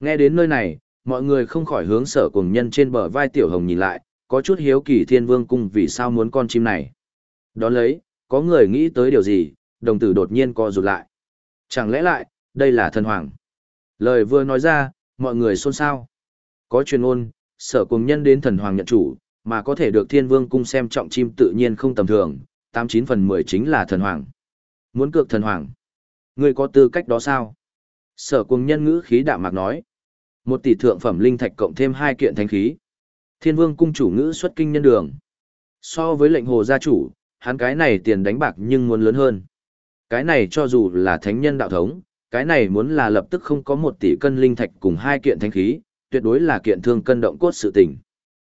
Nghe đến nơi này, mọi người không khỏi hướng sở cùng nhân trên bờ vai tiểu hồng nhìn lại, có chút hiếu kỳ thiên vương cung vì sao muốn con chim này. Đón lấy, có người nghĩ tới điều gì, đồng tử đột nhiên co rụt lại. Chẳng lẽ lại, đây là thần hoàng. Lời vừa nói ra, mọi người xôn xao. Có truyền ôn, sở cùng nhân đến thần hoàng nhận chủ, mà có thể được thiên vương cung xem trọng chim tự nhiên không tầm thường, 89 phần 10 chính là thần hoàng. Muốn cược thần hoàng. Ngươi có tư cách đó sao? Sở cùng nhân ngữ khí đạm mạc nói. Một tỷ thượng phẩm linh thạch cộng thêm hai kiện thánh khí. Thiên vương cung chủ ngữ xuất kinh nhân đường. So với lệnh hồ gia chủ, hắn cái này tiền đánh bạc nhưng muốn lớn hơn. Cái này cho dù là thánh nhân đạo thống, cái này muốn là lập tức không có một tỷ cân linh thạch cùng hai kiện thánh khí, tuyệt đối là kiện thương cân động cốt sự tình.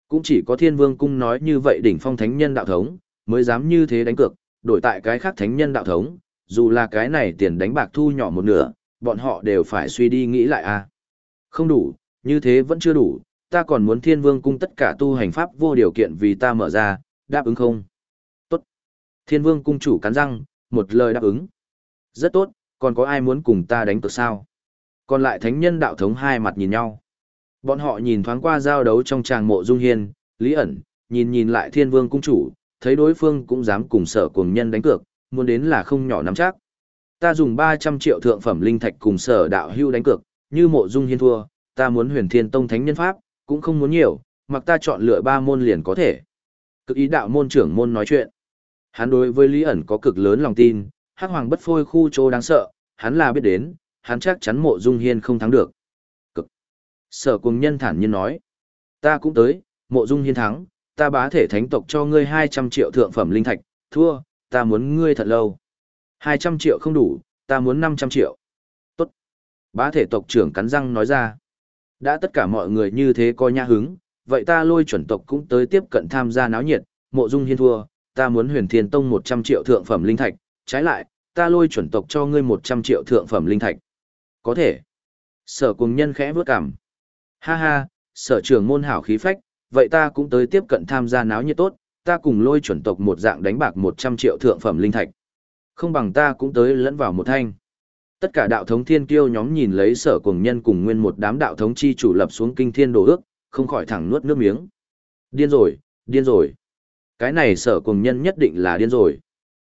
Cũng chỉ có thiên vương cung nói như vậy đỉnh phong thánh nhân đạo thống, mới dám như thế đánh cược, đổi tại cái khác thánh nhân đạo thống, dù là cái này tiền đánh bạc thu nhỏ một nửa, bọn họ đều phải suy đi nghĩ lại a. À. Không đủ, như thế vẫn chưa đủ, ta còn muốn thiên vương cung tất cả tu hành pháp vô điều kiện vì ta mở ra, đáp ứng không? Tốt. Thiên vương cung chủ cắn răng, một lời đáp ứng. Rất tốt, còn có ai muốn cùng ta đánh cược sao? Còn lại thánh nhân đạo thống hai mặt nhìn nhau. Bọn họ nhìn thoáng qua giao đấu trong tràng mộ dung hiên, lý ẩn, nhìn nhìn lại thiên vương cung chủ, thấy đối phương cũng dám cùng sở cùng nhân đánh cược, muốn đến là không nhỏ nắm chắc. Ta dùng 300 triệu thượng phẩm linh thạch cùng sở đạo hưu đánh cược, như mộ dung hiên thua, ta muốn huyền thiên tông thánh nhân pháp, cũng không muốn nhiều, mặc ta chọn lựa ba môn liền có thể. Cực ý đạo môn trưởng môn nói chuyện. Hắn đối với Lý ẩn có cực lớn lòng tin, hắc hoàng bất phôi khu chỗ đáng sợ, hắn là biết đến, hắn chắc chắn mộ dung hiên không thắng được. Cực. Sở cùng nhân thản nhiên nói. Ta cũng tới, mộ dung hiên thắng, ta bá thể thánh tộc cho ngươi 200 triệu thượng phẩm linh thạch, thua, ta muốn ngươi thật lâu. 200 triệu không đủ, ta muốn 500 triệu. Bá thể tộc trưởng cắn răng nói ra. Đã tất cả mọi người như thế coi nhã hứng, vậy ta lôi chuẩn tộc cũng tới tiếp cận tham gia náo nhiệt, mộ dung hiên thua, ta muốn huyền thiên tông 100 triệu thượng phẩm linh thạch, trái lại, ta lôi chuẩn tộc cho ngươi 100 triệu thượng phẩm linh thạch. Có thể. Sở cùng nhân khẽ vướt cảm. Ha ha, sở trưởng môn hảo khí phách, vậy ta cũng tới tiếp cận tham gia náo nhiệt tốt, ta cùng lôi chuẩn tộc một dạng đánh bạc 100 triệu thượng phẩm linh thạch. Không bằng ta cũng tới lẫn vào một thanh. Tất cả đạo thống thiên kiêu nhóm nhìn lấy sở cùng nhân cùng nguyên một đám đạo thống chi chủ lập xuống kinh thiên đồ ước, không khỏi thẳng nuốt nước miếng. Điên rồi, điên rồi. Cái này sở cùng nhân nhất định là điên rồi.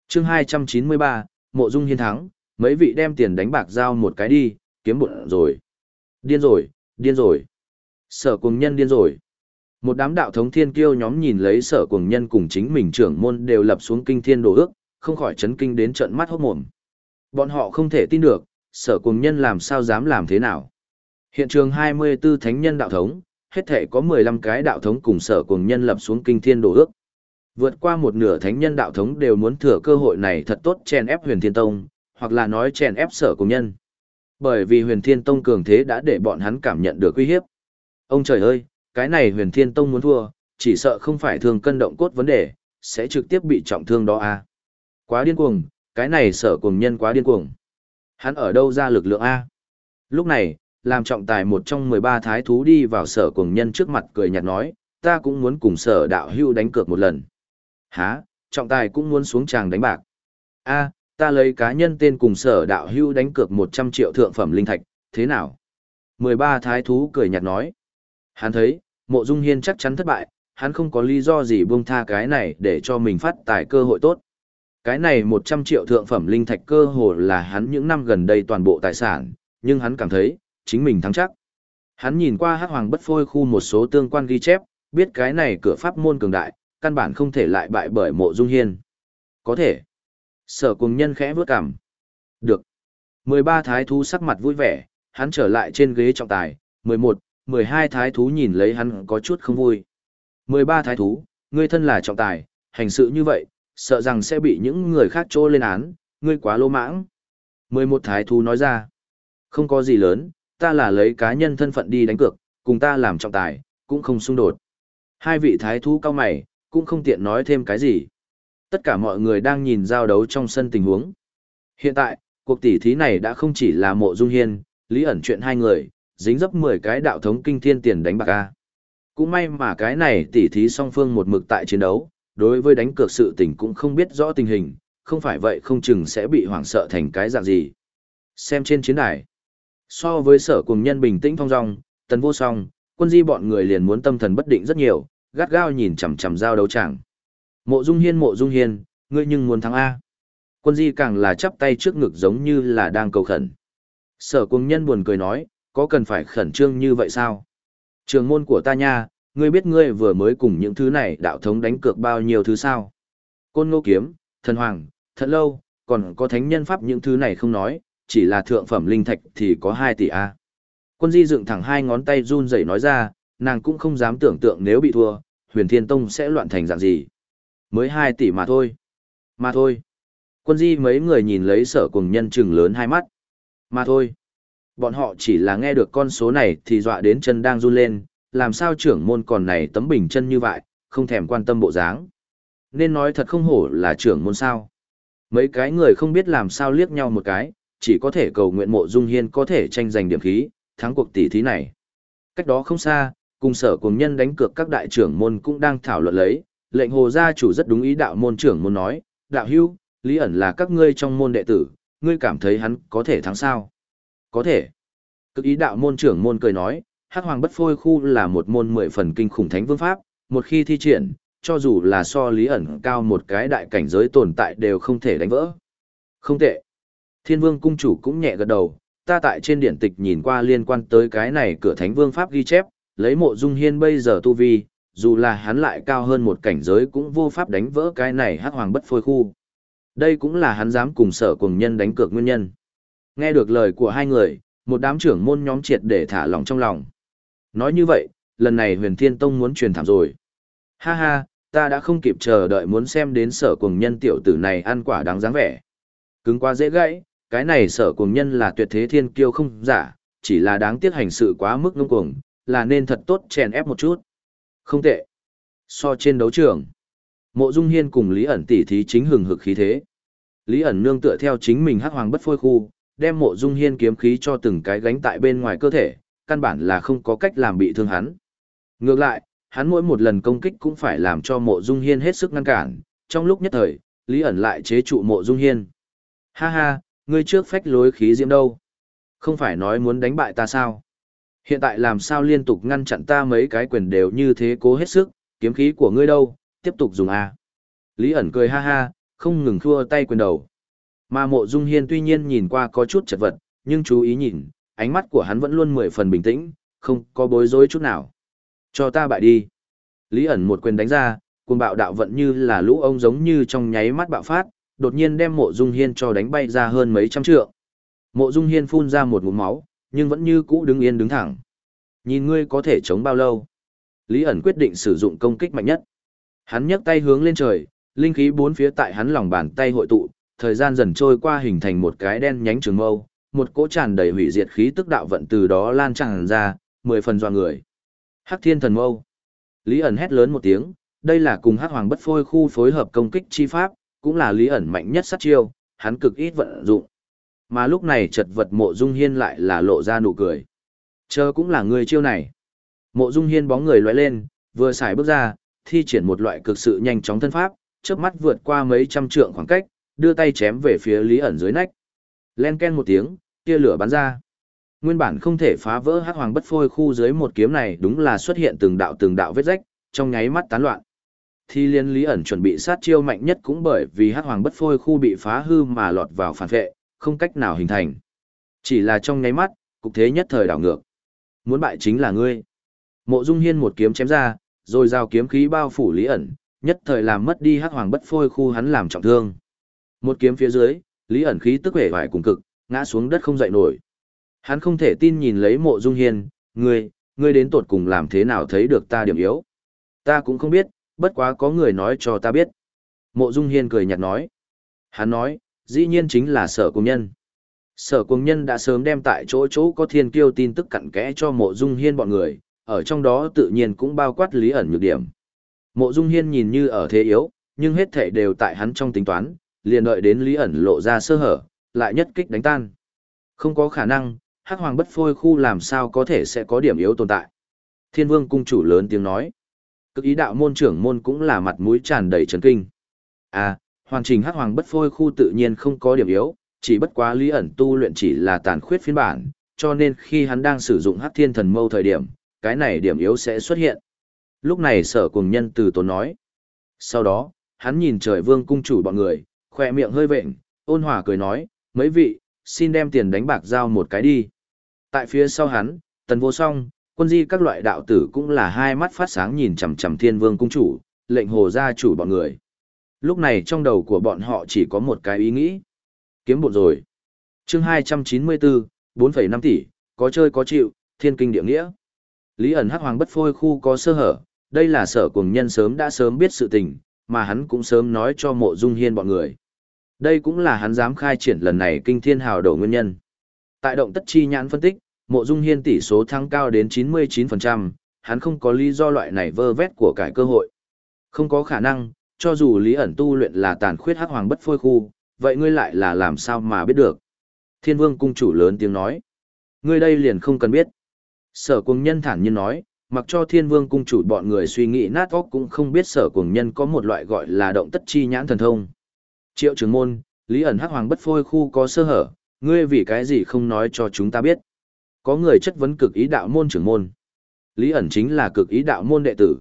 chương 293, mộ dung hiên thắng, mấy vị đem tiền đánh bạc giao một cái đi, kiếm bụng rồi. Điên rồi, điên rồi. Sở cùng nhân điên rồi. Một đám đạo thống thiên kiêu nhóm nhìn lấy sở cùng nhân cùng chính mình trưởng môn đều lập xuống kinh thiên đồ ước, không khỏi chấn kinh đến trận mắt hốt mồm. Bọn họ không thể tin được, sở cùng nhân làm sao dám làm thế nào. Hiện trường 24 thánh nhân đạo thống, hết thể có 15 cái đạo thống cùng sở cùng nhân lập xuống kinh thiên đồ ước. Vượt qua một nửa thánh nhân đạo thống đều muốn thừa cơ hội này thật tốt chèn ép huyền thiên tông, hoặc là nói chèn ép sở cùng nhân. Bởi vì huyền thiên tông cường thế đã để bọn hắn cảm nhận được uy hiếp. Ông trời ơi, cái này huyền thiên tông muốn thua, chỉ sợ không phải thường cân động cốt vấn đề, sẽ trực tiếp bị trọng thương đó à. Quá điên cuồng, cái này sở cùng nhân quá điên cuồng. Hắn ở đâu ra lực lượng A? Lúc này, làm trọng tài một trong 13 thái thú đi vào sở cùng nhân trước mặt cười nhạt nói, ta cũng muốn cùng sở đạo hưu đánh cược một lần. Hả, trọng tài cũng muốn xuống tràng đánh bạc. A, ta lấy cá nhân tên cùng sở đạo hưu đánh cược 100 triệu thượng phẩm linh thạch, thế nào? 13 thái thú cười nhạt nói. Hắn thấy, mộ dung hiên chắc chắn thất bại, hắn không có lý do gì buông tha cái này để cho mình phát tài cơ hội tốt. Cái này 100 triệu thượng phẩm linh thạch cơ hồ là hắn những năm gần đây toàn bộ tài sản, nhưng hắn cảm thấy, chính mình thắng chắc. Hắn nhìn qua hắc hoàng bất phôi khu một số tương quan ghi chép, biết cái này cửa pháp môn cường đại, căn bản không thể lại bại bởi mộ dung hiên. Có thể. Sở cùng nhân khẽ vướt cằm. Được. 13 thái thú sắc mặt vui vẻ, hắn trở lại trên ghế trọng tài. 11, 12 thái thú nhìn lấy hắn có chút không vui. 13 thái thú, ngươi thân là trọng tài, hành sự như vậy, sợ rằng sẽ bị những người khác trô lên án, ngươi quá lô mãng. 11 thái thú nói ra, không có gì lớn, ta là lấy cá nhân thân phận đi đánh cược, cùng ta làm trọng tài, cũng không xung đột. Hai vị thái thú cao mày, cũng không tiện nói thêm cái gì. Tất cả mọi người đang nhìn giao đấu trong sân tình huống. Hiện tại, cuộc tỷ thí này đã không chỉ là mộ dung hiên, lý ẩn chuyện hai người, dính dấp 10 cái đạo thống kinh thiên tiền đánh bạc A. Cũng may mà cái này tỷ thí song phương một mực tại chiến đấu, đối với đánh cược sự tình cũng không biết rõ tình hình, không phải vậy không chừng sẽ bị hoảng sợ thành cái dạng gì. Xem trên chiến đài, So với sở cùng nhân bình tĩnh phong dong, tần vô song, quân di bọn người liền muốn tâm thần bất định rất nhiều, gắt gao nhìn chằm chằm giao đấu chẳng. Mộ Dung Hiên mộ Dung Hiên, ngươi nhưng muốn thắng A. Quân di càng là chắp tay trước ngực giống như là đang cầu khẩn. Sở cùng nhân buồn cười nói, có cần phải khẩn trương như vậy sao? Trường môn của ta nha, ngươi biết ngươi vừa mới cùng những thứ này đạo thống đánh cược bao nhiêu thứ sao? Côn ngô kiếm, thần hoàng, thật lâu, còn có thánh nhân pháp những thứ này không nói, chỉ là thượng phẩm linh thạch thì có 2 tỷ A. Quân di dựng thẳng hai ngón tay run rẩy nói ra, nàng cũng không dám tưởng tượng nếu bị thua, huyền thiên tông sẽ loạn thành dạng gì. Mới 2 tỷ mà thôi. Mà thôi. Quân di mấy người nhìn lấy sở cùng nhân trừng lớn hai mắt. Mà thôi. Bọn họ chỉ là nghe được con số này thì dọa đến chân đang run lên, làm sao trưởng môn còn này tấm bình chân như vậy, không thèm quan tâm bộ dáng. Nên nói thật không hổ là trưởng môn sao. Mấy cái người không biết làm sao liếc nhau một cái, chỉ có thể cầu nguyện mộ dung hiên có thể tranh giành điểm khí, thắng cuộc tỷ thí này. Cách đó không xa, cùng sở cùng nhân đánh cược các đại trưởng môn cũng đang thảo luận lấy, lệnh hồ gia chủ rất đúng ý đạo môn trưởng môn nói, đạo hưu, lý ẩn là các ngươi trong môn đệ tử, ngươi cảm thấy hắn có thể thắng sao? Có thể. Cực ý đạo môn trưởng môn cười nói, hắc hoàng bất phôi khu là một môn mười phần kinh khủng thánh vương pháp, một khi thi triển, cho dù là so lý ẩn cao một cái đại cảnh giới tồn tại đều không thể đánh vỡ. Không tệ. Thiên vương cung chủ cũng nhẹ gật đầu, ta tại trên điện tịch nhìn qua liên quan tới cái này cửa thánh vương pháp ghi chép, lấy mộ dung hiên bây giờ tu vi, dù là hắn lại cao hơn một cảnh giới cũng vô pháp đánh vỡ cái này hắc hoàng bất phôi khu. Đây cũng là hắn dám cùng sở cùng nhân đánh cược nguyên nhân. Nghe được lời của hai người, một đám trưởng môn nhóm triệt để thả lòng trong lòng. Nói như vậy, lần này huyền thiên tông muốn truyền thảm rồi. Ha ha, ta đã không kịp chờ đợi muốn xem đến sở cùng nhân tiểu tử này ăn quả đáng dáng vẻ. Cứng quá dễ gãy, cái này sở cùng nhân là tuyệt thế thiên kiêu không giả, chỉ là đáng tiếc hành sự quá mức ngông cuồng, là nên thật tốt chèn ép một chút. Không tệ. So trên đấu trường, mộ dung hiên cùng Lý ẩn tỉ thí chính hừng hực khí thế. Lý ẩn nương tựa theo chính mình hắc hoàng bất phôi khu, đem mộ dung hiên kiếm khí cho từng cái gánh tại bên ngoài cơ thể, căn bản là không có cách làm bị thương hắn. Ngược lại, hắn mỗi một lần công kích cũng phải làm cho mộ dung hiên hết sức ngăn cản, trong lúc nhất thời, Lý ẩn lại chế trụ mộ dung hiên. Ha ha, ngươi trước phách lối khí diễm đâu? Không phải nói muốn đánh bại ta sao? Hiện tại làm sao liên tục ngăn chặn ta mấy cái quyền đều như thế cố hết sức, kiếm khí của ngươi đâu, tiếp tục dùng à? Lý ẩn cười ha ha, không ngừng thua tay quyền đầu. Mà mộ dung hiên tuy nhiên nhìn qua có chút chật vật, nhưng chú ý nhìn, ánh mắt của hắn vẫn luôn mười phần bình tĩnh, không có bối rối chút nào. Cho ta bại đi. Lý ẩn một quyền đánh ra, cuồng bạo đạo vận như là lũ ông giống như trong nháy mắt bạo phát, đột nhiên đem mộ dung hiên cho đánh bay ra hơn mấy trăm trượng. Mộ dung hiên phun ra một ngụm máu, nhưng vẫn như cũ đứng yên đứng thẳng. Nhìn ngươi có thể chống bao lâu? Lý ẩn quyết định sử dụng công kích mạnh nhất. Hắn nhấc tay hướng lên trời, linh khí bốn phía tại hắn lòng bàn tay hội tụ, thời gian dần trôi qua hình thành một cái đen nhánh trường mâu, một cỗ tràn đầy hủy diệt khí tức đạo vận từ đó lan tràn ra, mười phần doa người. Hắc Thiên Thần Mâu. Lý ẩn hét lớn một tiếng, đây là cùng Hắc Hoàng Bất Phôi khu phối hợp công kích chi pháp, cũng là Lý ẩn mạnh nhất sát chiêu, hắn cực ít vận dụng. Mà lúc này chật vật Mộ Dung Hiên lại là lộ ra nụ cười. Chờ cũng là người chiêu này. Mộ Dung Hiên bóng người lóe lên, vừa xài bước ra, thi triển một loại cực sự nhanh chóng thân pháp, chớp mắt vượt qua mấy trăm trượng khoảng cách, đưa tay chém về phía Lý ẩn dưới nách. Len ken một tiếng, tia lửa bắn ra. Nguyên bản không thể phá vỡ hắc hoàng bất phôi khu dưới một kiếm này đúng là xuất hiện từng đạo từng đạo vết rách, trong nháy mắt tán loạn. Thi liên Lý ẩn chuẩn bị sát chiêu mạnh nhất cũng bởi vì hắc hoàng bất phôi khu bị phá hư mà lọt vào phản vệ, không cách nào hình thành. Chỉ là trong nháy mắt, cục thế nhất thời đảo ngược. Muốn bại chính là ngươi. Mộ Dung Hiên một kiếm chém ra, rồi giao kiếm khí bao phủ Lý ẩn, nhất thời làm mất đi hắc hoàng bất phôi khu hắn làm trọng thương. Một kiếm phía dưới, Lý ẩn khí tức vẻ vải cùng cực, ngã xuống đất không dậy nổi. Hắn không thể tin nhìn lấy mộ dung hiên, ngươi, ngươi đến tột cùng làm thế nào thấy được ta điểm yếu. Ta cũng không biết, bất quá có người nói cho ta biết. Mộ dung hiên cười nhạt nói. Hắn nói, dĩ nhiên chính là sở công nhân. Sở công nhân đã sớm đem tại chỗ chỗ có thiên kiêu tin tức cặn kẽ cho mộ dung hiên bọn người, ở trong đó tự nhiên cũng bao quát lý ẩn nhược điểm. Mộ dung hiên nhìn như ở thế yếu, nhưng hết thể đều tại hắn trong tính toán, liền đợi đến Lý ẩn lộ ra sơ hở, lại nhất kích đánh tan. Không có khả năng, hắc hoàng bất phôi khu làm sao có thể sẽ có điểm yếu tồn tại. Thiên vương cung chủ lớn tiếng nói. Cực ý đạo môn trưởng môn cũng là mặt mũi tràn đầy chấn kinh. À, hoàn trình hắc hoàng bất phôi khu tự nhiên không có điểm yếu, chỉ bất quá lý ẩn tu luyện chỉ là tàn khuyết phiên bản, cho nên khi hắn đang sử dụng hắc thiên thần mâu thời điểm, cái này điểm yếu sẽ xuất hiện. Lúc này sở cùng nhân từ tốn nói. Sau đó, hắn nhìn trời vương cung chủ bọn người, khoe miệng hơi vệnh, ôn hòa cười nói, mấy vị, xin đem tiền đánh bạc giao một cái đi. Tại phía sau hắn, tần vô song, quân di các loại đạo tử cũng là hai mắt phát sáng nhìn chằm chằm thiên vương cung chủ, lệnh hồ gia chủ bọn người. Lúc này trong đầu của bọn họ chỉ có một cái ý nghĩ. Kiếm bộn rồi. chương 294, 4,5 tỷ, có chơi có chịu, thiên kinh địa nghĩa. Lý ẩn hắc hoàng bất phôi khu có sơ hở, đây là sở cùng nhân sớm đã sớm biết sự tình, mà hắn cũng sớm nói cho mộ dung hiên bọn người. Đây cũng là hắn dám khai triển lần này kinh thiên hào đổ nguyên nhân. Tại động tất chi nhãn phân tích, mộ dung hiên tỷ số thắng cao đến 99%, hắn không có lý do loại này vơ vét của cải cơ hội. Không có khả năng, cho dù lý ẩn tu luyện là tàn khuyết hắc hoàng bất phôi khu, vậy ngươi lại là làm sao mà biết được. Thiên vương cung chủ lớn tiếng nói. Ngươi đây liền không cần biết. Sở cuồng nhân thản nhiên nói, mặc cho thiên vương cung chủ bọn người suy nghĩ nát óc cũng không biết sở cuồng nhân có một loại gọi là động tất chi nhãn thần thông. Triệu trường môn, lý ẩn hắc hoàng bất phôi khu có sơ hở, ngươi vì cái gì không nói cho chúng ta biết. Có người chất vấn cực ý đạo môn trưởng môn. Lý ẩn chính là cực ý đạo môn đệ tử.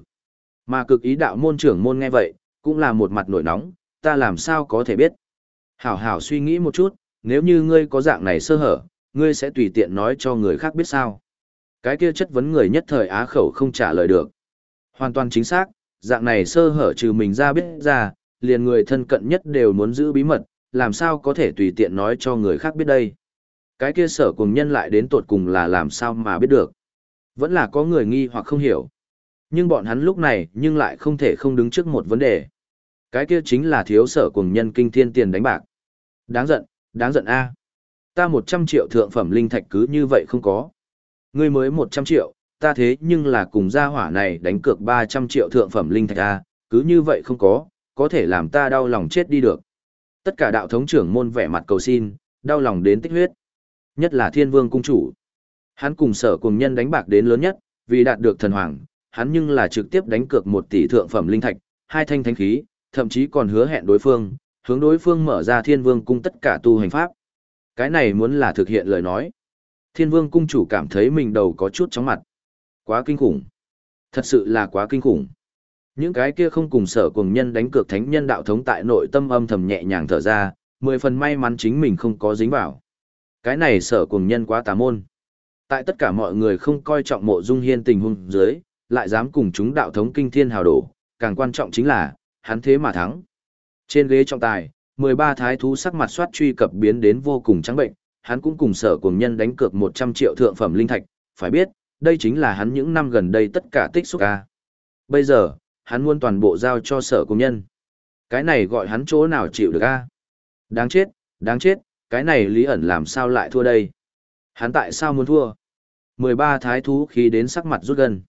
Mà cực ý đạo môn trưởng môn nghe vậy, cũng là một mặt nổi nóng, ta làm sao có thể biết. Hảo hảo suy nghĩ một chút, nếu như ngươi có dạng này sơ hở, ngươi sẽ tùy tiện nói cho người khác biết sao. Cái kia chất vấn người nhất thời á khẩu không trả lời được. Hoàn toàn chính xác, dạng này sơ hở trừ mình ra biết ra, liền người thân cận nhất đều muốn giữ bí mật, làm sao có thể tùy tiện nói cho người khác biết đây. Cái kia sở cùng nhân lại đến tột cùng là làm sao mà biết được. Vẫn là có người nghi hoặc không hiểu. Nhưng bọn hắn lúc này nhưng lại không thể không đứng trước một vấn đề. Cái kia chính là thiếu sở cùng nhân kinh thiên tiền đánh bạc. Đáng giận, đáng giận a. Ta 100 triệu thượng phẩm linh thạch cứ như vậy không có. Ngươi mới 100 triệu, ta thế nhưng là cùng gia hỏa này đánh cược 300 triệu thượng phẩm linh thạch a, cứ như vậy không có, có thể làm ta đau lòng chết đi được. Tất cả đạo thống trưởng môn vẻ mặt cầu xin, đau lòng đến tích huyết. Nhất là thiên vương cung chủ. Hắn cùng sở cùng nhân đánh bạc đến lớn nhất, vì đạt được thần hoàng, hắn nhưng là trực tiếp đánh cược một tỷ thượng phẩm linh thạch, hai thanh thánh khí, thậm chí còn hứa hẹn đối phương, hướng đối phương mở ra thiên vương cung tất cả tu hành pháp. Cái này muốn là thực hiện lời nói. Thiên vương cung chủ cảm thấy mình đầu có chút chóng mặt. Quá kinh khủng. Thật sự là quá kinh khủng. Những cái kia không cùng sở cùng nhân đánh cược thánh nhân đạo thống tại nội tâm âm thầm nhẹ nhàng thở ra, mười phần may mắn chính mình không có dính vào. Cái này sở cùng nhân quá tà môn. Tại tất cả mọi người không coi trọng mộ dung hiên tình huống dưới, lại dám cùng chúng đạo thống kinh thiên hào đổ, càng quan trọng chính là, hắn thế mà thắng. Trên ghế trọng tài, 13 thái thú sắc mặt soát truy cập biến đến vô cùng trắng bệnh, hắn cũng cùng sở cùng nhân đánh cược 100 triệu thượng phẩm linh thạch, phải biết, đây chính là hắn những năm gần đây tất cả tích xúc ca. Bây giờ, hắn muốn toàn bộ giao cho sở công nhân. Cái này gọi hắn chỗ nào chịu được a? Đáng chết, đáng chết, cái này lý ẩn làm sao lại thua đây? Hắn tại sao muốn thua? 13 thái thú khi đến sắc mặt rút gần.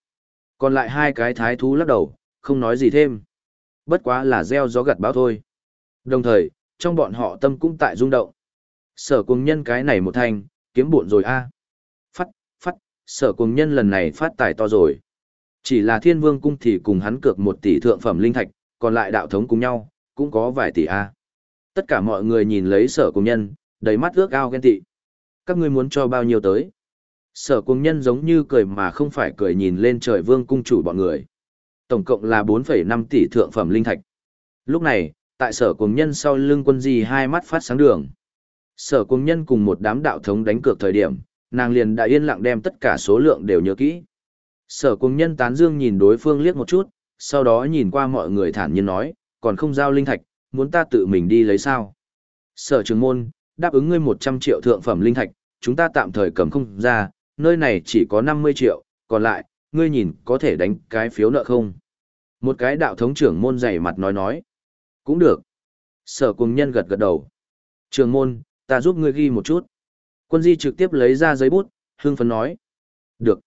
Còn lại hai cái thái thú lắc đầu, không nói gì thêm. Bất quá là gieo gió gặt báo thôi. Đồng thời, trong bọn họ tâm cũng tại rung động. Sở cùng nhân cái này một thanh, kiếm buồn rồi a. Phát, phát, sở cùng nhân lần này phát tài to rồi. Chỉ là thiên vương cung thì cùng hắn cược một tỷ thượng phẩm linh thạch, còn lại đạo thống cùng nhau, cũng có vài tỷ a. Tất cả mọi người nhìn lấy sở cùng nhân, đầy mắt ước ao ghen tị. Các ngươi muốn cho bao nhiêu tới? Sở cùng nhân giống như cười mà không phải cười nhìn lên trời vương cung chủ bọn người. Tổng cộng là 4,5 tỷ thượng phẩm linh thạch. Lúc này, tại sở cùng nhân sau lưng quân di hai mắt phát sáng đường. Sở cùng nhân cùng một đám đạo thống đánh cược thời điểm, nàng liền đã yên lặng đem tất cả số lượng đều nhớ kỹ. Sở cùng nhân tán dương nhìn đối phương liếc một chút, sau đó nhìn qua mọi người thản nhiên nói, còn không giao linh thạch, muốn ta tự mình đi lấy sao. Sở trường môn, đáp ứng ngươi 100 triệu thượng phẩm linh thạch, chúng ta tạm thời cầm không ra, nơi này chỉ có 50 triệu, còn lại, ngươi nhìn có thể đánh cái phiếu nợ không? Một cái đạo thống trưởng môn dày mặt nói nói. Cũng được. Sở cùng nhân gật gật đầu. Trường môn, ta giúp ngươi ghi một chút. Quân di trực tiếp lấy ra giấy bút, hương phấn nói. Được.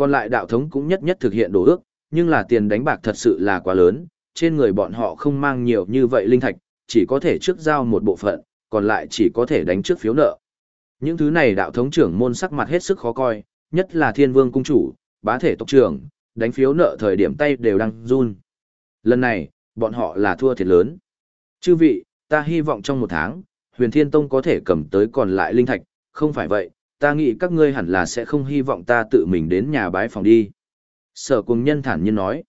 Còn lại đạo thống cũng nhất nhất thực hiện đồ ước, nhưng là tiền đánh bạc thật sự là quá lớn, trên người bọn họ không mang nhiều như vậy linh thạch, chỉ có thể trước giao một bộ phận, còn lại chỉ có thể đánh trước phiếu nợ. Những thứ này đạo thống trưởng môn sắc mặt hết sức khó coi, nhất là thiên vương cung chủ, bá thể tộc trưởng, đánh phiếu nợ thời điểm tay đều đang run. Lần này, bọn họ là thua thiệt lớn. Chư vị, ta hy vọng trong một tháng, huyền thiên tông có thể cầm tới còn lại linh thạch, không phải vậy, ta nghĩ các ngươi hẳn là sẽ không hy vọng ta tự mình đến nhà bái phòng đi. Sở cùng nhân thản nhiên nói.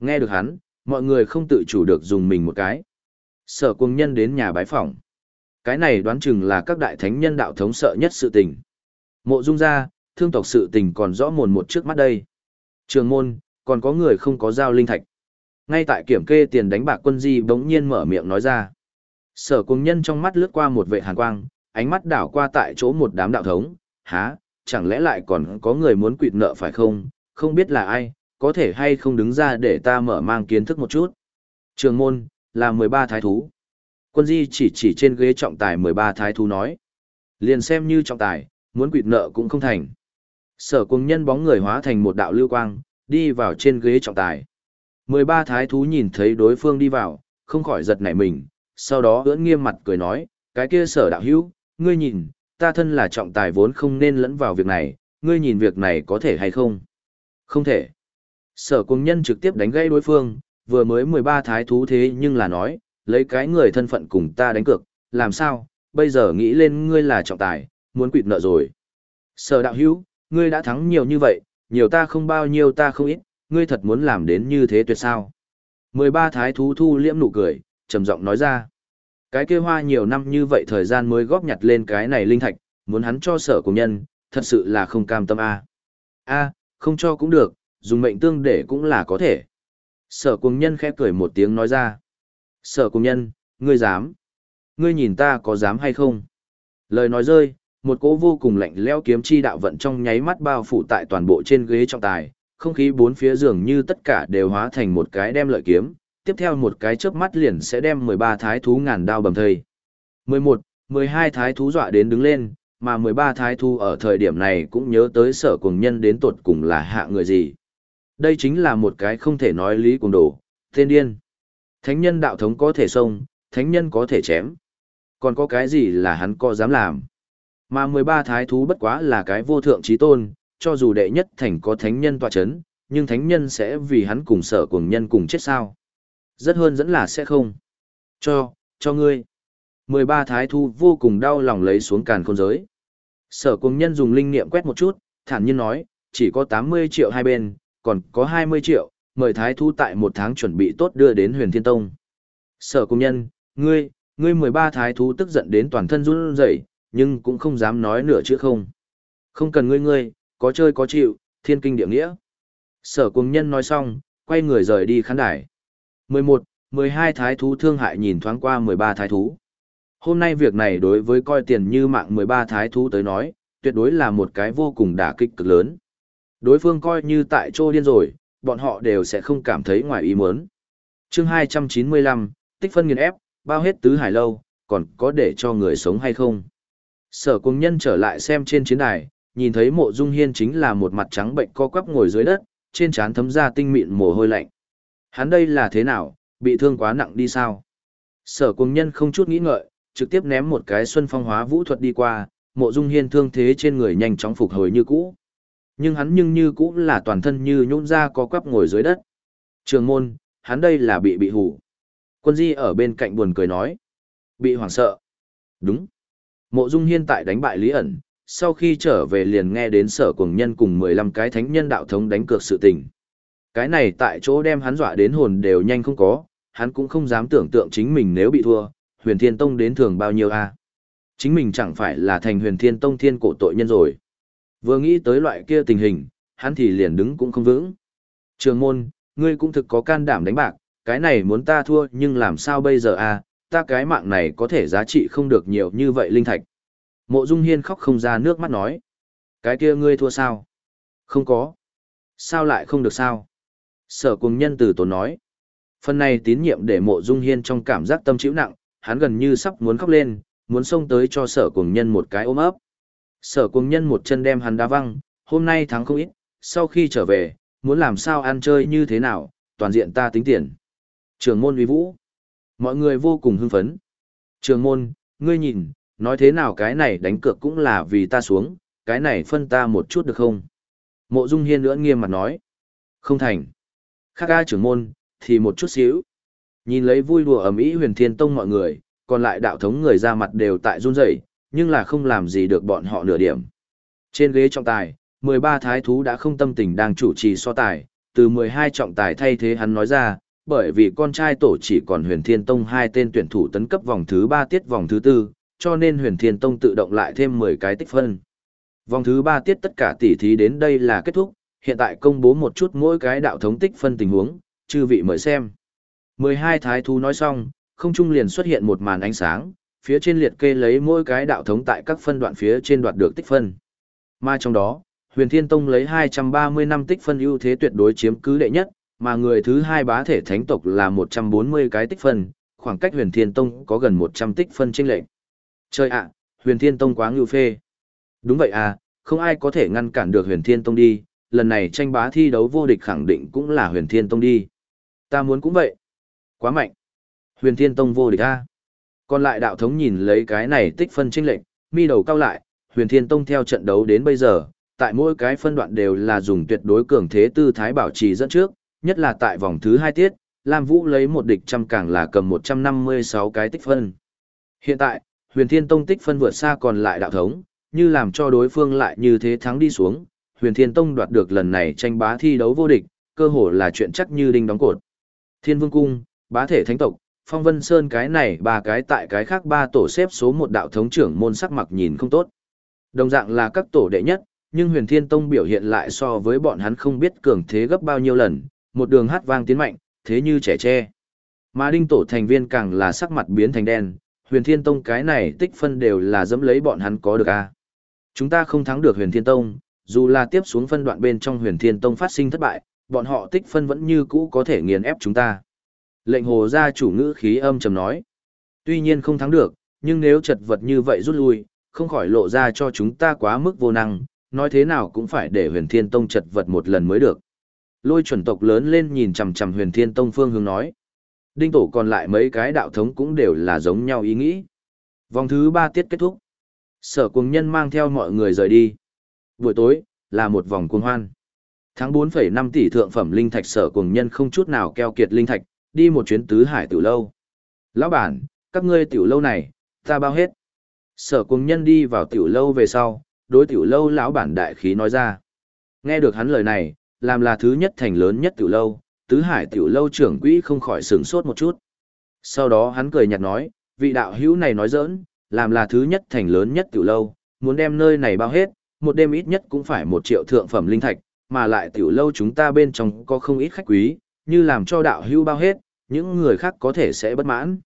Nghe được hắn, mọi người không tự chủ được dùng mình một cái. Sở cùng nhân đến nhà bái phòng. Cái này đoán chừng là các đại thánh nhân đạo thống sợ nhất sự tình. Mộ dung ra, thương tộc sự tình còn rõ mồn một trước mắt đây. Trường môn, còn có người không có giao linh thạch. Ngay tại kiểm kê tiền đánh bạc quân di bỗng nhiên mở miệng nói ra. Sở cùng nhân trong mắt lướt qua một vệ hàn quang, ánh mắt đảo qua tại chỗ một đám đạo thống, há, chẳng lẽ lại còn có người muốn quỵt nợ phải không, không biết là ai, có thể hay không đứng ra để ta mở mang kiến thức một chút. Trường môn, là 13 thái thú. Quân di chỉ chỉ trên ghế trọng tài 13 thái thú nói. Liền xem như trọng tài, muốn quỵt nợ cũng không thành. Sở cùng nhân bóng người hóa thành một đạo lưu quang, đi vào trên ghế trọng tài. 13 thái thú nhìn thấy đối phương đi vào, không khỏi giật nảy mình, sau đó ưỡn nghiêm mặt cười nói, cái kia sở đạo hữu, ngươi nhìn, ta thân là trọng tài vốn không nên lẫn vào việc này, ngươi nhìn việc này có thể hay không? Không thể. Sở cung nhân trực tiếp đánh gãy đối phương, vừa mới 13 thái thú thế nhưng là nói, lấy cái người thân phận cùng ta đánh cược, làm sao, bây giờ nghĩ lên ngươi là trọng tài, muốn quỵt nợ rồi. Sở đạo hữu, ngươi đã thắng nhiều như vậy, nhiều ta không bao nhiêu ta không ít, ngươi thật muốn làm đến như thế tuyệt sao. 13 thái thú thu liễm nụ cười, trầm giọng nói ra. Cái kia hoa nhiều năm như vậy thời gian mới góp nhặt lên cái này linh thạch, muốn hắn cho sở cùng nhân, thật sự là không cam tâm a. A, không cho cũng được, dùng mệnh tương để cũng là có thể. Sở cùng nhân khẽ cười một tiếng nói ra. Sở cùng nhân, ngươi dám. Ngươi nhìn ta có dám hay không? Lời nói rơi, một cỗ vô cùng lạnh lẽo kiếm chi đạo vận trong nháy mắt bao phủ tại toàn bộ trên ghế trọng tài, không khí bốn phía dường như tất cả đều hóa thành một cái đem lợi kiếm, tiếp theo một cái chớp mắt liền sẽ đem 13 thái thú ngàn đao bầm thây. 11, 12 thái thú dọa đến đứng lên, mà 13 thái thú ở thời điểm này cũng nhớ tới sở cùng nhân đến tột cùng là hạ người gì. Đây chính là một cái không thể nói lý cùng đồ, tên điên. Thánh nhân đạo thống có thể xông, thánh nhân có thể chém. Còn có cái gì là hắn có dám làm. Mà 13 thái thú bất quá là cái vô thượng trí tôn, cho dù đệ nhất thành có thánh nhân tọa chấn, nhưng thánh nhân sẽ vì hắn cùng sở cùng nhân cùng chết sao. Rất hơn dẫn là sẽ không. Cho, cho ngươi. 13 thái thu vô cùng đau lòng lấy xuống càn khôn giới. Sở cùng nhân dùng linh niệm quét một chút, thản nhiên nói, chỉ có 80 triệu hai bên, còn có 20 triệu, mời thái thu tại một tháng chuẩn bị tốt đưa đến huyền thiên tông. Sở cùng nhân, ngươi, ngươi 13 thái thu tức giận đến toàn thân run rẩy, nhưng cũng không dám nói nửa chữ không. Không cần ngươi ngươi, có chơi có chịu, thiên kinh địa nghĩa. Sở cùng nhân nói xong, quay người rời đi khán đài. 11, 12 thái thú thương hại nhìn thoáng qua 13 thái thú. Hôm nay việc này đối với coi tiền như mạng 13 thái thú tới nói, tuyệt đối là một cái vô cùng đả kích cực lớn. Đối phương coi như tại chỗ điên rồi, bọn họ đều sẽ không cảm thấy ngoài ý muốn. chương 295, tích phân nghiền ép, bao hết tứ hải lâu, còn có để cho người sống hay không? Sở cùng nhân trở lại xem trên chiến đài, nhìn thấy mộ dung hiên chính là một mặt trắng bệnh co quắp ngồi dưới đất, trên trán thấm ra tinh mịn mồ hôi lạnh. Hắn đây là thế nào, bị thương quá nặng đi sao? Sở cùng nhân không chút nghĩ ngợi, trực tiếp ném một cái xuân phong hóa vũ thuật đi qua, mộ dung hiên thương thế trên người nhanh chóng phục hồi như cũ. Nhưng hắn nhưng như cũ là toàn thân như nhũn ra có quắp ngồi dưới đất. Trường môn, hắn đây là bị bị hủ. Quân di ở bên cạnh buồn cười nói. Bị hoảng sợ. Đúng. Mộ dung hiên tại đánh bại Lý ẩn, sau khi trở về liền nghe đến sở cùng nhân cùng 15 cái thánh nhân đạo thống đánh cược sự tình. Cái này tại chỗ đem hắn dọa đến hồn đều nhanh không có, hắn cũng không dám tưởng tượng chính mình nếu bị thua, huyền thiên tông đến thường bao nhiêu a Chính mình chẳng phải là thành huyền thiên tông thiên cổ tội nhân rồi. Vừa nghĩ tới loại kia tình hình, hắn thì liền đứng cũng không vững. Trường môn, ngươi cũng thực có can đảm đánh bạc, cái này muốn ta thua nhưng làm sao bây giờ a ta cái mạng này có thể giá trị không được nhiều như vậy linh thạch. Mộ Dung Hiên khóc không ra nước mắt nói. Cái kia ngươi thua sao? Không có. Sao lại không được sao? Sở cùng nhân từ tổ nói. Phần này tín nhiệm để mộ Dung Hiên trong cảm giác tâm chịu nặng, hắn gần như sắp muốn khóc lên, muốn xông tới cho sở cùng nhân một cái ôm ấp. Sở cùng nhân một chân đem hắn đá văng, hôm nay thắng không ít, sau khi trở về, muốn làm sao ăn chơi như thế nào, toàn diện ta tính tiền. Trường môn uy vũ. Mọi người vô cùng hưng phấn. Trường môn, ngươi nhìn, nói thế nào cái này đánh cược cũng là vì ta xuống, cái này phân ta một chút được không? Mộ Dung Hiên nữa nghiêm mặt nói. Không thành. Khác ca trưởng môn, thì một chút xíu. Nhìn lấy vui đùa ầm ĩ huyền thiên tông mọi người, còn lại đạo thống người ra mặt đều tại run rẩy, nhưng là không làm gì được bọn họ nửa điểm. Trên ghế trọng tài, 13 thái thú đã không tâm tình đang chủ trì so tài, từ 12 trọng tài thay thế hắn nói ra, bởi vì con trai tổ chỉ còn huyền thiên tông hai tên tuyển thủ tấn cấp vòng thứ 3 tiết vòng thứ 4, cho nên huyền thiên tông tự động lại thêm 10 cái tích phân. Vòng thứ 3 tiết tất cả tỷ thí đến đây là kết thúc, hiện tại công bố một chút mỗi cái đạo thống tích phân tình huống, chư vị mời xem. 12 thái thú nói xong, không trung liền xuất hiện một màn ánh sáng, phía trên liệt kê lấy mỗi cái đạo thống tại các phân đoạn phía trên đoạt được tích phân. Mà trong đó, Huyền Thiên Tông lấy 230 năm tích phân ưu thế tuyệt đối chiếm cứ đệ nhất, mà người thứ hai bá thể thánh tộc là 140 cái tích phân, khoảng cách Huyền Thiên Tông có gần 100 tích phân chênh lệch. Chơi ạ, Huyền Thiên Tông quá ngưu phê. Đúng vậy à, không ai có thể ngăn cản được Huyền Thiên Tông đi, lần này tranh bá thi đấu vô địch khẳng định cũng là Huyền Thiên Tông đi. Ta muốn cũng vậy. Quá mạnh. Huyền Thiên Tông vô địch a. Còn lại đạo thống nhìn lấy cái này tích phân chênh lệch, mi đầu cao lại, Huyền Thiên Tông theo trận đấu đến bây giờ, tại mỗi cái phân đoạn đều là dùng tuyệt đối cường thế tư thái bảo trì dẫn trước, nhất là tại vòng thứ hai tiết, Lam Vũ lấy một địch trăm càng là cầm 156 cái tích phân. Hiện tại, Huyền Thiên Tông tích phân vượt xa còn lại đạo thống, như làm cho đối phương lại như thế thắng đi xuống, Huyền Thiên Tông đoạt được lần này tranh bá thi đấu vô địch, cơ hồ là chuyện chắc như đinh đóng cột. Thiên Vương Cung, bá thể thánh tộc, Phong Vân Sơn cái này ba cái tại cái khác ba tổ xếp số một đạo thống trưởng môn sắc mặt nhìn không tốt. Đồng dạng là các tổ đệ nhất, nhưng Huyền Thiên Tông biểu hiện lại so với bọn hắn không biết cường thế gấp bao nhiêu lần, một đường hát vang tiến mạnh, thế như trẻ tre. Mà đinh tổ thành viên càng là sắc mặt biến thành đen, Huyền Thiên Tông cái này tích phân đều là dẫm lấy bọn hắn có được a. Chúng ta không thắng được Huyền Thiên Tông, dù là tiếp xuống phân đoạn bên trong Huyền Thiên Tông phát sinh thất bại, bọn họ tích phân vẫn như cũ có thể nghiền ép chúng ta. Lệnh hồ gia chủ ngữ khí âm trầm nói. Tuy nhiên không thắng được, nhưng nếu chật vật như vậy rút lui, không khỏi lộ ra cho chúng ta quá mức vô năng, nói thế nào cũng phải để huyền thiên tông chật vật một lần mới được. Lôi chuẩn tộc lớn lên nhìn chằm chằm huyền thiên tông phương hướng nói. Đinh tổ còn lại mấy cái đạo thống cũng đều là giống nhau ý nghĩ. Vòng thứ ba tiết kết thúc. Sở cùng nhân mang theo mọi người rời đi. Buổi tối, là một vòng cuồng hoan. Tháng 4,5 tỷ thượng phẩm linh thạch sở cùng nhân không chút nào keo kiệt linh thạch, đi một chuyến tứ hải tiểu lâu. Lão bản, các ngươi tiểu lâu này, ta bao hết. Sở cùng nhân đi vào tiểu lâu về sau, đối tiểu lâu lão bản đại khí nói ra. Nghe được hắn lời này, làm là thứ nhất thành lớn nhất tiểu lâu, tứ hải tiểu lâu trưởng quỹ không khỏi sửng sốt một chút. Sau đó hắn cười nhạt nói, vị đạo hữu này nói giỡn, làm là thứ nhất thành lớn nhất tiểu lâu, muốn đem nơi này bao hết, một đêm ít nhất cũng phải một triệu thượng phẩm linh thạch, mà lại tiểu lâu chúng ta bên trong có không ít khách quý, như làm cho đạo hưu bao hết, những người khác có thể sẽ bất mãn.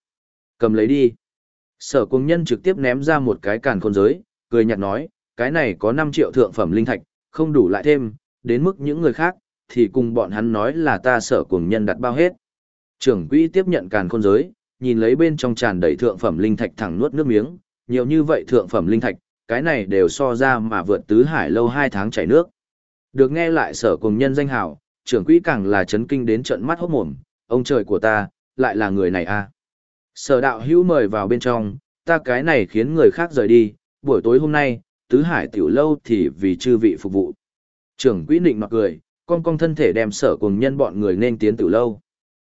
Cầm lấy đi. Sở cung nhân trực tiếp ném ra một cái càn khôn giới, cười nhạt nói, cái này có 5 triệu thượng phẩm linh thạch, không đủ lại thêm, đến mức những người khác, thì cùng bọn hắn nói là ta sở cùng nhân đặt bao hết. Trưởng quỹ tiếp nhận càn khôn giới, nhìn lấy bên trong tràn đầy thượng phẩm linh thạch thẳng nuốt nước miếng, nhiều như vậy thượng phẩm linh thạch, cái này đều so ra mà vượt tứ hải lâu hai tháng chảy nước. Được nghe lại sở cùng nhân danh hào, trưởng quỹ càng là chấn kinh đến trận mắt hốt mồm, ông trời của ta, lại là người này à. Sở đạo hữu mời vào bên trong, ta cái này khiến người khác rời đi, buổi tối hôm nay, tứ hải tiểu lâu thì vì chư vị phục vụ. Trưởng quỹ định mặc cười, con con thân thể đem sở cùng nhân bọn người nên tiến tiểu lâu.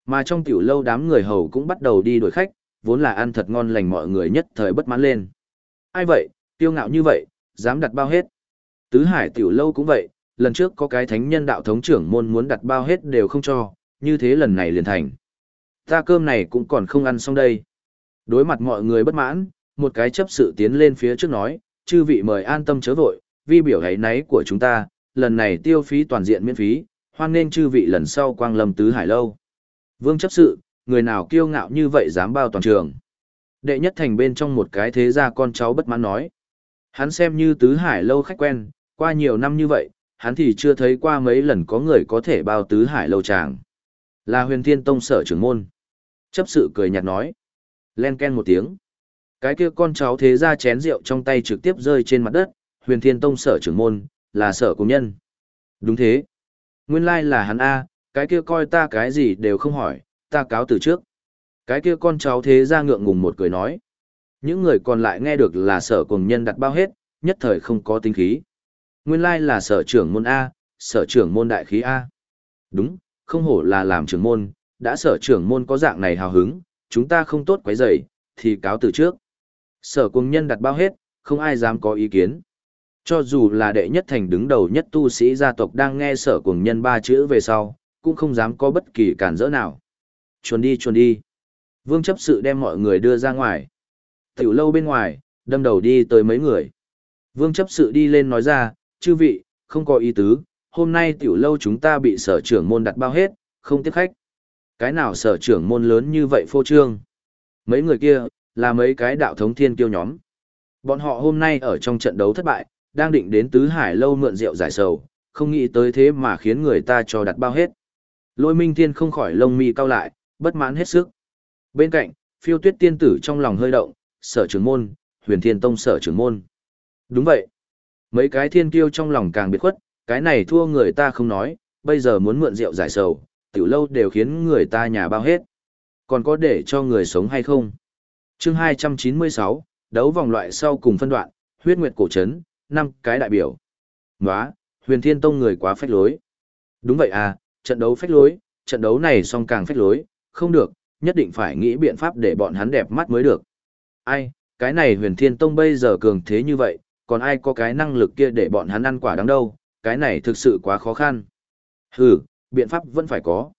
Mà trong tiểu lâu đám người hầu cũng bắt đầu đi đuổi khách, vốn là ăn thật ngon lành mọi người nhất thời bất mãn lên. Ai vậy, tiêu ngạo như vậy, dám đặt bao hết. Tứ hải tiểu lâu cũng vậy, lần trước có cái thánh nhân đạo thống trưởng môn muốn đặt bao hết đều không cho, như thế lần này liền thành. Ta cơm này cũng còn không ăn xong đây. Đối mặt mọi người bất mãn, một cái chấp sự tiến lên phía trước nói, chư vị mời an tâm chớ vội, vi biểu hãy náy của chúng ta, lần này tiêu phí toàn diện miễn phí, hoan nên chư vị lần sau quang lâm tứ hải lâu. Vương chấp sự, người nào kiêu ngạo như vậy dám bao toàn trường. Đệ nhất thành bên trong một cái thế gia con cháu bất mãn nói. Hắn xem như tứ hải lâu khách quen, qua nhiều năm như vậy, hắn thì chưa thấy qua mấy lần có người có thể bao tứ hải lâu chàng Là huyền thiên tông sở trưởng môn. Chấp sự cười nhạt nói. Len ken một tiếng. Cái kia con cháu thế ra chén rượu trong tay trực tiếp rơi trên mặt đất, huyền thiên tông sở trưởng môn, là sở công nhân. Đúng thế. Nguyên lai là hắn A, cái kia coi ta cái gì đều không hỏi, ta cáo từ trước. Cái kia con cháu thế ra ngượng ngùng một cười nói. Những người còn lại nghe được là sở cùng nhân đặt bao hết, nhất thời không có tinh khí. Nguyên lai là sở trưởng môn A, sở trưởng môn đại khí A. Đúng, không hổ là làm trưởng môn, đã sở trưởng môn có dạng này hào hứng, chúng ta không tốt quấy rầy, thì cáo từ trước. Sở cùng nhân đặt bao hết, không ai dám có ý kiến. Cho dù là đệ nhất thành đứng đầu nhất tu sĩ gia tộc đang nghe sở cùng nhân ba chữ về sau, cũng không dám có bất kỳ cản rỡ nào. Chuồn đi chuồn đi. Vương chấp sự đem mọi người đưa ra ngoài. Tiểu lâu bên ngoài, đâm đầu đi tới mấy người. Vương chấp sự đi lên nói ra, chư vị, không có ý tứ, hôm nay tiểu lâu chúng ta bị sở trưởng môn đặt bao hết, không tiếp khách. Cái nào sở trưởng môn lớn như vậy phô trương? Mấy người kia, là mấy cái đạo thống thiên kiêu nhóm. Bọn họ hôm nay ở trong trận đấu thất bại, đang định đến tứ hải lâu mượn rượu giải sầu, không nghĩ tới thế mà khiến người ta cho đặt bao hết. Lôi minh thiên không khỏi lông mi cao lại, bất mãn hết sức. Bên cạnh, phiêu tuyết tiên tử trong lòng hơi động, sở trưởng môn, huyền thiên tông sở trưởng môn. Đúng vậy. Mấy cái thiên kiêu trong lòng càng biệt khuất, cái này thua người ta không nói, bây giờ muốn mượn rượu giải sầu, tiểu lâu đều khiến người ta nhà bao hết. Còn có để cho người sống hay không? chương 296, đấu vòng loại sau cùng phân đoạn, huyết nguyệt cổ trấn, năm cái đại biểu. Nóa, huyền thiên tông người quá phách lối. Đúng vậy à, trận đấu phách lối, trận đấu này song càng phách lối, không được, nhất định phải nghĩ biện pháp để bọn hắn đẹp mắt mới được. Ai, cái này huyền thiên tông bây giờ cường thế như vậy, còn ai có cái năng lực kia để bọn hắn ăn quả đáng đâu, cái này thực sự quá khó khăn. Hừ, biện pháp vẫn phải có.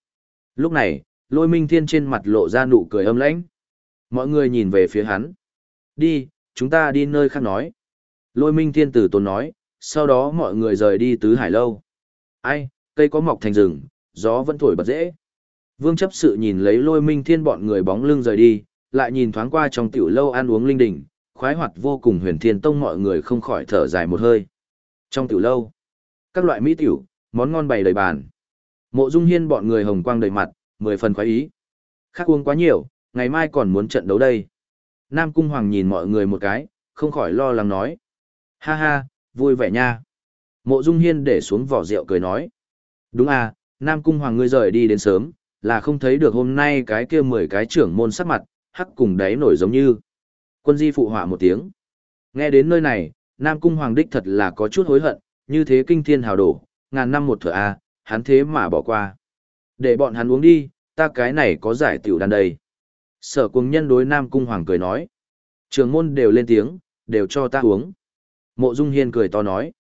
Lúc này, lôi minh thiên trên mặt lộ ra nụ cười âm lãnh. Mọi người nhìn về phía hắn. Đi, chúng ta đi nơi khác nói. Lôi minh thiên tử tốn nói, sau đó mọi người rời đi tứ hải lâu. Ai, cây có mọc thành rừng, gió vẫn thổi bật dễ. Vương chấp sự nhìn lấy lôi minh thiên bọn người bóng lưng rời đi, lại nhìn thoáng qua trong tiểu lâu ăn uống linh đình, khoái hoạt vô cùng huyền thiên tông mọi người không khỏi thở dài một hơi. Trong tiểu lâu, các loại mỹ tiểu, món ngon bày đầy bàn. Mộ Dung Hiên bọn người hồng quang đầy mặt, mười phần khoái ý. Khác uống quá nhiều, ngày mai còn muốn trận đấu đây. Nam Cung Hoàng nhìn mọi người một cái, không khỏi lo lắng nói. Ha ha, vui vẻ nha. Mộ Dung Hiên để xuống vỏ rượu cười nói. Đúng à, Nam Cung Hoàng ngươi rời đi đến sớm, là không thấy được hôm nay cái kia mười cái trưởng môn sắc mặt, hắc cùng đáy nổi giống như. Quân di phụ họa một tiếng. Nghe đến nơi này, Nam Cung Hoàng đích thật là có chút hối hận, như thế kinh thiên hào đổ, ngàn năm một thửa a, hắn thế mà bỏ qua. Để bọn hắn uống đi, ta cái này có giải tiểu đàn đây. Sở cùng nhân đối Nam Cung Hoàng cười nói. Trường môn đều lên tiếng, đều cho ta uống. Mộ Dung Hiên cười to nói.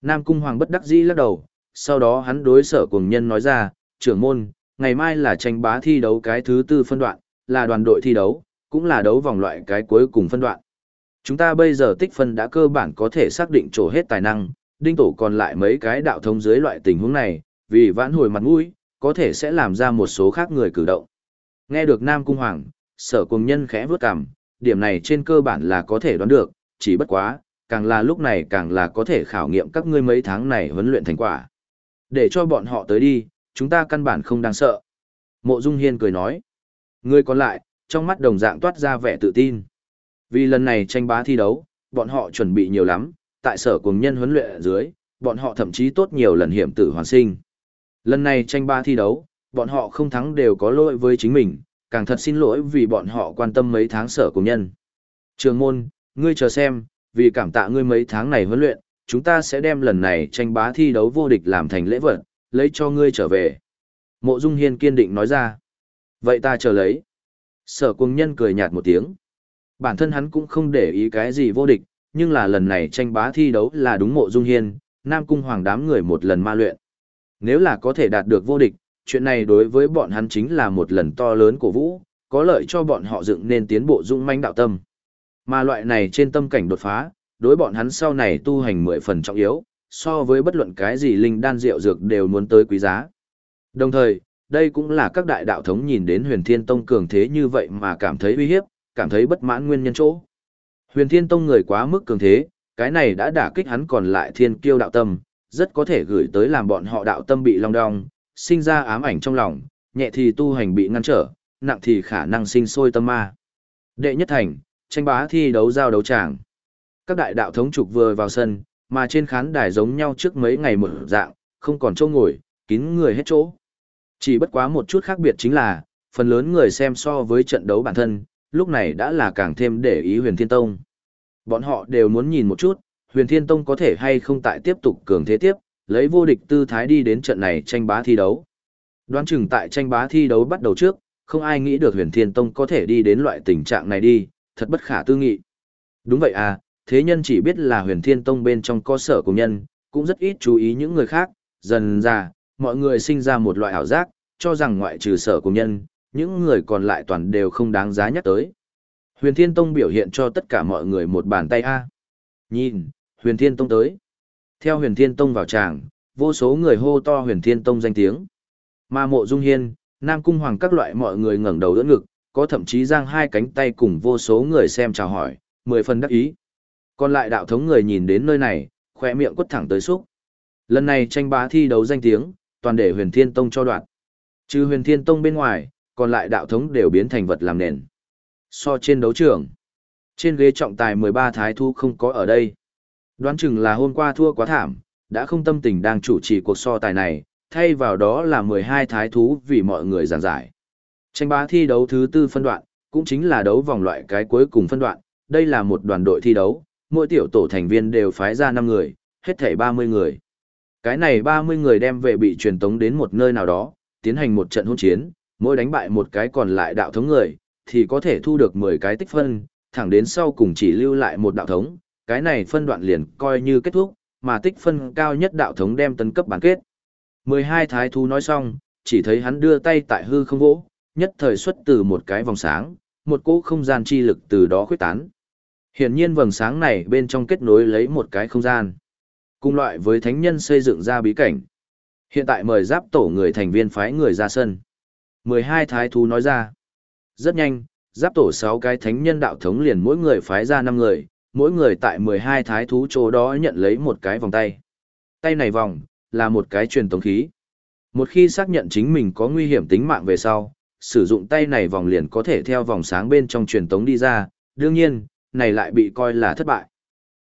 Nam Cung Hoàng bất đắc dĩ lắc đầu, sau đó hắn đối sở cùng nhân nói ra, trưởng môn, ngày mai là tranh bá thi đấu cái thứ tư phân đoạn, là đoàn đội thi đấu, cũng là đấu vòng loại cái cuối cùng phân đoạn. Chúng ta bây giờ tích phân đã cơ bản có thể xác định chỗ hết tài năng, đinh tổ còn lại mấy cái đạo thông dưới loại tình huống này, vì vãn hồi mặt mũi, có thể sẽ làm ra một số khác người cử động. Nghe được Nam Cung Hoàng, sở cùng nhân khẽ vướt cằm, điểm này trên cơ bản là có thể đoán được, chỉ bất quá, càng là lúc này càng là có thể khảo nghiệm các ngươi mấy tháng này huấn luyện thành quả. Để cho bọn họ tới đi, chúng ta căn bản không đáng sợ. Mộ Dung Hiên cười nói. Người còn lại, trong mắt đồng dạng toát ra vẻ tự tin. Vì lần này tranh bá thi đấu, bọn họ chuẩn bị nhiều lắm, tại sở cùng nhân huấn luyện ở dưới, bọn họ thậm chí tốt nhiều lần hiểm tử hoàn sinh. Lần này tranh bá thi đấu, bọn họ không thắng đều có lỗi với chính mình, càng thật xin lỗi vì bọn họ quan tâm mấy tháng sở cùng nhân. Trường môn, ngươi chờ xem, vì cảm tạ ngươi mấy tháng này huấn luyện, chúng ta sẽ đem lần này tranh bá thi đấu vô địch làm thành lễ vật, lấy cho ngươi trở về. Mộ Dung Hiên kiên định nói ra. Vậy ta chờ lấy. Sở cùng nhân cười nhạt một tiếng. Bản thân hắn cũng không để ý cái gì vô địch, nhưng là lần này tranh bá thi đấu là đúng mộ Dung Hiên, Nam Cung Hoàng đám người một lần ma luyện. Nếu là có thể đạt được vô địch, chuyện này đối với bọn hắn chính là một lần to lớn cổ vũ, có lợi cho bọn họ dựng nên tiến bộ dung manh đạo tâm. Mà loại này trên tâm cảnh đột phá, đối bọn hắn sau này tu hành mười phần trọng yếu, so với bất luận cái gì linh đan rượu dược đều muốn tới quý giá. Đồng thời, đây cũng là các đại đạo thống nhìn đến huyền thiên tông cường thế như vậy mà cảm thấy uy hiếp, cảm thấy bất mãn nguyên nhân chỗ. Huyền thiên tông người quá mức cường thế, cái này đã đả kích hắn còn lại thiên kiêu đạo tâm, rất có thể gửi tới làm bọn họ đạo tâm bị long đong, sinh ra ám ảnh trong lòng, nhẹ thì tu hành bị ngăn trở, nặng thì khả năng sinh sôi tâm ma. Đệ nhất thành, tranh bá thi đấu giao đấu tràng. Các đại đạo thống trục vừa vào sân, mà trên khán đài giống nhau trước mấy ngày một dạng, không còn chỗ ngồi, kín người hết chỗ. Chỉ bất quá một chút khác biệt chính là, phần lớn người xem so với trận đấu bản thân, lúc này đã là càng thêm để ý huyền thiên tông. Bọn họ đều muốn nhìn một chút, huyền thiên tông có thể hay không tại tiếp tục cường thế tiếp, lấy vô địch tư thái đi đến trận này tranh bá thi đấu. Đoán chừng tại tranh bá thi đấu bắt đầu trước, không ai nghĩ được huyền thiên tông có thể đi đến loại tình trạng này đi, thật bất khả tư nghị. Đúng vậy à, thế nhân chỉ biết là huyền thiên tông bên trong có sở của nhân, cũng rất ít chú ý những người khác, dần ra, mọi người sinh ra một loại ảo giác, cho rằng ngoại trừ sở cùng nhân, những người còn lại toàn đều không đáng giá nhắc tới. Huyền Thiên Tông biểu hiện cho tất cả mọi người một bàn tay A. Nhìn, Huyền Thiên Tông tới. Theo Huyền Thiên Tông vào tràng, vô số người hô to Huyền Thiên Tông danh tiếng. Mà mộ dung hiên, Nam Cung Hoàng các loại mọi người ngẩng đầu đỡ ngực, có thậm chí giang hai cánh tay cùng vô số người xem chào hỏi, mười phần đắc ý. Còn lại đạo thống người nhìn đến nơi này, khỏe miệng quất thẳng tới xúc. Lần này tranh bá thi đấu danh tiếng, toàn để huyền thiên tông cho đoạn. Trừ huyền thiên tông bên ngoài, còn lại đạo thống đều biến thành vật làm nền. So trên đấu trường, trên ghế trọng tài 13 thái thu không có ở đây. Đoán chừng là hôm qua thua quá thảm, đã không tâm tình đang chủ trì cuộc so tài này, thay vào đó là 12 thái thú vì mọi người giảng giải. Tranh bá thi đấu thứ tư phân đoạn, cũng chính là đấu vòng loại cái cuối cùng phân đoạn, đây là một đoàn đội thi đấu, mỗi tiểu tổ thành viên đều phái ra 5 người, hết thảy 30 người. Cái này 30 người đem về bị truyền tống đến một nơi nào đó, tiến hành một trận hôn chiến, mỗi đánh bại một cái còn lại đạo thống người, thì có thể thu được 10 cái tích phân, thẳng đến sau cùng chỉ lưu lại một đạo thống, cái này phân đoạn liền coi như kết thúc, mà tích phân cao nhất đạo thống đem tấn cấp bán kết. 12 thái thú nói xong, chỉ thấy hắn đưa tay tại hư không vỗ, nhất thời xuất từ một cái vòng sáng, một cỗ không gian chi lực từ đó khuyết tán. Hiển nhiên vầng sáng này bên trong kết nối lấy một cái không gian. Cùng loại với thánh nhân xây dựng ra bí cảnh. Hiện tại mời giáp tổ người thành viên phái người ra sân. 12 thái thú nói ra. Rất nhanh, giáp tổ 6 cái thánh nhân đạo thống liền mỗi người phái ra 5 người, mỗi người tại 12 thái thú chỗ đó nhận lấy một cái vòng tay. Tay này vòng, là một cái truyền tống khí. Một khi xác nhận chính mình có nguy hiểm tính mạng về sau, sử dụng tay này vòng liền có thể theo vòng sáng bên trong truyền tống đi ra, đương nhiên, này lại bị coi là thất bại.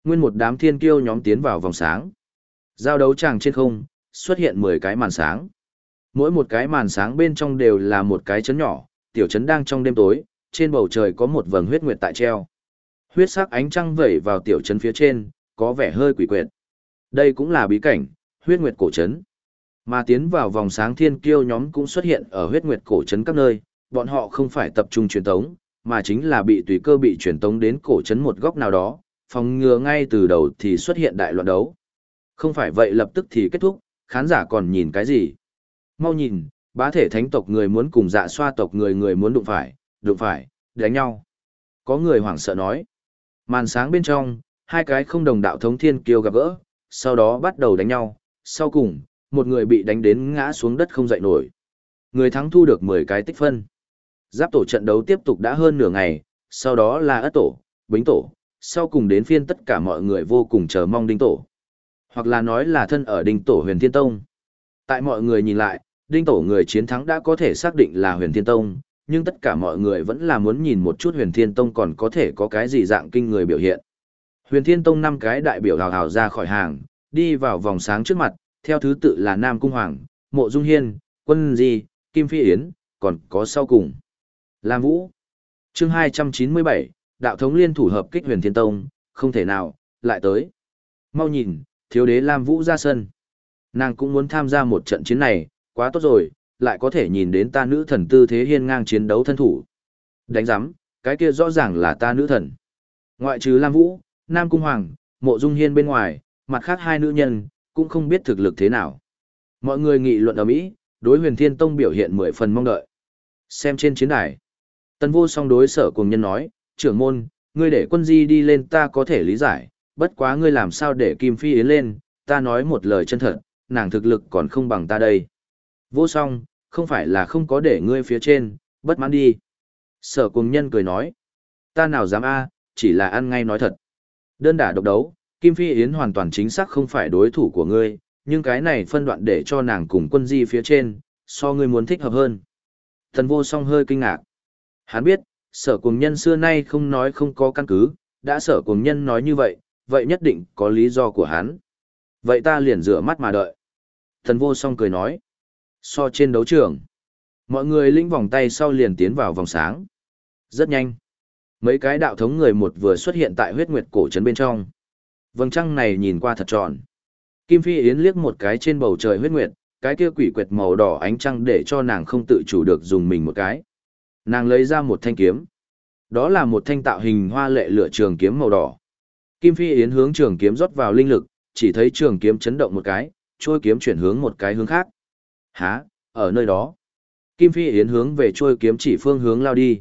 Nguyên một đám thiên kiêu nhóm tiến vào vòng sáng. Giao đấu tràng trên không, xuất hiện 10 cái màn sáng. Mỗi một cái màn sáng bên trong đều là một cái chấn nhỏ, tiểu chấn đang trong đêm tối, trên bầu trời có một vầng huyết nguyệt tại treo. Huyết sắc ánh trăng vẩy vào tiểu chấn phía trên, có vẻ hơi quỷ quyệt. Đây cũng là bí cảnh, huyết nguyệt cổ chấn. Mà tiến vào vòng sáng thiên kiêu nhóm cũng xuất hiện ở huyết nguyệt cổ chấn các nơi, bọn họ không phải tập trung truyền tống, mà chính là bị tùy cơ bị truyền tống đến cổ chấn một góc nào đó, phòng ngừa ngay từ đầu thì xuất hiện đại loạn đấu. Không phải vậy lập tức thì kết thúc, khán giả còn nhìn cái gì? Mau nhìn, bá thể thánh tộc người muốn cùng dạ xoa tộc người người muốn đụng phải, đụng phải, đánh nhau. Có người hoảng sợ nói. Màn sáng bên trong, hai cái không đồng đạo thống thiên kiêu gặp gỡ, sau đó bắt đầu đánh nhau, sau cùng, một người bị đánh đến ngã xuống đất không dậy nổi. Người thắng thu được 10 cái tích phân. Giáp tổ trận đấu tiếp tục đã hơn nửa ngày, sau đó là ất tổ, bính tổ, sau cùng đến phiên tất cả mọi người vô cùng chờ mong đinh tổ. Hoặc là nói là thân ở đinh tổ huyền thiên tông. Tại mọi người nhìn lại, đinh tổ người chiến thắng đã có thể xác định là huyền thiên tông, nhưng tất cả mọi người vẫn là muốn nhìn một chút huyền thiên tông còn có thể có cái gì dạng kinh người biểu hiện. Huyền thiên tông năm cái đại biểu hào hào ra khỏi hàng, đi vào vòng sáng trước mặt, theo thứ tự là Nam Cung Hoàng, Mộ Dung Hiên, Quân Di, Kim Phi Yến, còn có sau cùng. Lam Vũ. chương 297, đạo thống liên thủ hợp kích huyền thiên tông, không thể nào, lại tới. Mau nhìn, thiếu đế Lam Vũ ra sân. Nàng cũng muốn tham gia một trận chiến này, quá tốt rồi, lại có thể nhìn đến ta nữ thần tư thế hiên ngang chiến đấu thân thủ. Đánh giám, cái kia rõ ràng là ta nữ thần. Ngoại trừ Lam Vũ, Nam Cung Hoàng, Mộ Dung Hiên bên ngoài, mặt khác hai nữ nhân, cũng không biết thực lực thế nào. Mọi người nghị luận ở Mỹ, đối huyền thiên tông biểu hiện mười phần mong đợi. Xem trên chiến đài. Tần vô song đối sở cùng nhân nói, trưởng môn, ngươi để quân di đi lên ta có thể lý giải, bất quá ngươi làm sao để Kim Phi Yến lên, ta nói một lời chân thật, nàng thực lực còn không bằng ta đây. Vô song, không phải là không có để ngươi phía trên, bất mãn đi. Sở cùng nhân cười nói, ta nào dám a, chỉ là ăn ngay nói thật. Đơn đả độc đấu, Kim Phi Yến hoàn toàn chính xác không phải đối thủ của ngươi, nhưng cái này phân đoạn để cho nàng cùng quân di phía trên, so ngươi muốn thích hợp hơn. Thần vô song hơi kinh ngạc. Hắn biết, sở cùng nhân xưa nay không nói không có căn cứ, đã sở cùng nhân nói như vậy, vậy nhất định có lý do của hắn. Vậy ta liền rửa mắt mà đợi. Thần vô song cười nói. So trên đấu trường, mọi người lĩnh vòng tay sau liền tiến vào vòng sáng. Rất nhanh. Mấy cái đạo thống người một vừa xuất hiện tại huyết nguyệt cổ trấn bên trong. Vầng trăng này nhìn qua thật tròn. Kim Phi Yến liếc một cái trên bầu trời huyết nguyệt, cái kia quỷ quyệt màu đỏ ánh trăng để cho nàng không tự chủ được dùng mình một cái. Nàng lấy ra một thanh kiếm. Đó là một thanh tạo hình hoa lệ lửa trường kiếm màu đỏ. Kim Phi Yến hướng trường kiếm rót vào linh lực, chỉ thấy trường kiếm chấn động một cái, trôi kiếm chuyển hướng một cái hướng khác. Hả, ở nơi đó. Kim Phi Yến hướng về trôi kiếm chỉ phương hướng lao đi.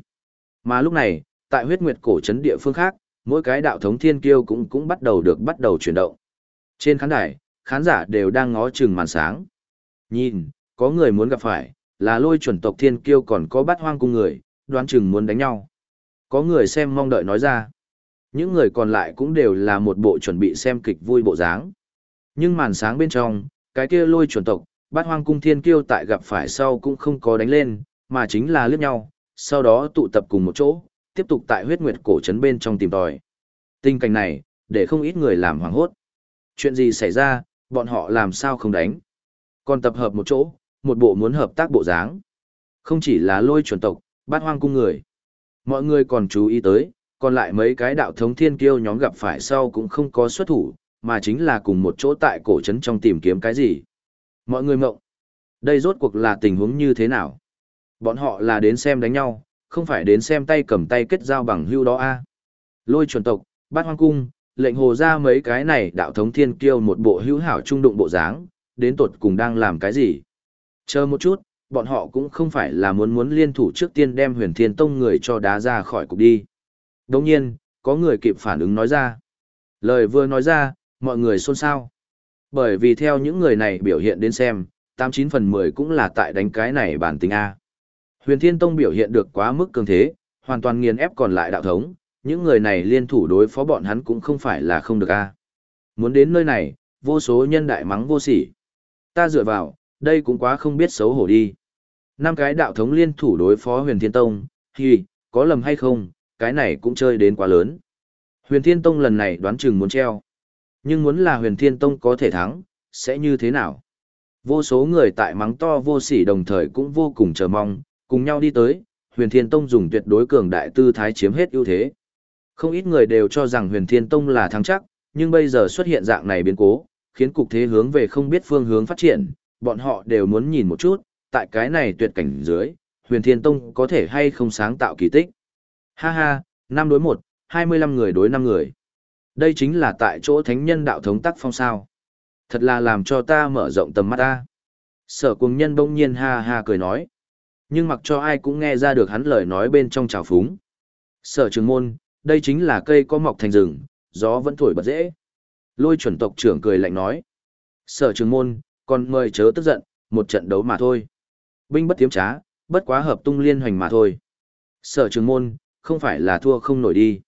Mà lúc này, tại huyết nguyệt cổ trấn địa phương khác, mỗi cái đạo thống thiên kiêu cũng cũng bắt đầu được bắt đầu chuyển động. Trên khán đài, khán giả đều đang ngó chừng màn sáng. Nhìn, có người muốn gặp phải, là lôi chuẩn tộc thiên kiêu còn có bát hoang cung người, đoán chừng muốn đánh nhau. Có người xem mong đợi nói ra. Những người còn lại cũng đều là một bộ chuẩn bị xem kịch vui bộ dáng. Nhưng màn sáng bên trong, cái kia lôi chuẩn tộc, bát hoang cung thiên kiêu tại gặp phải sau cũng không có đánh lên, mà chính là liếc nhau, sau đó tụ tập cùng một chỗ, tiếp tục tại huyết nguyệt cổ trấn bên trong tìm tòi. Tình cảnh này, để không ít người làm hoảng hốt. Chuyện gì xảy ra, bọn họ làm sao không đánh? Còn tập hợp một chỗ, một bộ muốn hợp tác bộ dáng. Không chỉ là lôi chuẩn tộc, bát hoang cung người. Mọi người còn chú ý tới, còn lại mấy cái đạo thống thiên kiêu nhóm gặp phải sau cũng không có xuất thủ, mà chính là cùng một chỗ tại cổ trấn trong tìm kiếm cái gì. Mọi người mộng. Đây rốt cuộc là tình huống như thế nào? Bọn họ là đến xem đánh nhau, không phải đến xem tay cầm tay kết giao bằng hưu đó a. Lôi chuẩn tộc, bát hoang cung, lệnh hồ ra mấy cái này đạo thống thiên kiêu một bộ hữu hảo trung đụng bộ dáng, đến tột cùng đang làm cái gì? Chờ một chút, bọn họ cũng không phải là muốn muốn liên thủ trước tiên đem huyền thiên tông người cho đá ra khỏi cục đi. Đồng nhiên, có người kịp phản ứng nói ra. Lời vừa nói ra, mọi người xôn xao. Bởi vì theo những người này biểu hiện đến xem, 89 phần 10 cũng là tại đánh cái này bản tính A. Huyền Thiên Tông biểu hiện được quá mức cường thế, hoàn toàn nghiền ép còn lại đạo thống, những người này liên thủ đối phó bọn hắn cũng không phải là không được A. Muốn đến nơi này, vô số nhân đại mắng vô sỉ. Ta dựa vào, đây cũng quá không biết xấu hổ đi. Năm cái đạo thống liên thủ đối phó huyền thiên tông, thì, có lầm hay không, cái này cũng chơi đến quá lớn. Huyền thiên tông lần này đoán chừng muốn treo. Nhưng muốn là huyền thiên tông có thể thắng, sẽ như thế nào? Vô số người tại mắng to vô sỉ đồng thời cũng vô cùng chờ mong, cùng nhau đi tới, huyền thiên tông dùng tuyệt đối cường đại tư thái chiếm hết ưu thế. Không ít người đều cho rằng huyền thiên tông là thắng chắc, nhưng bây giờ xuất hiện dạng này biến cố, khiến cục thế hướng về không biết phương hướng phát triển, bọn họ đều muốn nhìn một chút, tại cái này tuyệt cảnh dưới, huyền thiên tông có thể hay không sáng tạo kỳ tích. Ha ha, năm đối một, 25 người đối 5 người. Đây chính là tại chỗ thánh nhân đạo thống tắc phong sao. Thật là làm cho ta mở rộng tầm mắt ta. Sở cuồng nhân bỗng nhiên ha ha cười nói. Nhưng mặc cho ai cũng nghe ra được hắn lời nói bên trong trào phúng. Sở trường môn, đây chính là cây có mọc thành rừng, gió vẫn thổi bật dễ. Lôi chuẩn tộc trưởng cười lạnh nói. Sở trường môn, còn mời chớ tức giận, một trận đấu mà thôi. Binh bất tiếm trá, bất quá hợp tung liên hoành mà thôi. Sở trường môn, không phải là thua không nổi đi.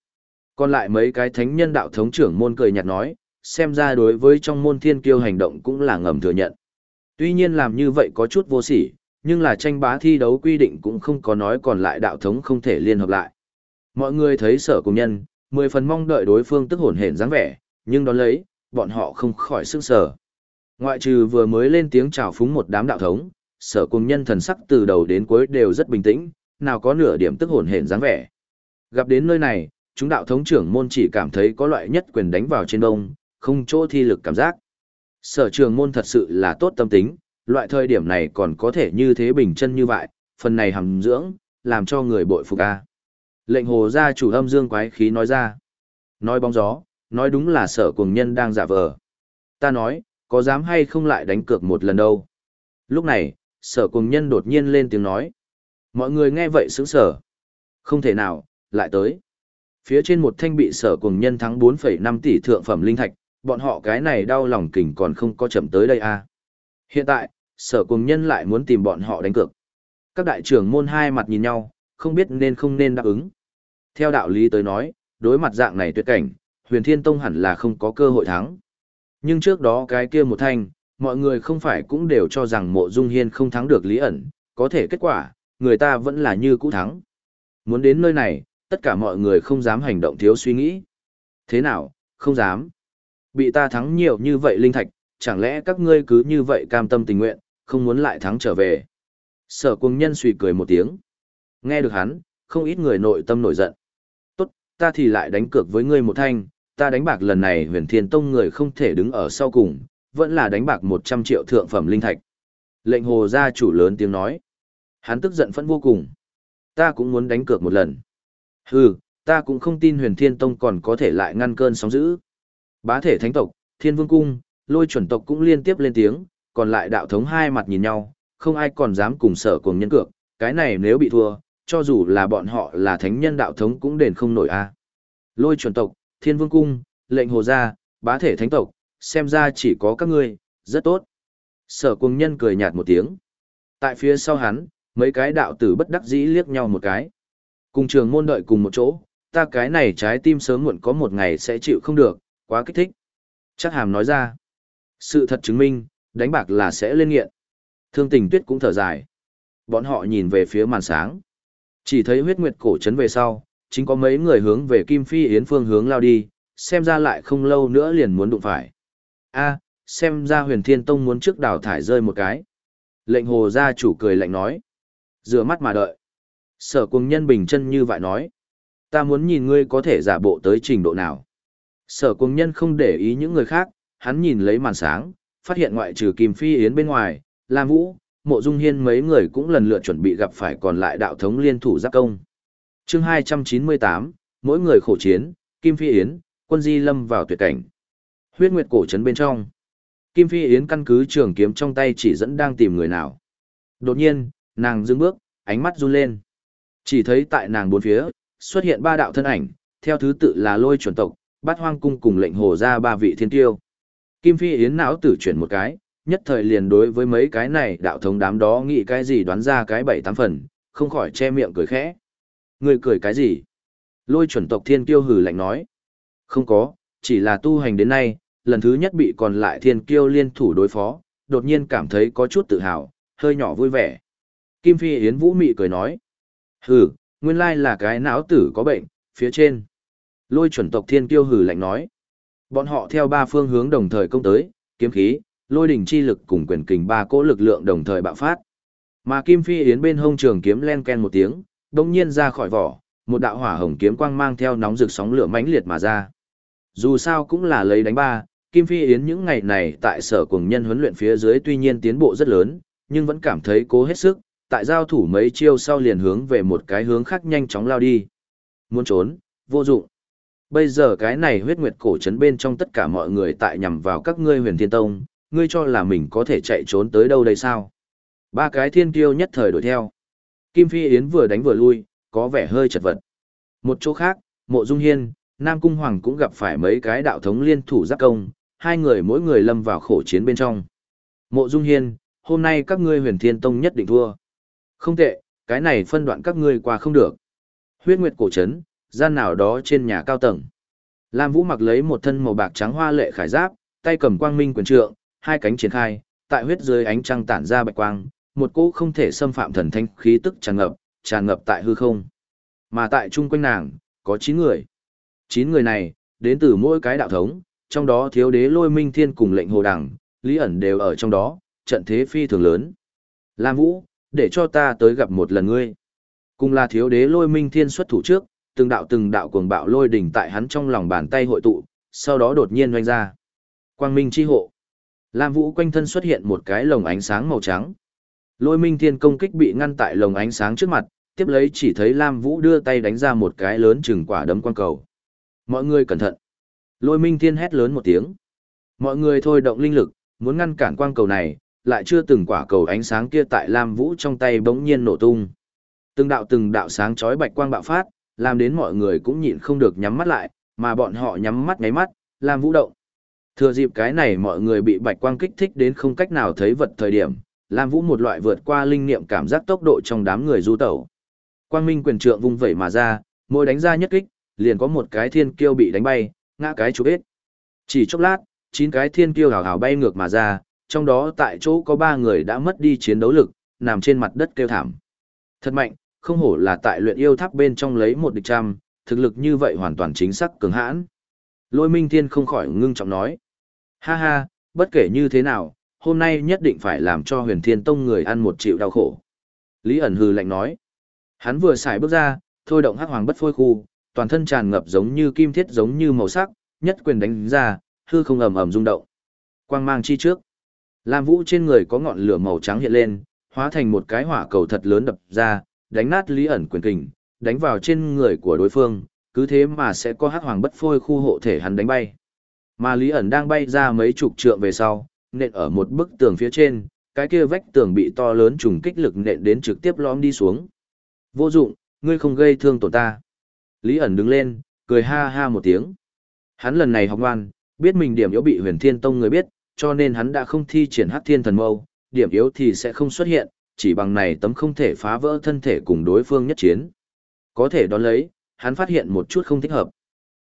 Còn lại mấy cái thánh nhân đạo thống trưởng môn cười nhạt nói, xem ra đối với trong môn thiên kiêu hành động cũng là ngầm thừa nhận. Tuy nhiên làm như vậy có chút vô sỉ, nhưng là tranh bá thi đấu quy định cũng không có nói còn lại đạo thống không thể liên hợp lại. Mọi người thấy sở cùng nhân, mười phần mong đợi đối phương tức hồn hển dáng vẻ, nhưng đón lấy, bọn họ không khỏi sức sở. Ngoại trừ vừa mới lên tiếng chào phúng một đám đạo thống, sở cùng nhân thần sắc từ đầu đến cuối đều rất bình tĩnh, nào có nửa điểm tức hồn hển dáng vẻ. Gặp đến nơi này, chúng đạo thống trưởng môn chỉ cảm thấy có loại nhất quyền đánh vào trên đông, không chỗ thi lực cảm giác. Sở trường môn thật sự là tốt tâm tính, loại thời điểm này còn có thể như thế bình chân như vậy, phần này hàm dưỡng, làm cho người bội phục a. Lệnh hồ gia chủ âm dương quái khí nói ra. Nói bóng gió, nói đúng là sở cùng nhân đang giả vờ. Ta nói, có dám hay không lại đánh cược một lần đâu. Lúc này, sở cùng nhân đột nhiên lên tiếng nói. Mọi người nghe vậy sững sở. Không thể nào, lại tới. Phía trên một thanh bị sở cùng nhân thắng 4,5 tỷ thượng phẩm linh thạch, bọn họ cái này đau lòng kình còn không có chậm tới đây à. Hiện tại, sở cùng nhân lại muốn tìm bọn họ đánh cược. Các đại trưởng môn hai mặt nhìn nhau, không biết nên không nên đáp ứng. Theo đạo lý tới nói, đối mặt dạng này tuyệt cảnh, huyền thiên tông hẳn là không có cơ hội thắng. Nhưng trước đó cái kia một thanh, mọi người không phải cũng đều cho rằng mộ dung hiên không thắng được lý ẩn, có thể kết quả, người ta vẫn là như cũ thắng. Muốn đến nơi này, tất cả mọi người không dám hành động thiếu suy nghĩ. Thế nào, không dám. Bị ta thắng nhiều như vậy linh thạch, chẳng lẽ các ngươi cứ như vậy cam tâm tình nguyện, không muốn lại thắng trở về. Sở cung nhân suy cười một tiếng. Nghe được hắn, không ít người nội tâm nổi giận. Tốt, ta thì lại đánh cược với ngươi một thanh, ta đánh bạc lần này huyền thiên tông người không thể đứng ở sau cùng, vẫn là đánh bạc 100 triệu thượng phẩm linh thạch. Lệnh hồ gia chủ lớn tiếng nói. Hắn tức giận phẫn vô cùng. Ta cũng muốn đánh cược một lần. Hừ, ta cũng không tin huyền thiên tông còn có thể lại ngăn cơn sóng dữ. Bá thể thánh tộc, thiên vương cung, lôi chuẩn tộc cũng liên tiếp lên tiếng, còn lại đạo thống hai mặt nhìn nhau, không ai còn dám cùng sở cùng nhân cược, cái này nếu bị thua, cho dù là bọn họ là thánh nhân đạo thống cũng đền không nổi a. Lôi chuẩn tộc, thiên vương cung, lệnh hồ gia, bá thể thánh tộc, xem ra chỉ có các ngươi, rất tốt. Sở cùng nhân cười nhạt một tiếng. Tại phía sau hắn, mấy cái đạo tử bất đắc dĩ liếc nhau một cái. Cùng trường môn đợi cùng một chỗ, ta cái này trái tim sớm muộn có một ngày sẽ chịu không được, quá kích thích. Chắc hàm nói ra. Sự thật chứng minh, đánh bạc là sẽ lên nghiện. Thương tình tuyết cũng thở dài. Bọn họ nhìn về phía màn sáng. Chỉ thấy huyết nguyệt cổ trấn về sau, chính có mấy người hướng về Kim Phi Yến phương hướng lao đi, xem ra lại không lâu nữa liền muốn đụng phải. a xem ra huyền thiên tông muốn trước đào thải rơi một cái. Lệnh hồ gia chủ cười lạnh nói. Rửa mắt mà đợi. Sở cùng nhân bình chân như vậy nói. Ta muốn nhìn ngươi có thể giả bộ tới trình độ nào. Sở cùng nhân không để ý những người khác, hắn nhìn lấy màn sáng, phát hiện ngoại trừ Kim Phi Yến bên ngoài, Lam Vũ, Mộ Dung Hiên mấy người cũng lần lượt chuẩn bị gặp phải còn lại đạo thống liên thủ giáp công chương 298, mỗi người khổ chiến, Kim Phi Yến, quân di lâm vào tuyệt cảnh. Huyết Nguyệt cổ trấn bên trong. Kim Phi Yến căn cứ trường kiếm trong tay chỉ dẫn đang tìm người nào. Đột nhiên, nàng dừng bước, ánh mắt run lên. Chỉ thấy tại nàng bốn phía, xuất hiện ba đạo thân ảnh, theo thứ tự là lôi chuẩn tộc, bát hoang cung cùng lệnh hồ ra ba vị thiên tiêu. Kim Phi Yến não tử chuyển một cái, nhất thời liền đối với mấy cái này đạo thống đám đó nghĩ cái gì đoán ra cái bảy tám phần, không khỏi che miệng cười khẽ. Người cười cái gì? Lôi chuẩn tộc thiên kiêu hử lạnh nói. Không có, chỉ là tu hành đến nay, lần thứ nhất bị còn lại thiên kiêu liên thủ đối phó, đột nhiên cảm thấy có chút tự hào, hơi nhỏ vui vẻ. Kim Phi Yến Vũ Mị cười nói. Hử, nguyên lai là cái não tử có bệnh, phía trên. Lôi chuẩn tộc thiên kiêu hử lạnh nói. Bọn họ theo ba phương hướng đồng thời công tới, kiếm khí, lôi đỉnh chi lực cùng quyền kình ba cỗ lực lượng đồng thời bạo phát. Mà Kim Phi Yến bên hông trường kiếm len ken một tiếng, đông nhiên ra khỏi vỏ, một đạo hỏa hồng kiếm quang mang theo nóng rực sóng lửa mãnh liệt mà ra. Dù sao cũng là lấy đánh ba, Kim Phi Yến những ngày này tại sở cùng nhân huấn luyện phía dưới tuy nhiên tiến bộ rất lớn, nhưng vẫn cảm thấy cố hết sức, tại giao thủ mấy chiêu sau liền hướng về một cái hướng khác nhanh chóng lao đi. Muốn trốn, vô dụng. Bây giờ cái này huyết nguyệt cổ trấn bên trong tất cả mọi người tại nhằm vào các ngươi huyền thiên tông, ngươi cho là mình có thể chạy trốn tới đâu đây sao? Ba cái thiên kiêu nhất thời đuổi theo. Kim Phi Yến vừa đánh vừa lui, có vẻ hơi chật vật. Một chỗ khác, Mộ Dung Hiên, Nam Cung Hoàng cũng gặp phải mấy cái đạo thống liên thủ giáp công, hai người mỗi người lâm vào khổ chiến bên trong. Mộ Dung Hiên, hôm nay các ngươi huyền thiên tông nhất định thua. Không tệ, cái này phân đoạn các ngươi qua không được. Huyết Nguyệt cổ trấn, gian nào đó trên nhà cao tầng. Lam Vũ mặc lấy một thân màu bạc trắng hoa lệ khải giáp, tay cầm quang minh quyền trượng, hai cánh triển khai, tại huyết dưới ánh trăng tản ra bạch quang, một cỗ không thể xâm phạm thần thanh khí tức tràn ngập, tràn ngập tại hư không. Mà tại chung quanh nàng, có 9 người. 9 người này, đến từ mỗi cái đạo thống, trong đó thiếu đế lôi minh thiên cùng lệnh hồ đằng, lý ẩn đều ở trong đó, trận thế phi thường lớn. Lam Vũ, để cho ta tới gặp một lần ngươi. Cùng là thiếu đế lôi minh thiên xuất thủ trước, từng đạo từng đạo cuồng bạo lôi đỉnh tại hắn trong lòng bàn tay hội tụ, sau đó đột nhiên doanh ra. Quang minh chi hộ. Lam Vũ quanh thân xuất hiện một cái lồng ánh sáng màu trắng. Lôi minh thiên công kích bị ngăn tại lồng ánh sáng trước mặt, tiếp lấy chỉ thấy Lam Vũ đưa tay đánh ra một cái lớn chừng quả đấm quang cầu. Mọi người cẩn thận. Lôi minh thiên hét lớn một tiếng. Mọi người thôi động linh lực, muốn ngăn cản quang cầu này, lại chưa từng quả cầu ánh sáng kia tại Lam Vũ trong tay bỗng nhiên nổ tung. Từng đạo từng đạo sáng chói bạch quang bạo phát, làm đến mọi người cũng nhịn không được nhắm mắt lại, mà bọn họ nhắm mắt ngáy mắt, Lam Vũ động. Thừa dịp cái này mọi người bị bạch quang kích thích đến không cách nào thấy vật thời điểm, Lam Vũ một loại vượt qua linh niệm cảm giác tốc độ trong đám người du tẩu. Quang Minh quyền trượng vung vẩy mà ra, mỗi đánh ra nhất kích, liền có một cái thiên kiêu bị đánh bay, ngã cái chụp hết. Chỉ chốc lát, chín cái thiên kiêu hào hào bay ngược mà ra, trong đó tại chỗ có ba người đã mất đi chiến đấu lực, nằm trên mặt đất kêu thảm. Thật mạnh, không hổ là tại luyện yêu tháp bên trong lấy một địch trăm, thực lực như vậy hoàn toàn chính xác cường hãn. Lôi Minh Thiên không khỏi ngưng trọng nói. Ha ha, bất kể như thế nào, hôm nay nhất định phải làm cho huyền thiên tông người ăn một triệu đau khổ. Lý ẩn hừ lạnh nói. Hắn vừa xài bước ra, thôi động hắc hoàng bất phôi khu, toàn thân tràn ngập giống như kim thiết giống như màu sắc, nhất quyền đánh ra, hư không ầm ầm rung động. Quang mang chi trước. Lam Vũ trên người có ngọn lửa màu trắng hiện lên, hóa thành một cái hỏa cầu thật lớn đập ra, đánh nát Lý ẩn quyền kình, đánh vào trên người của đối phương, cứ thế mà sẽ có hắc hoàng bất phôi khu hộ thể hắn đánh bay. Mà Lý ẩn đang bay ra mấy chục trượng về sau, nện ở một bức tường phía trên, cái kia vách tường bị to lớn trùng kích lực nện đến trực tiếp lõm đi xuống. Vô dụng, ngươi không gây thương tổn ta. Lý ẩn đứng lên, cười ha ha một tiếng. Hắn lần này học ngoan, biết mình điểm yếu bị huyền thiên tông người biết, cho nên hắn đã không thi triển hắc thiên thần mâu, điểm yếu thì sẽ không xuất hiện, chỉ bằng này tấm không thể phá vỡ thân thể cùng đối phương nhất chiến. Có thể đón lấy, hắn phát hiện một chút không thích hợp.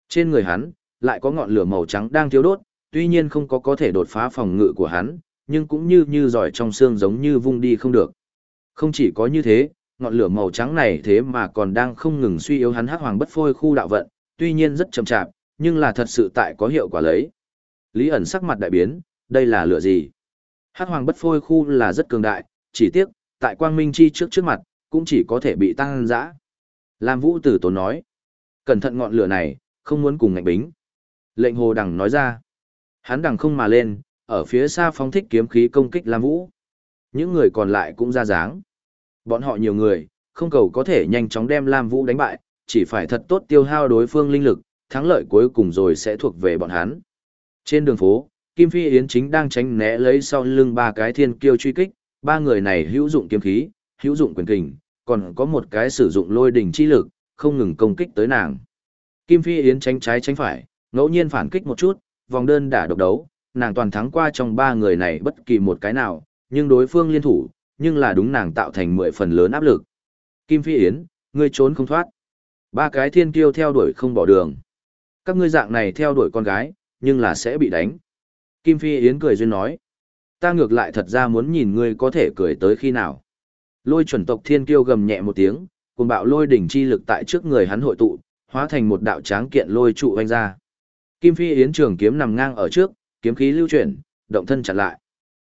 Trên người hắn, lại có ngọn lửa màu trắng đang thiêu đốt, tuy nhiên không có có thể đột phá phòng ngự của hắn, nhưng cũng như như giỏi trong xương giống như vung đi không được. Không chỉ có như thế, ngọn lửa màu trắng này thế mà còn đang không ngừng suy yếu hắn hắc hoàng bất phôi khu đạo vận, tuy nhiên rất chậm chạp, nhưng là thật sự tại có hiệu quả lấy. Lý ẩn sắc mặt đại biến, đây là lửa gì? Hắc hoàng bất phôi khu là rất cường đại, chỉ tiếc, tại quang minh chi trước trước mặt, cũng chỉ có thể bị tăng dã. Lam Vũ Tử Tốn nói, cẩn thận ngọn lửa này, không muốn cùng ngạnh bính. Lệnh hồ đằng nói ra, hắn đằng không mà lên, ở phía xa phóng thích kiếm khí công kích Lam Vũ. Những người còn lại cũng ra dáng. Bọn họ nhiều người, không cầu có thể nhanh chóng đem Lam Vũ đánh bại, chỉ phải thật tốt tiêu hao đối phương linh lực, thắng lợi cuối cùng rồi sẽ thuộc về bọn hắn. Trên đường phố, Kim Phi Yến chính đang tránh né lấy sau lưng ba cái thiên kiêu truy kích, ba người này hữu dụng kiếm khí, hữu dụng quyền kình, còn có một cái sử dụng lôi đỉnh chi lực, không ngừng công kích tới nàng. Kim Phi Yến tránh trái tránh phải, ngẫu nhiên phản kích một chút, vòng đơn đả độc đấu, nàng toàn thắng qua trong ba người này bất kỳ một cái nào, nhưng đối phương liên thủ, nhưng là đúng nàng tạo thành mười phần lớn áp lực. Kim Phi Yến, ngươi trốn không thoát. Ba cái thiên kiêu theo đuổi không bỏ đường. Các ngươi dạng này theo đuổi con gái, nhưng là sẽ bị đánh. Kim Phi Yến cười duyên nói. Ta ngược lại thật ra muốn nhìn ngươi có thể cười tới khi nào. Lôi chuẩn tộc thiên kiêu gầm nhẹ một tiếng, cùng bạo lôi đỉnh chi lực tại trước người hắn hội tụ, hóa thành một đạo tráng kiện lôi trụ vanh ra. Kim Phi Yến trường kiếm nằm ngang ở trước, kiếm khí lưu chuyển, động thân chặn lại.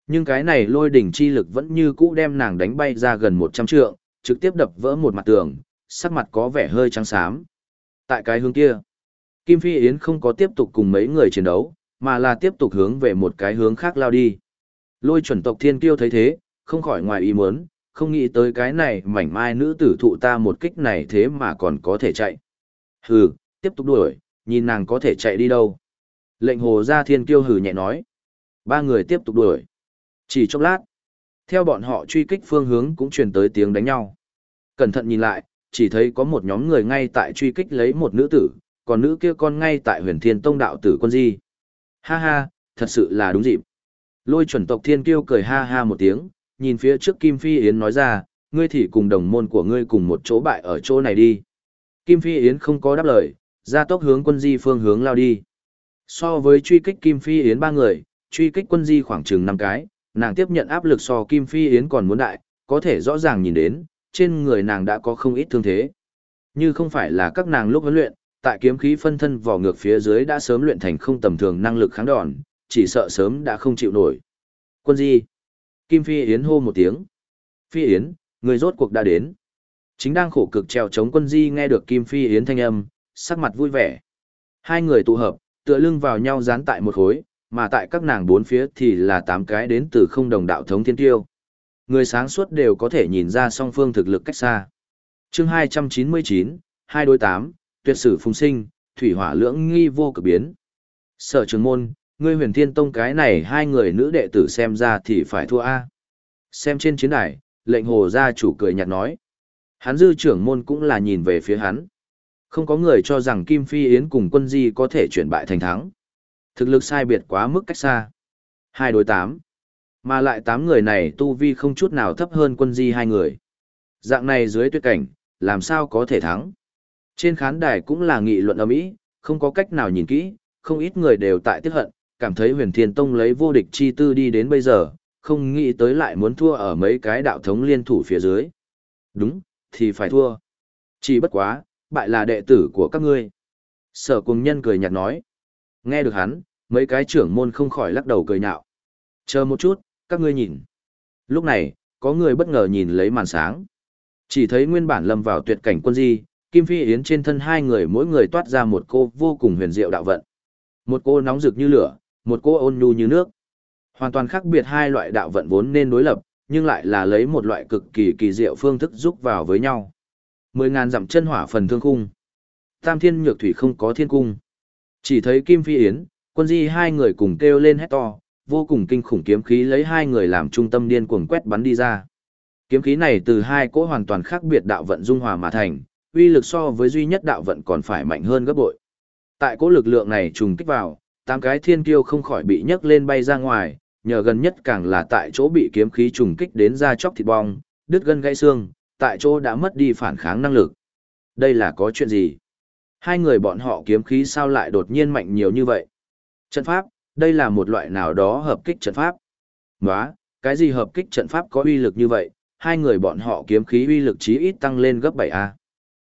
Nhưng cái này lôi đỉnh chi lực vẫn như cũ đem nàng đánh bay ra gần 100 trượng, trực tiếp đập vỡ một mặt tường, sắc mặt có vẻ hơi trắng xám. Tại cái hướng kia, Kim Phi Yến không có tiếp tục cùng mấy người chiến đấu, mà là tiếp tục hướng về một cái hướng khác lao đi. Lôi chuẩn tộc thiên kiêu thấy thế, không khỏi ngoài ý muốn, không nghĩ tới cái này mảnh mai nữ tử thụ ta một kích này thế mà còn có thể chạy. Hừ, tiếp tục đuổi, nhìn nàng có thể chạy đi đâu. Lệnh hồ ra thiên kiêu hử nhẹ nói. Ba người tiếp tục đuổi. Chỉ chốc lát, theo bọn họ truy kích phương hướng cũng truyền tới tiếng đánh nhau. Cẩn thận nhìn lại, chỉ thấy có một nhóm người ngay tại truy kích lấy một nữ tử, còn nữ kia con ngay tại huyền thiên tông đạo tử quân di. Ha ha, thật sự là đúng dịp. Lôi chuẩn tộc thiên kiêu cười ha ha một tiếng, nhìn phía trước Kim Phi Yến nói ra, ngươi thì cùng đồng môn của ngươi cùng một chỗ bại ở chỗ này đi. Kim Phi Yến không có đáp lời, ra tốc hướng quân di phương hướng lao đi. So với truy kích Kim Phi Yến ba người, truy kích quân di khoảng chừng năm cái, nàng tiếp nhận áp lực so Kim Phi Yến còn muốn đại, có thể rõ ràng nhìn đến, trên người nàng đã có không ít thương thế. Như không phải là các nàng lúc huấn luyện, tại kiếm khí phân thân vỏ ngược phía dưới đã sớm luyện thành không tầm thường năng lực kháng đòn, chỉ sợ sớm đã không chịu nổi. Quân di. Kim Phi Yến hô một tiếng. Phi Yến, người rốt cuộc đã đến. Chính đang khổ cực trèo chống quân di nghe được Kim Phi Yến thanh âm, sắc mặt vui vẻ. Hai người tụ hợp, tựa lưng vào nhau dán tại một khối, mà tại các nàng bốn phía thì là tám cái đến từ không đồng đạo thống thiên tiêu. Người sáng suốt đều có thể nhìn ra song phương thực lực cách xa. chương 299, hai đối tám, tuyệt sử phùng sinh, thủy hỏa lưỡng nghi vô cực biến. Sở trường môn, ngươi huyền thiên tông cái này hai người nữ đệ tử xem ra thì phải thua A. Xem trên chiến đài, lệnh hồ gia chủ cười nhạt nói. Hắn dư trưởng môn cũng là nhìn về phía hắn. Không có người cho rằng Kim Phi Yến cùng quân di có thể chuyển bại thành thắng. Thực lực sai biệt quá mức cách xa. Hai đối tám. Mà lại tám người này tu vi không chút nào thấp hơn quân di hai người. Dạng này dưới tuyệt cảnh, làm sao có thể thắng. Trên khán đài cũng là nghị luận ầm ĩ, không có cách nào nhìn kỹ, không ít người đều tại tiếc hận, cảm thấy huyền thiên tông lấy vô địch chi tư đi đến bây giờ, không nghĩ tới lại muốn thua ở mấy cái đạo thống liên thủ phía dưới. Đúng, thì phải thua. Chỉ bất quá, bại là đệ tử của các ngươi. Sở cùng nhân cười nhạt nói. Nghe được hắn, mấy cái trưởng môn không khỏi lắc đầu cười nhạo. Chờ một chút, các ngươi nhìn. Lúc này, có người bất ngờ nhìn lấy màn sáng. Chỉ thấy nguyên bản lâm vào tuyệt cảnh quân di, Kim Phi Yến trên thân hai người mỗi người toát ra một cô vô cùng huyền diệu đạo vận. Một cô nóng rực như lửa, một cô ôn nhu như nước. Hoàn toàn khác biệt hai loại đạo vận vốn nên đối lập, nhưng lại là lấy một loại cực kỳ kỳ diệu phương thức giúp vào với nhau. Mười ngàn dặm chân hỏa phần thương khung. Tam thiên nhược thủy không có thiên cung. Chỉ thấy Kim Phi Yến, Quân di hai người cùng kêu lên hét to, vô cùng kinh khủng kiếm khí lấy hai người làm trung tâm điên cuồng quét bắn đi ra. Kiếm khí này từ hai cỗ hoàn toàn khác biệt đạo vận dung hòa mà thành, uy lực so với duy nhất đạo vận còn phải mạnh hơn gấp bội. Tại cỗ lực lượng này trùng kích vào, tám cái thiên kiêu không khỏi bị nhấc lên bay ra ngoài, nhờ gần nhất càng là tại chỗ bị kiếm khí trùng kích đến ra chóc thịt bong, đứt gân gãy xương, tại chỗ đã mất đi phản kháng năng lực. Đây là có chuyện gì? Hai người bọn họ kiếm khí sao lại đột nhiên mạnh nhiều như vậy? Trận pháp, đây là một loại nào đó hợp kích trận pháp. Nóa, cái gì hợp kích trận pháp có uy lực như vậy? Hai người bọn họ kiếm khí uy lực chí ít tăng lên gấp 7A.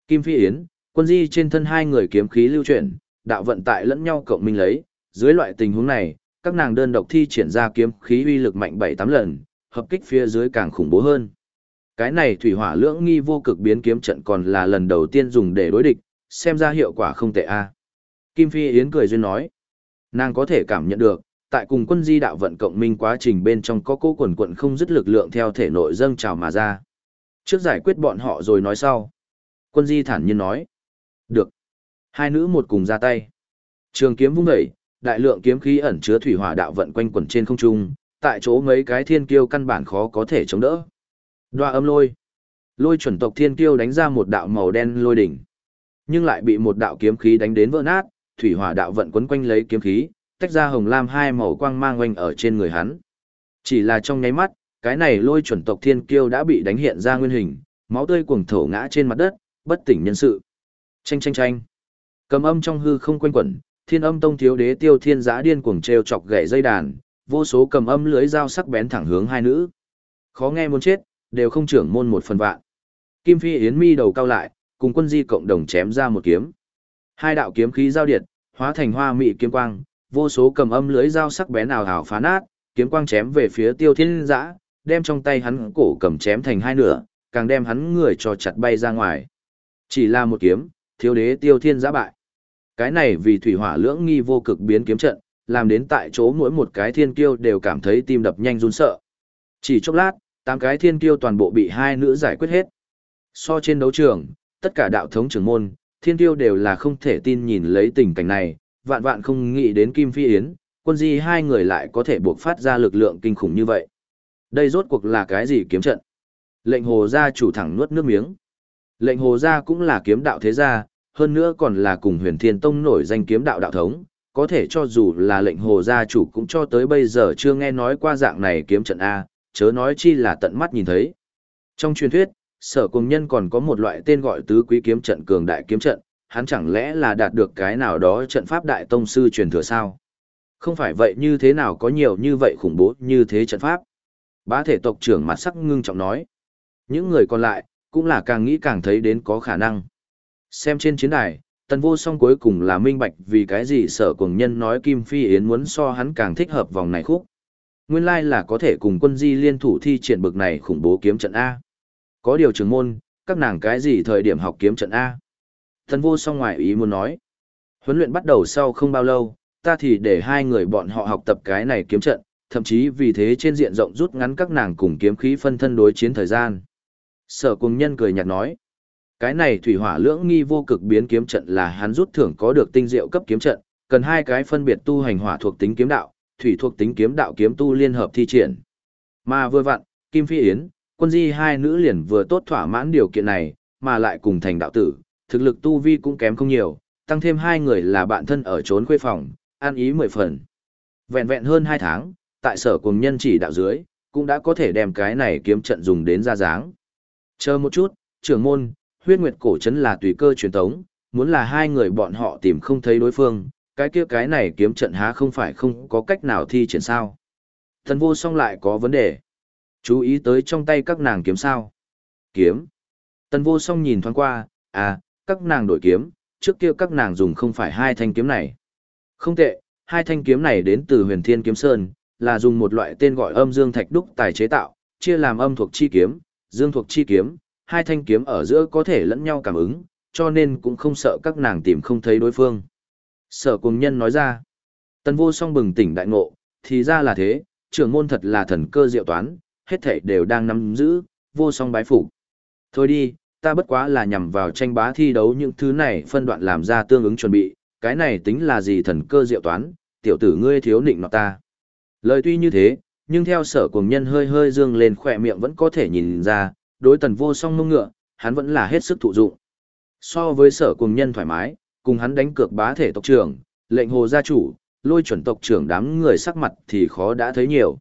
Kim Phi Yến, quân di trên thân hai người kiếm khí lưu chuyển, đạo vận tại lẫn nhau cộng minh lấy, dưới loại tình huống này, các nàng đơn độc thi triển ra kiếm khí uy lực mạnh 7-8 lần, hợp kích phía dưới càng khủng bố hơn. Cái này thủy hỏa lưỡng nghi vô cực biến kiếm trận còn là lần đầu tiên dùng để đối địch, xem ra hiệu quả không tệ a. Kim Phi Yến cười duyên nói, nàng có thể cảm nhận được, tại cùng quân di đạo vận cộng minh quá trình bên trong có cố quần quận không dứt lực lượng theo thể nội dâng trào mà ra. Trước giải quyết bọn họ rồi nói sau. Quân di thản nhiên nói, được. Hai nữ một cùng ra tay. Trường kiếm vung dậy, đại lượng kiếm khí ẩn chứa thủy hỏa đạo vận quanh quẩn trên không trung, tại chỗ mấy cái thiên kiêu căn bản khó có thể chống đỡ. Đoa âm lôi. Lôi chuẩn tộc thiên kiêu đánh ra một đạo màu đen lôi đỉnh. Nhưng lại bị một đạo kiếm khí đánh đến vỡ nát, thủy hỏa đạo vận quấn quanh lấy kiếm khí, tách ra hồng lam hai màu quang mang quanh ở trên người hắn. Chỉ là trong nháy mắt, cái này lôi chuẩn tộc thiên kiêu đã bị đánh hiện ra nguyên hình, máu tươi cuồng thổ ngã trên mặt đất, bất tỉnh nhân sự. Chanh chanh chanh. Cầm âm trong hư không quanh quẩn, thiên âm tông thiếu đế tiêu thiên giã điên cuồng treo chọc gậy dây đàn, vô số cầm âm lưới dao sắc bén thẳng hướng hai nữ. Khó nghe muốn chết, đều không trưởng môn một phần vạn. Kim Phi Yến mi đầu cao lại, cùng quân di cộng đồng chém ra một kiếm. Hai đạo kiếm khí giao điện, hóa thành hoa mị kiếm quang, vô số cầm âm lưới dao sắc bén nào hào phá nát, kiếm quang chém về phía Tiêu Thiên Dã, đem trong tay hắn cổ cầm chém thành hai nửa, càng đem hắn người cho chặt bay ra ngoài. Chỉ là một kiếm, thiếu đế Tiêu Thiên Dã bại. Cái này vì thủy hỏa lưỡng nghi vô cực biến kiếm trận, làm đến tại chỗ mỗi một cái thiên kiêu đều cảm thấy tim đập nhanh run sợ. Chỉ chốc lát, tám cái thiên tiêu toàn bộ bị hai nữ giải quyết hết. So trên đấu trường, tất cả đạo thống trưởng môn, thiên tiêu đều là không thể tin nhìn lấy tình cảnh này, vạn vạn không nghĩ đến Kim Phi Yến, quân di hai người lại có thể buộc phát ra lực lượng kinh khủng như vậy. Đây rốt cuộc là cái gì kiếm trận? Lệnh hồ gia chủ thẳng nuốt nước miếng. Lệnh hồ gia cũng là kiếm đạo thế gia, hơn nữa còn là cùng huyền thiên tông nổi danh kiếm đạo đạo thống, có thể cho dù là lệnh hồ gia chủ cũng cho tới bây giờ chưa nghe nói qua dạng này kiếm trận A, chớ nói chi là tận mắt nhìn thấy. Trong truyền thuyết, sở cùng nhân còn có một loại tên gọi tứ quý kiếm trận cường đại kiếm trận, hắn chẳng lẽ là đạt được cái nào đó trận pháp đại tông sư truyền thừa sao? Không phải vậy như thế nào có nhiều như vậy khủng bố như thế trận pháp? Bá thể tộc trưởng mặt sắc ngưng trọng nói. Những người còn lại, cũng là càng nghĩ càng thấy đến có khả năng. Xem trên chiến đài, tần vô song cuối cùng là minh bạch vì cái gì sở cùng nhân nói Kim Phi Yến muốn so hắn càng thích hợp vòng này khúc. Nguyên lai là có thể cùng quân di liên thủ thi triển bực này khủng bố kiếm trận A. Có điều trường môn, các nàng cái gì thời điểm học kiếm trận A. Thần vô song ngoài ý muốn nói. Huấn luyện bắt đầu sau không bao lâu, ta thì để hai người bọn họ học tập cái này kiếm trận, thậm chí vì thế trên diện rộng rút ngắn các nàng cùng kiếm khí phân thân đối chiến thời gian. Sở cùng nhân cười nhạt nói. Cái này thủy hỏa lưỡng nghi vô cực biến kiếm trận là hắn rút thưởng có được tinh diệu cấp kiếm trận, cần hai cái phân biệt tu hành hỏa thuộc tính kiếm đạo, thủy thuộc tính kiếm đạo kiếm tu liên hợp thi triển. Mà vừa vặn, Kim Phi Yến, quân di hai nữ liền vừa tốt thỏa mãn điều kiện này, mà lại cùng thành đạo tử, thực lực tu vi cũng kém không nhiều, tăng thêm hai người là bạn thân ở trốn khuê phòng, an ý mười phần. Vẹn vẹn hơn hai tháng, tại sở cùng nhân chỉ đạo dưới, cũng đã có thể đem cái này kiếm trận dùng đến ra dáng. Chờ một chút, trưởng môn, huyết nguyệt cổ trấn là tùy cơ truyền tống, muốn là hai người bọn họ tìm không thấy đối phương, cái kia cái này kiếm trận há không phải không có cách nào thi triển sao. Thần vô song lại có vấn đề. Chú ý tới trong tay các nàng kiếm sao. Kiếm. Tần vô song nhìn thoáng qua, à, các nàng đổi kiếm, trước kia các nàng dùng không phải hai thanh kiếm này. Không tệ, hai thanh kiếm này đến từ huyền thiên kiếm sơn, là dùng một loại tên gọi âm dương thạch đúc tài chế tạo, chia làm âm thuộc chi kiếm, dương thuộc chi kiếm, hai thanh kiếm ở giữa có thể lẫn nhau cảm ứng, cho nên cũng không sợ các nàng tìm không thấy đối phương. Sở cùng nhân nói ra, tần vô song bừng tỉnh đại ngộ, thì ra là thế, trưởng môn thật là thần cơ diệu toán, hết thảy đều đang nắm giữ, vô song bái phục. Thôi đi, ta bất quá là nhằm vào tranh bá thi đấu những thứ này phân đoạn làm ra tương ứng chuẩn bị, cái này tính là gì thần cơ diệu toán, tiểu tử ngươi thiếu nịnh nọ ta. Lời tuy như thế, nhưng theo sở cùng nhân hơi hơi dương lên khỏe miệng vẫn có thể nhìn ra, đối tần vô song mông ngựa, hắn vẫn là hết sức thụ dụng. So với sở cùng nhân thoải mái, cùng hắn đánh cược bá thể tộc trưởng, lệnh hồ gia chủ, lôi chuẩn tộc trưởng đám người sắc mặt thì khó đã thấy nhiều.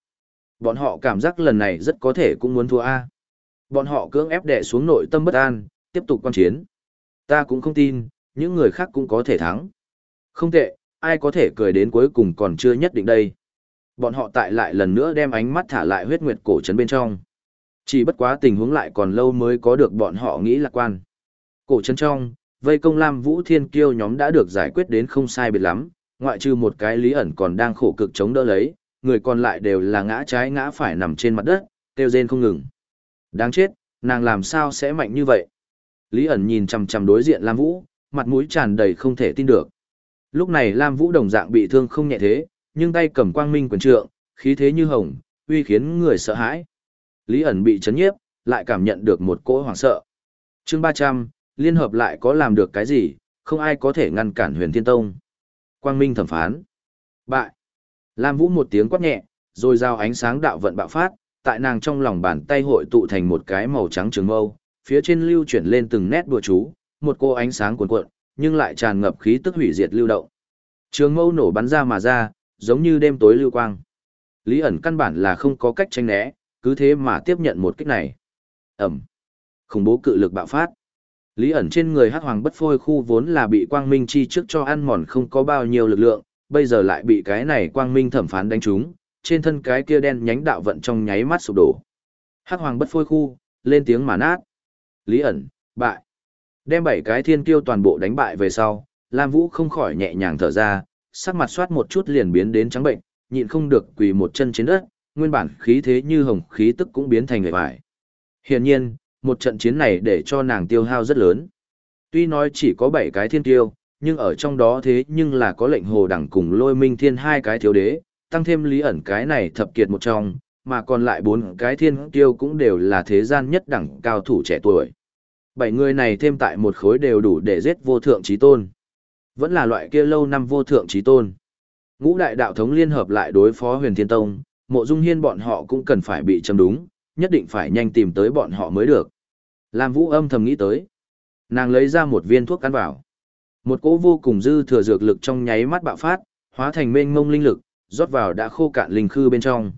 Bọn họ cảm giác lần này rất có thể cũng muốn thua A. Bọn họ cưỡng ép đè xuống nội tâm bất an, tiếp tục quan chiến. Ta cũng không tin, những người khác cũng có thể thắng. Không tệ, ai có thể cười đến cuối cùng còn chưa nhất định đây. Bọn họ tại lại lần nữa đem ánh mắt thả lại huyết nguyệt cổ trấn bên trong. Chỉ bất quá tình huống lại còn lâu mới có được bọn họ nghĩ lạc quan. Cổ trấn trong, vây công Lam Vũ Thiên Kiêu nhóm đã được giải quyết đến không sai biệt lắm, ngoại trừ một cái lý ẩn còn đang khổ cực chống đỡ lấy, người còn lại đều là ngã trái ngã phải nằm trên mặt đất, kêu rên không ngừng. Đáng chết, nàng làm sao sẽ mạnh như vậy? Lý ẩn nhìn chằm chằm đối diện Lam Vũ, mặt mũi tràn đầy không thể tin được. Lúc này Lam Vũ đồng dạng bị thương không nhẹ thế, nhưng tay cầm quang minh quyền trượng, khí thế như hồng, uy khiến người sợ hãi. Lý ẩn bị chấn nhiếp, lại cảm nhận được một cỗ hoảng sợ. chương 300, liên hợp lại có làm được cái gì, không ai có thể ngăn cản huyền thiên tông. Quang minh thẩm phán. Bại. Lam Vũ một tiếng quát nhẹ, rồi giao ánh sáng đạo vận bạo phát, tại nàng trong lòng bàn tay hội tụ thành một cái màu trắng trường mâu, phía trên lưu chuyển lên từng nét đùa chú, một cô ánh sáng cuồn cuộn, nhưng lại tràn ngập khí tức hủy diệt lưu động. Trường mâu nổ bắn ra mà ra, giống như đêm tối lưu quang. Lý ẩn căn bản là không có cách tranh né, cứ thế mà tiếp nhận một kích này. Ẩm. Khủng bố cự lực bạo phát. Lý ẩn trên người hắc hoàng bất phôi khu vốn là bị quang minh chi trước cho ăn mòn không có bao nhiêu lực lượng, bây giờ lại bị cái này quang minh thẩm phán đánh trúng, trên thân cái kia đen nhánh đạo vận trong nháy mắt sụp đổ. Hắc hoàng bất phôi khu, lên tiếng mà nát. Lý ẩn, bại. Đem bảy cái thiên kiêu toàn bộ đánh bại về sau, Lam Vũ không khỏi nhẹ nhàng thở ra, sắc mặt soát một chút liền biến đến trắng bệnh, nhịn không được quỳ một chân trên đất, nguyên bản khí thế như hồng khí tức cũng biến thành người vải. Hiển nhiên, một trận chiến này để cho nàng tiêu hao rất lớn. Tuy nói chỉ có 7 cái thiên tiêu, nhưng ở trong đó thế nhưng là có lệnh hồ đẳng cùng lôi minh thiên hai cái thiếu đế, tăng thêm lý ẩn cái này thập kiệt một trong, mà còn lại bốn cái thiên tiêu cũng đều là thế gian nhất đẳng cao thủ trẻ tuổi. Bảy người này thêm tại một khối đều đủ để giết vô thượng trí tôn. Vẫn là loại kia lâu năm vô thượng trí tôn. Ngũ đại đạo thống liên hợp lại đối phó huyền thiên tông, mộ dung hiên bọn họ cũng cần phải bị châm đúng, nhất định phải nhanh tìm tới bọn họ mới được. Lam Vũ âm thầm nghĩ tới. Nàng lấy ra một viên thuốc cắn vào. Một cỗ vô cùng dư thừa dược lực trong nháy mắt bạo phát, hóa thành mênh mông linh lực, rót vào đã khô cạn linh khư bên trong.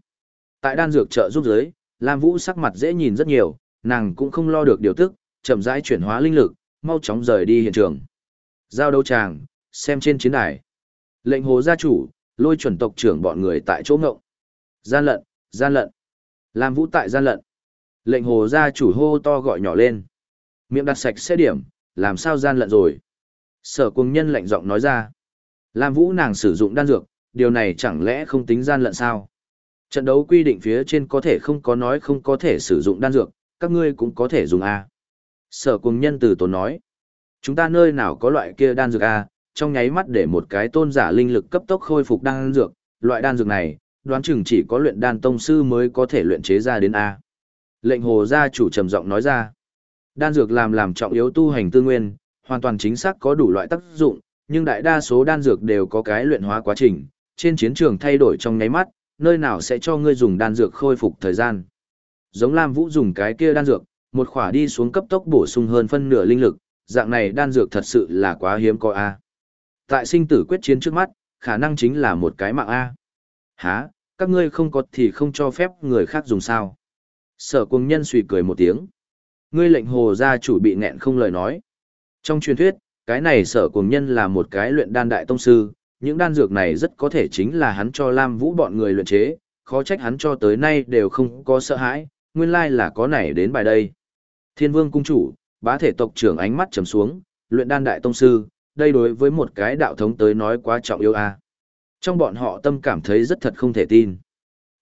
Tại đan dược trợ giúp giới, Lam Vũ sắc mặt dễ nhìn rất nhiều, nàng cũng không lo được điều tức, chậm rãi chuyển hóa linh lực, mau chóng rời đi hiện trường. Giao đấu tràng, xem trên chiến đài. Lệnh hồ gia chủ, lôi chuẩn tộc trưởng bọn người tại chỗ ngộng. Gian lận, gian lận. Lam Vũ tại gian lận. Lệnh hồ gia chủ hô to gọi nhỏ lên. Miệng đặt sạch sẽ điểm, làm sao gian lận rồi. Sở cùng nhân lạnh giọng nói ra. Lam Vũ nàng sử dụng đan dược, điều này chẳng lẽ không tính gian lận sao? Trận đấu quy định phía trên có thể không có nói không có thể sử dụng đan dược, các ngươi cũng có thể dùng A. Sở cùng nhân từ tốn nói. Chúng ta nơi nào có loại kia đan dược A, trong nháy mắt để một cái tôn giả linh lực cấp tốc khôi phục đan dược, loại đan dược này, đoán chừng chỉ có luyện đan tông sư mới có thể luyện chế ra đến A. Lệnh hồ gia chủ trầm giọng nói ra. Đan dược làm làm trọng yếu tu hành tư nguyên, hoàn toàn chính xác có đủ loại tác dụng, nhưng đại đa số đan dược đều có cái luyện hóa quá trình, trên chiến trường thay đổi trong nháy mắt, nơi nào sẽ cho ngươi dùng đan dược khôi phục thời gian. Giống Lam Vũ dùng cái kia đan dược, một khỏa đi xuống cấp tốc bổ sung hơn phân nửa linh lực, dạng này đan dược thật sự là quá hiếm có a. Tại sinh tử quyết chiến trước mắt, khả năng chính là một cái mạng a. Hả, các ngươi không có thì không cho phép người khác dùng sao? Sở cùng nhân suy cười một tiếng. Ngươi lệnh hồ gia chủ bị nghẹn không lời nói. Trong truyền thuyết, cái này sở cùng nhân là một cái luyện đan đại tông sư, những đan dược này rất có thể chính là hắn cho Lam Vũ bọn người luyện chế, khó trách hắn cho tới nay đều không có sợ hãi, nguyên lai là có này đến bài đây. Thiên vương cung chủ, bá thể tộc trưởng ánh mắt trầm xuống, luyện đan đại tông sư, đây đối với một cái đạo thống tới nói quá trọng yêu a. À. Trong bọn họ tâm cảm thấy rất thật không thể tin.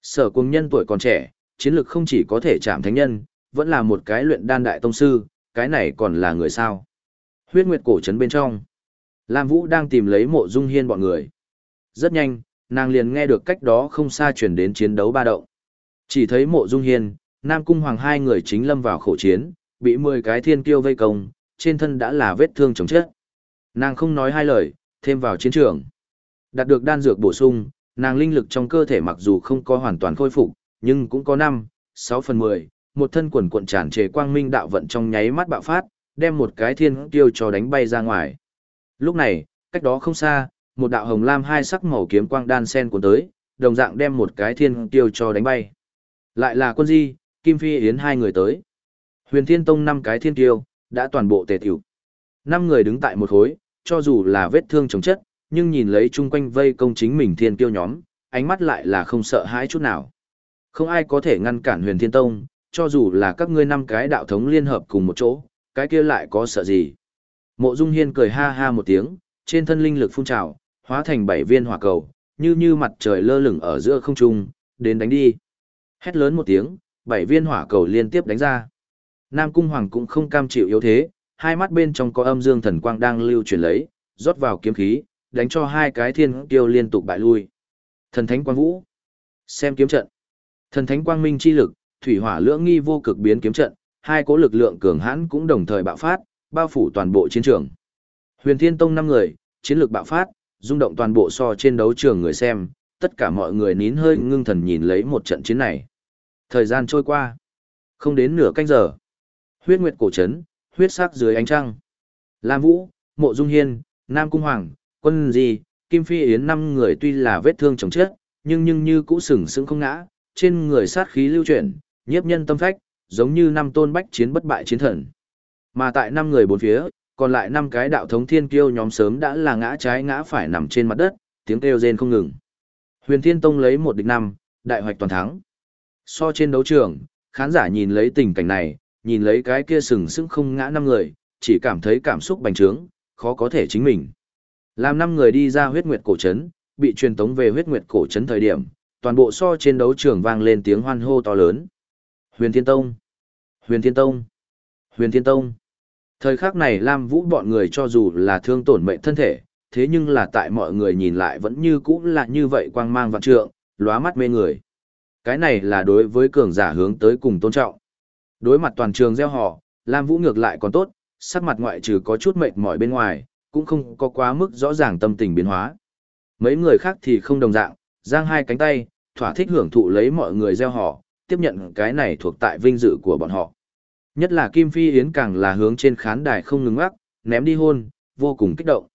Sở cùng nhân tuổi còn trẻ, chiến lược không chỉ có thể chạm thánh nhân, vẫn là một cái luyện đan đại tông sư, cái này còn là người sao. Huyết nguyệt cổ trấn bên trong. Lam Vũ đang tìm lấy mộ dung hiên bọn người. Rất nhanh, nàng liền nghe được cách đó không xa chuyển đến chiến đấu ba động. Chỉ thấy mộ dung hiên, Nam Cung Hoàng hai người chính lâm vào khổ chiến, bị 10 cái thiên kiêu vây công, trên thân đã là vết thương chồng chết. Nàng không nói hai lời, thêm vào chiến trường. Đạt được đan dược bổ sung, nàng linh lực trong cơ thể mặc dù không có hoàn toàn khôi phục, nhưng cũng có 5, 6 phần 10, một thân quần cuộn tràn trề quang minh đạo vận trong nháy mắt bạo phát, đem một cái thiên tiêu cho đánh bay ra ngoài. Lúc này, cách đó không xa, một đạo hồng lam hai sắc màu kiếm quang đan sen cuốn tới, đồng dạng đem một cái thiên tiêu cho đánh bay. Lại là quân di, Kim Phi Yến hai người tới. Huyền Thiên Tông năm cái thiên tiêu, đã toàn bộ tề tiểu. Năm người đứng tại một khối, cho dù là vết thương chống chất, nhưng nhìn lấy chung quanh vây công chính mình thiên tiêu nhóm, ánh mắt lại là không sợ hãi chút nào. Không ai có thể ngăn cản huyền thiên tông, cho dù là các ngươi năm cái đạo thống liên hợp cùng một chỗ, cái kia lại có sợ gì. Mộ Dung Hiên cười ha ha một tiếng, trên thân linh lực phun trào, hóa thành bảy viên hỏa cầu, như như mặt trời lơ lửng ở giữa không trung, đến đánh đi. Hét lớn một tiếng, bảy viên hỏa cầu liên tiếp đánh ra. Nam Cung Hoàng cũng không cam chịu yếu thế, hai mắt bên trong có âm dương thần quang đang lưu chuyển lấy, rót vào kiếm khí, đánh cho hai cái thiên tiêu liên tục bại lui. Thần Thánh Quang Vũ. Xem kiếm trận. Thần Thánh Quang Minh chi lực, thủy hỏa lưỡng nghi vô cực biến kiếm trận, hai cố lực lượng cường hãn cũng đồng thời bạo phát, bao phủ toàn bộ chiến trường. Huyền Thiên Tông năm người, chiến lược bạo phát, rung động toàn bộ so trên đấu trường người xem, tất cả mọi người nín hơi ngưng thần nhìn lấy một trận chiến này. Thời gian trôi qua, không đến nửa canh giờ. Huyết Nguyệt cổ trấn, huyết sắc dưới ánh trăng. Lam Vũ, Mộ Dung Hiên, Nam Cung Hoàng, Quân Di, Kim Phi Yến năm người tuy là vết thương chồng chết, nhưng nhưng như cũ sừng sững không ngã, trên người sát khí lưu chuyển, nhiếp nhân tâm phách, giống như năm tôn bách chiến bất bại chiến thần. Mà tại năm người bốn phía, còn lại năm cái đạo thống thiên kiêu nhóm sớm đã là ngã trái ngã phải nằm trên mặt đất, tiếng kêu rên không ngừng. Huyền Thiên Tông lấy một địch năm, đại hoạch toàn thắng. So trên đấu trường, khán giả nhìn lấy tình cảnh này, nhìn lấy cái kia sừng sững không ngã năm người, chỉ cảm thấy cảm xúc bành trướng, khó có thể chính mình. Làm năm người đi ra huyết nguyệt cổ trấn, bị truyền tống về huyết nguyệt cổ trấn thời điểm, toàn bộ so trên đấu trường vang lên tiếng hoan hô to lớn. Huyền Thiên Tông! Huyền Thiên Tông! Huyền Thiên Tông! Thời khắc này Lam Vũ bọn người cho dù là thương tổn mệnh thân thể, thế nhưng là tại mọi người nhìn lại vẫn như cũ là như vậy quang mang vạn trượng, lóa mắt mê người. Cái này là đối với cường giả hướng tới cùng tôn trọng. Đối mặt toàn trường gieo họ, Lam Vũ ngược lại còn tốt, sắc mặt ngoại trừ có chút mệt mỏi bên ngoài, cũng không có quá mức rõ ràng tâm tình biến hóa. Mấy người khác thì không đồng dạng, giang hai cánh tay, thỏa thích hưởng thụ lấy mọi người gieo họ, tiếp nhận cái này thuộc tại vinh dự của bọn họ. Nhất là Kim Phi Yến càng là hướng trên khán đài không ngừng ngắc, ném đi hôn, vô cùng kích động.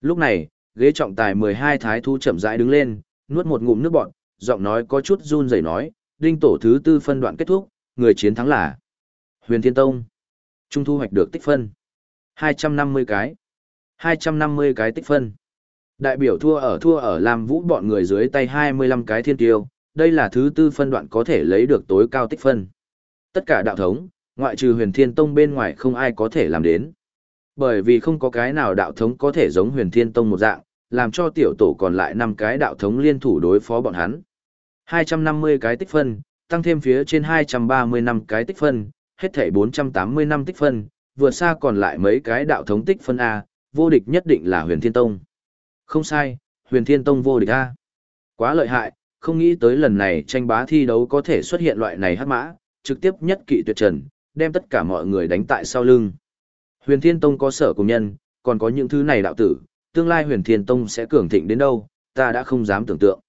Lúc này, ghế trọng tài 12 thái thu chậm rãi đứng lên, nuốt một ngụm nước bọt, giọng nói có chút run rẩy nói, đinh tổ thứ tư phân đoạn kết thúc, người chiến thắng là Huyền Thiên Tông. Trung thu hoạch được tích phân. 250 cái. 250 cái tích phân. Đại biểu thua ở thua ở Lam Vũ bọn người dưới tay 25 cái thiên tiêu, đây là thứ tư phân đoạn có thể lấy được tối cao tích phân. Tất cả đạo thống, ngoại trừ huyền thiên tông bên ngoài không ai có thể làm đến. Bởi vì không có cái nào đạo thống có thể giống huyền thiên tông một dạng, làm cho tiểu tổ còn lại 5 cái đạo thống liên thủ đối phó bọn hắn. 250 cái tích phân, tăng thêm phía trên 230 năm cái tích phân, hết thảy 480 năm tích phân, vượt xa còn lại mấy cái đạo thống tích phân A, vô địch nhất định là huyền thiên tông. Không sai, huyền thiên tông vô địch A. Quá lợi hại, không nghĩ tới lần này tranh bá thi đấu có thể xuất hiện loại này hát mã, trực tiếp nhất kỵ tuyệt trần, đem tất cả mọi người đánh tại sau lưng. Huyền Thiên Tông có sở cùng nhân, còn có những thứ này đạo tử, tương lai Huyền Thiên Tông sẽ cường thịnh đến đâu, ta đã không dám tưởng tượng.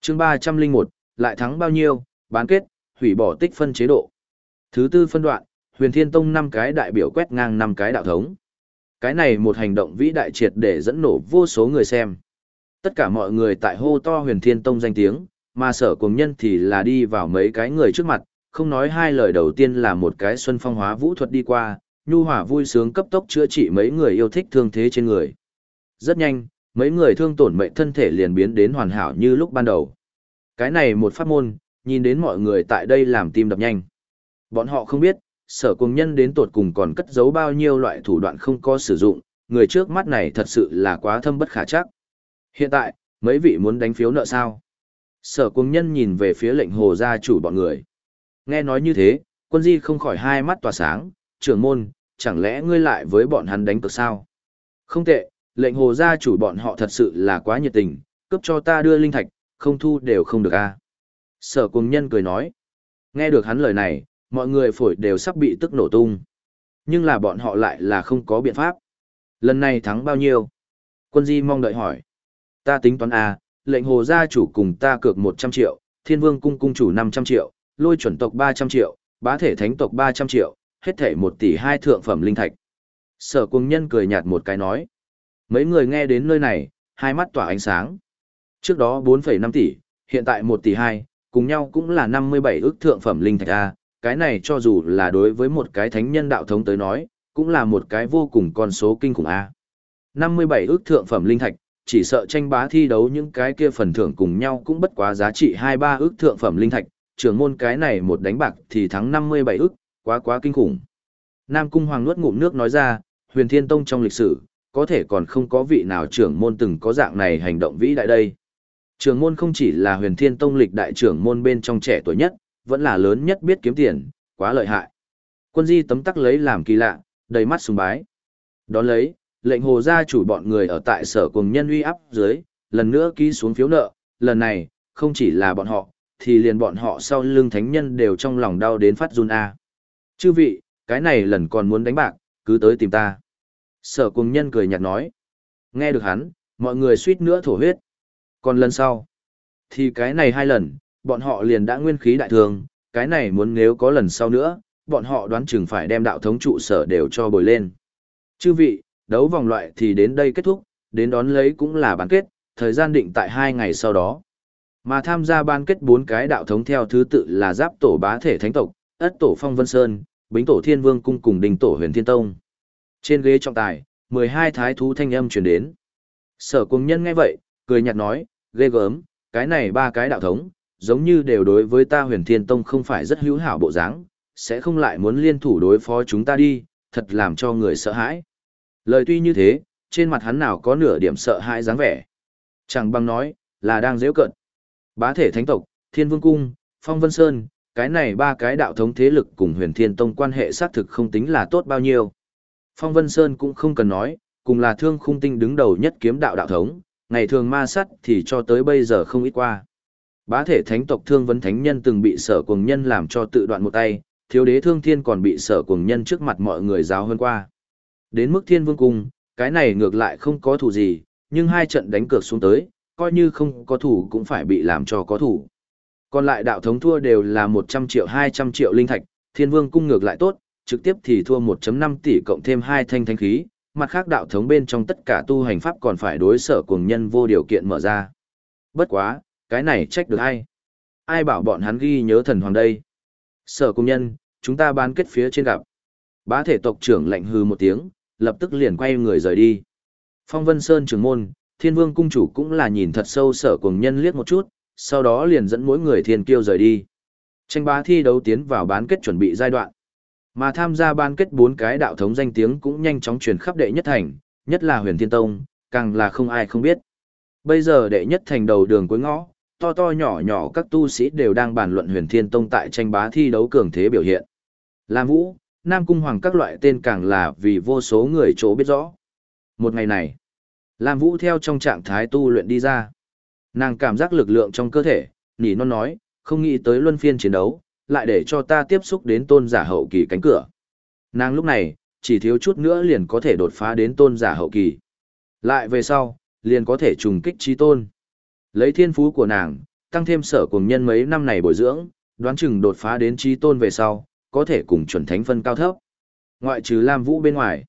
chương 301, lại thắng bao nhiêu, bán kết, hủy bỏ tích phân chế độ. Thứ tư phân đoạn, Huyền Thiên Tông 5 cái đại biểu quét ngang 5 cái đạo thống. Cái này một hành động vĩ đại triệt để dẫn nổ vô số người xem. Tất cả mọi người tại hô to Huyền Thiên Tông danh tiếng, mà sở cùng nhân thì là đi vào mấy cái người trước mặt, không nói hai lời đầu tiên là một cái xuân phong hóa vũ thuật đi qua, nhu hỏa vui sướng cấp tốc chữa trị mấy người yêu thích thương thế trên người. Rất nhanh, mấy người thương tổn mệnh thân thể liền biến đến hoàn hảo như lúc ban đầu. Cái này một pháp môn, nhìn đến mọi người tại đây làm tim đập nhanh. Bọn họ không biết, sở cùng nhân đến tột cùng còn cất giấu bao nhiêu loại thủ đoạn không có sử dụng, người trước mắt này thật sự là quá thâm bất khả chắc. Hiện tại, mấy vị muốn đánh phiếu nợ sao? Sở cùng nhân nhìn về phía lệnh hồ gia chủ bọn người. Nghe nói như thế, quân di không khỏi hai mắt tỏa sáng, trưởng môn, chẳng lẽ ngươi lại với bọn hắn đánh cược sao? Không tệ, lệnh hồ gia chủ bọn họ thật sự là quá nhiệt tình, cấp cho ta đưa linh thạch, không thu đều không được a. Sở cùng nhân cười nói. Nghe được hắn lời này, mọi người phổi đều sắp bị tức nổ tung. Nhưng là bọn họ lại là không có biện pháp. Lần này thắng bao nhiêu? Quân di mong đợi hỏi. Ta tính toán A, lệnh hồ gia chủ cùng ta cược 100 triệu, thiên vương cung cung chủ 500 triệu, lôi chuẩn tộc 300 triệu, bá thể thánh tộc 300 triệu, hết thể 1 tỷ 2 thượng phẩm linh thạch. Sở cung nhân cười nhạt một cái nói. Mấy người nghe đến nơi này, hai mắt tỏa ánh sáng. Trước đó 4,5 tỷ, hiện tại 1 tỷ 2, cùng nhau cũng là 57 ước thượng phẩm linh thạch A, cái này cho dù là đối với một cái thánh nhân đạo thống tới nói, cũng là một cái vô cùng con số kinh khủng A. 57 ước thượng phẩm linh thạch, chỉ sợ tranh bá thi đấu những cái kia phần thưởng cùng nhau cũng bất quá giá trị 2-3 ước thượng phẩm linh thạch, trưởng môn cái này một đánh bạc thì thắng 57 ước, quá quá kinh khủng. Nam Cung Hoàng nuốt ngụm nước nói ra, huyền thiên tông trong lịch sử, có thể còn không có vị nào trưởng môn từng có dạng này hành động vĩ đại đây. Trưởng môn không chỉ là huyền thiên tông lịch đại trưởng môn bên trong trẻ tuổi nhất, vẫn là lớn nhất biết kiếm tiền, quá lợi hại. Quân di tấm tắc lấy làm kỳ lạ, đầy mắt sùng bái. Đón lấy, lệnh hồ gia chủ bọn người ở tại sở cùng nhân uy áp dưới, lần nữa ký xuống phiếu nợ, lần này, không chỉ là bọn họ, thì liền bọn họ sau lưng thánh nhân đều trong lòng đau đến phát run A. Chư vị, cái này lần còn muốn đánh bạc, cứ tới tìm ta. Sở cùng nhân cười nhạt nói. Nghe được hắn, mọi người suýt nữa thổ huyết. Còn lần sau, thì cái này hai lần, bọn họ liền đã nguyên khí đại thường, cái này muốn nếu có lần sau nữa, bọn họ đoán chừng phải đem đạo thống trụ sở đều cho bồi lên. Chư vị, đấu vòng loại thì đến đây kết thúc, đến đón lấy cũng là bán kết, thời gian định tại hai ngày sau đó. Mà tham gia ban kết bốn cái đạo thống theo thứ tự là giáp tổ bá thể thánh tộc, ất tổ phong vân sơn, bính tổ thiên vương cung cùng đình tổ huyền thiên tông. Trên ghế trọng tài, 12 thái thú thanh âm truyền đến. Sở Cung nhân nghe vậy, cười nhạt nói, ghê gớm, cái này ba cái đạo thống, giống như đều đối với ta huyền thiên tông không phải rất hữu hảo bộ dáng, sẽ không lại muốn liên thủ đối phó chúng ta đi, thật làm cho người sợ hãi. Lời tuy như thế, trên mặt hắn nào có nửa điểm sợ hãi dáng vẻ. Chẳng bằng nói, là đang dễ cận. Bá thể thánh tộc, thiên vương cung, phong vân sơn, cái này ba cái đạo thống thế lực cùng huyền thiên tông quan hệ xác thực không tính là tốt bao nhiêu. Phong vân sơn cũng không cần nói, cùng là thương khung tinh đứng đầu nhất kiếm đạo đạo thống, ngày thường ma sát thì cho tới bây giờ không ít qua. Bá thể thánh tộc thương vấn thánh nhân từng bị sở cuồng nhân làm cho tự đoạn một tay, thiếu đế thương thiên còn bị sở cuồng nhân trước mặt mọi người giáo hơn qua. Đến mức thiên vương cung, cái này ngược lại không có thủ gì, nhưng hai trận đánh cược xuống tới, coi như không có thủ cũng phải bị làm cho có thủ. Còn lại đạo thống thua đều là 100 triệu 200 triệu linh thạch, thiên vương cung ngược lại tốt, trực tiếp thì thua 1.5 tỷ cộng thêm hai thanh thanh khí, mặt khác đạo thống bên trong tất cả tu hành pháp còn phải đối sở cuồng nhân vô điều kiện mở ra. Bất quá, cái này trách được ai? Ai bảo bọn hắn ghi nhớ thần hoàng đây? Sở cuồng nhân, chúng ta bán kết phía trên gặp. Bá thể tộc trưởng lạnh hư một tiếng, lập tức liền quay người rời đi. Phong Vân Sơn trưởng môn, Thiên Vương cung chủ cũng là nhìn thật sâu sở cùng nhân liếc một chút, sau đó liền dẫn mỗi người thiên kiêu rời đi. Tranh bá thi đấu tiến vào bán kết chuẩn bị giai đoạn. Mà tham gia bán kết bốn cái đạo thống danh tiếng cũng nhanh chóng truyền khắp đệ nhất thành, nhất là huyền thiên tông, càng là không ai không biết. Bây giờ đệ nhất thành đầu đường cuối ngõ, to to nhỏ nhỏ các tu sĩ đều đang bàn luận huyền thiên tông tại tranh bá thi đấu cường thế biểu hiện. Lam Vũ, Nam Cung Hoàng các loại tên càng là vì vô số người chỗ biết rõ. Một ngày này, Lam Vũ theo trong trạng thái tu luyện đi ra. Nàng cảm giác lực lượng trong cơ thể, nỉ non nói, không nghĩ tới luân phiên chiến đấu, lại để cho ta tiếp xúc đến tôn giả hậu kỳ cánh cửa. Nàng lúc này, chỉ thiếu chút nữa liền có thể đột phá đến tôn giả hậu kỳ. Lại về sau, liền có thể trùng kích trí tôn. Lấy thiên phú của nàng, tăng thêm sở cùng nhân mấy năm này bồi dưỡng, đoán chừng đột phá đến trí tôn về sau, có thể cùng chuẩn thánh phân cao thấp. Ngoại trừ Lam Vũ bên ngoài,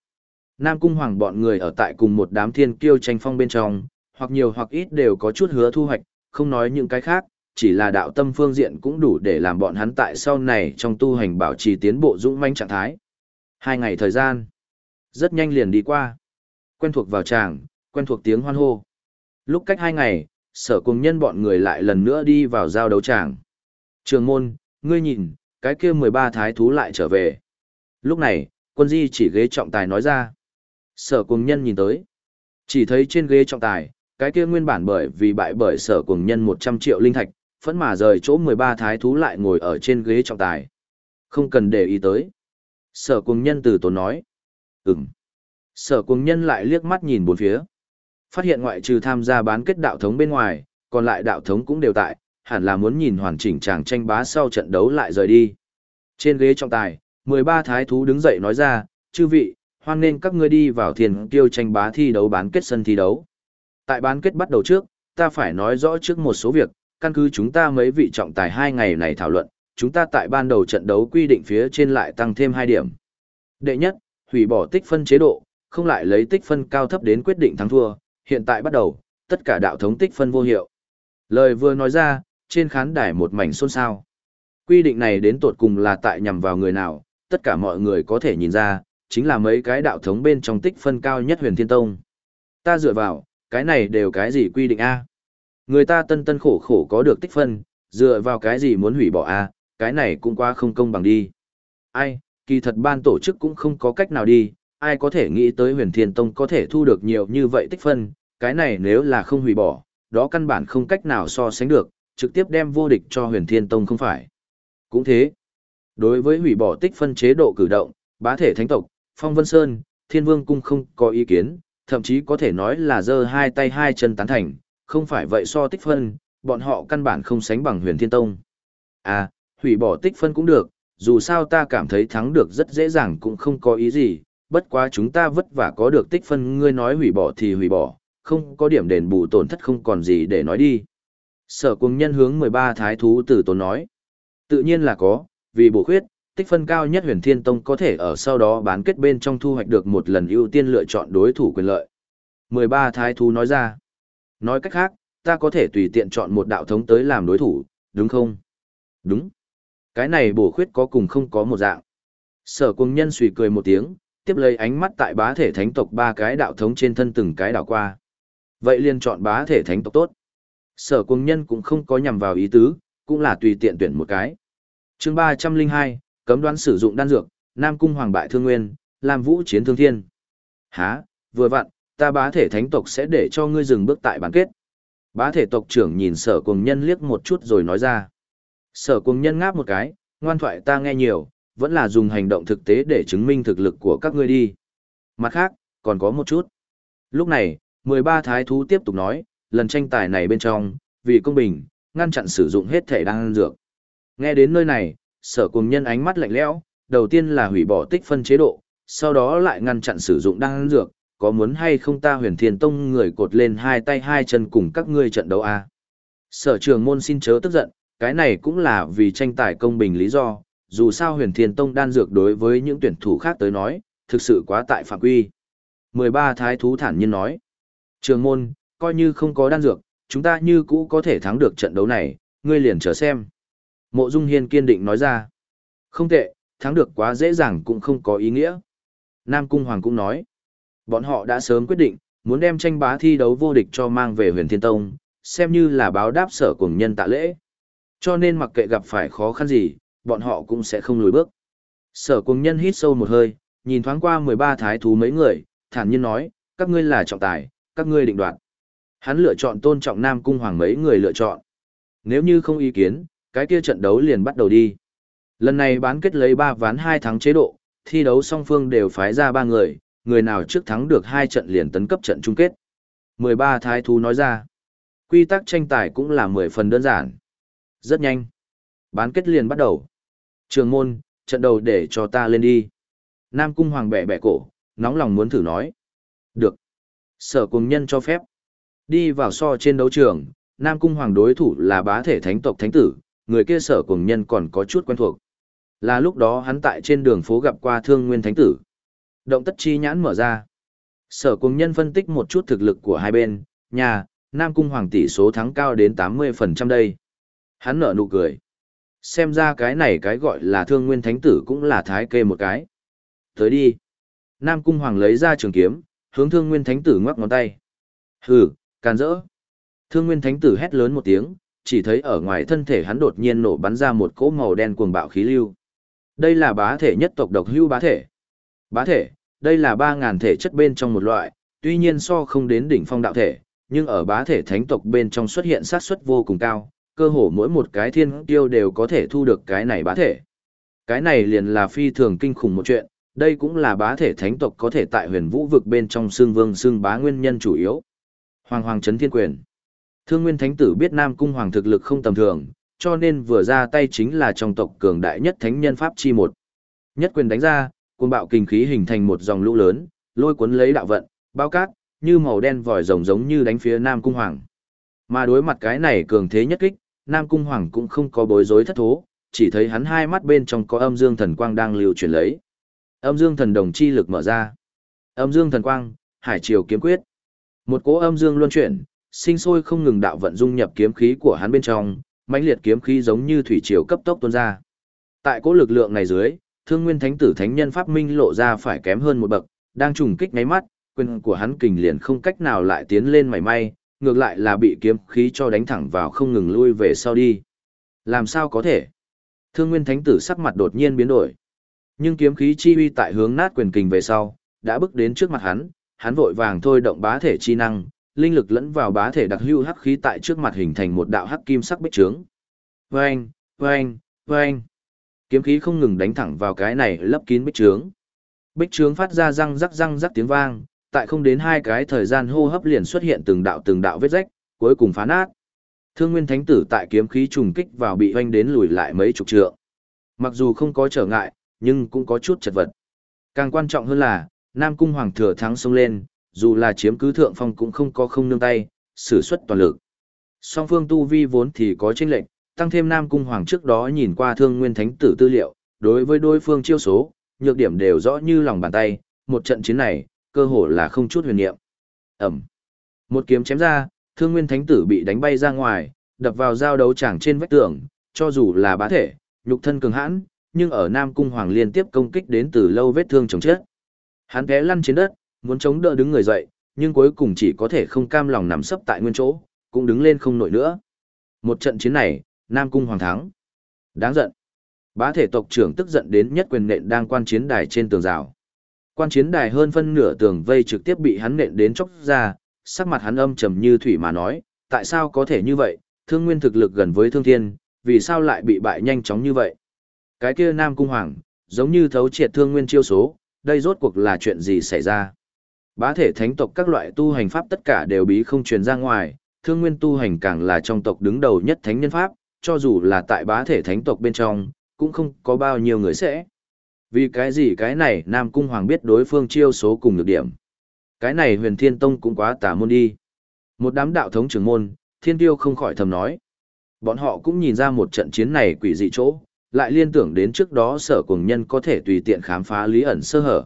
Nam Cung Hoàng bọn người ở tại cùng một đám thiên kiêu tranh phong bên trong, hoặc nhiều hoặc ít đều có chút hứa thu hoạch, không nói những cái khác, chỉ là đạo tâm phương diện cũng đủ để làm bọn hắn tại sau này trong tu hành bảo trì tiến bộ dũng mãnh trạng thái. Hai ngày thời gian, rất nhanh liền đi qua. Quen thuộc vào tràng, quen thuộc tiếng hoan hô. Lúc cách hai ngày, sở cùng nhân bọn người lại lần nữa đi vào giao đấu tràng. Trường môn, ngươi nhìn, cái kia 13 thái thú lại trở về. Lúc này, quân di chỉ ghế trọng tài nói ra. Sở cùng nhân nhìn tới. Chỉ thấy trên ghế trọng tài, cái kia nguyên bản bởi vì bại bởi sở cùng nhân 100 triệu linh thạch, phẫn mà rời chỗ 13 thái thú lại ngồi ở trên ghế trọng tài. Không cần để ý tới. Sở cùng nhân từ tổ nói. Ừm. Sở cùng nhân lại liếc mắt nhìn bốn phía. Phát hiện ngoại trừ tham gia bán kết đạo thống bên ngoài, còn lại đạo thống cũng đều tại, hẳn là muốn nhìn hoàn chỉnh chàng tranh bá sau trận đấu lại rời đi. Trên ghế trọng tài, 13 thái thú đứng dậy nói ra, chư vị, hoan nên các ngươi đi vào thiền kiêu tranh bá thi đấu bán kết sân thi đấu. Tại bán kết bắt đầu trước, ta phải nói rõ trước một số việc, căn cứ chúng ta mấy vị trọng tài hai ngày này thảo luận, chúng ta tại ban đầu trận đấu quy định phía trên lại tăng thêm 2 điểm. Đệ nhất, hủy bỏ tích phân chế độ, không lại lấy tích phân cao thấp đến quyết định thắng thua, hiện tại bắt đầu, tất cả đạo thống tích phân vô hiệu. Lời vừa nói ra, trên khán đài một mảnh xôn xao. Quy định này đến tột cùng là tại nhằm vào người nào, tất cả mọi người có thể nhìn ra, chính là mấy cái đạo thống bên trong tích phân cao nhất huyền thiên tông. Ta dựa vào, cái này đều cái gì quy định A? Người ta tân tân khổ khổ có được tích phân, dựa vào cái gì muốn hủy bỏ A, cái này cũng quá không công bằng đi. Ai, kỳ thật ban tổ chức cũng không có cách nào đi, ai có thể nghĩ tới huyền thiên tông có thể thu được nhiều như vậy tích phân, cái này nếu là không hủy bỏ, đó căn bản không cách nào so sánh được, trực tiếp đem vô địch cho huyền thiên tông không phải. Cũng thế, đối với hủy bỏ tích phân chế độ cử động, bá thể thánh tộc, phong vân sơn, thiên vương cung không có ý kiến, thậm chí có thể nói là giơ hai tay hai chân tán thành, không phải vậy so tích phân, bọn họ căn bản không sánh bằng huyền thiên tông. À, hủy bỏ tích phân cũng được, dù sao ta cảm thấy thắng được rất dễ dàng cũng không có ý gì, bất quá chúng ta vất vả có được tích phân ngươi nói hủy bỏ thì hủy bỏ, không có điểm đền bù tổn thất không còn gì để nói đi. Sở cùng nhân hướng 13 thái thú tử tốn nói. Tự nhiên là có, vì bổ khuyết, tích phân cao nhất huyền thiên tông có thể ở sau đó bán kết bên trong thu hoạch được một lần ưu tiên lựa chọn đối thủ quyền lợi. 13 thái thú nói ra. Nói cách khác, ta có thể tùy tiện chọn một đạo thống tới làm đối thủ, đúng không? Đúng. Cái này bổ khuyết có cùng không có một dạng. Sở cùng nhân suy cười một tiếng, tiếp lấy ánh mắt tại bá thể thánh tộc ba cái đạo thống trên thân từng cái đảo qua. Vậy liền chọn bá thể thánh tộc tốt. Sở cung nhân cũng không có nhằm vào ý tứ, cũng là tùy tiện tuyển một cái. chương 302, cấm đoán sử dụng đan dược, Nam Cung Hoàng bại thương nguyên, làm vũ chiến thương thiên. há vừa vặn, ta bá thể thánh tộc sẽ để cho ngươi dừng bước tại bán kết. Bá thể tộc trưởng nhìn sở cùng nhân liếc một chút rồi nói ra. Sở cùng nhân ngáp một cái, ngoan thoại ta nghe nhiều, vẫn là dùng hành động thực tế để chứng minh thực lực của các ngươi đi. Mặt khác, còn có một chút. Lúc này, 13 thái thú tiếp tục nói, lần tranh tài này bên trong, vì công bình, ngăn chặn sử dụng hết thể đan dược. Nghe đến nơi này, sở cùng nhân ánh mắt lạnh lẽo, đầu tiên là hủy bỏ tích phân chế độ, sau đó lại ngăn chặn sử dụng đan dược, có muốn hay không ta huyền thiên tông người cột lên hai tay hai chân cùng các ngươi trận đấu à? Sở trường môn xin chớ tức giận, cái này cũng là vì tranh tài công bình lý do, dù sao huyền thiên tông đan dược đối với những tuyển thủ khác tới nói, thực sự quá tại phạm quy. 13 thái thú thản nhiên nói, trường môn, coi như không có đan dược, chúng ta như cũ có thể thắng được trận đấu này, ngươi liền chờ xem. Mộ Dung Hiên kiên định nói ra, không tệ, thắng được quá dễ dàng cũng không có ý nghĩa. Nam Cung Hoàng cũng nói, bọn họ đã sớm quyết định, muốn đem tranh bá thi đấu vô địch cho mang về huyền thiên tông, xem như là báo đáp sở cùng nhân tạ lễ. Cho nên mặc kệ gặp phải khó khăn gì, bọn họ cũng sẽ không lùi bước. Sở cùng nhân hít sâu một hơi, nhìn thoáng qua 13 thái thú mấy người, thản nhiên nói, các ngươi là trọng tài, các ngươi định đoạt. Hắn lựa chọn tôn trọng Nam Cung Hoàng mấy người lựa chọn. Nếu như không ý kiến, cái kia trận đấu liền bắt đầu đi. Lần này bán kết lấy 3 ván 2 thắng chế độ, thi đấu song phương đều phái ra 3 người, người nào trước thắng được 2 trận liền tấn cấp trận chung kết. 13 thái thú nói ra. Quy tắc tranh tài cũng là 10 phần đơn giản. Rất nhanh. Bán kết liền bắt đầu. Trường môn, trận đầu để cho ta lên đi. Nam cung hoàng bẻ bẻ cổ, nóng lòng muốn thử nói. Được. Sở cùng nhân cho phép. Đi vào so trên đấu trường, Nam cung hoàng đối thủ là bá thể thánh tộc thánh tử, người kia sở cùng nhân còn có chút quen thuộc. Là lúc đó hắn tại trên đường phố gặp qua thương nguyên thánh tử. Động tất chi nhãn mở ra. Sở cùng nhân phân tích một chút thực lực của hai bên, nhà, Nam cung hoàng tỷ số thắng cao đến 80% đây. Hắn nở nụ cười xem ra cái này cái gọi là thương nguyên thánh tử cũng là thái kê một cái. Tới đi. Nam Cung Hoàng lấy ra trường kiếm, hướng thương nguyên thánh tử ngoắc ngón tay. Hừ, can rỡ. Thương nguyên thánh tử hét lớn một tiếng, chỉ thấy ở ngoài thân thể hắn đột nhiên nổ bắn ra một cỗ màu đen cuồng bạo khí lưu. Đây là bá thể nhất tộc độc hưu bá thể. Bá thể, đây là 3.000 thể chất bên trong một loại, tuy nhiên so không đến đỉnh phong đạo thể, nhưng ở bá thể thánh tộc bên trong xuất hiện sát suất vô cùng cao, cơ hồ mỗi một cái thiên tiêu đều có thể thu được cái này bá thể. Cái này liền là phi thường kinh khủng một chuyện, đây cũng là bá thể thánh tộc có thể tại huyền vũ vực bên trong xương vương xương bá nguyên nhân chủ yếu. Hoàng hoàng chấn thiên quyền. Thương nguyên thánh tử biết Nam Cung Hoàng thực lực không tầm thường, cho nên vừa ra tay chính là trong tộc cường đại nhất thánh nhân pháp chi một. Nhất quyền đánh ra, cuồng bạo kinh khí hình thành một dòng lũ lớn, lôi cuốn lấy đạo vận, bao cát, như màu đen vòi rồng giống như đánh phía Nam Cung Hoàng. Mà đối mặt cái này cường thế nhất kích, Nam Cung Hoàng cũng không có bối rối thất thố, chỉ thấy hắn hai mắt bên trong có âm dương thần quang đang lưu chuyển lấy. Âm dương thần đồng chi lực mở ra. Âm dương thần quang, hải triều kiếm quyết. Một cỗ âm dương luân chuyển, sinh sôi không ngừng đạo vận dung nhập kiếm khí của hắn bên trong, mãnh liệt kiếm khí giống như thủy triều cấp tốc tuôn ra. Tại cỗ lực lượng này dưới, Thương Nguyên Thánh Tử Thánh Nhân Pháp Minh lộ ra phải kém hơn một bậc, đang trùng kích ngáy mắt, quyền của hắn kình liền không cách nào lại tiến lên mảy may, ngược lại là bị kiếm khí cho đánh thẳng vào không ngừng lui về sau đi. Làm sao có thể? Thương Nguyên Thánh Tử sắc mặt đột nhiên biến đổi. Nhưng kiếm khí chi uy tại hướng nát quyền kình về sau, đã bước đến trước mặt hắn, hắn vội vàng thôi động bá thể chi năng, linh lực lẫn vào bá thể đặc hữu hắc khí tại trước mặt hình thành một đạo hắc kim sắc bích trướng. Vâng, vâng, vâng. Kiếm khí không ngừng đánh thẳng vào cái này lấp kín bích trướng. Bích trướng phát ra răng rắc răng rắc tiếng vang, tại không đến hai cái thời gian hô hấp liền xuất hiện từng đạo từng đạo vết rách, cuối cùng phá nát. Thương Nguyên Thánh Tử tại kiếm khí trùng kích vào bị hoanh đến lùi lại mấy chục trượng. Mặc dù không có trở ngại, nhưng cũng có chút chật vật. Càng quan trọng hơn là, Nam Cung Hoàng thừa thắng xông lên, dù là chiếm cứ thượng phong cũng không có không nương tay, sử xuất toàn lực. Song phương tu vi vốn thì có chênh lệnh, tăng thêm Nam Cung Hoàng trước đó nhìn qua Thương Nguyên Thánh Tử tư liệu, đối với đối phương chiêu số, nhược điểm đều rõ như lòng bàn tay, một trận chiến này, cơ hồ là không chút huyền niệm. ầm, Một kiếm chém ra, Thương Nguyên Thánh Tử bị đánh bay ra ngoài, đập vào giao đấu chẳng trên vách tường, cho dù là bá thể, nhục thân cường hãn, nhưng ở Nam Cung Hoàng liên tiếp công kích đến từ lâu vết thương chồng chết. Hắn té lăn trên đất, muốn chống đỡ đứng người dậy, nhưng cuối cùng chỉ có thể không cam lòng nằm sấp tại nguyên chỗ, cũng đứng lên không nổi nữa. Một trận chiến này, Nam Cung Hoàng thắng. Đáng giận. Bá thể tộc trưởng tức giận đến nhất quyền nện đang quan chiến đài trên tường rào. Quan chiến đài hơn phân nửa tường vây trực tiếp bị hắn nện đến chốc ra, sắc mặt hắn âm trầm như thủy mà nói, tại sao có thể như vậy, thương nguyên thực lực gần với thương thiên, vì sao lại bị bại nhanh chóng như vậy. Cái kia Nam Cung Hoàng, giống như thấu triệt thương nguyên chiêu số, đây rốt cuộc là chuyện gì xảy ra. Bá thể thánh tộc các loại tu hành pháp tất cả đều bí không truyền ra ngoài, thương nguyên tu hành càng là trong tộc đứng đầu nhất thánh nhân pháp, cho dù là tại bá thể thánh tộc bên trong, cũng không có bao nhiêu người sẽ. Vì cái gì cái này Nam Cung Hoàng biết đối phương chiêu số cùng nhược điểm. Cái này huyền thiên tông cũng quá tà môn đi. Một đám đạo thống trưởng môn, thiên tiêu không khỏi thầm nói. Bọn họ cũng nhìn ra một trận chiến này quỷ dị chỗ, lại liên tưởng đến trước đó sở cùng nhân có thể tùy tiện khám phá lý ẩn sơ hở.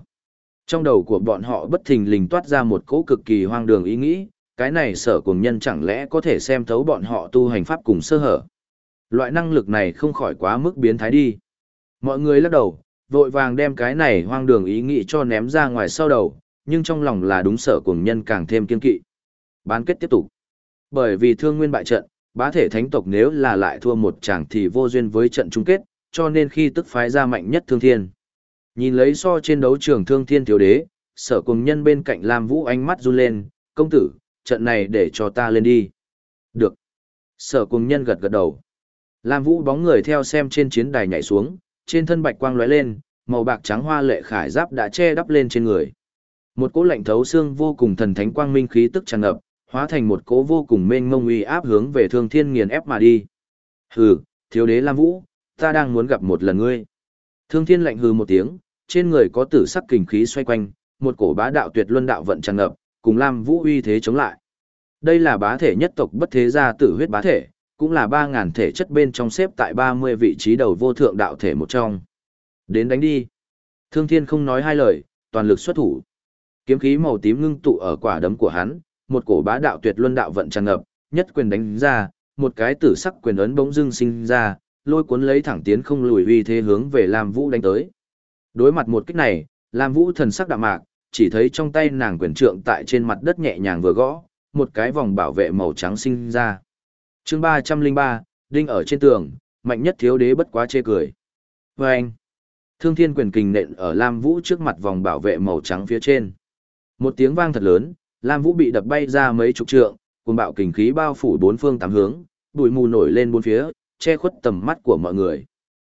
Trong đầu của bọn họ bất thình lình toát ra một cỗ cực kỳ hoang đường ý nghĩ, cái này sở cùng nhân chẳng lẽ có thể xem thấu bọn họ tu hành pháp cùng sơ hở. Loại năng lực này không khỏi quá mức biến thái đi. Mọi người lắc đầu, vội vàng đem cái này hoang đường ý nghĩ cho ném ra ngoài sau đầu, nhưng trong lòng là đúng sở cuồng nhân càng thêm kiên kỵ. Bán kết tiếp tục. Bởi vì thương nguyên bại trận, bá thể thánh tộc nếu là lại thua một chàng thì vô duyên với trận chung kết, cho nên khi tức phái ra mạnh nhất thương thiên. Nhìn lấy so trên đấu trường thương thiên thiếu đế, sở cùng nhân bên cạnh Lam Vũ ánh mắt run lên, công tử, trận này để cho ta lên đi. Được. Sở cùng nhân gật gật đầu. Lam Vũ bóng người theo xem trên chiến đài nhảy xuống, trên thân bạch quang lóe lên, màu bạc trắng hoa lệ khải giáp đã che đắp lên trên người. Một cỗ lạnh thấu xương vô cùng thần thánh quang minh khí tức tràn ngập, hóa thành một cỗ vô cùng mênh mông uy áp hướng về Thương Thiên nghiền ép mà đi. Hừ, thiếu đế Lam Vũ, ta đang muốn gặp một lần ngươi. Thương Thiên lạnh hừ một tiếng, trên người có tử sắc kình khí xoay quanh, một cổ bá đạo tuyệt luân đạo vận tràn ngập, cùng Lam Vũ uy thế chống lại. Đây là bá thể nhất tộc bất thế gia tử huyết bá thể, cũng là 3000 thể chất bên trong xếp tại 30 vị trí đầu vô thượng đạo thể một trong. Đến đánh đi. Thương Thiên không nói hai lời, toàn lực xuất thủ. Kiếm khí màu tím ngưng tụ ở quả đấm của hắn, một cổ bá đạo tuyệt luân đạo vận tràn ngập, nhất quyền đánh ra, một cái tử sắc quyền ấn bỗng dưng sinh ra, lôi cuốn lấy thẳng tiến không lùi uy thế hướng về Lam Vũ đánh tới. Đối mặt một kích này, Lam Vũ thần sắc đạm mạc, chỉ thấy trong tay nàng quyền trượng tại trên mặt đất nhẹ nhàng vừa gõ, một cái vòng bảo vệ màu trắng sinh ra. Chương 303, đinh ở trên tường, mạnh nhất thiếu đế bất quá chê cười. vê anh, Thương Thiên quyền kình nện ở Lam Vũ trước mặt vòng bảo vệ màu trắng phía trên. Một tiếng vang thật lớn, Lam Vũ bị đập bay ra mấy chục trượng, cùng bạo kình khí bao phủ bốn phương tám hướng, bụi mù nổi lên bốn phía, che khuất tầm mắt của mọi người.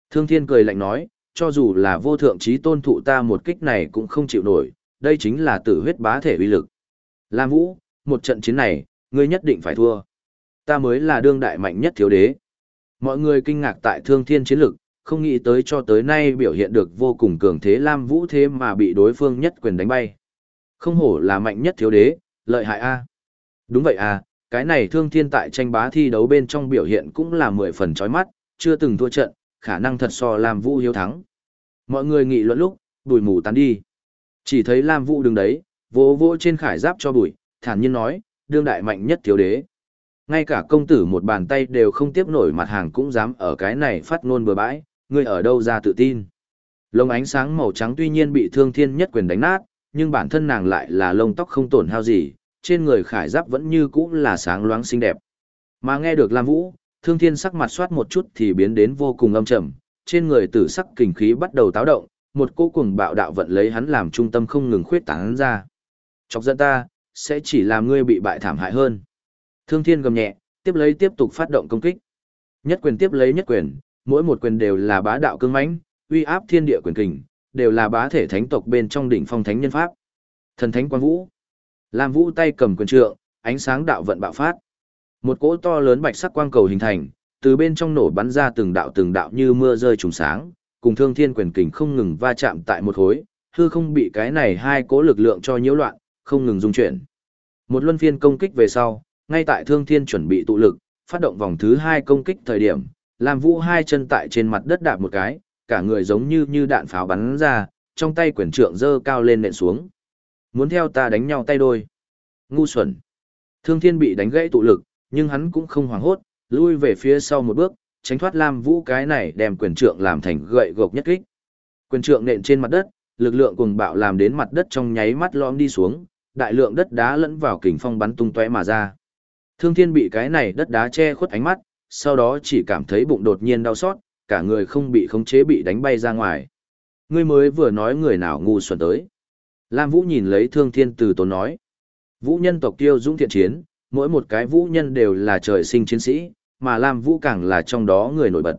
Thương Thiên cười lạnh nói, cho dù là vô thượng trí tôn thụ ta một kích này cũng không chịu nổi, đây chính là tử huyết bá thể uy lực. Lam Vũ, một trận chiến này, ngươi nhất định phải thua. Ta mới là đương đại mạnh nhất thiếu đế. Mọi người kinh ngạc tại Thương Thiên chiến lực, không nghĩ tới cho tới nay biểu hiện được vô cùng cường thế Lam Vũ thế mà bị đối phương nhất quyền đánh bay. Không hổ là mạnh nhất thiếu đế, lợi hại a. Đúng vậy à, cái này thương thiên tại tranh bá thi đấu bên trong biểu hiện cũng là mười phần chói mắt, chưa từng thua trận, khả năng thật so Lam Vũ hiếu thắng. Mọi người nghị luận lúc, bùi mù tán đi. Chỉ thấy Lam Vũ đứng đấy, vỗ vỗ trên khải giáp cho bụi, thản nhiên nói, đương đại mạnh nhất thiếu đế. Ngay cả công tử một bàn tay đều không tiếp nổi mặt hàng cũng dám ở cái này phát ngôn bừa bãi, ngươi ở đâu ra tự tin. Lông ánh sáng màu trắng tuy nhiên bị thương thiên nhất quyền đánh nát, nhưng bản thân nàng lại là lông tóc không tổn hao gì, trên người khải giáp vẫn như cũ là sáng loáng xinh đẹp. Mà nghe được Lam Vũ, thương thiên sắc mặt soát một chút thì biến đến vô cùng âm trầm, trên người tử sắc kình khí bắt đầu táo động, một cô cùng bạo đạo vận lấy hắn làm trung tâm không ngừng khuyết tán ra. Chọc giận ta, sẽ chỉ làm ngươi bị bại thảm hại hơn. Thương thiên gầm nhẹ, tiếp lấy tiếp tục phát động công kích. Nhất quyền tiếp lấy nhất quyền, mỗi một quyền đều là bá đạo cương mãnh, uy áp thiên địa quyền kình, đều là bá thể thánh tộc bên trong đỉnh phong thánh nhân pháp. Thần thánh quan vũ. Lam Vũ tay cầm quyền trượng, ánh sáng đạo vận bạo phát. Một cỗ to lớn bạch sắc quang cầu hình thành, từ bên trong nổ bắn ra từng đạo từng đạo như mưa rơi trùng sáng, cùng Thương Thiên quyền kình không ngừng va chạm tại một khối, hư không bị cái này hai cỗ lực lượng cho nhiễu loạn, không ngừng dung chuyển. Một luân phiên công kích về sau, ngay tại Thương Thiên chuẩn bị tụ lực, phát động vòng thứ hai công kích thời điểm, Lam Vũ hai chân tại trên mặt đất đạp một cái, cả người giống như như đạn pháo bắn ra, trong tay quyền trượng giơ cao lên nện xuống. Muốn theo ta đánh nhau tay đôi. Ngu xuẩn. Thương thiên bị đánh gãy tụ lực, nhưng hắn cũng không hoảng hốt, lui về phía sau một bước, tránh thoát Lam Vũ cái này đem quyền trượng làm thành gậy gộc nhất kích. Quyền trượng nện trên mặt đất, lực lượng cùng bạo làm đến mặt đất trong nháy mắt lõm đi xuống, đại lượng đất đá lẫn vào kình phong bắn tung tóe mà ra. Thương Thiên bị cái này đất đá che khuất ánh mắt, sau đó chỉ cảm thấy bụng đột nhiên đau xót, cả người không bị khống chế bị đánh bay ra ngoài. Ngươi mới vừa nói người nào ngu xuẩn tới. Lam Vũ nhìn lấy Thương Thiên từ tốn nói. Vũ nhân tộc tiêu dũng thiện chiến, mỗi một cái vũ nhân đều là trời sinh chiến sĩ, mà Lam Vũ càng là trong đó người nổi bật.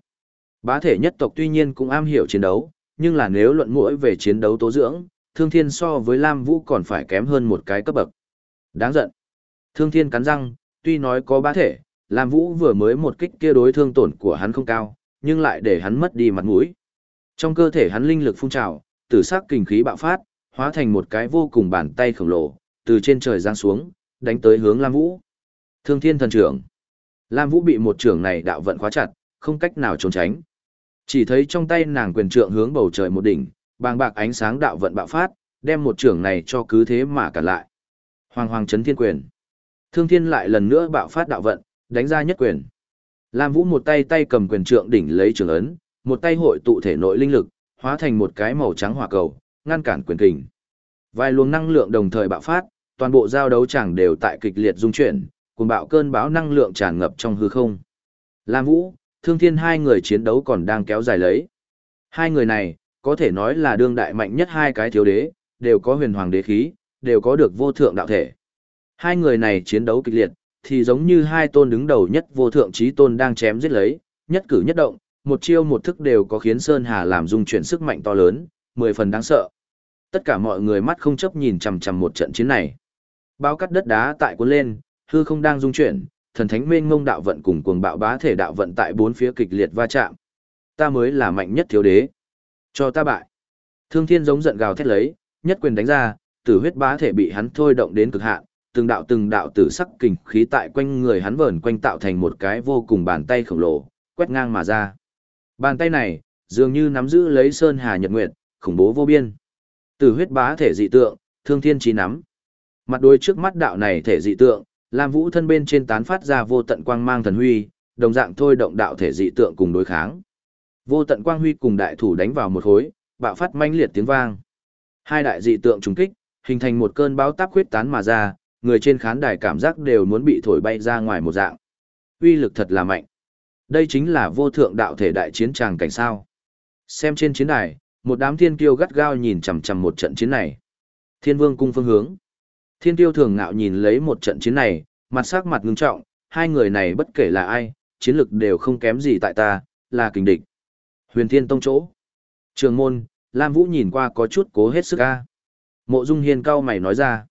Bá thể nhất tộc tuy nhiên cũng am hiểu chiến đấu, nhưng là nếu luận mũi về chiến đấu tố dưỡng, Thương Thiên so với Lam Vũ còn phải kém hơn một cái cấp bậc. Đáng giận. Thương Thiên cắn răng, tuy nói có bá thể, Lam Vũ vừa mới một kích kia đối thương tổn của hắn không cao, nhưng lại để hắn mất đi mặt mũi. Trong cơ thể hắn linh lực phun trào, tử sắc kinh khí bạo phát, hóa thành một cái vô cùng bàn tay khổng lồ, từ trên trời giáng xuống, đánh tới hướng Lam Vũ. Thương Thiên thần trưởng. Lam Vũ bị một trưởng này đạo vận khóa chặt, không cách nào trốn tránh. Chỉ thấy trong tay nàng quyền trượng hướng bầu trời một đỉnh, bàng bạc ánh sáng đạo vận bạo phát, đem một trưởng này cho cứ thế mà cản lại. Hoàng hoàng chấn thiên quyền. Thương Thiên lại lần nữa bạo phát đạo vận, đánh ra nhất quyền. Lam Vũ một tay tay cầm quyền trượng đỉnh lấy trường ấn, một tay hội tụ thể nội linh lực, hóa thành một cái màu trắng hỏa cầu, ngăn cản quyền kình. Vài luồng năng lượng đồng thời bạo phát, toàn bộ giao đấu chẳng đều tại kịch liệt dung chuyển, cùng bạo cơn bão năng lượng tràn ngập trong hư không. Lam Vũ, Thương Thiên hai người chiến đấu còn đang kéo dài lấy. Hai người này, có thể nói là đương đại mạnh nhất hai cái thiếu đế, đều có huyền hoàng đế khí, đều có được vô thượng đạo thể. Hai người này chiến đấu kịch liệt, thì giống như hai tôn đứng đầu nhất vô thượng trí tôn đang chém giết lấy, nhất cử nhất động, một chiêu một thức đều có khiến Sơn Hà làm dung chuyển sức mạnh to lớn, mười phần đáng sợ. Tất cả mọi người mắt không chấp nhìn chằm chằm một trận chiến này. Bao cắt đất đá tại cuốn lên, hư không đang dung chuyển, thần thánh mênh ngông đạo vận cùng cuồng bạo bá thể đạo vận tại bốn phía kịch liệt va chạm. Ta mới là mạnh nhất thiếu đế. Cho ta bại. Thương Thiên giống giận gào thét lấy, nhất quyền đánh ra, tử huyết bá thể bị hắn thôi động đến cực hạn, từng đạo từng đạo tử sắc kình khí tại quanh người hắn vờn quanh tạo thành một cái vô cùng bàn tay khổng lồ, quét ngang mà ra. Bàn tay này, dường như nắm giữ lấy sơn hà nhật nguyệt, khủng bố vô biên. Từ huyết bá thể dị tượng, thương thiên chí nắm. Mặt đôi trước mắt đạo này thể dị tượng, Lam Vũ thân bên trên tán phát ra vô tận quang mang thần huy, đồng dạng thôi động đạo thể dị tượng cùng đối kháng. Vô tận quang huy cùng đại thủ đánh vào một khối, bạo phát manh liệt tiếng vang. Hai đại dị tượng trùng kích, hình thành một cơn bão táp huyết tán mà ra, người trên khán đài cảm giác đều muốn bị thổi bay ra ngoài một dạng. Uy lực thật là mạnh. Đây chính là vô thượng đạo thể đại chiến tràng cảnh sao. Xem trên chiến đài, một đám thiên kiêu gắt gao nhìn chằm chằm một trận chiến này. Thiên vương cung phương hướng. Thiên tiêu thường ngạo nhìn lấy một trận chiến này, mặt sắc mặt ngưng trọng, hai người này bất kể là ai, chiến lực đều không kém gì tại ta, là kình địch. Huyền thiên tông chỗ. Trường môn, Lam Vũ nhìn qua có chút cố hết sức a. Mộ Dung Hiên cao mày nói ra.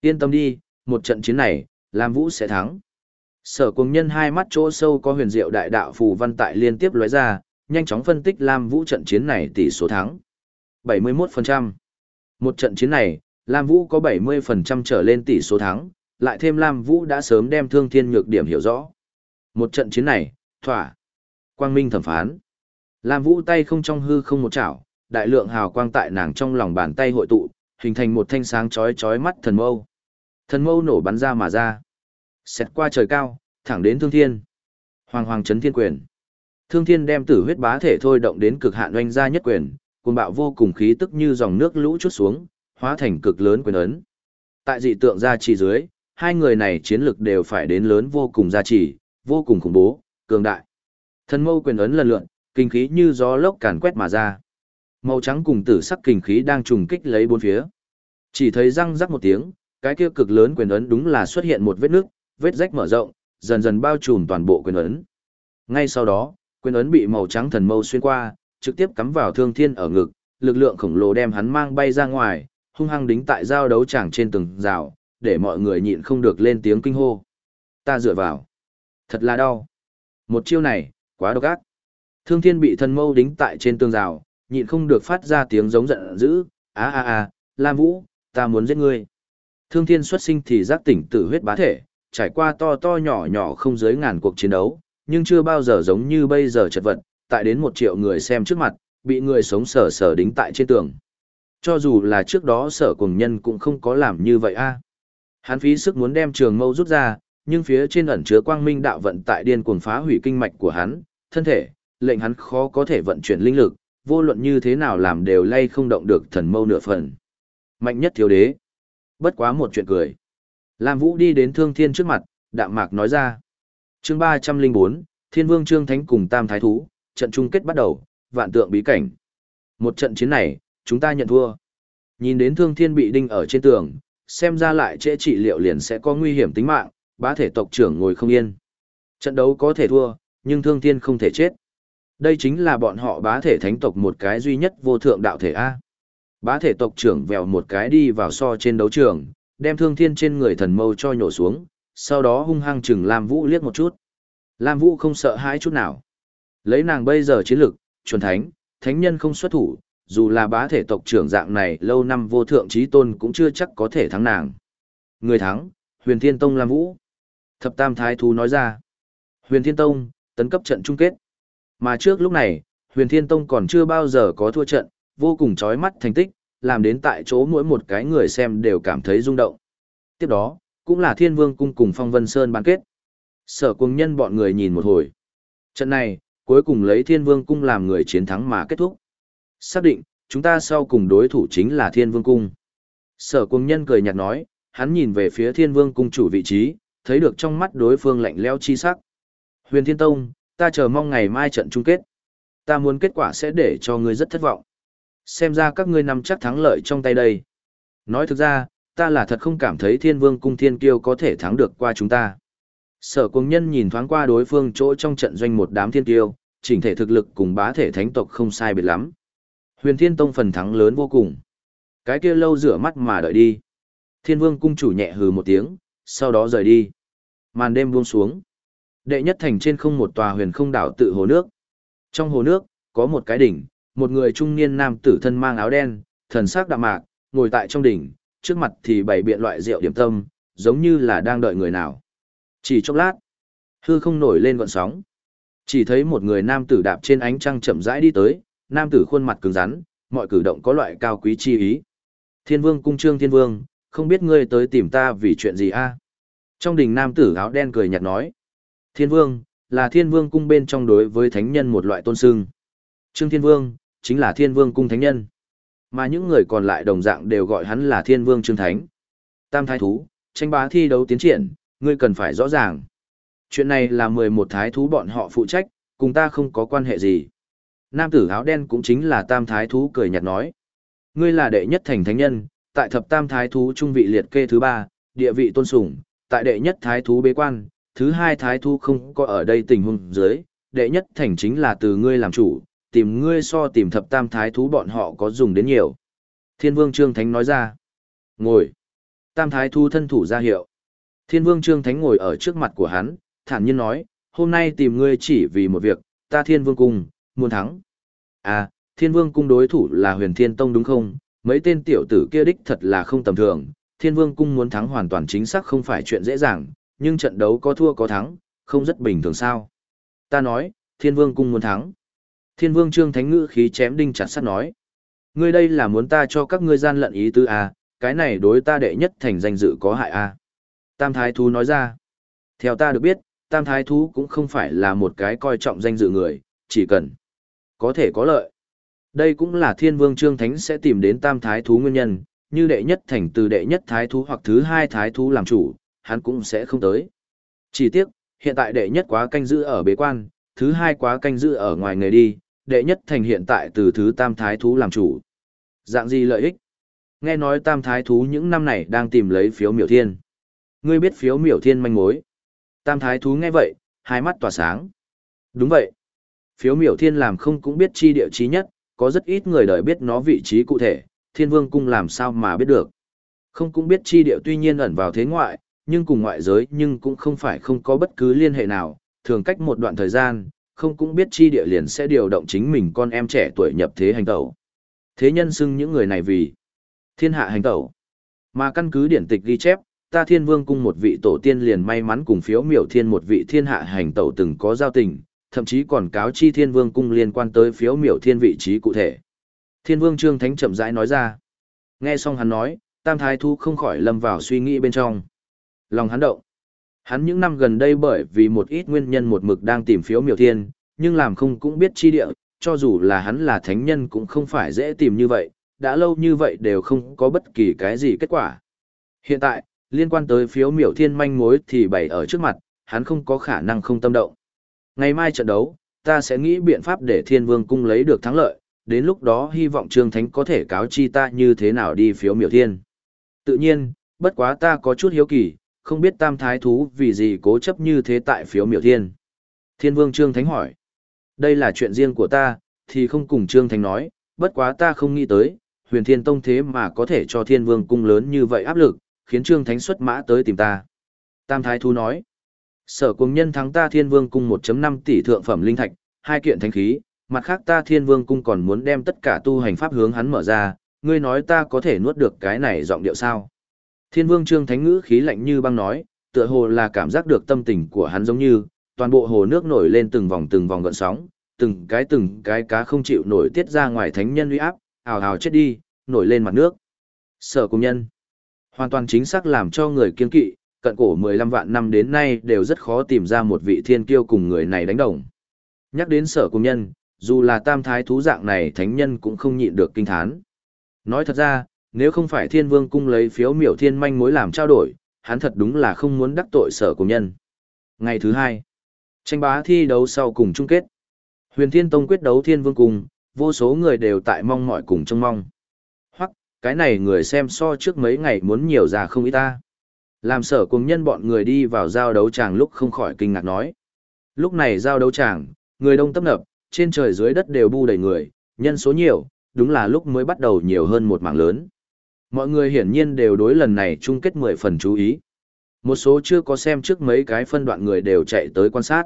Yên tâm đi, một trận chiến này, Lam Vũ sẽ thắng. Sở cùng nhân hai mắt chỗ sâu có huyền diệu đại đạo phù văn tại liên tiếp lóe ra, nhanh chóng phân tích Lam Vũ trận chiến này tỷ số thắng. 71%. Một trận chiến này, Lam Vũ có 70% trở lên tỷ số thắng, lại thêm Lam Vũ đã sớm đem thương thiên nhược điểm hiểu rõ. Một trận chiến này, thỏa. Quang Minh thẩm phán. Lam Vũ tay không trong hư không một chảo, đại lượng hào quang tại nàng trong lòng bàn tay hội tụ, hình thành một thanh sáng chói chói mắt thần mâu. Thần mâu nổ bắn ra mà ra. Xét qua trời cao, thẳng đến thương thiên. Hoàng hoàng chấn thiên quyền. Thương thiên đem tử huyết bá thể thôi động đến cực hạn oanh ra nhất quyền, cuồng bạo vô cùng khí tức như dòng nước lũ chút xuống, hóa thành cực lớn quyền ấn. Tại dị tượng gia trì dưới, hai người này chiến lực đều phải đến lớn vô cùng gia trì, vô cùng khủng bố, cường đại. Thần mâu quyền ấn lần lượn, kinh khí như gió lốc càn quét mà ra. Màu trắng cùng tử sắc kinh khí đang trùng kích lấy bốn phía. Chỉ thấy răng rắc một tiếng, cái kia cực lớn quyền ấn đúng là xuất hiện một vết nước, vết rách mở rộng, dần dần bao trùm toàn bộ quyền ấn. Ngay sau đó, quyền ấn bị màu trắng thần mâu xuyên qua, trực tiếp cắm vào thương thiên ở ngực, lực lượng khổng lồ đem hắn mang bay ra ngoài, hung hăng đính tại giao đấu tràng trên từng rào, để mọi người nhịn không được lên tiếng kinh hô. Ta dựa vào. Thật là đau. Một chiêu này, quá độc ác. Thương thiên bị thần mâu đính tại trên tường rào, nhịn không được phát ra tiếng giống giận dữ, á á á, Lam Vũ, ta muốn giết ngươi. Thương thiên xuất sinh thì giác tỉnh tử huyết bá thể, trải qua to to nhỏ nhỏ không dưới ngàn cuộc chiến đấu, nhưng chưa bao giờ giống như bây giờ chật vật, tại đến một triệu người xem trước mặt, bị người sống sờ sờ đính tại trên tường. Cho dù là trước đó sở cùng nhân cũng không có làm như vậy a. À. Hắn phí sức muốn đem trường mâu rút ra, nhưng phía trên ẩn chứa quang minh đạo vận tại điên cuồng phá hủy kinh mạch của hắn, thân thể, lệnh hắn khó có thể vận chuyển linh lực, vô luận như thế nào làm đều lay không động được thần mâu nửa phần. Mạnh nhất thiếu đế. Bất quá một chuyện cười. Lam Vũ đi đến Thương Thiên trước mặt, đạm mạc nói ra. chương 304, Thiên Vương Trương Thánh cùng Tam Thái Thú, trận chung kết bắt đầu, vạn tượng bí cảnh. Một trận chiến này, chúng ta nhận thua. Nhìn đến Thương Thiên bị đinh ở trên tường, xem ra lại trễ trị liệu liền sẽ có nguy hiểm tính mạng, bá thể tộc trưởng ngồi không yên. Trận đấu có thể thua, nhưng Thương Thiên không thể chết. Đây chính là bọn họ bá thể thánh tộc một cái duy nhất vô thượng đạo thể A. Bá thể tộc trưởng vèo một cái đi vào so trên đấu trường, đem thương thiên trên người thần mâu cho nhổ xuống, sau đó hung hăng chừng Lam Vũ liếc một chút. Lam Vũ không sợ hãi chút nào. Lấy nàng bây giờ chiến lực, chuẩn thánh, thánh nhân không xuất thủ, dù là bá thể tộc trưởng dạng này lâu năm vô thượng trí tôn cũng chưa chắc có thể thắng nàng. Người thắng, huyền thiên tông Lam Vũ. Thập tam thái thú nói ra. Huyền thiên tông, tấn cấp trận chung kết. Mà trước lúc này, huyền thiên tông còn chưa bao giờ có thua trận, vô cùng chói mắt thành tích, làm đến tại chỗ mỗi một cái người xem đều cảm thấy rung động. Tiếp đó, cũng là Thiên Vương cung cùng Phong Vân Sơn bán kết. Sở cùng nhân bọn người nhìn một hồi. Trận này, cuối cùng lấy Thiên Vương cung làm người chiến thắng mà kết thúc. Xác định, chúng ta sau cùng đối thủ chính là Thiên Vương cung. Sở cùng nhân cười nhạt nói, hắn nhìn về phía Thiên Vương cung chủ vị trí, thấy được trong mắt đối phương lạnh lẽo chi sắc. Huyền Thiên Tông, ta chờ mong ngày mai trận chung kết. Ta muốn kết quả sẽ để cho ngươi rất thất vọng. Xem ra các ngươi nắm chắc thắng lợi trong tay đây. Nói thực ra, ta là thật không cảm thấy thiên vương cung thiên kiêu có thể thắng được qua chúng ta. Sở cung nhân nhìn thoáng qua đối phương chỗ trong trận doanh một đám thiên kiêu, chỉnh thể thực lực cùng bá thể thánh tộc không sai biệt lắm. Huyền thiên tông phần thắng lớn vô cùng. Cái kia lâu rửa mắt mà đợi đi. Thiên vương cung chủ nhẹ hừ một tiếng, sau đó rời đi. Màn đêm buông xuống. Đệ nhất thành trên không một tòa huyền không đảo tự hồ nước. Trong hồ nước, có một cái đỉnh, một người trung niên nam tử thân mang áo đen, thần sắc đạm mạc, ngồi tại trong đỉnh, trước mặt thì bày biện loại rượu điểm tâm, giống như là đang đợi người nào. Chỉ chốc lát, hư không nổi lên gọn sóng. Chỉ thấy một người nam tử đạp trên ánh trăng chậm rãi đi tới, nam tử khuôn mặt cứng rắn, mọi cử động có loại cao quý chi ý. Thiên vương cung trương thiên vương, không biết ngươi tới tìm ta vì chuyện gì a? Trong đình nam tử áo đen cười nhạt nói. Thiên vương, là thiên vương cung bên trong đối với thánh nhân một loại tôn sưng. Trương thiên vương, chính là thiên vương cung thánh nhân. Mà những người còn lại đồng dạng đều gọi hắn là thiên vương trương thánh. Tam thái thú, tranh bá thi đấu tiến triển, ngươi cần phải rõ ràng. Chuyện này là mười một thái thú bọn họ phụ trách, cùng ta không có quan hệ gì. Nam tử áo đen cũng chính là tam thái thú cười nhạt nói. Ngươi là đệ nhất thành thánh nhân, tại thập tam thái thú trung vị liệt kê thứ ba, địa vị tôn sủng, tại đệ nhất thái thú bế quan, thứ hai thái thú không có ở đây tình huống dưới, đệ nhất thành chính là từ ngươi làm chủ, tìm ngươi so tìm thập tam thái thú bọn họ có dùng đến nhiều. Thiên vương Trương Thánh nói ra. Ngồi. Tam thái thú thân thủ ra hiệu. Thiên vương Trương Thánh ngồi ở trước mặt của hắn, thản nhiên nói, hôm nay tìm ngươi chỉ vì một việc, ta thiên vương cung, muốn thắng. À, thiên vương cung đối thủ là huyền thiên tông đúng không? Mấy tên tiểu tử kia đích thật là không tầm thường, thiên vương cung muốn thắng hoàn toàn chính xác không phải chuyện dễ dàng, nhưng trận đấu có thua có thắng, không rất bình thường sao. Ta nói, thiên vương cung muốn thắng. Thiên vương trương thánh ngữ khí chém đinh chặt sắt nói. Ngươi đây là muốn ta cho các ngươi gian lận ý tư à, cái này đối ta đệ nhất thành danh dự có hại à. Tam thái thú nói ra. Theo ta được biết, tam thái thú cũng không phải là một cái coi trọng danh dự người, chỉ cần có thể có lợi. Đây cũng là thiên vương trương thánh sẽ tìm đến tam thái thú nguyên nhân, như đệ nhất thành từ đệ nhất thái thú hoặc thứ hai thái thú làm chủ, hắn cũng sẽ không tới. Chỉ tiếc, hiện tại đệ nhất quá canh giữ ở bế quan, thứ hai quá canh giữ ở ngoài người đi, đệ nhất thành hiện tại từ thứ tam thái thú làm chủ. Dạng gì lợi ích? Nghe nói tam thái thú những năm này đang tìm lấy phiếu miểu thiên. Ngươi biết phiếu miểu thiên manh mối. Tam thái thú nghe vậy, hai mắt tỏa sáng. Đúng vậy. Phiếu miểu thiên làm không cũng biết chi địa trí nhất, có rất ít người đời biết nó vị trí cụ thể, thiên vương cung làm sao mà biết được. Không cũng biết chi địa tuy nhiên ẩn vào thế ngoại, nhưng cùng ngoại giới nhưng cũng không phải không có bất cứ liên hệ nào, thường cách một đoạn thời gian, không cũng biết chi địa liền sẽ điều động chính mình con em trẻ tuổi nhập thế hành tẩu. Thế nhân xưng những người này vì thiên hạ hành tẩu. Mà căn cứ điển tịch ghi chép, ta thiên vương cung một vị tổ tiên liền may mắn cùng phiếu miểu thiên một vị thiên hạ hành tẩu từng có giao tình, thậm chí còn cáo chi thiên vương cung liên quan tới phiếu miểu thiên vị trí cụ thể. Thiên vương trương thánh chậm rãi nói ra. Nghe xong hắn nói, tam thái thu không khỏi lâm vào suy nghĩ bên trong. Lòng hắn động. Hắn những năm gần đây bởi vì một ít nguyên nhân một mực đang tìm phiếu miểu thiên, nhưng làm không cũng biết chi địa, cho dù là hắn là thánh nhân cũng không phải dễ tìm như vậy, đã lâu như vậy đều không có bất kỳ cái gì kết quả. Hiện tại, liên quan tới phiếu miểu thiên manh mối thì bày ở trước mặt, hắn không có khả năng không tâm động. Ngày mai trận đấu, ta sẽ nghĩ biện pháp để thiên vương cung lấy được thắng lợi, đến lúc đó hy vọng trương thánh có thể cáo chi ta như thế nào đi phiếu miểu thiên. Tự nhiên, bất quá ta có chút hiếu kỳ, không biết tam thái thú vì gì cố chấp như thế tại phiếu miểu thiên. Thiên vương trương thánh hỏi. Đây là chuyện riêng của ta, thì không cùng trương thánh nói, bất quá ta không nghĩ tới, huyền thiên tông thế mà có thể cho thiên vương cung lớn như vậy áp lực, khiến trương thánh xuất mã tới tìm ta. Tam thái thú nói. Sở cùng nhân thắng ta thiên vương cung 1.5 tỷ thượng phẩm linh thạch, hai kiện thánh khí, mặt khác ta thiên vương cung còn muốn đem tất cả tu hành pháp hướng hắn mở ra, ngươi nói ta có thể nuốt được cái này giọng điệu sao. Thiên vương trương thánh ngữ khí lạnh như băng nói, tựa hồ là cảm giác được tâm tình của hắn giống như, toàn bộ hồ nước nổi lên từng vòng từng vòng gợn sóng, từng cái từng cái cá không chịu nổi tiết ra ngoài thánh nhân uy áp, ào ào chết đi, nổi lên mặt nước. Sở cùng nhân, hoàn toàn chính xác làm cho người kiên kỵ, cận cổ 15 vạn năm đến nay đều rất khó tìm ra một vị thiên kiêu cùng người này đánh đồng. Nhắc đến sở cùng nhân, dù là tam thái thú dạng này thánh nhân cũng không nhịn được kinh thán. Nói thật ra, nếu không phải thiên vương cung lấy phiếu miểu thiên manh mối làm trao đổi, hắn thật đúng là không muốn đắc tội sở cùng nhân. Ngày thứ hai, tranh bá thi đấu sau cùng chung kết. Huyền Thiên Tông quyết đấu thiên vương cung, vô số người đều tại mong mỏi cùng trông mong. Hoặc, cái này người xem so trước mấy ngày muốn nhiều ra không ít ta. Làm sở cùng nhân bọn người đi vào giao đấu tràng lúc không khỏi kinh ngạc nói. Lúc này giao đấu tràng, người đông tấp nập, trên trời dưới đất đều bu đầy người, nhân số nhiều, đúng là lúc mới bắt đầu nhiều hơn một mảng lớn. Mọi người hiển nhiên đều đối lần này chung kết 10 phần chú ý. Một số chưa có xem trước mấy cái phân đoạn người đều chạy tới quan sát.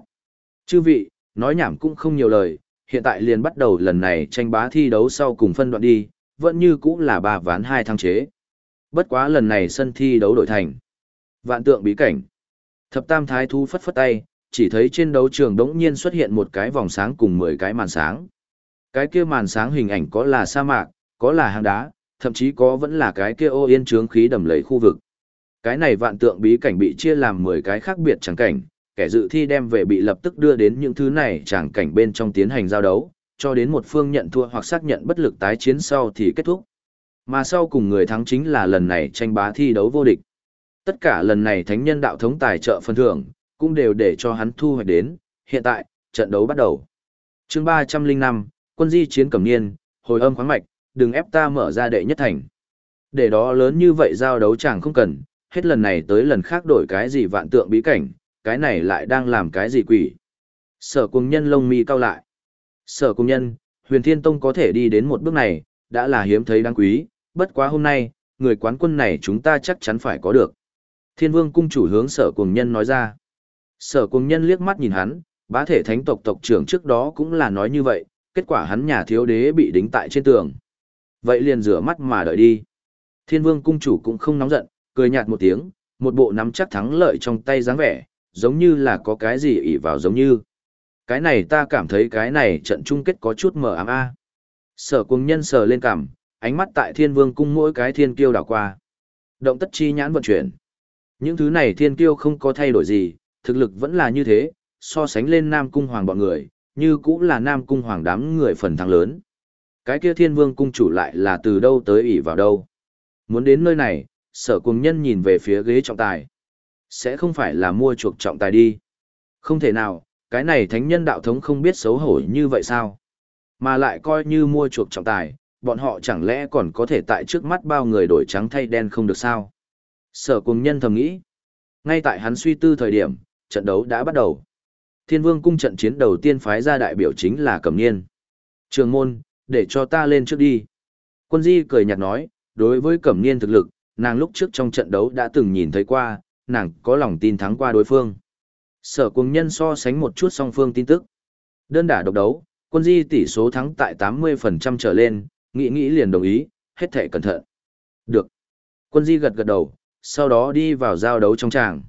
Chư vị, nói nhảm cũng không nhiều lời, hiện tại liền bắt đầu lần này tranh bá thi đấu sau cùng phân đoạn đi, vẫn như cũng là ba ván hai thăng chế. Bất quá lần này sân thi đấu đổi thành. Vạn tượng bí cảnh. Thập tam thái thu phất phất tay, chỉ thấy trên đấu trường đống nhiên xuất hiện một cái vòng sáng cùng 10 cái màn sáng. Cái kia màn sáng hình ảnh có là sa mạc, có là hang đá, thậm chí có vẫn là cái kia ô yên trướng khí đầm lầy khu vực. Cái này vạn tượng bí cảnh bị chia làm 10 cái khác biệt chẳng cảnh, kẻ dự thi đem về bị lập tức đưa đến những thứ này chẳng cảnh bên trong tiến hành giao đấu, cho đến một phương nhận thua hoặc xác nhận bất lực tái chiến sau thì kết thúc. Mà sau cùng người thắng chính là lần này tranh bá thi đấu vô địch. Tất cả lần này thánh nhân đạo thống tài trợ phân thưởng, cũng đều để cho hắn thu hoạch đến, hiện tại, trận đấu bắt đầu. chương 305, quân di chiến cẩm niên, hồi âm khoáng mạch, đừng ép ta mở ra đệ nhất thành. Để đó lớn như vậy giao đấu chẳng không cần, hết lần này tới lần khác đổi cái gì vạn tượng bí cảnh, cái này lại đang làm cái gì quỷ. Sở cùng nhân lông mi cao lại. Sở cùng nhân, huyền thiên tông có thể đi đến một bước này, đã là hiếm thấy đáng quý, bất quá hôm nay, người quán quân này chúng ta chắc chắn phải có được. Thiên vương cung chủ hướng sở cùng nhân nói ra. Sở cùng nhân liếc mắt nhìn hắn, bá thể thánh tộc tộc trưởng trước đó cũng là nói như vậy, kết quả hắn nhà thiếu đế bị đính tại trên tường. Vậy liền rửa mắt mà đợi đi. Thiên vương cung chủ cũng không nóng giận, cười nhạt một tiếng, một bộ nắm chắc thắng lợi trong tay dáng vẻ, giống như là có cái gì ỉ vào giống như. Cái này ta cảm thấy cái này trận chung kết có chút mờ ám a. Sở cuồng nhân sờ lên cằm, ánh mắt tại thiên vương cung mỗi cái thiên kiêu đảo qua. Động tất chi nhãn vận chuyển. Những thứ này thiên kiêu không có thay đổi gì, thực lực vẫn là như thế, so sánh lên Nam Cung Hoàng bọn người, như cũng là Nam Cung Hoàng đám người phần thắng lớn. Cái kia thiên vương cung chủ lại là từ đâu tới ỉ vào đâu. Muốn đến nơi này, sở cùng nhân nhìn về phía ghế trọng tài. Sẽ không phải là mua chuộc trọng tài đi. Không thể nào, cái này thánh nhân đạo thống không biết xấu hổ như vậy sao? Mà lại coi như mua chuộc trọng tài, bọn họ chẳng lẽ còn có thể tại trước mắt bao người đổi trắng thay đen không được sao? Sở cùng nhân thầm nghĩ. Ngay tại hắn suy tư thời điểm, trận đấu đã bắt đầu. Thiên vương cung trận chiến đầu tiên phái ra đại biểu chính là Cẩm Niên. Trường môn, để cho ta lên trước đi. Quân di cười nhạt nói, đối với Cẩm Niên thực lực, nàng lúc trước trong trận đấu đã từng nhìn thấy qua, nàng có lòng tin thắng qua đối phương. Sở cùng nhân so sánh một chút song phương tin tức. Đơn đả độc đấu, quân di tỷ số thắng tại 80% trở lên, nghĩ nghĩ liền đồng ý, hết thể cẩn thận. Được. Quân di gật gật đầu, sau đó đi vào giao đấu trong tràng.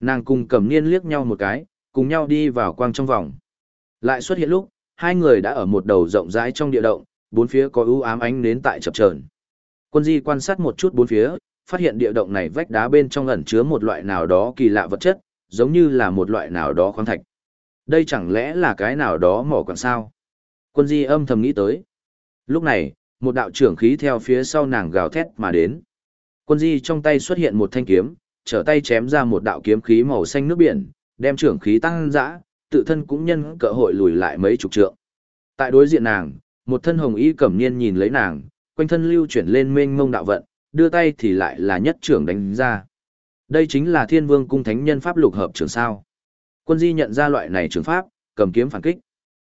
Nàng cùng cẩm niên liếc nhau một cái, cùng nhau đi vào quang trong vòng. Lại xuất hiện lúc, hai người đã ở một đầu rộng rãi trong địa động, bốn phía có ưu ám ánh nến tại chập chờn. Quân di quan sát một chút bốn phía, phát hiện địa động này vách đá bên trong ẩn chứa một loại nào đó kỳ lạ vật chất, giống như là một loại nào đó khoáng thạch. Đây chẳng lẽ là cái nào đó mỏ quặng sao? Quân di âm thầm nghĩ tới. Lúc này, một đạo trưởng khí theo phía sau nàng gào thét mà đến. Quân di trong tay xuất hiện một thanh kiếm, trở tay chém ra một đạo kiếm khí màu xanh nước biển, đem trưởng khí tăng dã, tự thân cũng nhân cơ hội lùi lại mấy chục trượng. Tại đối diện nàng, một thân hồng y cẩm niên nhìn lấy nàng, quanh thân lưu chuyển lên mênh mông đạo vận, đưa tay thì lại là nhất trưởng đánh ra. Đây chính là thiên vương cung thánh nhân pháp lục hợp trường sao. Quân di nhận ra loại này trường pháp, cầm kiếm phản kích.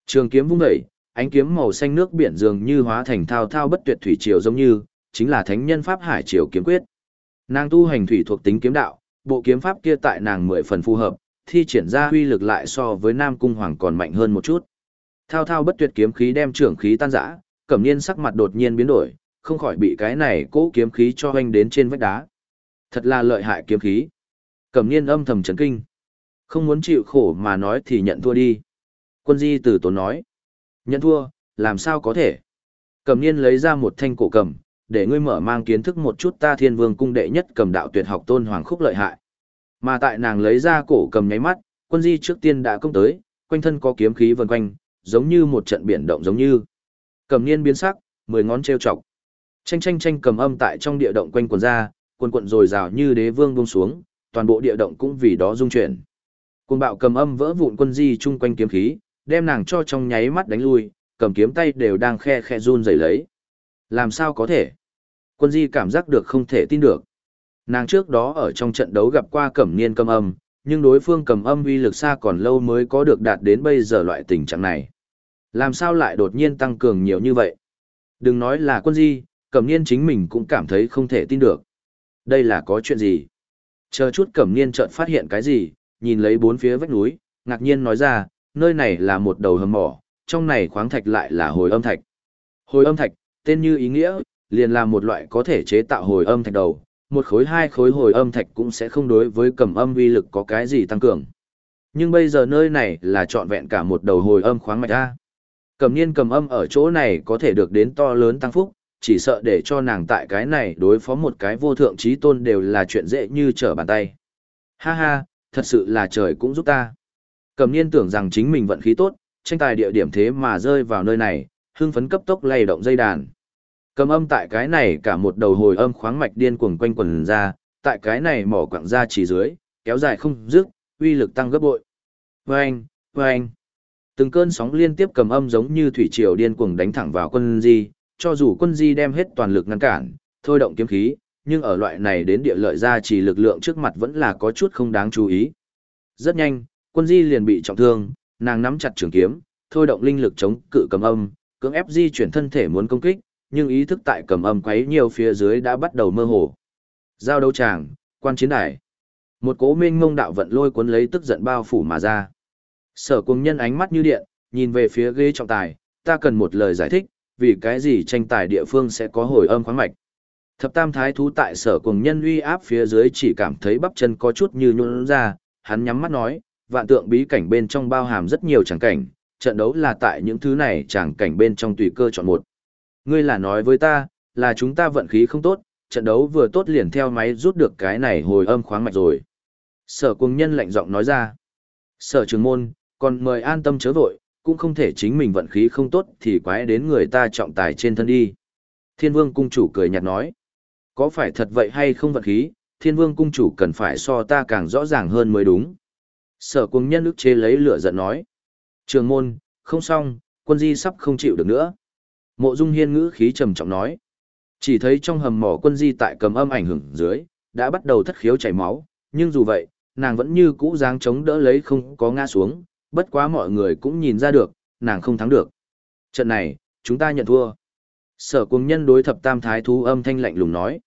Trường kiếm vung dậy, ánh kiếm màu xanh nước biển dường như hóa thành thao thao bất tuyệt thủy triều giống như, chính là thánh nhân pháp hải triều kiếm quyết. Nàng tu hành thủy thuộc tính kiếm đạo, bộ kiếm pháp kia tại nàng mười phần phù hợp, thi triển ra uy lực lại so với Nam cung hoàng còn mạnh hơn một chút. Thao thao bất tuyệt kiếm khí đem trưởng khí tan rã, Cẩm Niên sắc mặt đột nhiên biến đổi, không khỏi bị cái này cố kiếm khí cho hoanh đến trên vách đá. Thật là lợi hại kiếm khí. Cẩm Niên âm thầm chấn kinh. Không muốn chịu khổ mà nói thì nhận thua đi. Quân di Tử tốn nói. Nhận thua, làm sao có thể? Cẩm Niên lấy ra một thanh cổ cầm, để ngươi mở mang kiến thức một chút ta thiên vương cung đệ nhất cầm đạo tuyệt học tôn hoàng khúc lợi hại. Mà tại nàng lấy ra cổ cầm nháy mắt, quân di trước tiên đã công tới, quanh thân có kiếm khí vần quanh, giống như một trận biển động giống như. Cầm niên biến sắc, mười ngón treo chọc. Tranh tranh tranh cầm âm tại trong địa động quanh quần ra, quần quận rồi rào như đế vương buông xuống, toàn bộ địa động cũng vì đó rung chuyển. Cuồng bạo cầm âm vỡ vụn quân di chung quanh kiếm khí, đem nàng cho trong nháy mắt đánh lui, cầm kiếm tay đều đang khe khe run rẩy lấy. Làm sao có thể? Quân di cảm giác được không thể tin được. Nàng trước đó ở trong trận đấu gặp qua cẩm niên cầm âm, nhưng đối phương cầm âm uy lực xa còn lâu mới có được đạt đến bây giờ loại tình trạng này. Làm sao lại đột nhiên tăng cường nhiều như vậy? Đừng nói là quân di, cẩm niên chính mình cũng cảm thấy không thể tin được. Đây là có chuyện gì? Chờ chút cẩm niên chợt phát hiện cái gì, nhìn lấy bốn phía vách núi, ngạc nhiên nói ra, nơi này là một đầu hầm mỏ, trong này khoáng thạch lại là hồi âm thạch. Hồi âm thạch, tên như ý nghĩa, liền là một loại có thể chế tạo hồi âm thạch đầu, một khối hai khối hồi âm thạch cũng sẽ không đối với cầm âm vi lực có cái gì tăng cường. Nhưng bây giờ nơi này là trọn vẹn cả một đầu hồi âm khoáng mạch A. Cầm niên cầm âm ở chỗ này có thể được đến to lớn tăng phúc, chỉ sợ để cho nàng tại cái này đối phó một cái vô thượng trí tôn đều là chuyện dễ như trở bàn tay. Ha ha, thật sự là trời cũng giúp ta. Cầm niên tưởng rằng chính mình vận khí tốt, tranh tài địa điểm thế mà rơi vào nơi này, hưng phấn cấp tốc lay động dây đàn. Cầm âm tại cái này cả một đầu hồi âm khoáng mạch điên cuồng quanh quần ra, tại cái này mỏ quặng ra chỉ dưới, kéo dài không dứt, uy lực tăng gấp bội. Vâng, vâng. Từng cơn sóng liên tiếp cầm âm giống như thủy triều điên cuồng đánh thẳng vào quân di, cho dù quân di đem hết toàn lực ngăn cản, thôi động kiếm khí, nhưng ở loại này đến địa lợi ra chỉ lực lượng trước mặt vẫn là có chút không đáng chú ý. Rất nhanh, quân di liền bị trọng thương, nàng nắm chặt trường kiếm, thôi động linh lực chống cự cầm âm, cưỡng ép di chuyển thân thể muốn công kích, nhưng ý thức tại cầm âm quấy nhiều phía dưới đã bắt đầu mơ hồ. Giao đấu tràng, quan chiến đài. Một cố minh ngông đạo vận lôi cuốn lấy tức giận bao phủ mà ra. Sở cùng nhân ánh mắt như điện, nhìn về phía ghế trọng tài, ta cần một lời giải thích, vì cái gì tranh tài địa phương sẽ có hồi âm khoáng mạch. Thập tam thái thú tại sở cùng nhân uy áp phía dưới chỉ cảm thấy bắp chân có chút như nhuôn ra, hắn nhắm mắt nói, vạn tượng bí cảnh bên trong bao hàm rất nhiều tràng cảnh, trận đấu là tại những thứ này tràng cảnh bên trong tùy cơ chọn một. Ngươi là nói với ta, là chúng ta vận khí không tốt, trận đấu vừa tốt liền theo máy rút được cái này hồi âm khoáng mạch rồi. Sở cùng nhân lạnh giọng nói ra. Sở trường môn, còn mời an tâm chớ vội, cũng không thể chính mình vận khí không tốt thì quái đến người ta trọng tài trên thân đi. Thiên vương cung chủ cười nhạt nói. Có phải thật vậy hay không vận khí, thiên vương cung chủ cần phải so ta càng rõ ràng hơn mới đúng. Sở cùng nhân ức chế lấy lửa giận nói. Trường môn, không xong, quân di sắp không chịu được nữa. Mộ dung hiên ngữ khí trầm trọng nói. Chỉ thấy trong hầm mỏ quân di tại cầm âm ảnh hưởng dưới, đã bắt đầu thất khiếu chảy máu, nhưng dù vậy, nàng vẫn như cũ dáng chống đỡ lấy không có ngã xuống, bất quá mọi người cũng nhìn ra được, nàng không thắng được. Trận này, chúng ta nhận thua. Sở cuồng nhân đối thập tam thái thú âm thanh lạnh lùng nói.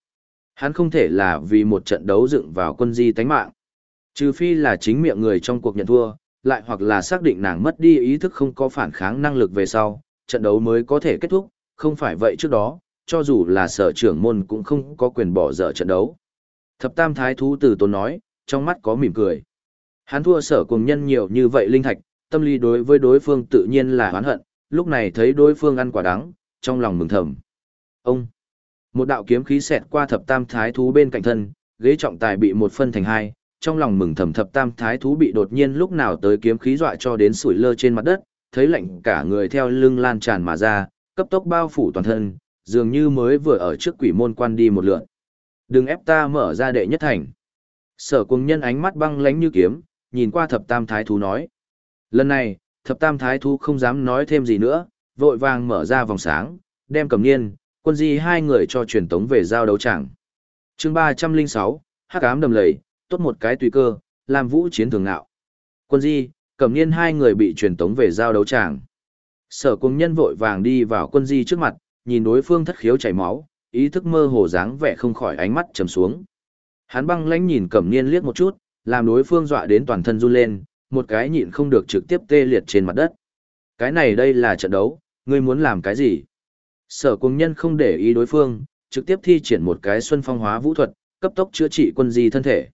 Hắn không thể là vì một trận đấu dựng vào quân di tánh mạng. Trừ phi là chính miệng người trong cuộc nhận thua, lại hoặc là xác định nàng mất đi ý thức không có phản kháng năng lực về sau, trận đấu mới có thể kết thúc, không phải vậy trước đó, cho dù là sở trưởng môn cũng không có quyền bỏ dở trận đấu. Thập tam thái thú từ tốn nói, trong mắt có mỉm cười. Hắn thua sở cùng nhân nhiều như vậy linh thạch, tâm lý đối với đối phương tự nhiên là oán hận, lúc này thấy đối phương ăn quả đắng, trong lòng mừng thầm. Ông! Một đạo kiếm khí xẹt qua thập tam thái thú bên cạnh thân, ghế trọng tài bị một phân thành hai, trong lòng mừng thầm thập tam thái thú bị đột nhiên lúc nào tới kiếm khí dọa cho đến sủi lơ trên mặt đất, thấy lạnh cả người theo lưng lan tràn mà ra, cấp tốc bao phủ toàn thân, dường như mới vừa ở trước quỷ môn quan đi một lượt. Đừng ép ta mở ra đệ nhất thành. Sở cùng nhân ánh mắt băng lánh như kiếm, nhìn qua thập tam thái thú nói. Lần này, thập tam thái thú không dám nói thêm gì nữa, vội vàng mở ra vòng sáng, đem cầm niên, quân di hai người cho truyền tống về giao đấu chẳng. chương 306, hắc ám đầm lầy, tốt một cái tùy cơ, làm vũ chiến thường ngạo. Quân di, Cẩm niên hai người bị truyền tống về giao đấu tràng. Sở cung nhân vội vàng đi vào quân di trước mặt, nhìn đối phương thất khiếu chảy máu, ý thức mơ hồ dáng vẻ không khỏi ánh mắt trầm xuống. Hắn băng lãnh nhìn Cẩm Niên liếc một chút, làm đối phương dọa đến toàn thân run lên, một cái nhịn không được trực tiếp tê liệt trên mặt đất. Cái này đây là trận đấu, ngươi muốn làm cái gì? Sở cung nhân không để ý đối phương, trực tiếp thi triển một cái xuân phong hóa vũ thuật, cấp tốc chữa trị quân di thân thể.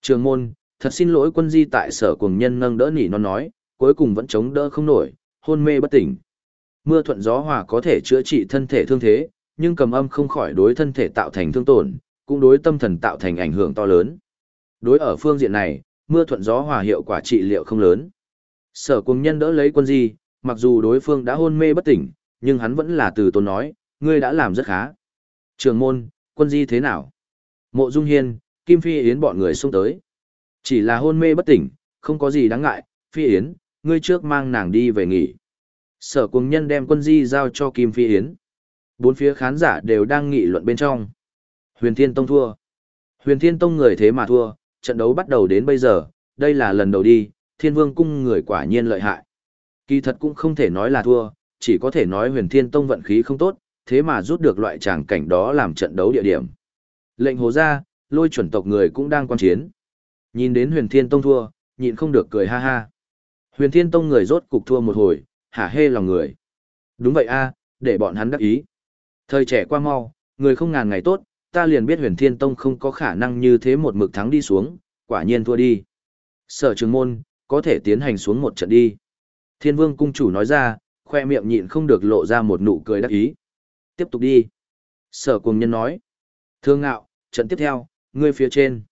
Trường môn, thật xin lỗi quân di tại sở cuồng nhân nâng đỡ nỉ non nói, cuối cùng vẫn chống đỡ không nổi, hôn mê bất tỉnh. Mưa thuận gió hòa có thể chữa trị thân thể thương thế, nhưng cầm âm không khỏi đối thân thể tạo thành thương tổn, cũng đối tâm thần tạo thành ảnh hưởng to lớn. Đối ở phương diện này, mưa thuận gió hòa hiệu quả trị liệu không lớn. Sở cuồng nhân đỡ lấy quân di, mặc dù đối phương đã hôn mê bất tỉnh, nhưng hắn vẫn là từ tôn nói, ngươi đã làm rất khá. Trường môn, quân di thế nào? Mộ Dung Hiên, Kim Phi Yến bọn người xông tới. Chỉ là hôn mê bất tỉnh, không có gì đáng ngại, Phi Yến, ngươi trước mang nàng đi về nghỉ. Sở cùng nhân đem quân di giao cho Kim Phi Yến. Bốn phía khán giả đều đang nghị luận bên trong. Huyền Thiên Tông thua. Huyền Thiên Tông người thế mà thua, trận đấu bắt đầu đến bây giờ, đây là lần đầu đi, Thiên Vương cung người quả nhiên lợi hại. Kỳ thật cũng không thể nói là thua, chỉ có thể nói Huyền Thiên Tông vận khí không tốt, thế mà rút được loại tràng cảnh đó làm trận đấu địa điểm. Lệnh hồ ra, lôi chuẩn tộc người cũng đang quan chiến. Nhìn đến huyền thiên tông thua, nhịn không được cười ha ha. Huyền thiên tông người rốt cục thua một hồi, hả hê lòng người. Đúng vậy a, để bọn hắn đắc ý. Thời trẻ qua mau, người không ngàn ngày tốt, ta liền biết huyền thiên tông không có khả năng như thế một mực thắng đi xuống, quả nhiên thua đi. Sở trường môn, có thể tiến hành xuống một trận đi. Thiên vương cung chủ nói ra, khoe miệng nhịn không được lộ ra một nụ cười đắc ý. Tiếp tục đi. Sở cùng nhân nói. Thương ngạo, trận tiếp theo, ngươi phía trên.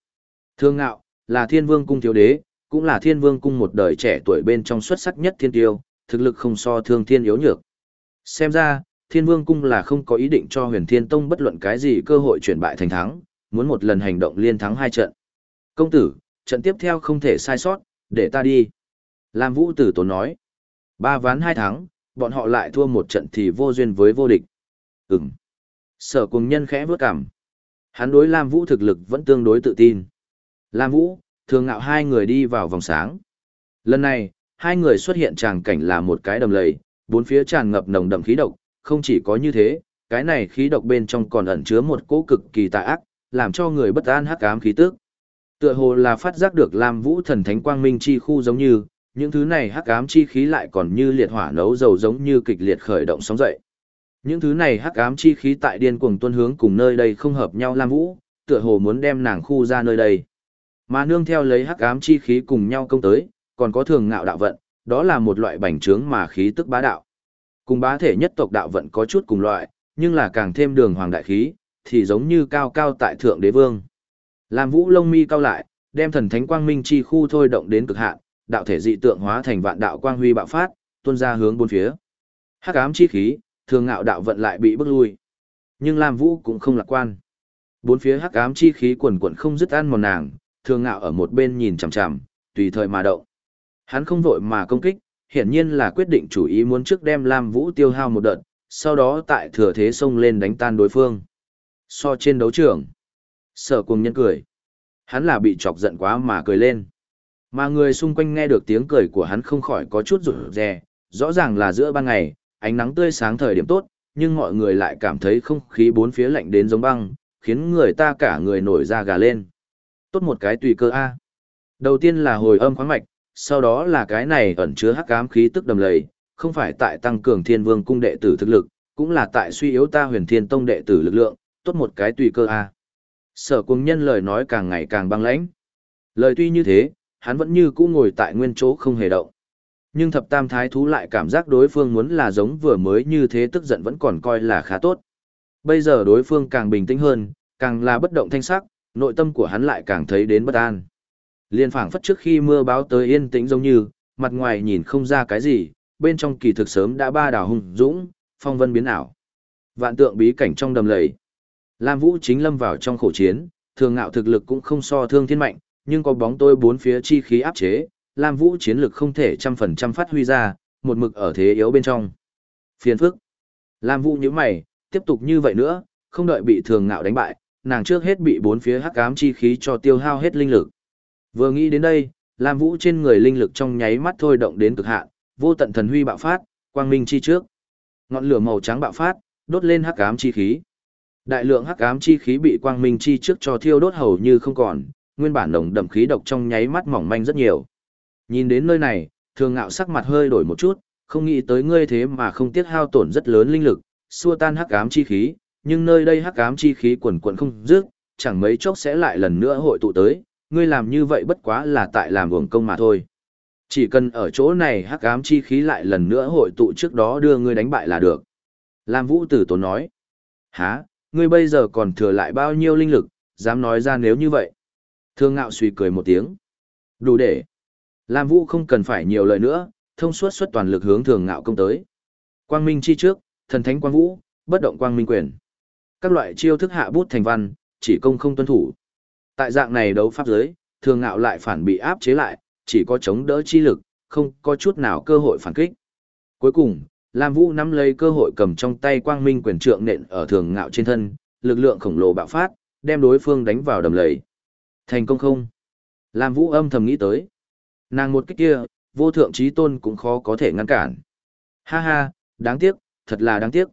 Thương ngạo, là thiên vương cung thiếu đế, cũng là thiên vương cung một đời trẻ tuổi bên trong xuất sắc nhất thiên tiêu, thực lực không so thương thiên yếu nhược. Xem ra, thiên vương cung là không có ý định cho huyền thiên tông bất luận cái gì cơ hội chuyển bại thành thắng, muốn một lần hành động liên thắng hai trận. Công tử, trận tiếp theo không thể sai sót, để ta đi. Lam Vũ Tử Tốn nói, ba ván hai thắng, bọn họ lại thua một trận thì vô duyên với vô địch. Ừm. Sở cùng nhân khẽ vướt cảm. Hắn đối Lam Vũ thực lực vẫn tương đối tự tin. Lam Vũ, thường ngạo hai người đi vào vòng sáng. Lần này, hai người xuất hiện tràng cảnh là một cái đầm lầy, bốn phía tràn ngập nồng đậm khí độc, không chỉ có như thế, cái này khí độc bên trong còn ẩn chứa một cỗ cực kỳ tà ác, làm cho người bất an hắc ám khí tức. Tựa hồ là phát giác được Lam Vũ thần thánh quang minh chi khu giống như, những thứ này hắc ám chi khí lại còn như liệt hỏa nấu dầu giống như kịch liệt khởi động sóng dậy. Những thứ này hắc ám chi khí tại điên cuồng tuân hướng cùng nơi đây không hợp nhau Lam Vũ, tựa hồ muốn đem nàng khu ra nơi đây. Mà nương theo lấy hắc ám chi khí cùng nhau công tới, còn có thường ngạo đạo vận, đó là một loại bành trướng mà khí tức bá đạo. Cùng bá thể nhất tộc đạo vận có chút cùng loại, nhưng là càng thêm đường hoàng đại khí, thì giống như cao cao tại thượng đế vương. Lam Vũ lông mi cao lại, đem thần thánh quang minh chi khu thôi động đến cực hạn, đạo thể dị tượng hóa thành vạn đạo quang huy bạo phát, tuôn ra hướng bốn phía. Hắc ám chi khí, thường ngạo đạo vận lại bị bức lui. Nhưng Lam Vũ cũng không lạc quan. Bốn phía hắc ám chi khí quần quần không dứt ăn mòn nàng, thường ngạo ở một bên nhìn chằm chằm, tùy thời mà động. Hắn không vội mà công kích, hiển nhiên là quyết định chủ ý muốn trước đem Lam Vũ tiêu hao một đợt, sau đó tại thừa thế xông lên đánh tan đối phương. So trên đấu trường, sở cùng nhân cười. Hắn là bị chọc giận quá mà cười lên. Mà người xung quanh nghe được tiếng cười của hắn không khỏi có chút rụt rè, rõ ràng là giữa ban ngày, ánh nắng tươi sáng thời điểm tốt, nhưng mọi người lại cảm thấy không khí bốn phía lạnh đến giống băng, khiến người ta cả người nổi da gà lên. Tốt một cái tùy cơ A. Đầu tiên là hồi âm khoáng mạch, sau đó là cái này ẩn chứa hắc ám khí tức đầm lầy, không phải tại tăng cường thiên vương cung đệ tử thực lực, cũng là tại suy yếu ta huyền thiên tông đệ tử lực lượng, tốt một cái tùy cơ A. Sở cung nhân lời nói càng ngày càng băng lãnh. Lời tuy như thế, hắn vẫn như cũ ngồi tại nguyên chỗ không hề động. Nhưng thập tam thái thú lại cảm giác đối phương muốn là giống vừa mới như thế tức giận vẫn còn coi là khá tốt. Bây giờ đối phương càng bình tĩnh hơn, càng là bất động thanh sắc, nội tâm của hắn lại càng thấy đến bất an. Liên phảng phất trước khi mưa báo tới yên tĩnh giống như, mặt ngoài nhìn không ra cái gì, bên trong kỳ thực sớm đã ba đảo hùng dũng, phong vân biến ảo. Vạn tượng bí cảnh trong đầm lầy. Lam Vũ chính lâm vào trong khổ chiến, thường ngạo thực lực cũng không so thương thiên mạnh, nhưng có bóng tôi bốn phía chi khí áp chế, Lam Vũ chiến lực không thể trăm phần trăm phát huy ra, một mực ở thế yếu bên trong. Phiền phức. Lam Vũ nhíu mày, tiếp tục như vậy nữa, không đợi bị thường ngạo đánh bại, nàng trước hết bị bốn phía hắc ám chi khí cho tiêu hao hết linh lực. Vừa nghĩ đến đây, Lam Vũ trên người linh lực trong nháy mắt thôi động đến cực hạn, vô tận thần huy bạo phát, quang minh chi trước. Ngọn lửa màu trắng bạo phát, đốt lên hắc ám chi khí. Đại lượng hắc ám chi khí bị quang minh chi trước cho thiêu đốt hầu như không còn, nguyên bản nồng đậm khí độc trong nháy mắt mỏng manh rất nhiều. Nhìn đến nơi này, thường ngạo sắc mặt hơi đổi một chút, không nghĩ tới ngươi thế mà không tiếc hao tổn rất lớn linh lực, xua tan hắc ám chi khí, nhưng nơi đây hắc ám chi khí quần quần không dứt, chẳng mấy chốc sẽ lại lần nữa hội tụ tới, ngươi làm như vậy bất quá là tại làm uổng công mà thôi. Chỉ cần ở chỗ này hắc ám chi khí lại lần nữa hội tụ trước đó đưa ngươi đánh bại là được. Lam Vũ Tử Tốn nói, há, ngươi bây giờ còn thừa lại bao nhiêu linh lực, dám nói ra nếu như vậy. Thương ngạo suy cười một tiếng. Đủ để. Lam Vũ không cần phải nhiều lời nữa, thông suốt xuất toàn lực hướng thường ngạo công tới. Quang Minh chi trước, thần thánh quang vũ, bất động quang minh quyền. Các loại chiêu thức hạ bút thành văn, chỉ công không tuân thủ. Tại dạng này đấu pháp giới, thường ngạo lại phản bị áp chế lại, chỉ có chống đỡ chi lực, không có chút nào cơ hội phản kích. Cuối cùng, Lam Vũ nắm lấy cơ hội cầm trong tay quang minh quyền trượng nện ở thường ngạo trên thân, lực lượng khổng lồ bạo phát, đem đối phương đánh vào đầm lầy. Thành công không? Lam Vũ âm thầm nghĩ tới. Nàng một cách kia, vô thượng trí tôn cũng khó có thể ngăn cản. Ha ha, đáng tiếc, thật là đáng tiếc.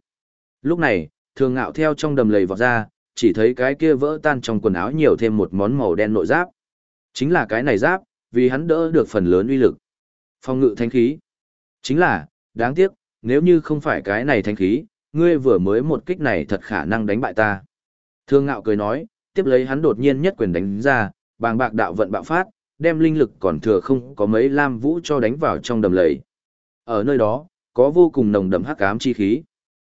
Lúc này, thường ngạo theo trong đầm lầy vọt ra, chỉ thấy cái kia vỡ tan trong quần áo nhiều thêm một món màu đen nội giáp. Chính là cái này giáp, vì hắn đỡ được phần lớn uy lực. Phong ngự thánh khí. Chính là, đáng tiếc, nếu như không phải cái này thánh khí, ngươi vừa mới một kích này thật khả năng đánh bại ta. Thương ngạo cười nói, tiếp lấy hắn đột nhiên nhất quyền đánh ra, bàng bạc đạo vận bạo phát, đem linh lực còn thừa không có mấy lam vũ cho đánh vào trong đầm lầy. Ở nơi đó, có vô cùng nồng đậm hắc ám chi khí.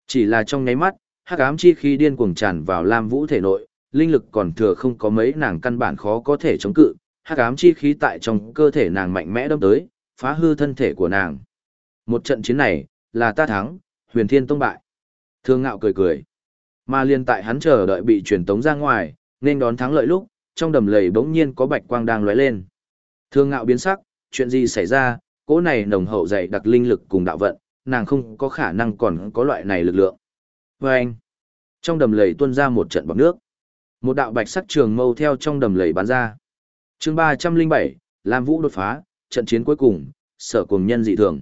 Chỉ là trong nháy mắt, hắc ám chi khí điên cuồng tràn vào lam vũ thể nội, linh lực còn thừa không có mấy nàng căn bản khó có thể chống cự, hắc ám chi khí tại trong cơ thể nàng mạnh mẽ đâm tới, phá hư thân thể của nàng. Một trận chiến này, là ta thắng, huyền thiên tông bại. Thương ngạo cười cười. Mà liên tại hắn chờ đợi bị truyền tống ra ngoài, nên đón thắng lợi lúc, trong đầm lầy bỗng nhiên có bạch quang đang lóe lên. Thương ngạo biến sắc, chuyện gì xảy ra, cỗ này nồng hậu dày đặc linh lực cùng đạo vận, nàng không có khả năng còn có loại này lực lượng. Và anh, trong đầm lầy tuôn ra một trận bọc nước. Một đạo bạch sắc trường mâu theo trong đầm lầy bắn ra. chương 307, Lam Vũ đột phá, trận chiến cuối cùng, sở cùng nhân dị thường.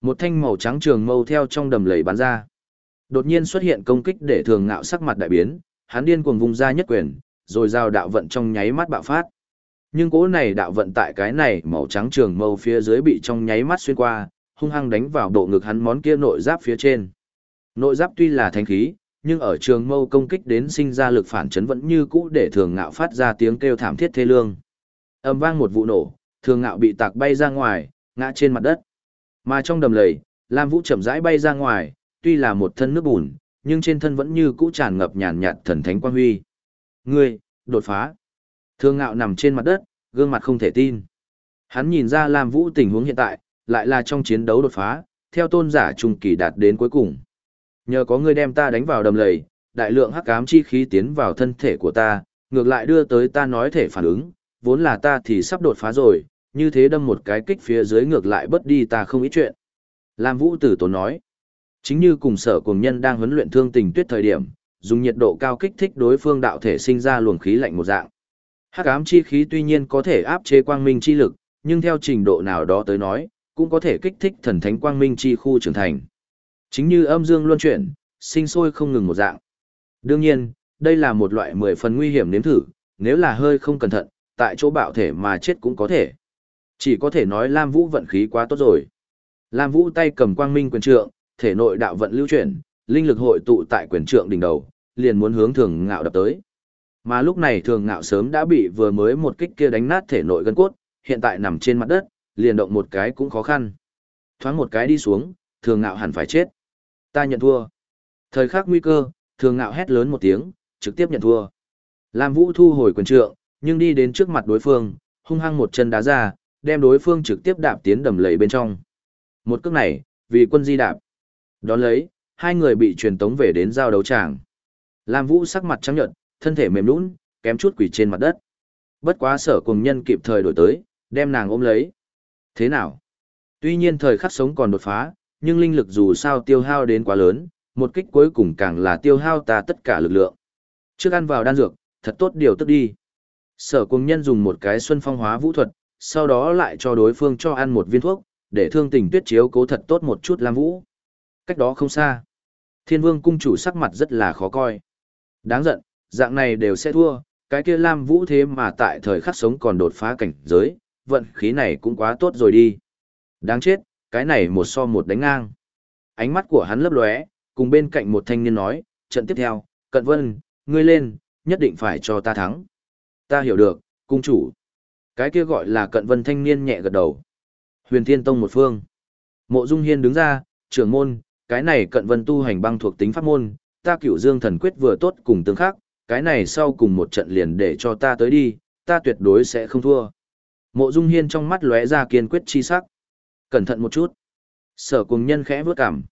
Một thanh màu trắng trường mâu theo trong đầm lầy bắn ra. Đột nhiên xuất hiện công kích để thường ngạo sắc mặt đại biến, hắn điên cuồng vùng ra nhất quyền, rồi giao đạo vận trong nháy mắt bạo phát. Nhưng cỗ này đạo vận tại cái này màu trắng trường mâu phía dưới bị trong nháy mắt xuyên qua, hung hăng đánh vào độ ngực hắn món kia nội giáp phía trên. Nội giáp tuy là thanh khí, nhưng ở trường mâu công kích đến sinh ra lực phản chấn vẫn như cũ để thường ngạo phát ra tiếng kêu thảm thiết thê lương. Âm vang một vụ nổ, thường ngạo bị tạc bay ra ngoài, ngã trên mặt đất. Mà trong đầm lầy, Lam Vũ chậm rãi bay ra ngoài, tuy là một thân nước bùn, nhưng trên thân vẫn như cũ tràn ngập nhàn nhạt thần thánh quang huy. Ngươi, đột phá. Thường ngạo nằm trên mặt đất, gương mặt không thể tin. Hắn nhìn ra Lam Vũ tình huống hiện tại, lại là trong chiến đấu đột phá, theo tôn giả trung kỳ đạt đến cuối cùng. Nhờ có ngươi đem ta đánh vào đầm lầy, đại lượng hắc ám chi khí tiến vào thân thể của ta, ngược lại đưa tới ta nói thể phản ứng, vốn là ta thì sắp đột phá rồi, như thế đâm một cái kích phía dưới ngược lại bất đi ta không ý chuyện. Lam Vũ Tử Tốn nói, chính như cùng sở cùng nhân đang huấn luyện thương tình tuyết thời điểm, dùng nhiệt độ cao kích thích đối phương đạo thể sinh ra luồng khí lạnh một dạng. Hắc ám chi khí tuy nhiên có thể áp chế quang minh chi lực, nhưng theo trình độ nào đó tới nói, cũng có thể kích thích thần thánh quang minh chi khu trưởng thành. Chính như âm dương luân chuyển, sinh sôi không ngừng một dạng. Đương nhiên, đây là một loại mười phần nguy hiểm nếm thử, nếu là hơi không cẩn thận, tại chỗ bạo thể mà chết cũng có thể. Chỉ có thể nói Lam Vũ vận khí quá tốt rồi. Lam Vũ tay cầm quang minh quyền trượng, thể nội đạo vận lưu chuyển, linh lực hội tụ tại quyền trượng đỉnh đầu, liền muốn hướng thường ngạo đập tới. Mà lúc này thường ngạo sớm đã bị vừa mới một kích kia đánh nát thể nội gân cốt, hiện tại nằm trên mặt đất, liền động một cái cũng khó khăn. Thoáng một cái đi xuống, thường ngạo hẳn phải chết. Ta nhận thua. Thời khắc nguy cơ, thường ngạo hét lớn một tiếng, trực tiếp nhận thua. Lam Vũ thu hồi quyền trượng, nhưng đi đến trước mặt đối phương, hung hăng một chân đá ra, đem đối phương trực tiếp đạp tiến đầm lầy bên trong. Một cước này, vì quân di đạp. Đón lấy, hai người bị truyền tống về đến giao đấu tràng. Lam Vũ sắc mặt trắng nhợt, thân thể mềm nhũn, kém chút quỳ trên mặt đất. Bất quá sở cùng nhân kịp thời đổi tới, đem nàng ôm lấy. Thế nào? Tuy nhiên thời khắc sống còn đột phá, nhưng linh lực dù sao tiêu hao đến quá lớn, một kích cuối cùng càng là tiêu hao ta tất cả lực lượng. Trước ăn vào đan dược, thật tốt điều tức đi. Sở cùng nhân dùng một cái xuân phong hóa vũ thuật, sau đó lại cho đối phương cho ăn một viên thuốc, để thương tình tuyết chiếu cố thật tốt một chút Lam Vũ. Cách đó không xa. Thiên vương cung chủ sắc mặt rất là khó coi. Đáng giận, dạng này đều sẽ thua, cái kia Lam Vũ thế mà tại thời khắc sống còn đột phá cảnh giới, vận khí này cũng quá tốt rồi đi. Đáng chết, cái này một so một đánh ngang. Ánh mắt của hắn lấp lóe, cùng bên cạnh một thanh niên nói, trận tiếp theo, cận vân, ngươi lên, nhất định phải cho ta thắng. Ta hiểu được, cung chủ. Cái kia gọi là cận vân thanh niên nhẹ gật đầu. Huyền Thiên Tông một phương. Mộ Dung Hiên đứng ra, trưởng môn, cái này cận vân tu hành băng thuộc tính pháp môn, ta cửu dương thần quyết vừa tốt cùng tương khắc, cái này sau cùng một trận liền để cho ta tới đi, ta tuyệt đối sẽ không thua. Mộ Dung Hiên trong mắt lóe ra kiên quyết chi sắc. Cẩn thận một chút. Sở cùng nhân khẽ vướt cảm.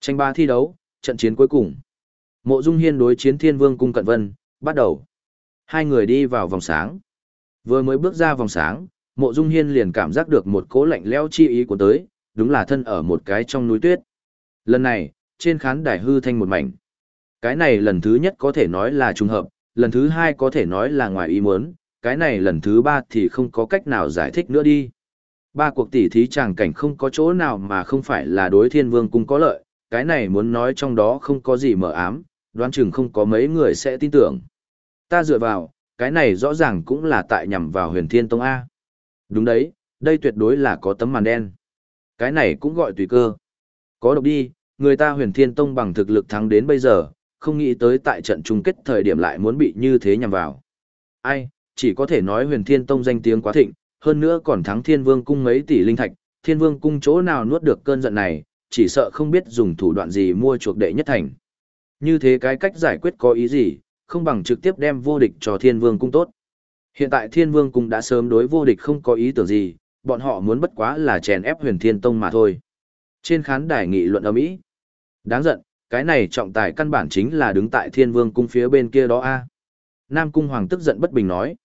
Tranh ba thi đấu, trận chiến cuối cùng. Mộ Dung Hiên đối chiến Thiên Vương cung Cận Vân, bắt đầu. Hai người đi vào vòng sáng. Vừa mới bước ra vòng sáng, Mộ Dung Hiên liền cảm giác được một cỗ lạnh lẽo chi ý của tới, đúng là thân ở một cái trong núi tuyết. Lần này, trên khán đài hư thanh một mảnh. Cái này lần thứ nhất có thể nói là trùng hợp, lần thứ hai có thể nói là ngoài ý muốn, cái này lần thứ ba thì không có cách nào giải thích nữa đi. Ba cuộc tỉ thí chàng cảnh không có chỗ nào mà không phải là đối thiên vương cung có lợi, cái này muốn nói trong đó không có gì mờ ám, đoán chừng không có mấy người sẽ tin tưởng. Ta dựa vào, cái này rõ ràng cũng là tại nhằm vào huyền thiên tông A. Đúng đấy, đây tuyệt đối là có tấm màn đen. Cái này cũng gọi tùy cơ. Có độc đi, người ta huyền thiên tông bằng thực lực thắng đến bây giờ, không nghĩ tới tại trận chung kết thời điểm lại muốn bị như thế nhằm vào. Ai, chỉ có thể nói huyền thiên tông danh tiếng quá thịnh, hơn nữa còn thắng thiên vương cung mấy tỷ linh thạch, thiên vương cung chỗ nào nuốt được cơn giận này, chỉ sợ không biết dùng thủ đoạn gì mua chuộc đệ nhất thành. Như thế cái cách giải quyết có ý gì, không bằng trực tiếp đem vô địch cho thiên vương cung tốt. Hiện tại thiên vương cung đã sớm đối vô địch không có ý tưởng gì, bọn họ muốn bất quá là chèn ép huyền thiên tông mà thôi. Trên khán đài nghị luận ở Mỹ, đáng giận, cái này trọng tài căn bản chính là đứng tại thiên vương cung phía bên kia đó a Nam cung hoàng tức giận bất bình nói.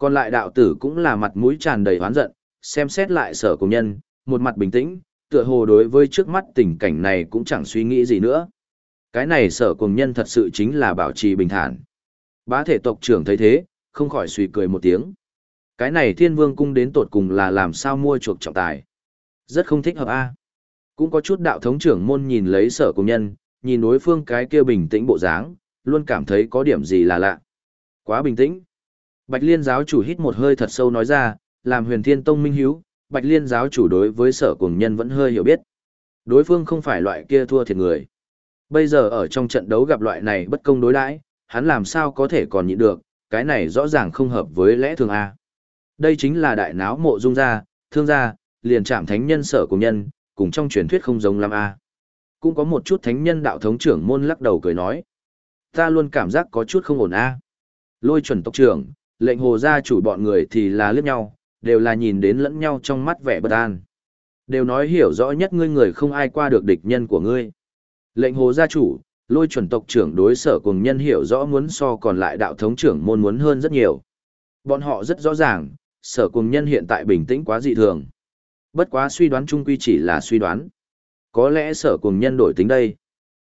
Còn lại đạo tử cũng là mặt mũi tràn đầy oán giận, xem xét lại sở công nhân, một mặt bình tĩnh, tựa hồ đối với trước mắt tình cảnh này cũng chẳng suy nghĩ gì nữa. Cái này sở cùng nhân thật sự chính là bảo trì bình thản. Bá thể tộc trưởng thấy thế, không khỏi suy cười một tiếng. Cái này thiên vương cung đến tột cùng là làm sao mua chuộc trọng tài. Rất không thích hợp a. Cũng có chút đạo thống trưởng môn nhìn lấy sở cùng nhân, nhìn đối phương cái kia bình tĩnh bộ dáng, luôn cảm thấy có điểm gì là lạ. Quá bình tĩnh. Bạch Liên giáo chủ hít một hơi thật sâu nói ra, làm huyền thiên tông minh hiếu, Bạch Liên giáo chủ đối với sở cùng nhân vẫn hơi hiểu biết. Đối phương không phải loại kia thua thiệt người. Bây giờ ở trong trận đấu gặp loại này bất công đối đãi, hắn làm sao có thể còn nhịn được, cái này rõ ràng không hợp với lẽ thường A. Đây chính là đại náo mộ dung gia, thương gia, liền chạm thánh nhân sở cùng nhân, cùng trong truyền thuyết không giống lắm A. Cũng có một chút thánh nhân đạo thống trưởng môn lắc đầu cười nói. Ta luôn cảm giác có chút không ổn A. Lôi chuẩn tộc trưởng, lệnh hồ gia chủ bọn người thì là liếc nhau, đều là nhìn đến lẫn nhau trong mắt vẻ bất an. Đều nói hiểu rõ nhất ngươi người không ai qua được địch nhân của ngươi. Lệnh hồ gia chủ, lôi chuẩn tộc trưởng đối sở cùng nhân hiểu rõ muốn so còn lại đạo thống trưởng môn muốn hơn rất nhiều. Bọn họ rất rõ ràng, sở cùng nhân hiện tại bình tĩnh quá dị thường. Bất quá suy đoán chung quy chỉ là suy đoán. Có lẽ sở cùng nhân đổi tính đây.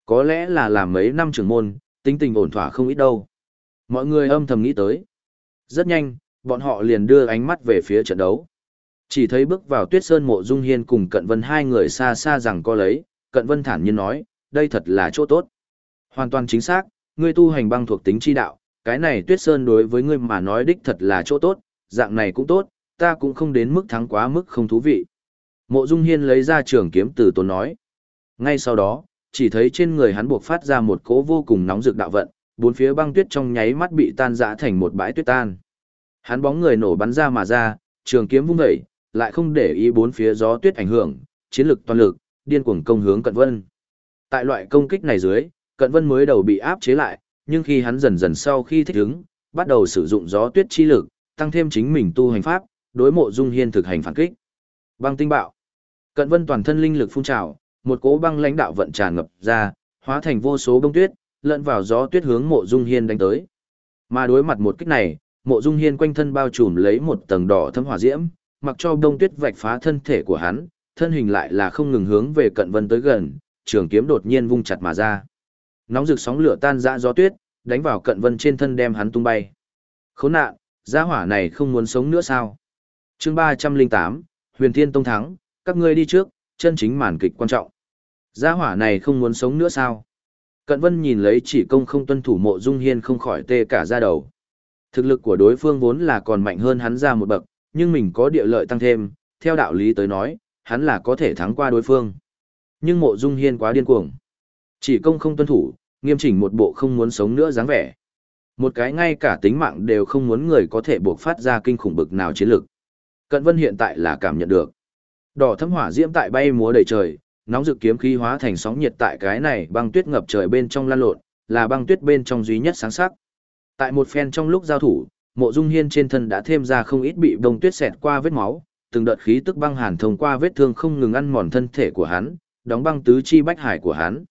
Có lẽ là làm mấy năm trưởng môn, tính tình ổn thỏa không ít đâu. Mọi người âm thầm nghĩ tới. Rất nhanh, bọn họ liền đưa ánh mắt về phía trận đấu. Chỉ thấy bước vào tuyết sơn mộ dung hiên cùng cận vân hai người xa xa rằng co lấy, cận vân thản nhiên nói, đây thật là chỗ tốt. Hoàn toàn chính xác, ngươi tu hành băng thuộc tính chi đạo, cái này tuyết sơn đối với ngươi mà nói đích thật là chỗ tốt, dạng này cũng tốt, ta cũng không đến mức thắng quá mức không thú vị. Mộ Dung Hiên lấy ra trường kiếm từ tốn nói. Ngay sau đó, chỉ thấy trên người hắn buộc phát ra một cỗ vô cùng nóng rực đạo vận, bốn phía băng tuyết trong nháy mắt bị tan rã thành một bãi tuyết tan. Hắn bóng người nổ bắn ra mà ra, trường kiếm vung dậy, lại không để ý bốn phía gió tuyết ảnh hưởng, chiến lực toàn lực, điên cuồng công hướng Cận Vân. Tại loại công kích này dưới, Cận Vân mới đầu bị áp chế lại, nhưng khi hắn dần dần sau khi thích ứng, bắt đầu sử dụng gió tuyết chi lực, tăng thêm chính mình tu hành pháp, đối mộ dung hiên thực hành phản kích. Băng tinh bạo. Cận Vân toàn thân linh lực phun trào, một cỗ băng lãnh đạo vận tràn ngập ra, hóa thành vô số bông tuyết, lẫn vào gió tuyết hướng mộ dung hiên đánh tới. Mà đối mặt một kích này, mộ dung hiên quanh thân bao trùm lấy một tầng đỏ thâm hỏa diễm, mặc cho bông tuyết vạch phá thân thể của hắn, thân hình lại là không ngừng hướng về cận vân tới gần, trường kiếm đột nhiên vung chặt mà ra. Nóng rực sóng lửa tan ra gió tuyết, đánh vào cận vân trên thân đem hắn tung bay. Khốn nạn, gia hỏa này không muốn sống nữa sao? Chương ba trăm linh tám, Huyền Thiên Tông thắng, các ngươi đi trước, chân chính màn kịch quan trọng. Gia hỏa này không muốn sống nữa sao? Cận Vân nhìn lấy chỉ công không tuân thủ mộ dung hiên không khỏi tê cả da đầu. Thực lực của đối phương vốn là còn mạnh hơn hắn ra một bậc, nhưng mình có địa lợi tăng thêm, theo đạo lý tới nói, hắn là có thể thắng qua đối phương. Nhưng mộ dung hiên quá điên cuồng. Chỉ công không tuân thủ, nghiêm chỉnh một bộ không muốn sống nữa dáng vẻ. Một cái ngay cả tính mạng đều không muốn người có thể buộc phát ra kinh khủng bực nào chiến lực. Cận Vân hiện tại là cảm nhận được. Đỏ thâm hỏa diễm tại bay múa đầy trời, nóng dự kiếm khí hóa thành sóng nhiệt tại cái này băng tuyết ngập trời bên trong lan lộn, là băng tuyết bên trong duy nhất sáng sắc. Tại một phen trong lúc giao thủ, Mộ Dung Hiên trên thân đã thêm ra không ít bị bông tuyết xẹt qua vết máu, từng đợt khí tức băng hàn thông qua vết thương không ngừng ăn mòn thân thể của hắn, đóng băng tứ chi bách hải của hắn.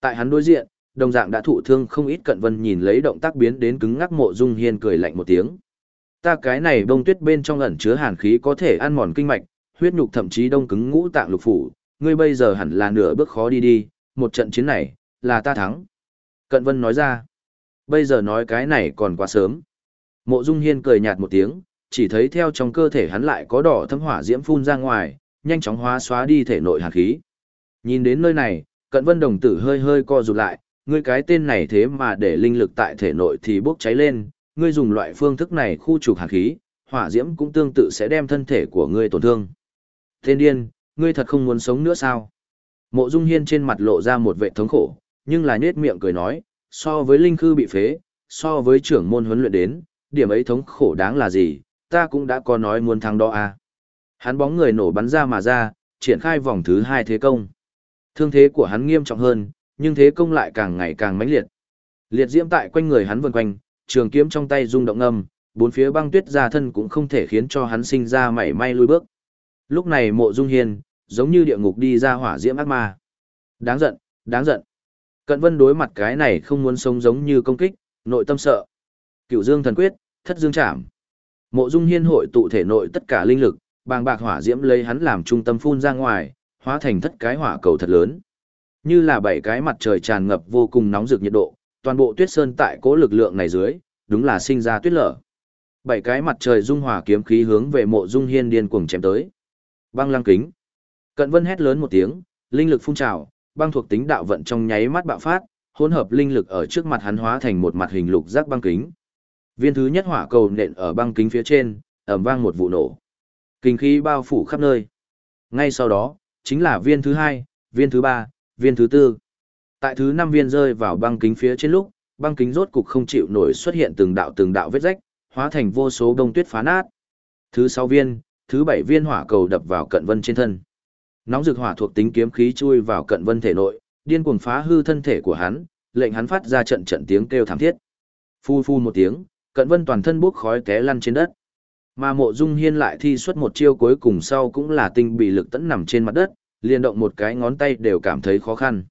Tại hắn đối diện, đồng dạng đã thụ thương không ít cận vân nhìn lấy động tác biến đến cứng ngắc Mộ Dung Hiên cười lạnh một tiếng. Ta cái này bông tuyết bên trong ẩn chứa hàn khí có thể ăn mòn kinh mạch, huyết nhục thậm chí đông cứng ngũ tạng lục phủ, ngươi bây giờ hẳn là nửa bước khó đi đi, một trận chiến này, là ta thắng. Cận Vân nói ra, bây giờ nói cái này còn quá sớm. Mộ Dung Hiên cười nhạt một tiếng, chỉ thấy theo trong cơ thể hắn lại có đỏ thâm hỏa diễm phun ra ngoài, nhanh chóng hóa xóa đi thể nội hàn khí. Nhìn đến nơi này, Cận Vân đồng tử hơi hơi co rụt lại, ngươi cái tên này thế mà để linh lực tại thể nội thì bốc cháy lên, ngươi dùng loại phương thức này khu trục hàn khí, hỏa diễm cũng tương tự sẽ đem thân thể của ngươi tổn thương. Tên điên, ngươi thật không muốn sống nữa sao? Mộ Dung Hiên trên mặt lộ ra một vẻ thống khổ, nhưng là nhếch miệng cười nói, so với linh khư bị phế, so với trưởng môn huấn luyện đến, điểm ấy thống khổ đáng là gì, ta cũng đã có nói muốn thắng đó à. Hắn bóng người nổ bắn ra mà ra, triển khai vòng thứ hai thế công. Thương thế của hắn nghiêm trọng hơn, nhưng thế công lại càng ngày càng mãnh liệt. Liệt diễm tại quanh người hắn vần quanh, trường kiếm trong tay rung động ngâm, bốn phía băng tuyết ra thân cũng không thể khiến cho hắn sinh ra mảy may lùi bước. Lúc này mộ dung hiên, giống như địa ngục đi ra hỏa diễm ác ma. Đáng giận, đáng giận. Cận vân đối mặt cái này không muốn sống giống như công kích, nội tâm sợ. Cựu dương thần quyết, thất dương chảm. Mộ dung hiên hội tụ thể nội tất cả linh lực, bàng bạc hỏa diễm lấy hắn làm trung tâm phun ra ngoài, hóa thành thất cái hỏa cầu thật lớn. Như là bảy cái mặt trời tràn ngập vô cùng nóng rực nhiệt độ, toàn bộ tuyết sơn tại cố lực lượng này dưới, đúng là sinh ra tuyết lở. Bảy cái mặt trời dung hỏa kiếm khí hướng về mộ dung hiên điên cuồng chém tới. Băng lăng kính. Cận Vân hét lớn một tiếng, linh lực phun trào, băng thuộc tính đạo vận trong nháy mắt bạo phát, hỗn hợp linh lực ở trước mặt hắn hóa thành một mặt hình lục giác băng kính. Viên thứ nhất hỏa cầu nện ở băng kính phía trên, ầm vang một vụ nổ. Kinh khí bao phủ khắp nơi. Ngay sau đó, chính là viên thứ hai, viên thứ ba, viên thứ tư. Tại thứ năm viên rơi vào băng kính phía trên lúc, băng kính rốt cục không chịu nổi xuất hiện từng đạo từng đạo vết rách, hóa thành vô số đông tuyết phá nát. Thứ sáu viên, thứ bảy viên hỏa cầu đập vào cận vân trên thân. Nóng rực hỏa thuộc tính kiếm khí chui vào cận vân thể nội, điên cuồng phá hư thân thể của hắn, lệnh hắn phát ra trận trận tiếng kêu thảm thiết. Phu phu một tiếng, cận vân toàn thân bốc khói té lăn trên đất. Mà mộ dung hiên lại thi xuất một chiêu cuối cùng sau cũng là tinh bị lực tẫn nằm trên mặt đất, liền động một cái ngón tay đều cảm thấy khó khăn.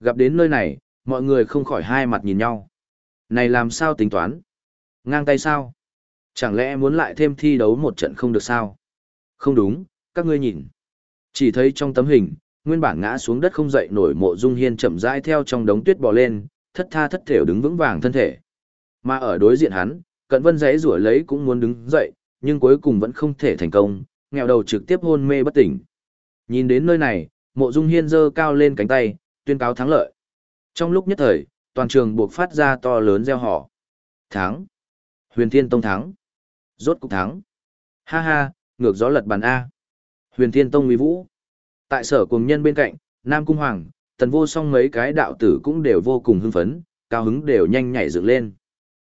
Gặp đến nơi này, mọi người không khỏi hai mặt nhìn nhau. Này làm sao tính toán? Ngang tay sao? Chẳng lẽ muốn lại thêm thi đấu một trận không được sao? Không đúng, các ngươi nhìn. Chỉ thấy trong tấm hình, nguyên bản ngã xuống đất không dậy nổi mộ dung hiên chậm rãi theo trong đống tuyết bò lên, thất tha thất thểu đứng vững vàng thân thể. Mà ở đối diện hắn, cận vân giấy rủa lấy cũng muốn đứng dậy, nhưng cuối cùng vẫn không thể thành công, nghèo đầu trực tiếp hôn mê bất tỉnh. Nhìn đến nơi này, mộ dung hiên giơ cao lên cánh tay, tuyên cáo thắng lợi. Trong lúc nhất thời, toàn trường buộc phát ra to lớn gieo họ. Thắng. Huyền Thiên Tông thắng. Rốt cục thắng. Ha ha, ngược gió lật bàn A. Huyền Thiên Tông uy vũ. Tại sở cùng nhân bên cạnh, Nam Cung Hoàng, tần vô song mấy cái đạo tử cũng đều vô cùng hưng phấn, cao hứng đều nhanh nhảy dựng lên.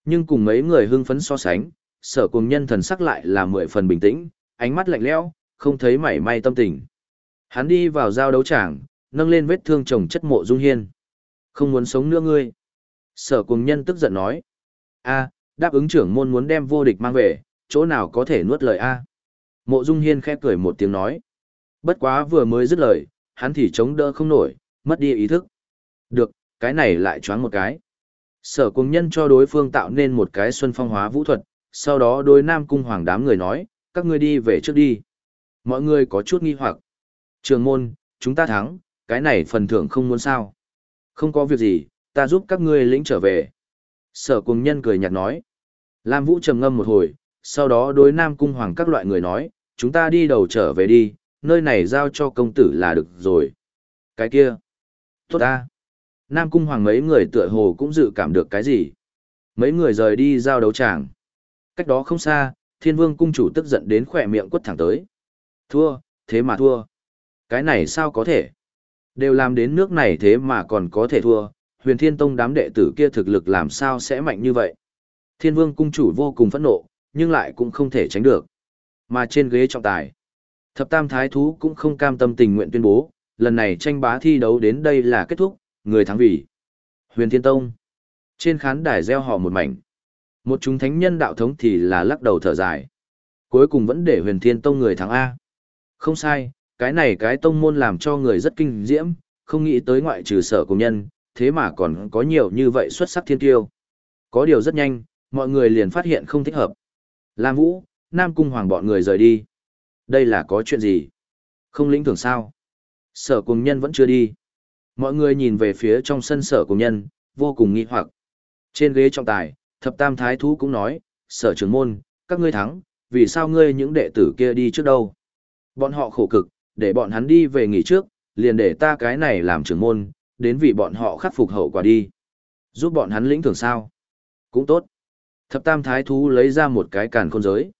Nhưng cùng mấy người hưng phấn so sánh, sở cùng nhân thần sắc lại là mười phần bình tĩnh, ánh mắt lạnh lẽo, không thấy mảy may tâm tình. Hắn đi vào giao đấu tràng, nâng lên vết thương chồng chất mộ dung hiên. Không muốn sống nữa ngươi. Sở cùng nhân tức giận nói. a đáp ứng trưởng môn muốn đem vô địch mang về, chỗ nào có thể nuốt lời a Mộ dung hiên khẽ cười một tiếng nói. Bất quá vừa mới dứt lời, hắn thì chống đỡ không nổi, mất đi ý thức. Được, cái này lại choáng một cái. Sở Cung nhân cho đối phương tạo nên một cái xuân phong hóa vũ thuật, sau đó đối nam cung hoàng đám người nói, các ngươi đi về trước đi. Mọi người có chút nghi hoặc. Trường môn, chúng ta thắng, cái này phần thưởng không muốn sao. Không có việc gì, ta giúp các ngươi lĩnh trở về. Sở Cung nhân cười nhạt nói. Lam Vũ trầm ngâm một hồi, sau đó đối Nam Cung Hoàng các loại người nói, chúng ta đi đầu trở về đi, nơi này giao cho công tử là được rồi. Cái kia. Tốt ta. Nam Cung Hoàng mấy người tựa hồ cũng dự cảm được cái gì. Mấy người rời đi giao đấu tràng. Cách đó không xa, Thiên Vương Cung chủ tức giận đến khỏe miệng quất thẳng tới. Thua, thế mà thua. Cái này sao có thể? Đều làm đến nước này thế mà còn có thể thua, huyền thiên tông đám đệ tử kia thực lực làm sao sẽ mạnh như vậy. Thiên vương cung chủ vô cùng phẫn nộ, nhưng lại cũng không thể tránh được. Mà trên ghế trọng tài, thập tam thái thú cũng không cam tâm tình nguyện tuyên bố, lần này tranh bá thi đấu đến đây là kết thúc, người thắng vì huyền thiên tông. Trên khán đài gieo họ một mảnh. Một chúng thánh nhân đạo thống thì là lắc đầu thở dài. Cuối cùng vẫn để huyền thiên tông người thắng A. Không sai, cái này cái tông môn làm cho người rất kinh diễm, không nghĩ tới ngoại trừ sở công nhân, thế mà còn có nhiều như vậy xuất sắc thiên tiêu. Có điều rất nhanh, mọi người liền phát hiện không thích hợp. Lam Vũ, Nam Cung Hoàng bọn người rời đi. Đây là có chuyện gì? Không lĩnh thưởng sao? Sở cùng nhân vẫn chưa đi. Mọi người nhìn về phía trong sân sở cùng nhân, vô cùng nghi hoặc. Trên ghế trọng tài, thập tam thái thú cũng nói, sở trưởng môn, các ngươi thắng, vì sao ngươi những đệ tử kia đi trước đâu? Bọn họ khổ cực, để bọn hắn đi về nghỉ trước, liền để ta cái này làm trưởng môn, đến vì bọn họ khắc phục hậu quả đi. Giúp bọn hắn lĩnh thưởng sao? Cũng tốt. Thập tam thái thú lấy ra một cái càn khôn giới.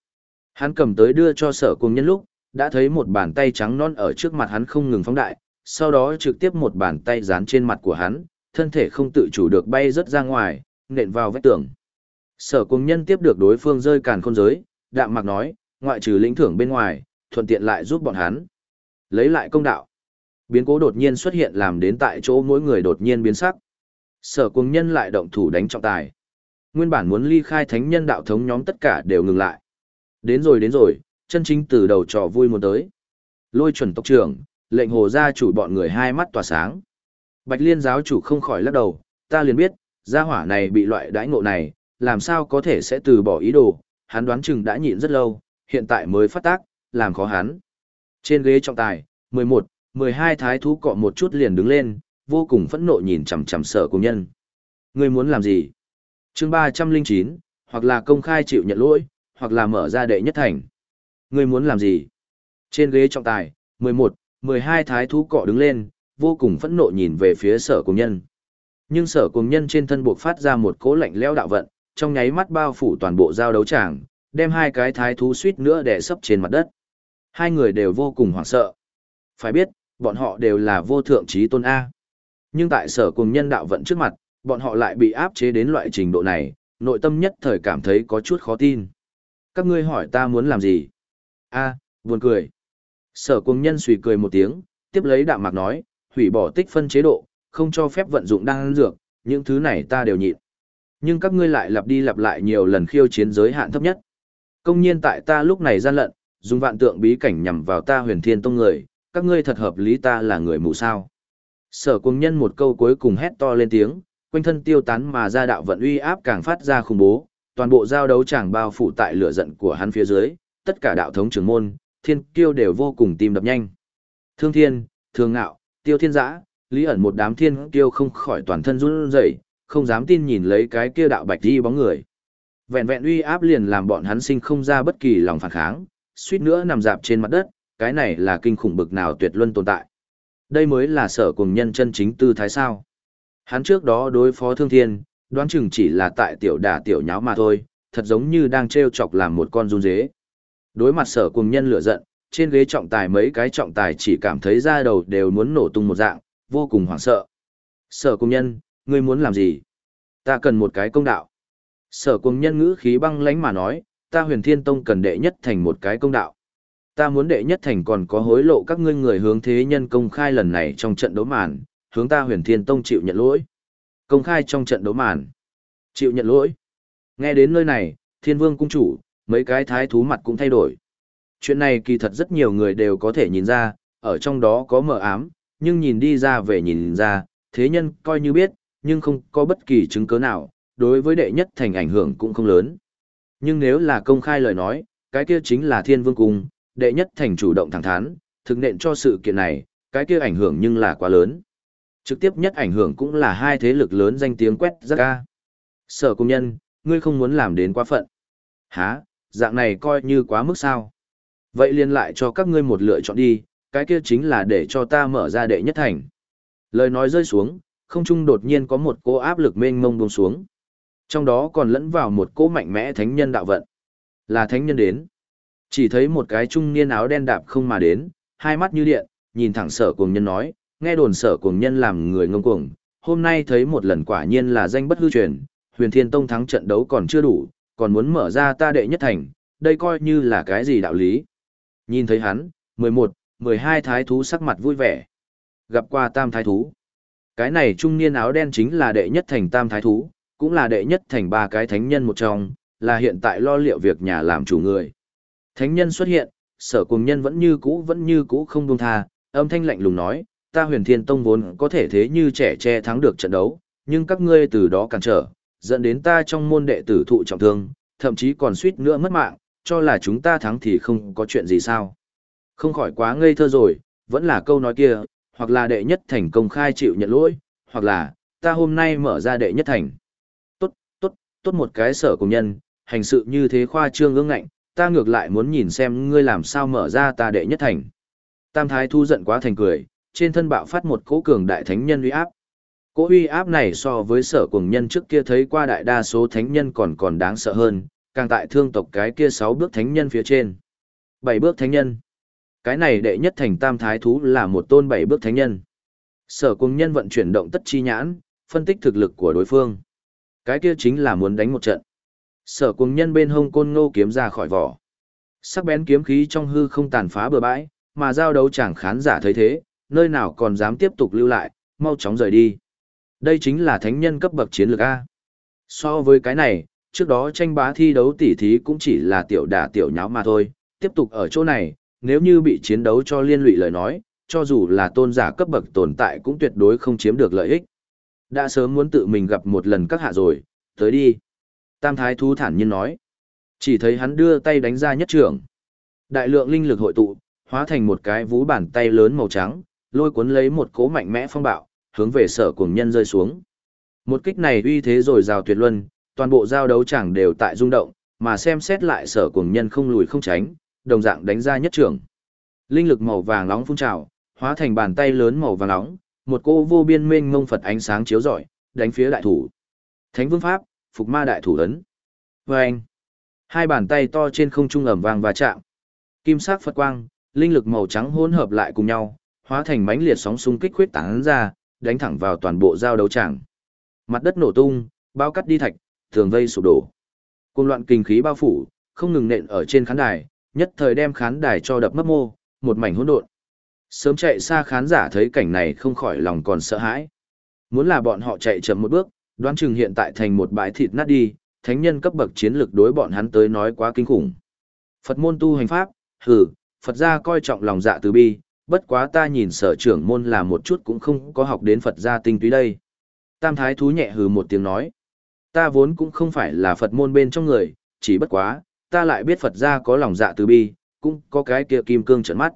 Hắn cầm tới đưa cho sở cùng nhân lúc, đã thấy một bàn tay trắng non ở trước mặt hắn không ngừng phóng đại, sau đó trực tiếp một bàn tay dán trên mặt của hắn, thân thể không tự chủ được bay rất ra ngoài, nện vào vách tường. Sở cùng nhân tiếp được đối phương rơi càn khôn giới, đạm mặc nói, ngoại trừ lĩnh thưởng bên ngoài, thuận tiện lại giúp bọn hắn. Lấy lại công đạo. Biến cố đột nhiên xuất hiện làm đến tại chỗ mỗi người đột nhiên biến sắc. Sở cùng nhân lại động thủ đánh trọng tài. Nguyên bản muốn ly khai thánh nhân đạo thống nhóm tất cả đều ngừng lại. Đến rồi đến rồi, chân chính từ đầu trò vui muốn tới. Lôi chuẩn tộc trưởng, lệnh hồ gia chủ bọn người hai mắt tỏa sáng. Bạch liên giáo chủ không khỏi lắc đầu, ta liền biết, gia hỏa này bị loại đãi ngộ này, làm sao có thể sẽ từ bỏ ý đồ, hắn đoán chừng đã nhịn rất lâu, hiện tại mới phát tác, làm khó hắn. Trên ghế trọng tài, 11, 12 thái thú cọ một chút liền đứng lên, vô cùng phẫn nộ nhìn chằm chằm sở cùng nhân. Ngươi muốn làm gì? chương 309, hoặc là công khai chịu nhận lỗi, hoặc là mở ra đệ nhất thành. Ngươi muốn làm gì? Trên ghế trọng tài, 11, 12 thái thú cọ đứng lên, vô cùng phẫn nộ nhìn về phía sở cùng nhân. Nhưng sở cùng nhân trên thân buộc phát ra một cỗ lạnh lẽo đạo vận, trong nháy mắt bao phủ toàn bộ giao đấu tràng, đem hai cái thái thú suýt nữa đè sấp trên mặt đất. Hai người đều vô cùng hoảng sợ. Phải biết, bọn họ đều là vô thượng trí tôn A. Nhưng tại sở cùng nhân đạo vận trước mặt, bọn họ lại bị áp chế đến loại trình độ này, nội tâm nhất thời cảm thấy có chút khó tin. Các ngươi hỏi ta muốn làm gì? a buồn cười. Sở cùng nhân suy cười một tiếng, tiếp lấy đạm mạc nói, hủy bỏ tích phân chế độ, không cho phép vận dụng đan dược, những thứ này ta đều nhịn. Nhưng các ngươi lại lặp đi lặp lại nhiều lần khiêu chiến giới hạn thấp nhất. Công nhiên tại ta lúc này gian lận, dùng vạn tượng bí cảnh nhằm vào ta huyền thiên tông người, các ngươi thật hợp lý ta là người mù sao. Sở cùng nhân một câu cuối cùng hét to lên tiếng, quanh thân tiêu tán mà ra đạo vận uy áp càng phát ra khủng bố, toàn bộ giao đấu chẳng bao phủ tại lửa giận của hắn phía dưới, tất cả đạo thống trưởng môn, thiên kiêu đều vô cùng tim đập nhanh. Thương thiên, thương ngạo, tiêu thiên giã, lý ẩn một đám thiên kiêu không khỏi toàn thân run rẩy, không dám tin nhìn lấy cái kia đạo bạch đi bóng người. Vẹn vẹn uy áp liền làm bọn hắn sinh không ra bất kỳ lòng phản kháng, suýt nữa nằm dạp trên mặt đất, cái này là kinh khủng bực nào tuyệt luân tồn tại. Đây mới là sở cùng nhân chân chính tư thái sao. Hắn trước đó đối phó thương thiên, đoán chừng chỉ là tại tiểu đà tiểu nháo mà thôi, thật giống như đang treo chọc làm một con run dế. Đối mặt sở cùng nhân lửa giận, trên ghế trọng tài mấy cái trọng tài chỉ cảm thấy da đầu đều muốn nổ tung một dạng, vô cùng hoảng sợ. Sở cùng nhân, ngươi muốn làm gì? Ta cần một cái công đạo. Sở cùng nhân ngữ khí băng lãnh mà nói, ta huyền thiên tông cần đệ nhất thành một cái công đạo. Ta muốn đệ nhất thành còn có hối lộ các ngươi người hướng thế nhân công khai lần này trong trận đấu màn, hướng ta huyền thiên tông chịu nhận lỗi. Công khai trong trận đấu màn. Chịu nhận lỗi. Nghe đến nơi này, thiên vương cung chủ, mấy cái thái thú mặt cũng thay đổi. Chuyện này kỳ thật rất nhiều người đều có thể nhìn ra, ở trong đó có mờ ám, nhưng nhìn đi ra về nhìn ra, thế nhân coi như biết, nhưng không có bất kỳ chứng cứ nào, đối với đệ nhất thành ảnh hưởng cũng không lớn. Nhưng nếu là công khai lời nói, cái kia chính là thiên vương cung, đệ nhất thành chủ động thẳng thắn, thực nện cho sự kiện này, cái kia ảnh hưởng nhưng là quá lớn. Trực tiếp nhất ảnh hưởng cũng là hai thế lực lớn danh tiếng quét rất ca. Sở công nhân, ngươi không muốn làm đến quá phận. Hả, dạng này coi như quá mức sao. Vậy liền lại cho các ngươi một lựa chọn đi, cái kia chính là để cho ta mở ra đệ nhất thành. Lời nói rơi xuống, không trung đột nhiên có một cô áp lực mênh mông buông xuống. Trong đó còn lẫn vào một cô mạnh mẽ thánh nhân đạo vận. Là thánh nhân đến. Chỉ thấy một cái trung niên áo đen đạp không mà đến, hai mắt như điện, nhìn thẳng sở cùng nhân nói, nghe đồn sở cuồng nhân làm người ngông cuồng, hôm nay thấy một lần quả nhiên là danh bất hư truyền, huyền thiên tông thắng trận đấu còn chưa đủ, còn muốn mở ra ta đệ nhất thành, đây coi như là cái gì đạo lý. Nhìn thấy hắn, 11, 12 thái thú sắc mặt vui vẻ. Gặp qua tam thái thú. Cái này trung niên áo đen chính là đệ nhất thành tam thái thú, cũng là đệ nhất thành ba cái thánh nhân một trong, là hiện tại lo liệu việc nhà làm chủ người. Thánh nhân xuất hiện, sở cùng nhân vẫn như cũ vẫn như cũ không buông tha, âm thanh lạnh lùng nói, ta huyền thiên tông vốn có thể thế như trẻ che thắng được trận đấu, nhưng các ngươi từ đó cản trở, dẫn đến ta trong môn đệ tử thụ trọng thương, thậm chí còn suýt nữa mất mạng, cho là chúng ta thắng thì không có chuyện gì sao. Không khỏi quá ngây thơ rồi, vẫn là câu nói kia, hoặc là đệ nhất thành công khai chịu nhận lỗi, hoặc là, ta hôm nay mở ra đệ nhất thành. Tốt, tốt, tốt một cái sở công nhân, hành sự như thế khoa trương ương ngạnh, ta ngược lại muốn nhìn xem ngươi làm sao mở ra ta đệ nhất thành. Tam thái thu giận quá thành cười, trên thân bạo phát một cỗ cường đại thánh nhân uy áp. Cỗ uy áp này so với sở cường nhân trước kia thấy qua đại đa số thánh nhân còn còn đáng sợ hơn, càng tại thương tộc cái kia sáu bước thánh nhân phía trên. Bảy bước thánh nhân. Cái này đệ nhất thành tam thái thú là một tôn bảy bước thánh nhân. Sở cường nhân vận chuyển động tất chi nhãn, phân tích thực lực của đối phương. Cái kia chính là muốn đánh một trận. Sở cường nhân bên hông côn ngô kiếm ra khỏi vỏ. Sắc bén kiếm khí trong hư không tàn phá bừa bãi, mà giao đấu chẳng khán giả thấy thế, nơi nào còn dám tiếp tục lưu lại, mau chóng rời đi. Đây chính là thánh nhân cấp bậc chiến lược A. So với cái này, trước đó tranh bá thi đấu tỉ thí cũng chỉ là tiểu đả tiểu nháo mà thôi, tiếp tục ở chỗ này, nếu như bị chiến đấu cho liên lụy lời nói, cho dù là tôn giả cấp bậc tồn tại cũng tuyệt đối không chiếm được lợi ích. Đã sớm muốn tự mình gặp một lần các hạ rồi, tới đi. Tam thái thú thản nhiên nói. Chỉ thấy hắn đưa tay đánh ra nhất trưởng. Đại lượng linh lực hội tụ, hóa thành một cái vú bàn tay lớn màu trắng, lôi cuốn lấy một cố mạnh mẽ phong bạo, hướng về sở cuồng nhân rơi xuống. Một kích này uy thế rồi rào tuyệt luân, toàn bộ giao đấu chẳng đều tại rung động, mà xem xét lại sở cuồng nhân không lùi không tránh, đồng dạng đánh ra nhất trưởng. Linh lực màu vàng nóng phun trào, hóa thành bàn tay lớn màu vàng nóng, một cô vô biên mênh mông Phật ánh sáng chiếu rọi, đánh phía đại thủ. Thánh vương pháp, phục ma đại thủ ấn. Vâng! Hai bàn tay to trên không trung ẩm vàng và chạm. Kim sắc Phật quang, linh lực màu trắng hỗn hợp lại cùng nhau, hóa thành mãnh liệt sóng xung kích khuyết tán ra, đánh thẳng vào toàn bộ giao đấu tràng. Mặt đất nổ tung, bao cắt đi thạch, tường vây sụp đổ. Cuồng loạn kinh khí bao phủ, không ngừng nện ở trên khán đài, nhất thời đem khán đài cho đập mất mô, một mảnh hỗn độn. Sớm chạy xa khán giả thấy cảnh này không khỏi lòng còn sợ hãi. Muốn là bọn họ chạy chậm một bước, đoán chừng hiện tại thành một bãi thịt nát đi, thánh nhân cấp bậc chiến lược đối bọn hắn tới nói quá kinh khủng. Phật môn tu hành pháp, hừ, Phật gia coi trọng lòng dạ từ bi, bất quá ta nhìn sở trưởng môn là một chút cũng không có học đến Phật gia tinh túy đây. Tam thái thú nhẹ hừ một tiếng nói, ta vốn cũng không phải là Phật môn bên trong người, chỉ bất quá, ta lại biết Phật gia có lòng dạ từ bi, cũng có cái kia kim cương trợn mắt.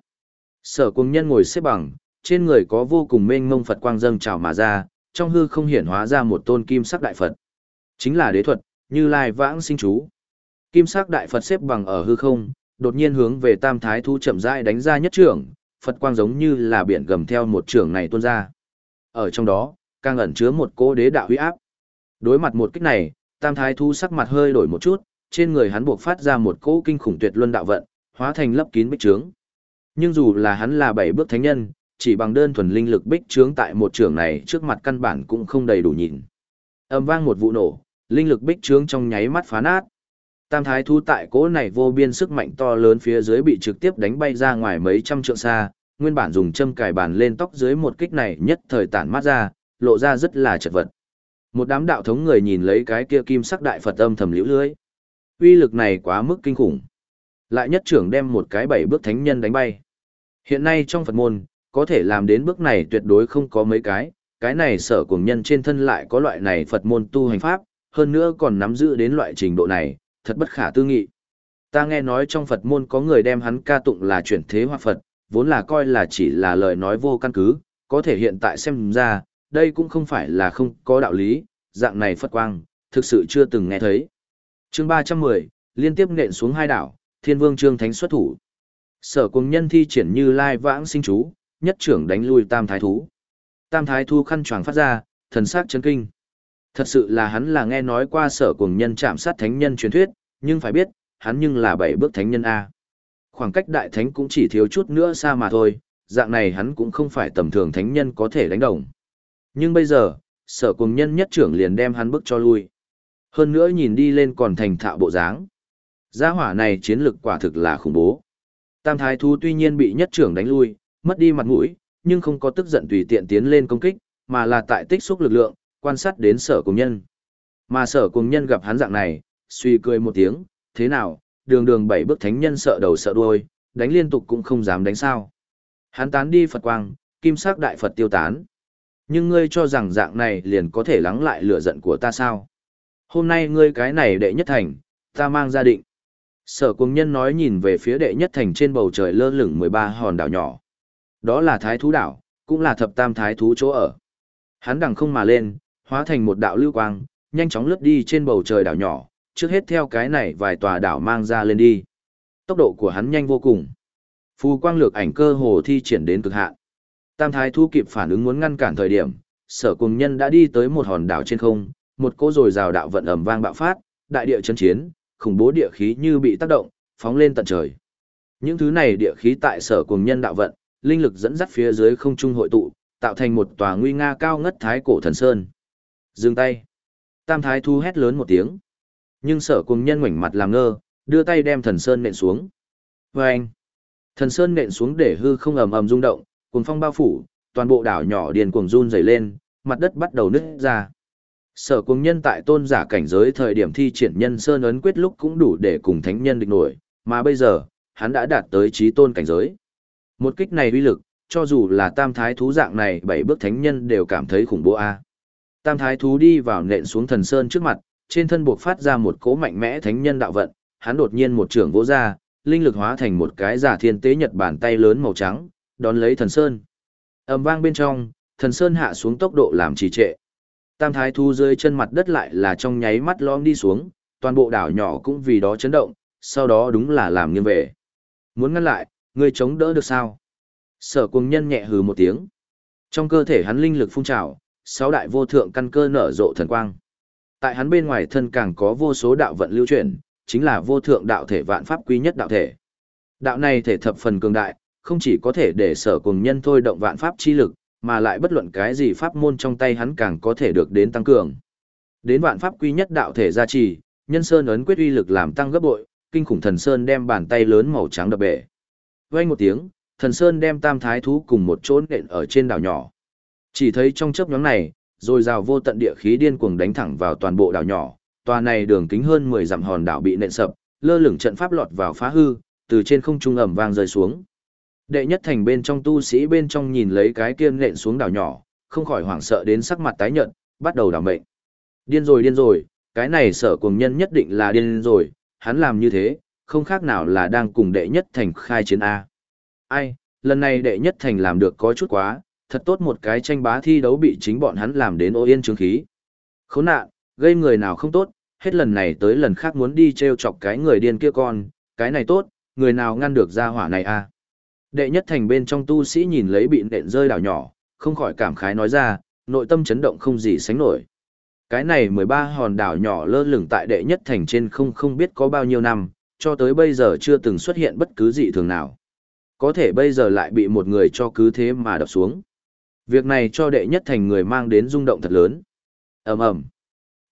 Sở cung nhân ngồi xếp bằng, trên người có vô cùng mênh mông Phật quang dâng trào mà ra, trong hư không hiển hóa ra một tôn kim sắc đại Phật. Chính là đế thuật, như lai vãng sinh chú. Kim sắc đại Phật xếp bằng ở hư không, đột nhiên hướng về tam thái thú chậm rãi đánh ra nhất trưởng, Phật quang giống như là biển gầm theo một trường này tuôn ra. Ở trong đó, càng ẩn chứa một cỗ đế đạo huy áp. Đối mặt một kích này, tam thái thú sắc mặt hơi đổi một chút, trên người hắn buộc phát ra một cỗ kinh khủng tuyệt luân đạo vận, hóa thành lấp kín bích trướng. Nhưng dù là hắn là bảy bước thánh nhân, chỉ bằng đơn thuần linh lực bích trướng tại một trường này trước mặt căn bản cũng không đầy đủ nhìn. Âm vang một vụ nổ, linh lực bích trướng trong nháy mắt phá nát. Tam thái thú tại cỗ này vô biên sức mạnh to lớn phía dưới bị trực tiếp đánh bay ra ngoài mấy trăm trượng xa, nguyên bản dùng châm cài bàn lên tóc dưới một kích này nhất thời tản mát ra, lộ ra rất là chật vật. Một đám đạo thống người nhìn lấy cái kia kim sắc đại Phật âm thầm liễu lưới. Uy lực này quá mức kinh khủng. Lại nhất trưởng đem một cái bảy bước thánh nhân đánh bay. Hiện nay trong Phật môn, có thể làm đến bước này tuyệt đối không có mấy cái, cái này sở cùng nhân trên thân lại có loại này Phật môn tu hành pháp, hơn nữa còn nắm giữ đến loại trình độ này, thật bất khả tư nghị. Ta nghe nói trong Phật môn có người đem hắn ca tụng là chuyển thế hoa Phật, vốn là coi là chỉ là lời nói vô căn cứ, có thể hiện tại xem ra, đây cũng không phải là không có đạo lý, dạng này Phật quang, thực sự chưa từng nghe thấy. chương 310, liên tiếp nện xuống hai đảo, thiên vương trương thánh xuất thủ. Sở cùng nhân thi triển như lai vãng sinh chú, nhất trưởng đánh lui tam thái thú. Tam thái thú khăn choàng phát ra, thần sắc chấn kinh. Thật sự là hắn là nghe nói qua sở cùng nhân chạm sát thánh nhân truyền thuyết, nhưng phải biết, hắn nhưng là bảy bước thánh nhân A. Khoảng cách đại thánh cũng chỉ thiếu chút nữa xa mà thôi, dạng này hắn cũng không phải tầm thường thánh nhân có thể đánh đồng. Nhưng bây giờ, sở cùng nhân nhất trưởng liền đem hắn bước cho lui. Hơn nữa nhìn đi lên còn thành thạo bộ dáng. Gia hỏa này chiến lực quả thực là khủng bố. Tam thái thú tuy nhiên bị nhất trưởng đánh lui, mất đi mặt mũi, nhưng không có tức giận tùy tiện tiến lên công kích, mà là tại tích xúc lực lượng, quan sát đến sở cùng nhân. Mà sở cùng nhân gặp hắn dạng này, suy cười một tiếng, thế nào, đường đường bảy bước thánh nhân sợ đầu sợ đuôi, đánh liên tục cũng không dám đánh sao. Hắn tán đi Phật quang, kim sắc đại Phật tiêu tán. Nhưng ngươi cho rằng dạng này liền có thể lắng lại lửa giận của ta sao? Hôm nay ngươi cái này đệ nhất thành, ta mang gia định. Sở cùng nhân nói nhìn về phía đệ nhất thành trên bầu trời lơ lửng 13 hòn đảo nhỏ. Đó là thái thú đảo, cũng là thập tam thái thú chỗ ở. Hắn đằng không mà lên, hóa thành một đạo lưu quang, nhanh chóng lướt đi trên bầu trời đảo nhỏ, trước hết theo cái này vài tòa đảo mang ra lên đi. Tốc độ của hắn nhanh vô cùng. Phù quang lược ảnh cơ hồ thi triển đến cực hạn. Tam thái thu kịp phản ứng muốn ngăn cản thời điểm, sở cùng nhân đã đi tới một hòn đảo trên không, một cỗ rồi rào đạo vận ầm vang bạo phát, đại địa chấn chiến, khủng bố địa khí như bị tác động, phóng lên tận trời. Những thứ này địa khí tại sở cùng nhân đạo vận, linh lực dẫn dắt phía dưới không trung hội tụ, tạo thành một tòa nguy nga cao ngất thái cổ thần sơn. Dừng tay. Tam thái thu hét lớn một tiếng. Nhưng sở cùng nhân ngoảnh mặt làm ngơ, đưa tay đem thần sơn nện xuống. Và anh. Thần sơn nện xuống để hư không ầm ầm rung động, cuồng phong bao phủ, toàn bộ đảo nhỏ điền cuồng run rẩy lên, mặt đất bắt đầu nứt ra. Sở cùng nhân tại tôn giả cảnh giới thời điểm thi triển nhân sơn ấn quyết lúc cũng đủ để cùng thánh nhân địch nổi, mà bây giờ, hắn đã đạt tới trí tôn cảnh giới. Một kích này uy lực, cho dù là tam thái thú dạng này bảy bước thánh nhân đều cảm thấy khủng bố a. Tam thái thú đi vào nện xuống thần sơn trước mặt, trên thân buộc phát ra một cỗ mạnh mẽ thánh nhân đạo vận, hắn đột nhiên một trường vỗ ra, linh lực hóa thành một cái giả thiên tế nhật bản tay lớn màu trắng, đón lấy thần sơn. Ầm vang bên trong, thần sơn hạ xuống tốc độ làm trì trệ. Tam thái thú rơi chân mặt đất lại là trong nháy mắt lõm đi xuống, toàn bộ đảo nhỏ cũng vì đó chấn động, sau đó đúng là làm nghiêng về. Muốn ngăn lại, người chống đỡ được sao? Sở cùng nhân nhẹ hừ một tiếng. Trong cơ thể hắn linh lực phun trào, sáu đại vô thượng căn cơ nở rộ thần quang. Tại hắn bên ngoài thân càng có vô số đạo vận lưu chuyển, chính là vô thượng đạo thể vạn pháp quý nhất đạo thể. Đạo này thể thập phần cường đại, không chỉ có thể để sở cùng nhân thôi động vạn pháp chi lực, mà lại bất luận cái gì pháp môn trong tay hắn càng có thể được đến tăng cường. Đến vạn pháp quy nhất đạo thể gia trì, nhân sơn ấn quyết uy lực làm tăng gấp bội, kinh khủng thần sơn đem bàn tay lớn màu trắng đập bể. Vang một tiếng, thần sơn đem tam thái thú cùng một chỗ nện ở trên đảo nhỏ. Chỉ thấy trong chớp nhóm này, rồi rào vô tận địa khí điên cuồng đánh thẳng vào toàn bộ đảo nhỏ, tòa này đường kính hơn 10 dặm hòn đảo bị nện sập, lơ lửng trận pháp lọt vào phá hư, từ trên không trung ầm vang rơi xuống. Đệ nhất thành bên trong tu sĩ bên trong nhìn lấy cái kia nện xuống đảo nhỏ, không khỏi hoảng sợ đến sắc mặt tái nhợt, bắt đầu đảo mệnh. Điên rồi điên rồi, cái này sở cuồng nhân nhất định là điên rồi, hắn làm như thế, không khác nào là đang cùng đệ nhất thành khai chiến A. Ai, lần này đệ nhất thành làm được có chút quá, thật tốt một cái tranh bá thi đấu bị chính bọn hắn làm đến ô yên trướng khí. Khốn nạn, gây người nào không tốt, hết lần này tới lần khác muốn đi treo chọc cái người điên kia con, cái này tốt, người nào ngăn được ra hỏa này a? Đệ nhất thành bên trong tu sĩ nhìn lấy bị nện rơi đảo nhỏ, không khỏi cảm khái nói ra, nội tâm chấn động không gì sánh nổi. Cái này 13 hòn đảo nhỏ lơ lửng tại đệ nhất thành trên không không biết có bao nhiêu năm, cho tới bây giờ chưa từng xuất hiện bất cứ dị thường nào. Có thể bây giờ lại bị một người cho cứ thế mà đập xuống. Việc này cho đệ nhất thành người mang đến rung động thật lớn. ầm ầm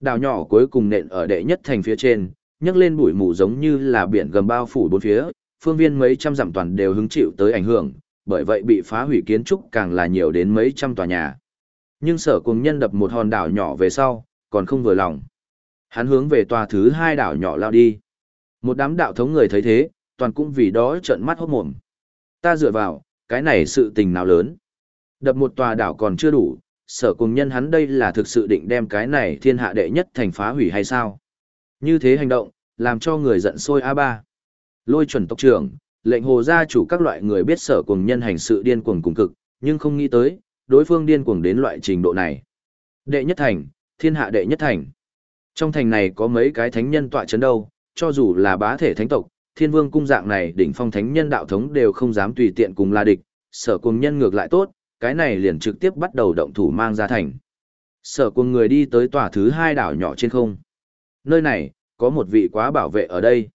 Đảo nhỏ cuối cùng nện ở đệ nhất thành phía trên, nhấc lên bụi mù giống như là biển gầm bao phủ bốn phía, phương viên mấy trăm dặm toàn đều hứng chịu tới ảnh hưởng, bởi vậy bị phá hủy kiến trúc càng là nhiều đến mấy trăm tòa nhà. Nhưng sở cùng nhân đập một hòn đảo nhỏ về sau, còn không vừa lòng. Hắn hướng về tòa thứ hai đảo nhỏ lao đi. Một đám đạo thống người thấy thế, toàn cũng vì đó trợn mắt hốt mồm. Ta dựa vào, cái này sự tình nào lớn. Đập một tòa đảo còn chưa đủ, sở cùng nhân hắn đây là thực sự định đem cái này thiên hạ đệ nhất thành phá hủy hay sao? Như thế hành động, làm cho người giận sôi A3. Lôi chuẩn tộc trưởng, lệnh hồ gia chủ các loại người biết sở cùng nhân hành sự điên cuồng cùng cực, nhưng không nghĩ tới, đối phương điên cuồng đến loại trình độ này. Đệ nhất thành, thiên hạ đệ nhất thành. Trong thành này có mấy cái thánh nhân tọa chấn đâu, cho dù là bá thể thánh tộc, thiên vương cung dạng này đỉnh phong thánh nhân đạo thống đều không dám tùy tiện cùng la địch, sở cùng nhân ngược lại tốt, cái này liền trực tiếp bắt đầu động thủ mang ra thành. Sở cùng người đi tới tòa thứ hai đảo nhỏ trên không. Nơi này, có một vị quá bảo vệ ở đây.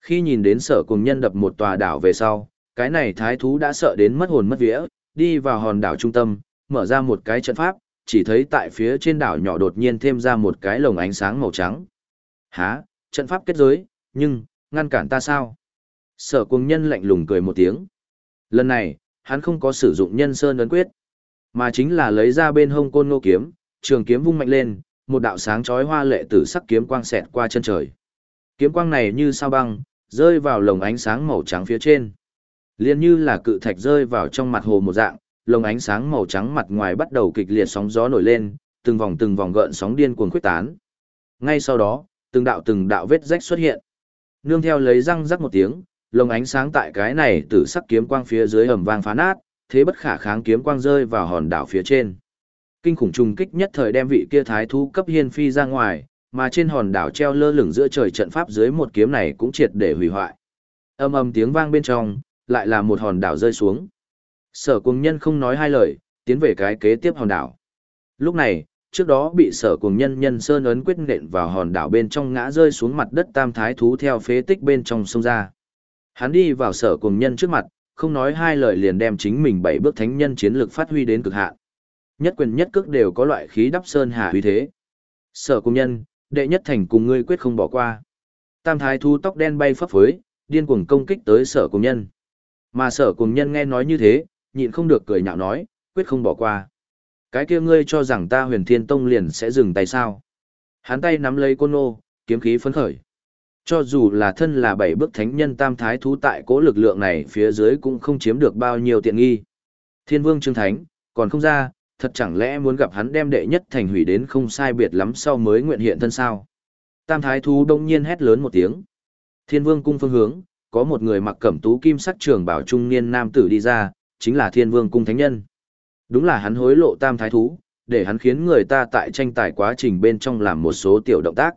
Khi nhìn đến sở cùng nhân đập một tòa đảo về sau, cái này thái thú đã sợ đến mất hồn mất vía, đi vào hòn đảo trung tâm, mở ra một cái trận pháp, chỉ thấy tại phía trên đảo nhỏ đột nhiên thêm ra một cái lồng ánh sáng màu trắng. Hả, trận pháp kết giới, nhưng, ngăn cản ta sao? Sở cùng nhân lạnh lùng cười một tiếng. Lần này, hắn không có sử dụng nhân sơn ấn quyết, mà chính là lấy ra bên hông côn ngô kiếm, trường kiếm vung mạnh lên, một đạo sáng chói hoa lệ tử sắc kiếm quang xẹt qua chân trời. Kiếm quang này như sao băng, rơi vào lồng ánh sáng màu trắng phía trên. Liên như là cự thạch rơi vào trong mặt hồ một dạng, lồng ánh sáng màu trắng mặt ngoài bắt đầu kịch liệt sóng gió nổi lên, từng vòng từng vòng gợn sóng điên cuồng khuếch tán. Ngay sau đó, từng đạo từng đạo vết rách xuất hiện. Nương theo lấy răng rắc một tiếng, lồng ánh sáng tại cái này từ sắc kiếm quang phía dưới ầm vang phá nát, thế bất khả kháng kiếm quang rơi vào hòn đảo phía trên. Kinh khủng trùng kích nhất thời đem vị kia thái thú cấp hiên phi ra ngoài, mà trên hòn đảo treo lơ lửng giữa trời trận pháp dưới một kiếm này cũng triệt để hủy hoại. Âm ầm tiếng vang bên trong, lại là một hòn đảo rơi xuống. Sở cuồng nhân không nói hai lời, tiến về cái kế tiếp hòn đảo. Lúc này, trước đó bị sở cuồng nhân nhân sơn ấn quyết nện vào hòn đảo bên trong ngã rơi xuống mặt đất tam thái thú theo phế tích bên trong sông ra. Hắn đi vào sở cuồng nhân trước mặt, không nói hai lời liền đem chính mình bảy bước thánh nhân chiến lược phát huy đến cực hạn. Nhất quyền nhất cước đều có loại khí đắp sơn hà uy thế. Sở cuồng nhân, đệ nhất thành cùng ngươi quyết không bỏ qua. Tam thái thu tóc đen bay phấp phới, điên cuồng công kích tới sở cuồng nhân. Mà sở cuồng nhân nghe nói như thế, nhịn không được cười nhạo nói, quyết không bỏ qua. Cái kia ngươi cho rằng ta huyền thiên tông liền sẽ dừng tay sao. Hắn tay nắm lấy côn nô, kiếm khí phấn khởi. Cho dù là thân là bảy bước thánh nhân tam thái thú tại cố lực lượng này phía dưới cũng không chiếm được bao nhiêu tiện nghi. Thiên vương trương thánh, còn không ra, thật chẳng lẽ muốn gặp hắn đem đệ nhất thành hủy đến không sai biệt lắm sau mới nguyện hiện thân sao. Tam thái thú đông nhiên hét lớn một tiếng. Thiên vương cung phương hướng, có một người mặc cẩm tú kim sắc trường bảo trung niên nam tử đi ra, chính là thiên vương cung thánh nhân. Đúng là hắn hối lộ tam thái thú, để hắn khiến người ta tại tranh tài quá trình bên trong làm một số tiểu động tác.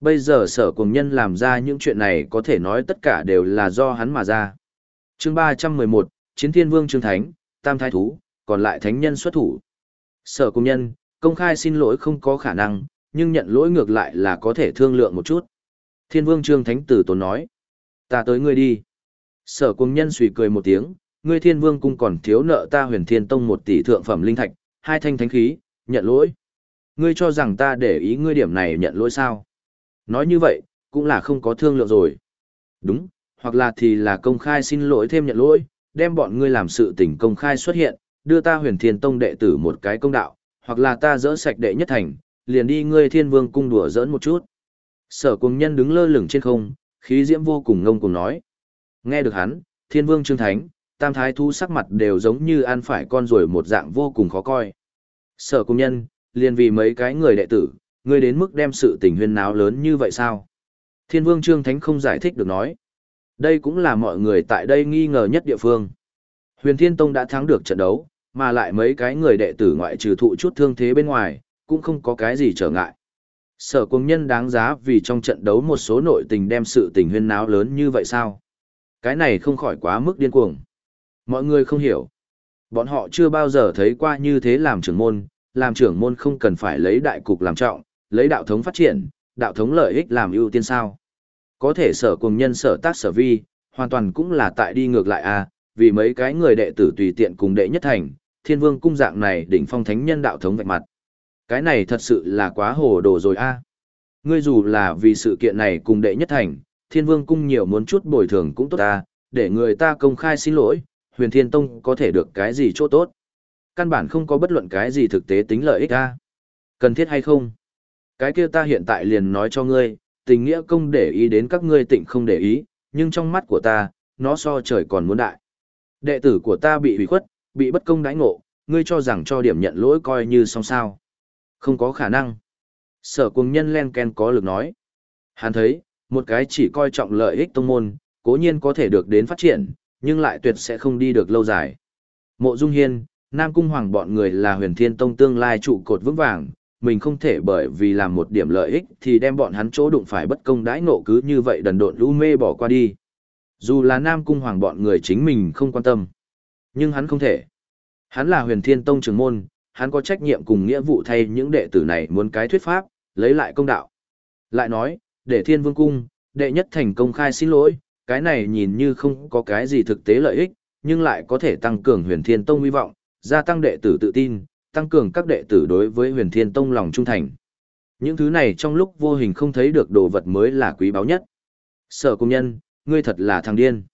Bây giờ sở cùng nhân làm ra những chuyện này có thể nói tất cả đều là do hắn mà ra. chương 311, Chiến Thiên Vương Trương Thánh, Tam Thái Thú, còn lại Thánh Nhân xuất thủ. Sở cùng nhân, công khai xin lỗi không có khả năng, nhưng nhận lỗi ngược lại là có thể thương lượng một chút. Thiên Vương Trương Thánh Tử Tốn nói, ta tới ngươi đi. Sở cùng nhân suy cười một tiếng, ngươi thiên vương cung còn thiếu nợ ta huyền thiên tông một tỷ thượng phẩm linh thạch, hai thanh thánh khí, nhận lỗi. Ngươi cho rằng ta để ý ngươi điểm này nhận lỗi sao? Nói như vậy, cũng là không có thương lượng rồi. Đúng, hoặc là thì là công khai xin lỗi thêm nhận lỗi, đem bọn ngươi làm sự tình công khai xuất hiện, đưa ta huyền thiên tông đệ tử một cái công đạo, hoặc là ta dỡ sạch đệ nhất thành, liền đi ngươi thiên vương cung đùa giỡn một chút. Sở cùng nhân đứng lơ lửng trên không, khí diễm vô cùng ngông cùng nói. Nghe được hắn, thiên vương trương thánh, tam thái thu sắc mặt đều giống như ăn phải con rồi một dạng vô cùng khó coi. Sở công nhân, liền vì mấy cái người đệ tử, ngươi đến mức đem sự tình huyên náo lớn như vậy sao? Thiên vương trương thánh không giải thích được nói. Đây cũng là mọi người tại đây nghi ngờ nhất địa phương. Huyền Thiên Tông đã thắng được trận đấu, mà lại mấy cái người đệ tử ngoại trừ thụ chút thương thế bên ngoài, cũng không có cái gì trở ngại. Sở công nhân đáng giá vì trong trận đấu một số nội tình đem sự tình huyên náo lớn như vậy sao? Cái này không khỏi quá mức điên cuồng. Mọi người không hiểu. Bọn họ chưa bao giờ thấy qua như thế làm trưởng môn, làm trưởng môn không cần phải lấy đại cục làm trọng, lấy đạo thống phát triển, đạo thống lợi ích làm ưu tiên sao. Có thể sở cùng nhân sở tác sở vi, hoàn toàn cũng là tại đi ngược lại a vì mấy cái người đệ tử tùy tiện cùng đệ nhất thành, thiên vương cung dạng này đỉnh phong thánh nhân đạo thống vạch mặt. Cái này thật sự là quá hồ đồ rồi a Ngươi dù là vì sự kiện này cùng đệ nhất thành, thiên vương cung nhiều muốn chút bồi thường cũng tốt ta, để người ta công khai xin lỗi, huyền thiên tông có thể được cái gì chỗ tốt. Căn bản không có bất luận cái gì thực tế tính lợi ích a Cần thiết hay không? Cái kia ta hiện tại liền nói cho ngươi, tình nghĩa công để ý đến các ngươi tịnh không để ý, nhưng trong mắt của ta, nó so trời còn muốn đại. Đệ tử của ta bị hủy khuất, bị bất công đãi ngộ, ngươi cho rằng cho điểm nhận lỗi coi như xong sao. Không có khả năng. Sở cùng nhân len ken có lực nói. Hắn thấy, một cái chỉ coi trọng lợi ích tông môn, cố nhiên có thể được đến phát triển, nhưng lại tuyệt sẽ không đi được lâu dài. Mộ Dung Hiên, Nam Cung Hoàng bọn người là huyền thiên tông tương lai trụ cột vững vàng, mình không thể bởi vì làm một điểm lợi ích thì đem bọn hắn chỗ đụng phải bất công đãi nộ cứ như vậy đần độn lũ mê bỏ qua đi. Dù là Nam Cung Hoàng bọn người chính mình không quan tâm, nhưng hắn không thể. Hắn là huyền thiên tông trưởng môn, hắn có trách nhiệm cùng nghĩa vụ thay những đệ tử này muốn cái thuyết pháp, lấy lại công đạo. Lại nói, để thiên vương cung, đệ nhất thành công khai xin lỗi, cái này nhìn như không có cái gì thực tế lợi ích, nhưng lại có thể tăng cường huyền thiên tông hy vọng, gia tăng đệ tử tự tin, tăng cường các đệ tử đối với huyền thiên tông lòng trung thành. Những thứ này trong lúc vô hình không thấy được đồ vật mới là quý báu nhất. Sở công nhân, ngươi thật là thằng điên.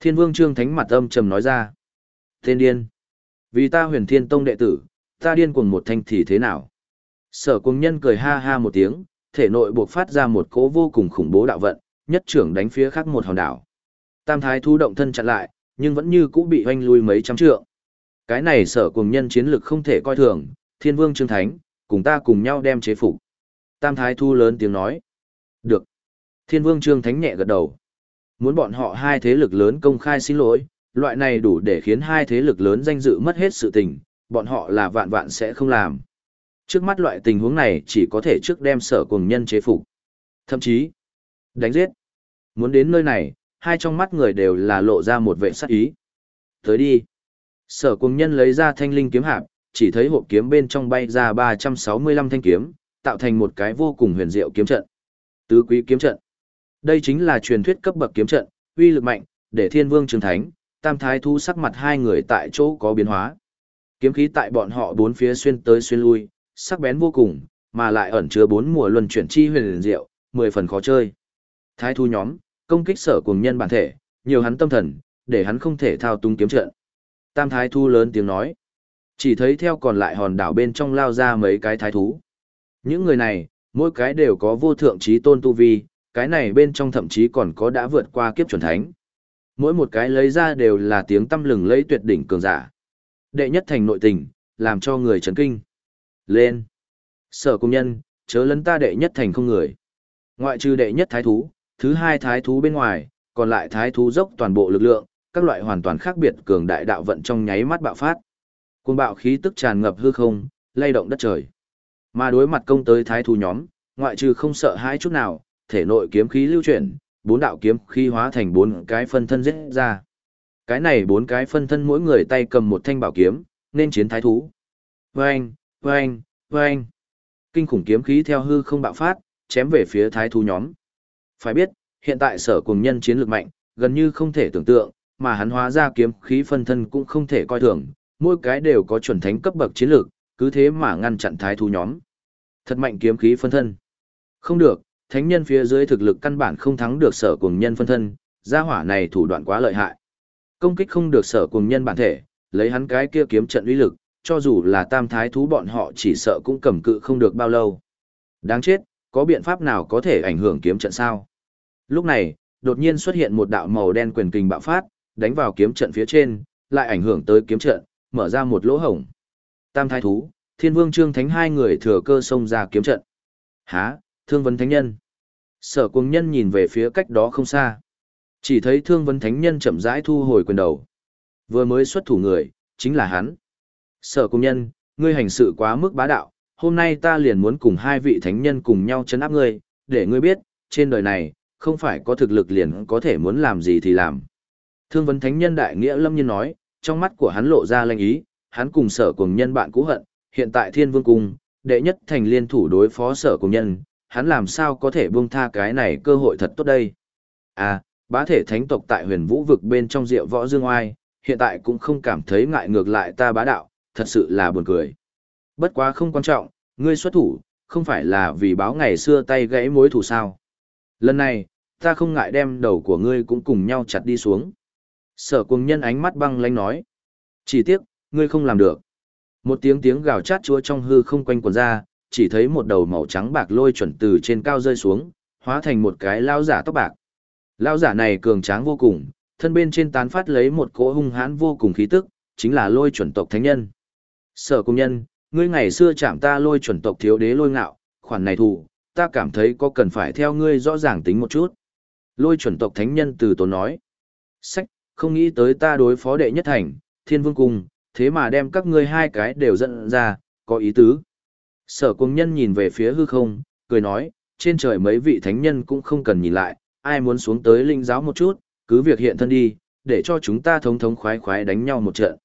Thiên vương trương thánh mặt âm trầm nói ra. Tên điên. Vì ta huyền thiên tông đệ tử, ta điên cuồng một thanh thì thế nào? Sở công nhân cười ha ha một tiếng, thể nội buộc phát ra một cỗ vô cùng khủng bố đạo vận, nhất trưởng đánh phía khác một hòn đảo. Tam thái thu động thân chặn lại, nhưng vẫn như cũ bị hoanh lui mấy trăm trượng. Cái này sở cùng nhân chiến lực không thể coi thường, thiên vương trương thánh, cùng ta cùng nhau đem chế phục. Tam thái thu lớn tiếng nói. Được. Thiên vương trương thánh nhẹ gật đầu. Muốn bọn họ hai thế lực lớn công khai xin lỗi, loại này đủ để khiến hai thế lực lớn danh dự mất hết sự tình, bọn họ là vạn vạn sẽ không làm. Trước mắt loại tình huống này chỉ có thể trước đem sở cùng nhân chế phục. Thậm chí, đánh giết. Muốn đến nơi này, hai trong mắt người đều là lộ ra một vệ sắc ý. Tới đi. Sở cùng nhân lấy ra thanh linh kiếm hạp, chỉ thấy hộp kiếm bên trong bay ra 365 thanh kiếm, tạo thành một cái vô cùng huyền diệu kiếm trận. Tứ quý kiếm trận. Đây chính là truyền thuyết cấp bậc kiếm trận, uy lực mạnh, để thiên vương trường thánh, tam thái thu sắc mặt hai người tại chỗ có biến hóa. Kiếm khí tại bọn họ bốn phía xuyên tới xuyên lui, sắc bén vô cùng, mà lại ẩn chứa bốn mùa luân chuyển chi huyền diệu, mười phần khó chơi. Thái thu nhóm, công kích sở cùng nhân bản thể, nhiều hắn tâm thần, để hắn không thể thao túng kiếm trận. Tam thái Thú lớn tiếng nói. Chỉ thấy theo còn lại hòn đảo bên trong lao ra mấy cái thái thú. Những người này, mỗi cái đều có vô thượng trí tôn tu vi, cái này bên trong thậm chí còn có đã vượt qua kiếp chuẩn thánh. Mỗi một cái lấy ra đều là tiếng tâm lừng lấy tuyệt đỉnh cường giả. Đệ nhất thành nội tình, làm cho người chấn kinh. Lên! Sở công nhân, chớ lấn ta đệ nhất thành không người. Ngoại trừ đệ nhất thái thú, thứ hai thái thú bên ngoài, còn lại thái thú dốc toàn bộ lực lượng, các loại hoàn toàn khác biệt cường đại đạo vận trong nháy mắt bạo phát. Cuồng bạo khí tức tràn ngập hư không, lay động đất trời. Mà đối mặt công tới thái thú nhóm, ngoại trừ không sợ hãi chút nào, thể nội kiếm khí lưu chuyển, bốn đạo kiếm khí hóa thành bốn cái phân thân giết ra. Cái này bốn cái phân thân mỗi người tay cầm một thanh bảo kiếm, nên chiến thái thú. Vâng, vâng, vâng. Kinh khủng kiếm khí theo hư không bạo phát, chém về phía thái thú nhóm. Phải biết, hiện tại sở cùng nhân chiến lược mạnh, gần như không thể tưởng tượng, mà hắn hóa ra kiếm khí phân thân cũng không thể coi thường, mỗi cái đều có chuẩn thánh cấp bậc chiến lược, cứ thế mà ngăn chặn thái thú nhóm. Thật mạnh kiếm khí phân thân. Không được, thánh nhân phía dưới thực lực căn bản không thắng được sở cùng nhân phân thân, gia hỏa này thủ đoạn quá lợi hại. Công kích không được sở cùng nhân bản thể, lấy hắn cái kia kiếm trận uy lực, cho dù là tam thái thú bọn họ chỉ sợ cũng cầm cự không được bao lâu. Đáng chết, có biện pháp nào có thể ảnh hưởng kiếm trận sao? Lúc này, đột nhiên xuất hiện một đạo màu đen quyền kình bạo phát, đánh vào kiếm trận phía trên, lại ảnh hưởng tới kiếm trận, mở ra một lỗ hổng. Tam thái thú, thiên vương trương thánh hai người thừa cơ xông ra kiếm trận. Há, thương vấn thánh nhân. Sở cuồng nhân nhìn về phía cách đó không xa. Chỉ thấy thương vấn thánh nhân chậm rãi thu hồi quyền đầu. Vừa mới xuất thủ người, chính là hắn. Sở cuồng nhân, ngươi hành sự quá mức bá đạo, hôm nay ta liền muốn cùng hai vị thánh nhân cùng nhau chấn áp ngươi, để ngươi biết, trên đời này, không phải có thực lực liền có thể muốn làm gì thì làm. Thương vấn thánh nhân đại nghĩa lâm nhiên nói, trong mắt của hắn lộ ra lanh ý, hắn cùng sở cùng nhân bạn cũ hận, hiện tại thiên vương cung, đệ nhất thành liên thủ đối phó sở cùng nhân, hắn làm sao có thể buông tha cái này cơ hội thật tốt đây. À, bá thể thánh tộc tại huyền vũ vực bên trong rượu võ dương oai, hiện tại cũng không cảm thấy ngại ngược lại ta bá đạo, thật sự là buồn cười. Bất quá không quan trọng, ngươi xuất thủ, không phải là vì báo ngày xưa tay gãy mối thủ sao. Lần này, ta không ngại đem đầu của ngươi cũng cùng nhau chặt đi xuống. Sở cùng nhân ánh mắt băng lanh nói. Chỉ tiếc, ngươi không làm được. Một tiếng tiếng gào chát chúa trong hư không quanh quần ra, chỉ thấy một đầu màu trắng bạc lôi chuẩn từ trên cao rơi xuống, hóa thành một cái lao giả tóc bạc. Lao giả này cường tráng vô cùng, thân bên trên tán phát lấy một cỗ hung hãn vô cùng khí tức, chính là lôi chuẩn tộc thánh nhân. Sở công nhân, ngươi ngày xưa chạm ta lôi chuẩn tộc thiếu đế lôi ngạo, khoản này thù, ta cảm thấy có cần phải theo ngươi rõ ràng tính một chút. Lôi chuẩn tộc thánh nhân từ tốn nói. Sách, không nghĩ tới ta đối phó đệ nhất thành, thiên vương cung, thế mà đem các ngươi hai cái đều dẫn ra, có ý tứ. Sở cung nhân nhìn về phía hư không, cười nói, trên trời mấy vị thánh nhân cũng không cần nhìn lại, ai muốn xuống tới linh giáo một chút, cứ việc hiện thân đi, để cho chúng ta thống thống khoái khoái đánh nhau một trận.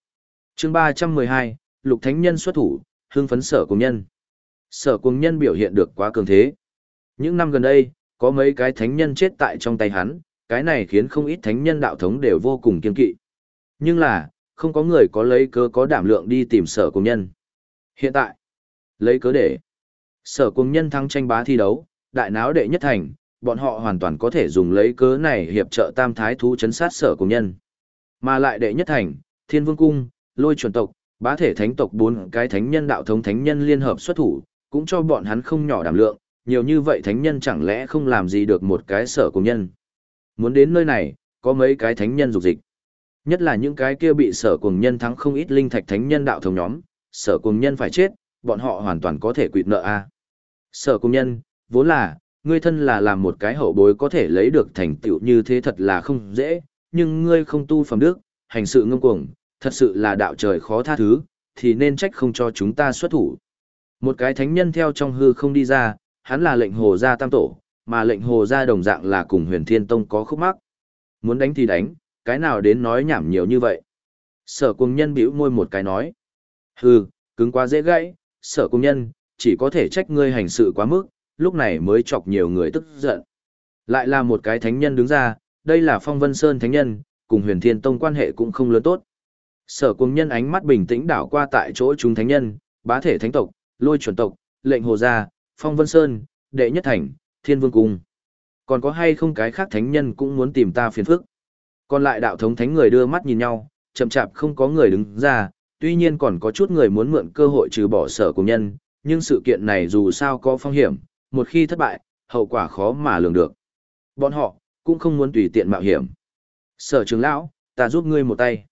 chương 312, Lục Thánh Nhân xuất thủ, hưng phấn sở cung nhân. Sở cung nhân biểu hiện được quá cường thế. Những năm gần đây, có mấy cái thánh nhân chết tại trong tay hắn, cái này khiến không ít thánh nhân đạo thống đều vô cùng kiên kỵ. Nhưng là, không có người có lấy cớ có đảm lượng đi tìm sở cung nhân. Hiện tại, lấy cớ để sở cung nhân thắng tranh bá thi đấu, đại náo đệ nhất thành, bọn họ hoàn toàn có thể dùng lấy cớ này hiệp trợ tam thái thú chấn sát sở cung nhân. Mà lại đệ nhất thành, thiên vương cung, lôi chuẩn tộc, bá thể thánh tộc bốn cái thánh nhân đạo thống thánh nhân liên hợp xuất thủ, cũng cho bọn hắn không nhỏ đảm lượng, nhiều như vậy thánh nhân chẳng lẽ không làm gì được một cái sở cung nhân. Muốn đến nơi này, có mấy cái thánh nhân dục dịch. Nhất là những cái kia bị sở cùng nhân thắng không ít linh thạch thánh nhân đạo thống nhóm, sở cùng nhân phải chết, bọn họ hoàn toàn có thể quỵt nợ a. Sở cùng nhân, vốn là, ngươi thân là làm một cái hậu bối có thể lấy được thành tựu như thế thật là không dễ, nhưng ngươi không tu phẩm đức, hành sự ngông cuồng, thật sự là đạo trời khó tha thứ, thì nên trách không cho chúng ta xuất thủ. Một cái thánh nhân theo trong hư không đi ra, hắn là lệnh hồ gia tam tổ, mà lệnh hồ gia đồng dạng là cùng huyền thiên tông có khúc mắc. Muốn đánh thì đánh, cái nào đến nói nhảm nhiều như vậy. Sở cung nhân bĩu môi một cái nói. Hừ, cứng quá dễ gãy, sở cung nhân, chỉ có thể trách ngươi hành sự quá mức, lúc này mới chọc nhiều người tức giận. Lại là một cái thánh nhân đứng ra, đây là phong vân sơn thánh nhân, cùng huyền thiên tông quan hệ cũng không lớn tốt. Sở cung nhân ánh mắt bình tĩnh đảo qua tại chỗ chúng thánh nhân, bá thể thánh tộc, lôi chuẩn tộc, lệnh hồ gia, phong vân sơn, đệ nhất thành, thiên vương cung. Còn có hay không cái khác thánh nhân cũng muốn tìm ta phiền phức. Còn lại đạo thống thánh người đưa mắt nhìn nhau, chậm chạp không có người đứng ra, tuy nhiên còn có chút người muốn mượn cơ hội trừ bỏ sở cùng nhân, nhưng sự kiện này dù sao có phong hiểm, một khi thất bại, hậu quả khó mà lường được. Bọn họ, cũng không muốn tùy tiện mạo hiểm. Sở trưởng lão, ta giúp ngươi một tay.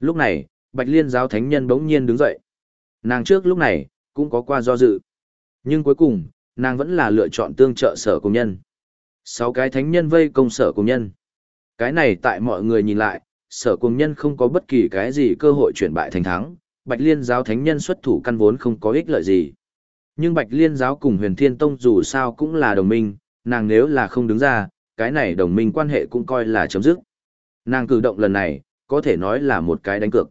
Lúc này, Bạch Liên giáo thánh nhân bỗng nhiên đứng dậy. Nàng trước lúc này, cũng có qua do dự. Nhưng cuối cùng, nàng vẫn là lựa chọn tương trợ sở công nhân. Sáu cái thánh nhân vây công sở công nhân. Cái này tại mọi người nhìn lại, sở công nhân không có bất kỳ cái gì cơ hội chuyển bại thành thắng, Bạch Liên giáo thánh nhân xuất thủ căn vốn không có ích lợi gì. Nhưng Bạch Liên giáo cùng Huyền Thiên Tông dù sao cũng là đồng minh, nàng nếu là không đứng ra, cái này đồng minh quan hệ cũng coi là chấm dứt. Nàng cử động lần này, có thể nói là một cái đánh cược.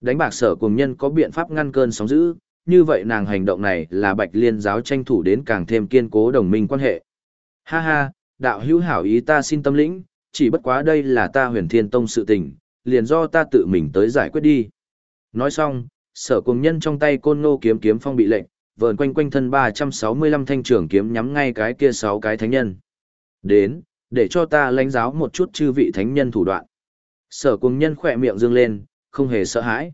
Đánh bạc sở cùng nhân có biện pháp ngăn cơn sóng dữ, như vậy nàng hành động này là Bạch Liên giáo tranh thủ đến càng thêm kiên cố đồng minh quan hệ. Ha ha, đạo hữu hảo ý ta xin tâm lĩnh, chỉ bất quá đây là ta huyền thiên tông sự tình, liền do ta tự mình tới giải quyết đi. Nói xong, sở cùng nhân trong tay côn ngô kiếm kiếm phong bị lệnh, vờn quanh quanh thân 365 thanh trường kiếm nhắm ngay cái kia sáu cái thánh nhân. Đến, để cho ta lãnh giáo một chút chư vị thánh nhân thủ đoạn. Sở cùng nhân khỏe miệng dương lên, không hề sợ hãi.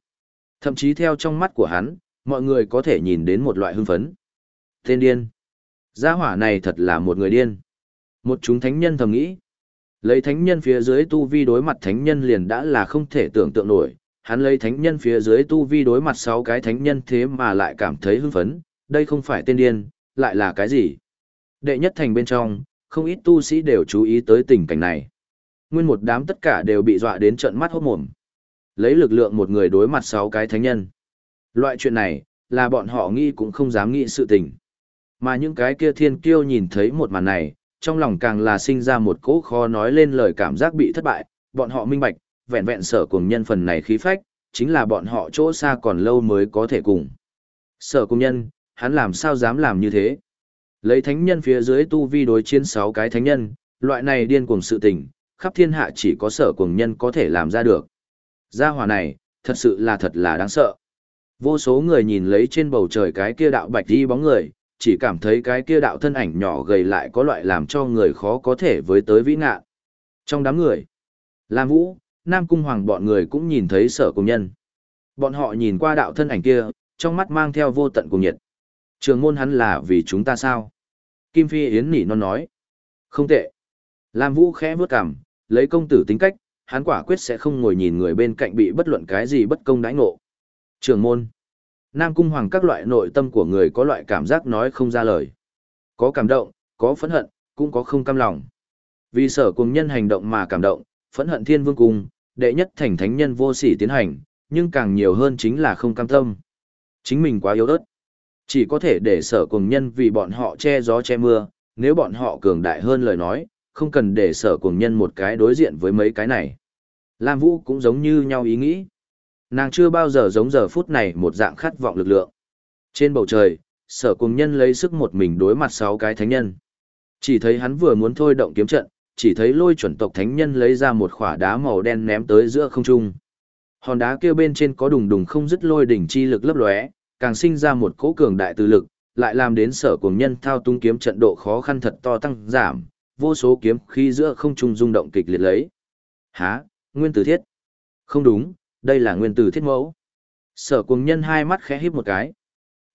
Thậm chí theo trong mắt của hắn, mọi người có thể nhìn đến một loại hưng phấn. Tên điên. Gia hỏa này thật là một người điên. Một chúng thánh nhân thầm nghĩ. Lấy thánh nhân phía dưới tu vi đối mặt thánh nhân liền đã là không thể tưởng tượng nổi. Hắn lấy thánh nhân phía dưới tu vi đối mặt sáu cái thánh nhân thế mà lại cảm thấy hưng phấn. Đây không phải tên điên, lại là cái gì? Đệ nhất thành bên trong, không ít tu sĩ đều chú ý tới tình cảnh này. Nguyên một đám tất cả đều bị dọa đến trận mắt hốt mồm. Lấy lực lượng một người đối mặt sáu cái thánh nhân. Loại chuyện này, là bọn họ nghĩ cũng không dám nghĩ sự tình. Mà những cái kia thiên kiêu nhìn thấy một màn này, trong lòng càng là sinh ra một cỗ khó nói lên lời cảm giác bị thất bại, bọn họ minh bạch, vẹn vẹn sở cùng nhân phần này khí phách, chính là bọn họ chỗ xa còn lâu mới có thể cùng. Sở cùng nhân, hắn làm sao dám làm như thế? Lấy thánh nhân phía dưới tu vi đối chiến sáu cái thánh nhân, loại này điên cuồng sự tình, khắp thiên hạ chỉ có sở cùng nhân có thể làm ra được. Gia hỏa này, thật sự là thật là đáng sợ. Vô số người nhìn lấy trên bầu trời cái kia đạo bạch đi bóng người, chỉ cảm thấy cái kia đạo thân ảnh nhỏ gầy lại có loại làm cho người khó có thể với tới vĩ ngạ. Trong đám người, Lam Vũ, Nam Cung Hoàng bọn người cũng nhìn thấy sở cùng nhân. Bọn họ nhìn qua đạo thân ảnh kia, trong mắt mang theo vô tận cùng nhiệt. Trường môn hắn là vì chúng ta sao? Kim Phi Yến nỉ non nói. Không tệ. Lam Vũ khẽ vướt cằm, lấy công tử tính cách, hắn quả quyết sẽ không ngồi nhìn người bên cạnh bị bất luận cái gì bất công đãi ngộ. Trường môn. Nam Cung Hoàng các loại nội tâm của người có loại cảm giác nói không ra lời. Có cảm động, có phẫn hận, cũng có không cam lòng. Vì sở cùng nhân hành động mà cảm động, phẫn hận thiên vương cung, đệ nhất thành thánh nhân vô sỉ tiến hành, nhưng càng nhiều hơn chính là không cam tâm. Chính mình quá yếu ớt. Chỉ có thể để sở cùng nhân vì bọn họ che gió che mưa, nếu bọn họ cường đại hơn lời nói, không cần để sở cùng nhân một cái đối diện với mấy cái này. Lam Vũ cũng giống như nhau ý nghĩ. Nàng chưa bao giờ giống giờ phút này một dạng khát vọng lực lượng. Trên bầu trời, sở cùng nhân lấy sức một mình đối mặt sáu cái thánh nhân. Chỉ thấy hắn vừa muốn thôi động kiếm trận, chỉ thấy lôi chuẩn tộc thánh nhân lấy ra một khỏa đá màu đen ném tới giữa không trung. Hòn đá kia bên trên có đùng đùng không dứt lôi đỉnh chi lực lấp lóe, càng sinh ra một cỗ cường đại từ lực, lại làm đến sở cùng nhân thao tung kiếm trận độ khó khăn thật to tăng giảm, vô số kiếm khi giữa không trung rung động kịch liệt lấy. Hả, nguyên tử thiết? Không đúng, đây là nguyên tử thiết mẫu. Sở cùng nhân hai mắt khẽ híp một cái.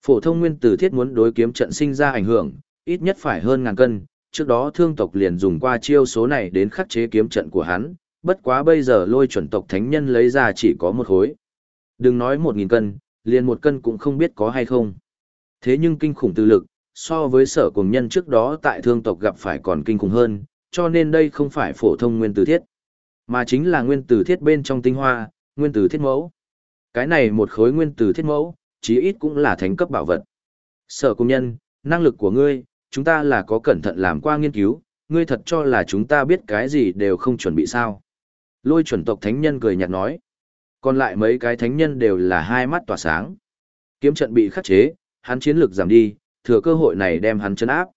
Phổ thông nguyên tử thiết muốn đối kiếm trận sinh ra ảnh hưởng, ít nhất phải hơn ngàn cân, trước đó thương tộc liền dùng qua chiêu số này đến khắc chế kiếm trận của hắn, bất quá bây giờ lôi chuẩn tộc thánh nhân lấy ra chỉ có một khối. Đừng nói một nghìn cân, liền một cân cũng không biết có hay không. Thế nhưng kinh khủng tư lực, so với sở cùng nhân trước đó tại thương tộc gặp phải còn kinh khủng hơn, cho nên đây không phải phổ thông nguyên tử thiết, mà chính là nguyên tử thiết bên trong tinh hoa, nguyên tử thiết mẫu. Cái này một khối nguyên tử thiết mẫu, chí ít cũng là thánh cấp bảo vật. Sở công nhân, năng lực của ngươi, chúng ta là có cẩn thận làm qua nghiên cứu, ngươi thật cho là chúng ta biết cái gì đều không chuẩn bị sao. Lôi chuẩn tộc thánh nhân cười nhạt nói. Còn lại mấy cái thánh nhân đều là hai mắt tỏa sáng. Kiếm trận bị khắc chế, hắn chiến lực giảm đi, thừa cơ hội này đem hắn chấn áp.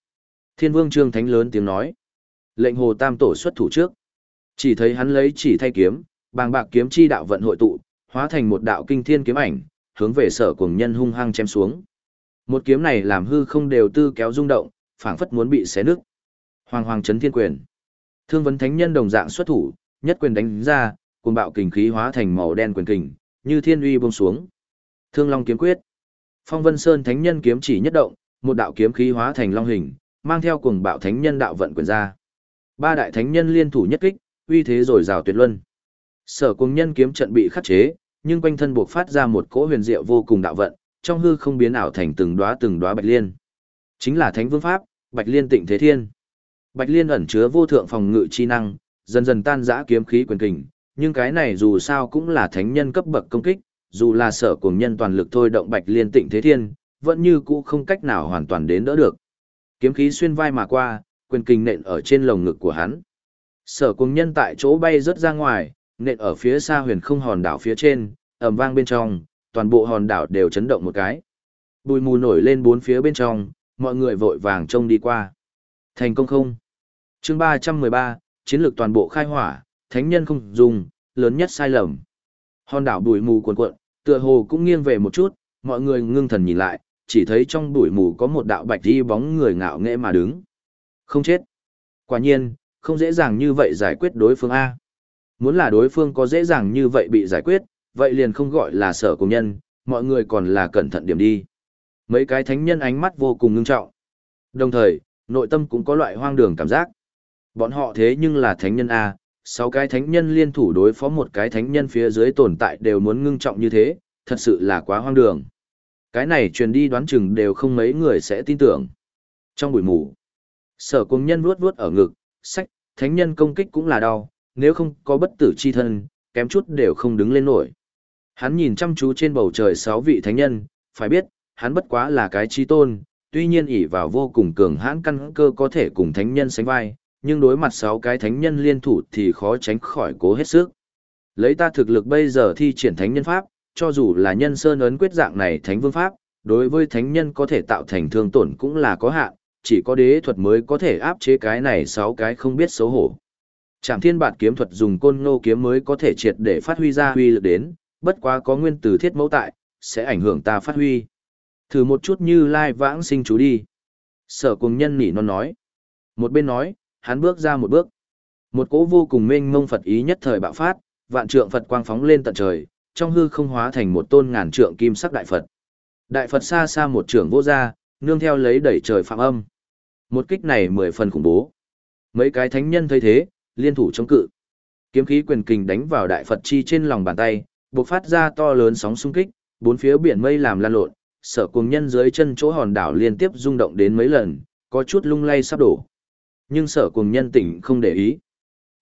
Thiên vương trương thánh lớn tiếng nói. Lệnh hồ tam tổ xuất thủ trước. Chỉ thấy hắn lấy chỉ thay kiếm, bàng bạc kiếm chi đạo vận hội tụ, hóa thành một đạo kinh thiên kiếm ảnh, hướng về sở cuồng nhân hung hăng chém xuống. Một kiếm này làm hư không đều tư kéo rung động, phảng phất muốn bị xé nứt. Hoàng hoàng chấn thiên quyền. Thương vấn thánh nhân đồng dạng xuất thủ, nhất quyền đánh ra, cuồng bạo kình khí hóa thành màu đen quyền kình, như thiên uy buông xuống. Thương Long kiếm quyết. Phong Vân Sơn thánh nhân kiếm chỉ nhất động, một đạo kiếm khí hóa thành long hình, mang theo cuồng bạo thánh nhân đạo vận quyền ra. Ba đại thánh nhân liên thủ nhất kích, uy thế rồi rào tuyệt luân. Sở cùng nhân kiếm trận bị khắc chế, nhưng quanh thân buộc phát ra một cỗ huyền diệu vô cùng đạo vận, trong hư không biến ảo thành từng đóa từng đóa bạch liên. Chính là thánh vương pháp, bạch liên tịnh thế thiên. Bạch liên ẩn chứa vô thượng phòng ngự chi năng, dần dần tan rã kiếm khí quyền kình, nhưng cái này dù sao cũng là thánh nhân cấp bậc công kích, dù là sở cùng nhân toàn lực thôi động bạch liên tịnh thế thiên, vẫn như cũ không cách nào hoàn toàn đến đỡ được. Kiếm khí xuyên vai mà qua, quyền kình nện ở trên lồng ngực của hắn. Sở cùng nhân tại chỗ bay rớt ra ngoài, nện ở phía xa huyền không hòn đảo phía trên, ầm vang bên trong, toàn bộ hòn đảo đều chấn động một cái. Bùi mù nổi lên bốn phía bên trong, mọi người vội vàng trông đi qua. Thành công không? chương 313, chiến lược toàn bộ khai hỏa, thánh nhân không dùng, lớn nhất sai lầm. Hòn đảo bụi mù cuồn cuộn, tựa hồ cũng nghiêng về một chút, mọi người ngưng thần nhìn lại, chỉ thấy trong bụi mù có một đạo bạch đi bóng người ngạo nghễ mà đứng. Không chết. Quả nhiên, không dễ dàng như vậy giải quyết đối phương A. Muốn là đối phương có dễ dàng như vậy bị giải quyết, vậy liền không gọi là sở cùng nhân, mọi người còn là cẩn thận điểm đi. Mấy cái thánh nhân ánh mắt vô cùng ngưng trọng. Đồng thời, nội tâm cũng có loại hoang đường cảm giác. Bọn họ thế nhưng là thánh nhân A, sáu cái thánh nhân liên thủ đối phó một cái thánh nhân phía dưới tồn tại đều muốn ngưng trọng như thế, thật sự là quá hoang đường. Cái này truyền đi đoán chừng đều không mấy người sẽ tin tưởng. Trong buổi mù, sở cùng nhân vuốt vuốt ở ngực, sách, thánh nhân công kích cũng là đau, nếu không có bất tử chi thân, kém chút đều không đứng lên nổi. Hắn nhìn chăm chú trên bầu trời sáu vị thánh nhân, phải biết, hắn bất quá là cái chi tôn, tuy nhiên ỷ vào vô cùng cường hãn căn cơ có thể cùng thánh nhân sánh vai, nhưng đối mặt sáu cái thánh nhân liên thủ thì khó tránh khỏi cố hết sức. Lấy ta thực lực bây giờ thi triển thánh nhân pháp, cho dù là nhân sơn ấn quyết dạng này thánh vương pháp, đối với thánh nhân có thể tạo thành thương tổn cũng là có hạn, chỉ có đế thuật mới có thể áp chế cái này sáu cái không biết xấu hổ. Trảm thiên bạt kiếm thuật dùng côn ngô kiếm mới có thể triệt để phát huy ra huy lực đến, bất quá có nguyên tử thiết mẫu tại, sẽ ảnh hưởng ta phát huy. Thử một chút như lai vãng sinh chú đi. Sở cùng nhân nỉ non nói. Một bên nói, hắn bước ra một bước. Một cỗ vô cùng mênh mông Phật ý nhất thời bạo phát, vạn trượng Phật quang phóng lên tận trời, trong hư không hóa thành một tôn ngàn trượng kim sắc đại Phật. Đại Phật xa xa một trưởng vô ra, nương theo lấy đẩy trời phạm âm. Một kích này mười phần khủng bố. Mấy cái thánh nhân thấy thế, liên thủ chống cự. Kiếm khí quyền kình đánh vào đại Phật chi trên lòng bàn tay, bộc phát ra to lớn sóng xung kích, bốn phía biển mây làm lan lộn, sở cuồng nhân dưới chân chỗ hòn đảo liên tiếp rung động đến mấy lần, có chút lung lay sắp đổ. Nhưng sở cuồng nhân tỉnh không để ý.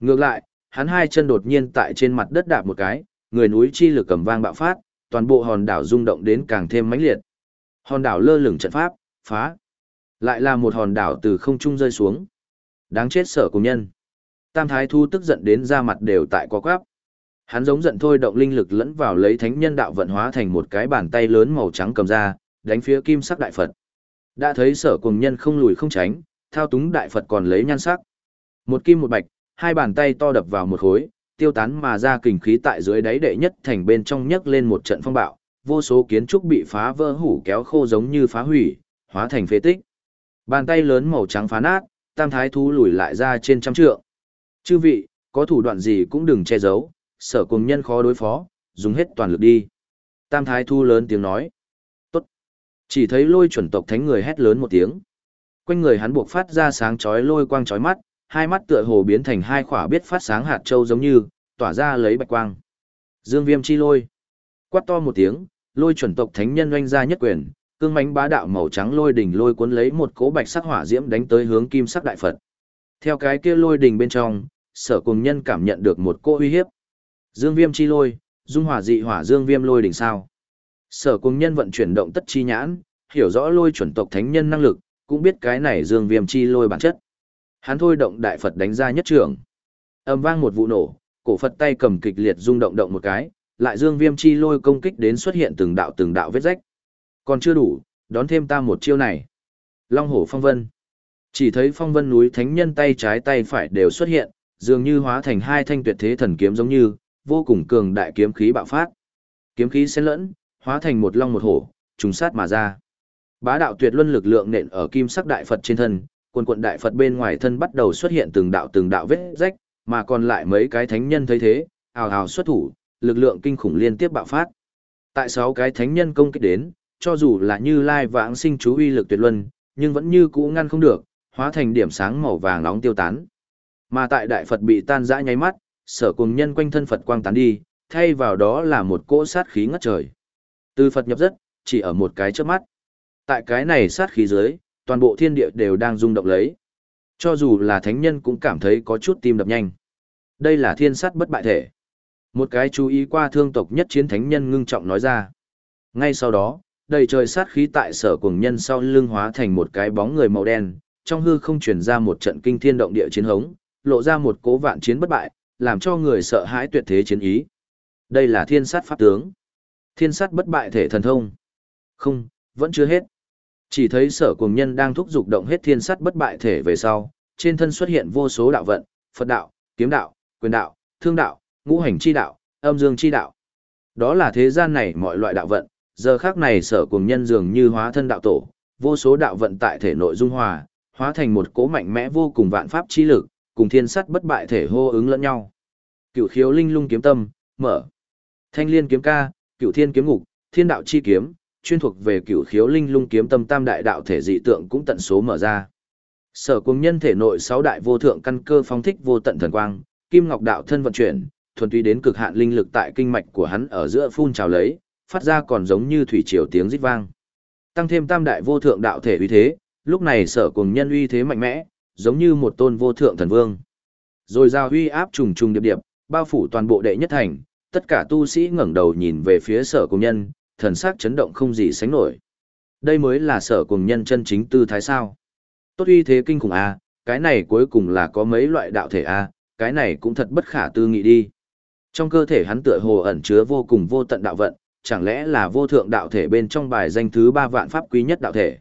Ngược lại, hắn hai chân đột nhiên tại trên mặt đất đạp một cái, người núi chi lực cầm vang bạo phát, toàn bộ hòn đảo rung động đến càng thêm mãnh liệt. Hòn đảo lơ lửng trận pháp, phá. Lại là một hòn đảo từ không trung rơi xuống. Đáng chết sở cùng nhân. Tam thái thu tức giận đến ra mặt đều tại có quáp. Hắn giống giận thôi động linh lực lẫn vào lấy thánh nhân đạo vận hóa thành một cái bàn tay lớn màu trắng cầm ra, đánh phía kim sắc đại Phật. Đã thấy sở cùng nhân không lùi không tránh, thao túng đại Phật còn lấy nhan sắc. Một kim một bạch, hai bàn tay to đập vào một khối, tiêu tán mà ra kình khí tại dưới đáy đệ nhất thành bên trong nhấc lên một trận phong bạo, vô số kiến trúc bị phá vỡ hủ kéo khô giống như phá hủy, hóa thành phế tích. Bàn tay lớn màu trắng phá nát, tam thái thú lùi lại ra trên trăm trượng. Chư vị, có thủ đoạn gì cũng đừng che giấu, sở cùng nhân khó đối phó, dùng hết toàn lực đi. Tam thái thu lớn tiếng nói. Tốt. Chỉ thấy lôi chuẩn tộc thánh người hét lớn một tiếng. Quanh người hắn buộc phát ra sáng chói lôi quang chói mắt, hai mắt tựa hồ biến thành hai khỏa biết phát sáng hạt châu giống như, tỏa ra lấy bạch quang. Dương viêm chi lôi. Quát to một tiếng, lôi chuẩn tộc thánh nhân oanh ra nhất quyền, cương mánh bá đạo màu trắng lôi đỉnh lôi cuốn lấy một cỗ bạch sắc hỏa diễm đánh tới hướng kim sắc đại Phật. Theo cái kia lôi đỉnh bên trong, sở cùng nhân cảm nhận được một cỗ uy hiếp. Dương viêm chi lôi, dung hỏa dị hỏa dương viêm lôi đỉnh sao. Sở cùng nhân vận chuyển động tất chi nhãn, hiểu rõ lôi chuẩn tộc thánh nhân năng lực, cũng biết cái này dương viêm chi lôi bản chất. Hắn thôi động đại Phật đánh ra nhất trường. Âm vang một vụ nổ, cổ Phật tay cầm kịch liệt rung động động một cái, lại dương viêm chi lôi công kích đến xuất hiện từng đạo từng đạo vết rách. Còn chưa đủ, đón thêm ta một chiêu này. Long hổ phong vân. Chỉ thấy phong vân núi thánh nhân tay trái tay phải đều xuất hiện, dường như hóa thành hai thanh tuyệt thế thần kiếm giống như, vô cùng cường đại kiếm khí bạo phát. Kiếm khí xen lẫn, hóa thành một long một hổ, trùng sát mà ra. Bá đạo tuyệt luân lực lượng nện ở kim sắc đại Phật trên thân, quần quận đại Phật bên ngoài thân bắt đầu xuất hiện từng đạo từng đạo vết rách, mà còn lại mấy cái thánh nhân thấy thế, ào ào xuất thủ, lực lượng kinh khủng liên tiếp bạo phát. Tại sáu cái thánh nhân công kích đến, cho dù là như lai vãng sinh chú uy lực tuyệt luân, nhưng vẫn như cũ ngăn không được, hóa thành điểm sáng màu vàng nóng tiêu tán. Mà tại đại Phật bị tan rã nháy mắt, sở cùng nhân quanh thân Phật quang tán đi, thay vào đó là một cỗ sát khí ngất trời. Từ Phật nhập rất, chỉ ở một cái chớp mắt. Tại cái này sát khí dưới, toàn bộ thiên địa đều đang rung động lấy. Cho dù là thánh nhân cũng cảm thấy có chút tim đập nhanh. Đây là thiên sát bất bại thể. Một cái chú ý qua thương tộc nhất chiến thánh nhân ngưng trọng nói ra. Ngay sau đó, đầy trời sát khí tại sở cùng nhân sau lưng hóa thành một cái bóng người màu đen, trong hư không truyền ra một trận kinh thiên động địa chiến hống, lộ ra một cố vạn chiến bất bại, làm cho người sợ hãi tuyệt thế chiến ý. Đây là thiên sát pháp tướng. Thiên sát bất bại thể thần thông. Không, vẫn chưa hết. Chỉ thấy sở cùng nhân đang thúc dục động hết thiên sát bất bại thể về sau, trên thân xuất hiện vô số đạo vận, Phật đạo, kiếm đạo, quyền đạo, thương đạo, ngũ hành chi đạo, âm dương chi đạo. Đó là thế gian này mọi loại đạo vận, giờ khác này sở cùng nhân dường như hóa thân đạo tổ, vô số đạo vận tại thể nội dung hòa, hóa thành một cỗ mạnh mẽ vô cùng vạn pháp chi lực, cùng thiên sắt bất bại thể hô ứng lẫn nhau. Cửu khiếu linh lung kiếm tâm, mở. Thanh liên kiếm ca, cửu thiên kiếm ngục, thiên đạo chi kiếm, chuyên thuộc về cửu khiếu linh lung kiếm tâm tam đại đạo thể dị tượng cũng tận số mở ra. Sở cùng nhân thể nội sáu đại vô thượng căn cơ phóng thích vô tận thần quang, kim ngọc đạo thân vận chuyển, thuần túy đến cực hạn linh lực tại kinh mạch của hắn ở giữa phun trào lấy, phát ra còn giống như thủy triều tiếng rít vang. Tăng thêm tam đại vô thượng đạo thể uy thế, lúc này sở cùng nhân uy thế mạnh mẽ, giống như một tôn vô thượng thần vương. Rồi giao huy áp trùng trùng điệp điệp, bao phủ toàn bộ đệ nhất thành, tất cả tu sĩ ngẩng đầu nhìn về phía sở cùng nhân, thần sắc chấn động không gì sánh nổi. Đây mới là sở cùng nhân chân chính tư thái sao. Tốt uy thế kinh khủng a, à, cái này cuối cùng là có mấy loại đạo thể a, à, cái này cũng thật bất khả tư nghị đi. Trong cơ thể hắn tựa hồ ẩn chứa vô cùng vô tận đạo vận, chẳng lẽ là vô thượng đạo thể bên trong bài danh thứ ba vạn pháp quý nhất đạo thể.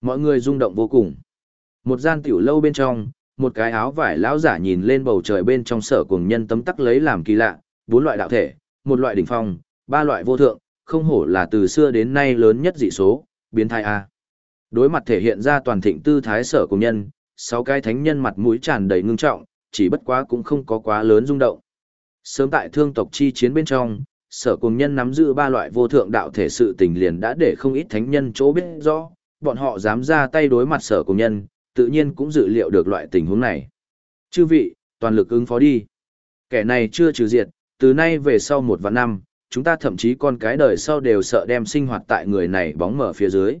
Mọi người rung động vô cùng. Một gian tiểu lâu bên trong, một cái áo vải lão giả nhìn lên bầu trời bên trong sở cùng nhân tấm tắc lấy làm kỳ lạ, bốn loại đạo thể, một loại đỉnh phong, ba loại vô thượng, không hổ là từ xưa đến nay lớn nhất dị số, biến thái A. Đối mặt thể hiện ra toàn thịnh tư thái sở cùng nhân, sáu cái thánh nhân mặt mũi tràn đầy ngưng trọng, chỉ bất quá cũng không có quá lớn rung động. Sớm tại thương tộc chi chiến bên trong, sở cùng nhân nắm giữ ba loại vô thượng đạo thể sự tình liền đã để không ít thánh nhân chỗ biết rõ, bọn họ dám ra tay đối mặt sở cùng nhân, tự nhiên cũng dự liệu được loại tình huống này. Chư vị, toàn lực ứng phó đi. Kẻ này chưa trừ diệt, từ nay về sau một vạn năm, chúng ta thậm chí con cái đời sau đều sợ đem sinh hoạt tại người này bóng mở phía dưới.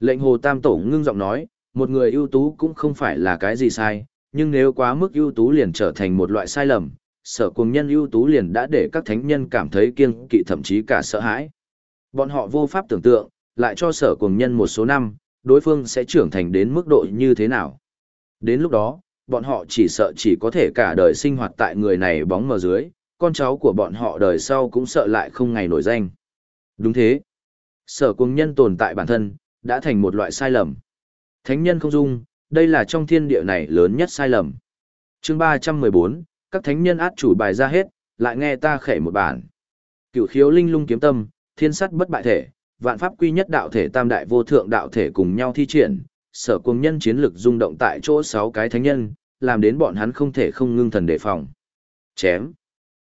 Lệnh hồ tam tổ ngưng giọng nói, một người ưu tú cũng không phải là cái gì sai, nhưng nếu quá mức ưu tú liền trở thành một loại sai lầm, sở cùng nhân ưu tú liền đã để các thánh nhân cảm thấy kiêng kỵ thậm chí cả sợ hãi. Bọn họ vô pháp tưởng tượng, lại cho sở cùng nhân một số năm, đối phương sẽ trưởng thành đến mức độ như thế nào. Đến lúc đó, bọn họ chỉ sợ chỉ có thể cả đời sinh hoạt tại người này bóng mờ dưới, con cháu của bọn họ đời sau cũng sợ lại không ngày nổi danh. Đúng thế. Sở cung nhân tồn tại bản thân, đã thành một loại sai lầm. Thánh nhân không dung, đây là trong thiên địa này lớn nhất sai lầm. chương 314, các thánh nhân át chủ bài ra hết, lại nghe ta khể một bản. Cựu khiếu linh lung kiếm tâm, thiên sắt bất bại thể, vạn pháp quy nhất đạo thể tam đại vô thượng đạo thể cùng nhau thi triển, sở cùng nhân chiến lực rung động tại chỗ sáu cái thánh nhân, làm đến bọn hắn không thể không ngưng thần đề phòng. Chém.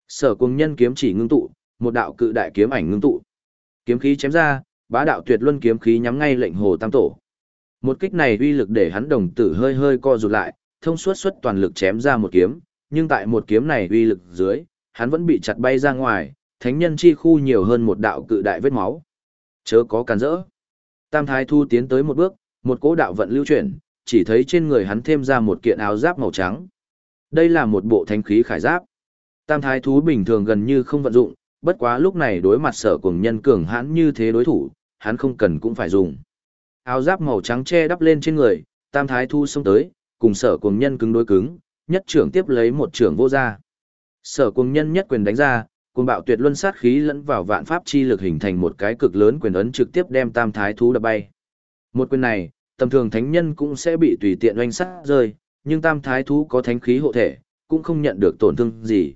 Sở cùng nhân kiếm chỉ ngưng tụ, một đạo cự đại kiếm ảnh ngưng tụ. Kiếm khí chém ra, bá đạo tuyệt luân kiếm khí nhắm ngay lệnh hồ tam tổ. Một kích này uy lực để hắn đồng tử hơi hơi co rụt lại, thông suốt xuất toàn lực chém ra một kiếm, nhưng tại một kiếm này uy lực dưới, hắn vẫn bị chặt bay ra ngoài, thánh nhân chi khu nhiều hơn một đạo cự đại vết máu. Chớ có cản rỡ. Tam Thái Thu tiến tới một bước, một cỗ đạo vận lưu chuyển, chỉ thấy trên người hắn thêm ra một kiện áo giáp màu trắng. Đây là một bộ thánh khí khải giáp. Tam Thái Thú bình thường gần như không vận dụng, bất quá lúc này đối mặt sở cùng nhân cường hãn như thế đối thủ, hắn không cần cũng phải dùng. Áo giáp màu trắng che đắp lên trên người, Tam Thái Thu xông tới, cùng sở cùng nhân cứng đối cứng, nhất trưởng tiếp lấy một trưởng vô ra. Sở cùng nhân nhất quyền đánh ra, cuồng bạo tuyệt luân sát khí lẫn vào vạn pháp chi lực hình thành một cái cực lớn quyền ấn trực tiếp đem tam thái thú đập bay. Một quyền này, tầm thường thánh nhân cũng sẽ bị tùy tiện oanh sát rơi, nhưng tam thái thú có thánh khí hộ thể, cũng không nhận được tổn thương gì.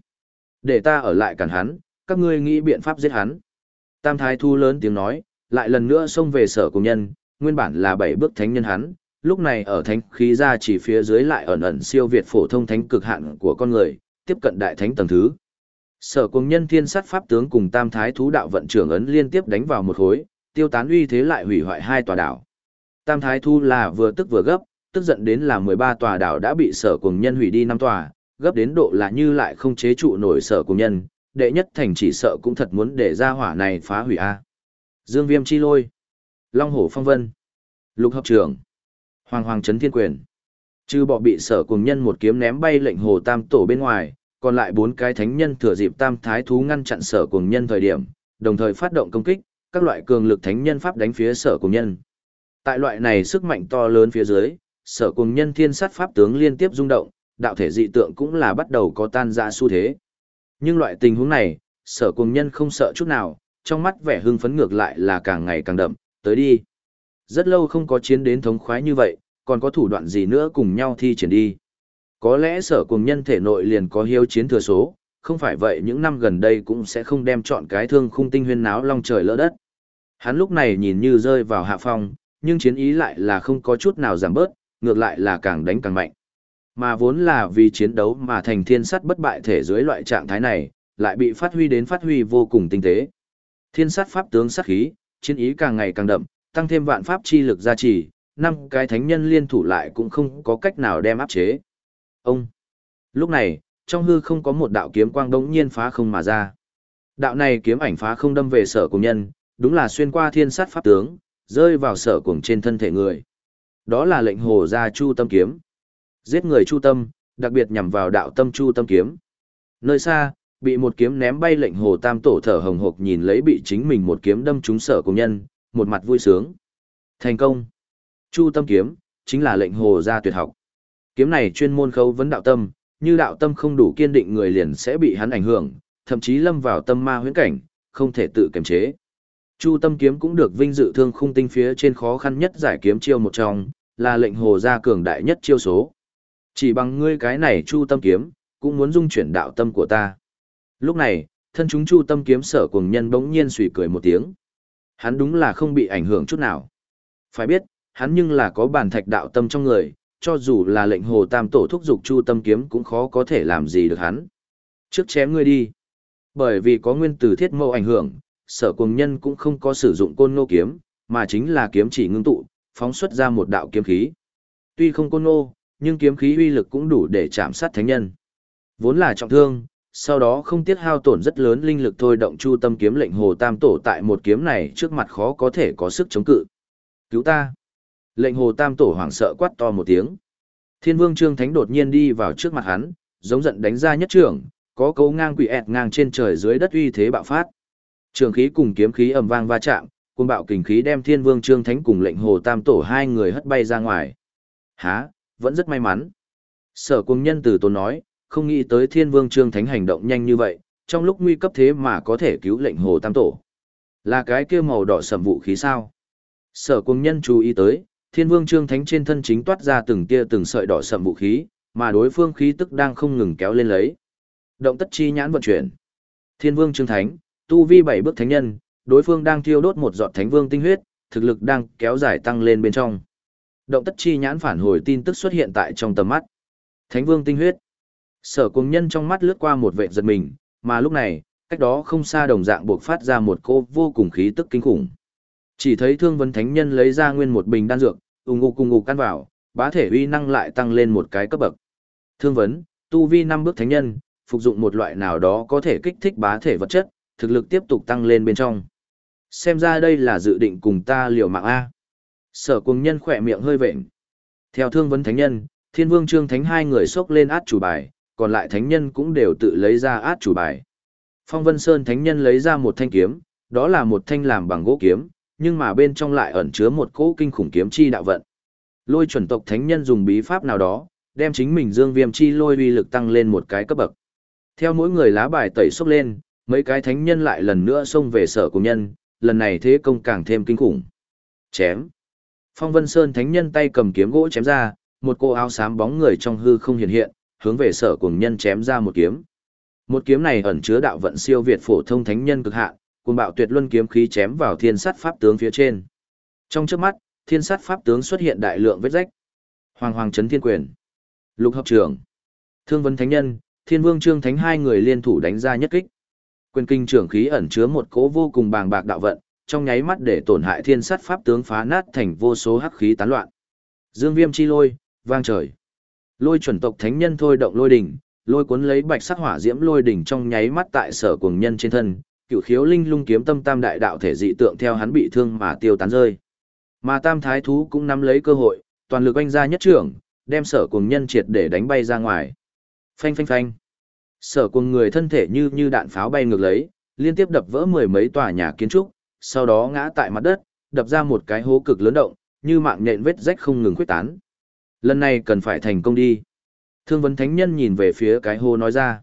Để ta ở lại cản hắn, các ngươi nghĩ biện pháp giết hắn. Tam thái thú lớn tiếng nói, lại lần nữa xông về sở cùng nhân, nguyên bản là bảy bước thánh nhân hắn, lúc này ở thánh khí ra chỉ phía dưới lại ẩn ẩn siêu việt phổ thông thánh cực hạn của con người, tiếp cận đại thánh tầng thứ. Sở cùng nhân thiên sát pháp tướng cùng tam thái thú đạo vận trưởng ấn liên tiếp đánh vào một khối, tiêu tán uy thế lại hủy hoại hai tòa đảo. Tam thái thú là vừa tức vừa gấp, tức giận đến là 13 tòa đảo đã bị sở cùng nhân hủy đi năm tòa, gấp đến độ là như lại không chế trụ nổi sở cùng nhân, đệ nhất thành chỉ sợ cũng thật muốn để ra hỏa này phá hủy A. Dương viêm chi lôi, Long hổ phong vân, Lục hợp trưởng, Hoàng hoàng trấn thiên quyền. Chư bọ bị sở cùng nhân một kiếm ném bay lệnh hồ tam tổ bên ngoài, còn lại bốn cái thánh nhân thừa dịp tam thái thú ngăn chặn sở cùng nhân thời điểm, đồng thời phát động công kích, các loại cường lực thánh nhân pháp đánh phía sở cùng nhân. Tại loại này sức mạnh to lớn phía dưới, sở cùng nhân thiên sát pháp tướng liên tiếp rung động, đạo thể dị tượng cũng là bắt đầu có tan ra xu thế. Nhưng loại tình huống này, sở cùng nhân không sợ chút nào, trong mắt vẻ hưng phấn ngược lại là càng ngày càng đậm, tới đi. Rất lâu không có chiến đến thống khoái như vậy, còn có thủ đoạn gì nữa cùng nhau thi triển đi. Có lẽ sở cùng nhân thể nội liền có hiếu chiến thừa số, không phải vậy những năm gần đây cũng sẽ không đem chọn cái thương khung tinh huyên náo long trời lỡ đất. Hắn lúc này nhìn như rơi vào hạ phong, nhưng chiến ý lại là không có chút nào giảm bớt, ngược lại là càng đánh càng mạnh. Mà vốn là vì chiến đấu mà thành thiên sắt bất bại thể dưới loại trạng thái này, lại bị phát huy đến phát huy vô cùng tinh tế. Thiên sát pháp tướng sát khí, chiến ý càng ngày càng đậm, tăng thêm vạn pháp chi lực gia trì, năm cái thánh nhân liên thủ lại cũng không có cách nào đem áp chế. Ông. Lúc này, trong hư không có một đạo kiếm quang đống nhiên phá không mà ra. Đạo này kiếm ảnh phá không đâm về sở cùng nhân, đúng là xuyên qua thiên sát pháp tướng, rơi vào sở cùng trên thân thể người. Đó là lệnh hồ ra chu tâm kiếm. Giết người chu tâm, đặc biệt nhằm vào đạo tâm chu tâm kiếm. Nơi xa, bị một kiếm ném bay lệnh hồ tam tổ thở hồng hộc nhìn lấy bị chính mình một kiếm đâm trúng sở cùng nhân, một mặt vui sướng. Thành công. Chu tâm kiếm, chính là lệnh hồ ra tuyệt học. Kiếm này chuyên môn khấu vấn đạo tâm, như đạo tâm không đủ kiên định người liền sẽ bị hắn ảnh hưởng, thậm chí lâm vào tâm ma huyễn cảnh, không thể tự kiềm chế. Chu tâm kiếm cũng được vinh dự thương khung tinh phía trên khó khăn nhất giải kiếm chiêu một trong, là lệnh hồ gia cường đại nhất chiêu số. Chỉ bằng ngươi cái này chu tâm kiếm, cũng muốn dung chuyển đạo tâm của ta. Lúc này, thân chúng chu tâm kiếm sở cùng nhân bỗng nhiên sủi cười một tiếng. Hắn đúng là không bị ảnh hưởng chút nào. Phải biết, hắn nhưng là có bản thạch đạo tâm trong người, cho dù là lệnh hồ tam tổ thúc dục chu tâm kiếm cũng khó có thể làm gì được hắn. Trước chém ngươi đi. Bởi vì có nguyên tử thiết mâu ảnh hưởng, sở cùng nhân cũng không có sử dụng côn nô kiếm, mà chính là kiếm chỉ ngưng tụ, phóng xuất ra một đạo kiếm khí. Tuy không côn nô, nhưng kiếm khí uy lực cũng đủ để chạm sát thánh nhân. Vốn là trọng thương, sau đó không tiết hao tổn rất lớn linh lực thôi động chu tâm kiếm lệnh hồ tam tổ tại một kiếm này trước mặt khó có thể có sức chống cự. Cứu ta! Lệnh hồ tam tổ hoảng sợ quát to một tiếng. Thiên vương trương thánh đột nhiên đi vào trước mặt hắn, giống giận đánh ra nhất trưởng, có cấu ngang quỷ ẹt ngang trên trời dưới đất uy thế bạo phát. Trường khí cùng kiếm khí ầm vang va chạm, cuồng bạo kình khí đem Thiên Vương Trương Thánh cùng lệnh Hồ Tam Tổ hai người hất bay ra ngoài. Há, vẫn rất may mắn. Sở cung nhân từ tốn nói, không nghĩ tới Thiên Vương Trương Thánh hành động nhanh như vậy, trong lúc nguy cấp thế mà có thể cứu lệnh Hồ Tam Tổ. Là cái kia màu đỏ sầm vũ khí sao? Sở cung nhân chú ý tới, Thiên Vương Trương Thánh trên thân chính toát ra từng tia từng sợi đỏ sầm vũ khí, mà đối phương khí tức đang không ngừng kéo lên lấy. Động tất chi nhãn vận chuyển. Thiên Vương Trương Thánh, tu vi bảy bước thánh nhân, đối phương đang thiêu đốt một giọt thánh vương tinh huyết, thực lực đang kéo dài tăng lên bên trong. Động tất chi nhãn phản hồi tin tức xuất hiện tại trong tầm mắt. Thánh vương tinh huyết. Sở cùng nhân trong mắt lướt qua một vệ giật mình, mà lúc này, cách đó không xa đồng dạng buộc phát ra một cô vô cùng khí tức kinh khủng. Chỉ thấy thương vấn thánh nhân lấy ra nguyên một bình đan dược, ung ung cùng ngục căn vào, bá thể uy năng lại tăng lên một cái cấp bậc. Thương vấn, tu vi năm bước thánh nhân, phục dụng một loại nào đó có thể kích thích bá thể vật chất, thực lực tiếp tục tăng lên bên trong. Xem ra đây là dự định cùng ta liều mạng A. Sở cùng nhân khỏe miệng hơi vệnh. Theo thương vấn thánh nhân, thiên vương trương thánh hai người xốc lên át chủ bài, còn lại thánh nhân cũng đều tự lấy ra át chủ bài. Phong Vân Sơn thánh nhân lấy ra một thanh kiếm, đó là một thanh làm bằng gỗ kiếm, nhưng mà bên trong lại ẩn chứa một cỗ kinh khủng kiếm chi đạo vận. Lôi chuẩn tộc thánh nhân dùng bí pháp nào đó, đem chính mình dương viêm chi lôi uy lực tăng lên một cái cấp bậc. Theo mỗi người lá bài tẩy xốc lên, mấy cái thánh nhân lại lần nữa xông về sở cùng nhân, lần này thế công càng thêm kinh khủng. Chém. Phong Vân Sơn thánh nhân tay cầm kiếm gỗ chém ra, một cô áo xám bóng người trong hư không hiện hiện, hướng về sở cùng nhân chém ra một kiếm. Một kiếm này ẩn chứa đạo vận siêu việt phổ thông thánh nhân cực hạn, cuồng bạo tuyệt luân kiếm khí chém vào thiên sát pháp tướng phía trên. Trong chớp mắt, thiên sát pháp tướng xuất hiện đại lượng vết rách. Hoàng hoàng chấn thiên quyền. Lục hợp trưởng. Thương Vân thánh nhân, thiên vương trương thánh hai người liên thủ đánh ra nhất kích. Quyền kinh trưởng khí ẩn chứa một cỗ vô cùng bàng bạc đạo vận, trong nháy mắt để tổn hại thiên sát pháp tướng phá nát thành vô số hắc khí tán loạn. Dương Viêm chi lôi, vang trời. Lôi chuẩn tộc thánh nhân thôi động lôi đỉnh, lôi cuốn lấy bạch sắc hỏa diễm lôi đỉnh trong nháy mắt tại sở cuồng nhân trên thân, cửu khiếu linh lung kiếm tâm tam đại đạo thể dị tượng theo hắn bị thương mà tiêu tán rơi. Mà tam thái thú cũng nắm lấy cơ hội, toàn lực oanh ra nhất trưởng, đem sở cuồng nhân triệt để đánh bay ra ngoài. Phanh phanh phanh. Sở cùng người thân thể như như đạn pháo bay ngược lấy, liên tiếp đập vỡ mười mấy tòa nhà kiến trúc, sau đó ngã tại mặt đất, đập ra một cái hố cực lớn động, như mạng nhện vết rách không ngừng khuếch tán. Lần này cần phải thành công đi. Thương vấn thánh nhân nhìn về phía cái hố nói ra.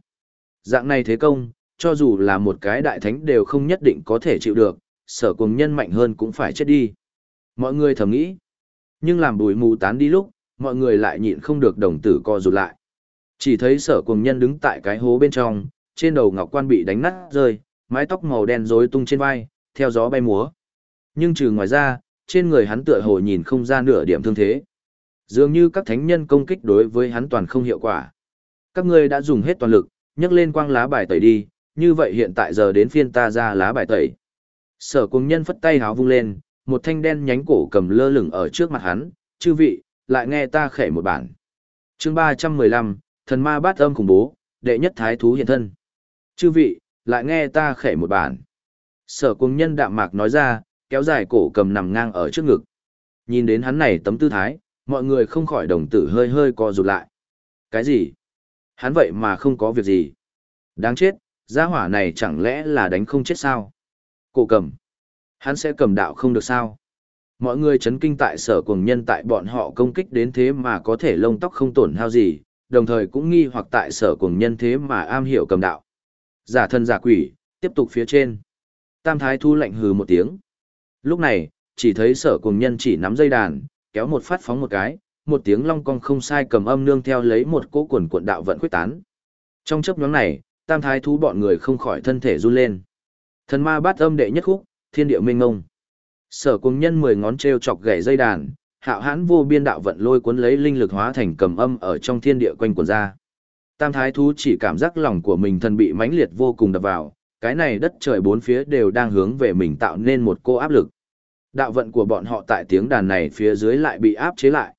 Dạng này thế công, cho dù là một cái đại thánh đều không nhất định có thể chịu được, sở cùng nhân mạnh hơn cũng phải chết đi. Mọi người thầm nghĩ. Nhưng làm bùi mù tán đi lúc, mọi người lại nhịn không được đồng tử co rụt lại. Chỉ thấy sở cùng nhân đứng tại cái hố bên trong, trên đầu ngọc quan bị đánh nát rơi, mái tóc màu đen rối tung trên vai, theo gió bay múa. Nhưng trừ ngoài ra, trên người hắn tựa hồ nhìn không ra nửa điểm thương thế. Dường như các thánh nhân công kích đối với hắn toàn không hiệu quả. Các ngươi đã dùng hết toàn lực, nhấc lên quang lá bài tẩy đi, như vậy hiện tại giờ đến phiên ta ra lá bài tẩy. Sở cùng nhân phất tay háo vung lên, một thanh đen nhánh cổ cầm lơ lửng ở trước mặt hắn, chư vị, lại nghe ta khẽ một bản. chương 315, thần ma bát âm khủng bố, đệ nhất thái thú hiện thân. Chư vị, lại nghe ta khẽ một bản. Sở cùng nhân đạm mạc nói ra, kéo dài cổ cầm nằm ngang ở trước ngực. Nhìn đến hắn này tấm tư thái, mọi người không khỏi đồng tử hơi hơi co rụt lại. Cái gì? Hắn vậy mà không có việc gì. Đáng chết, gia hỏa này chẳng lẽ là đánh không chết sao? Cổ cầm. Hắn sẽ cầm đạo không được sao? Mọi người chấn kinh tại sở cùng nhân tại bọn họ công kích đến thế mà có thể lông tóc không tổn hao gì, đồng thời cũng nghi hoặc tại sở cùng nhân thế mà am hiểu cầm đạo. Giả thân giả quỷ, tiếp tục phía trên. Tam thái thu lạnh hừ một tiếng. Lúc này, chỉ thấy sở cùng nhân chỉ nắm dây đàn, kéo một phát phóng một cái, một tiếng long cong không sai cầm âm nương theo lấy một cỗ quần cuộn đạo vận quyết tán. Trong chấp nhóm này, tam thái thú bọn người không khỏi thân thể run lên. Thần ma bát âm đệ nhất khúc, thiên địa minh ngông. Sở cùng nhân mười ngón treo chọc gãy dây đàn, hạo hãn vô biên đạo vận lôi cuốn lấy linh lực hóa thành cầm âm ở trong thiên địa quanh quần ra. Tam thái thú chỉ cảm giác lòng của mình thần bị mãnh liệt vô cùng đập vào, cái này đất trời bốn phía đều đang hướng về mình tạo nên một cô áp lực. Đạo vận của bọn họ tại tiếng đàn này phía dưới lại bị áp chế lại.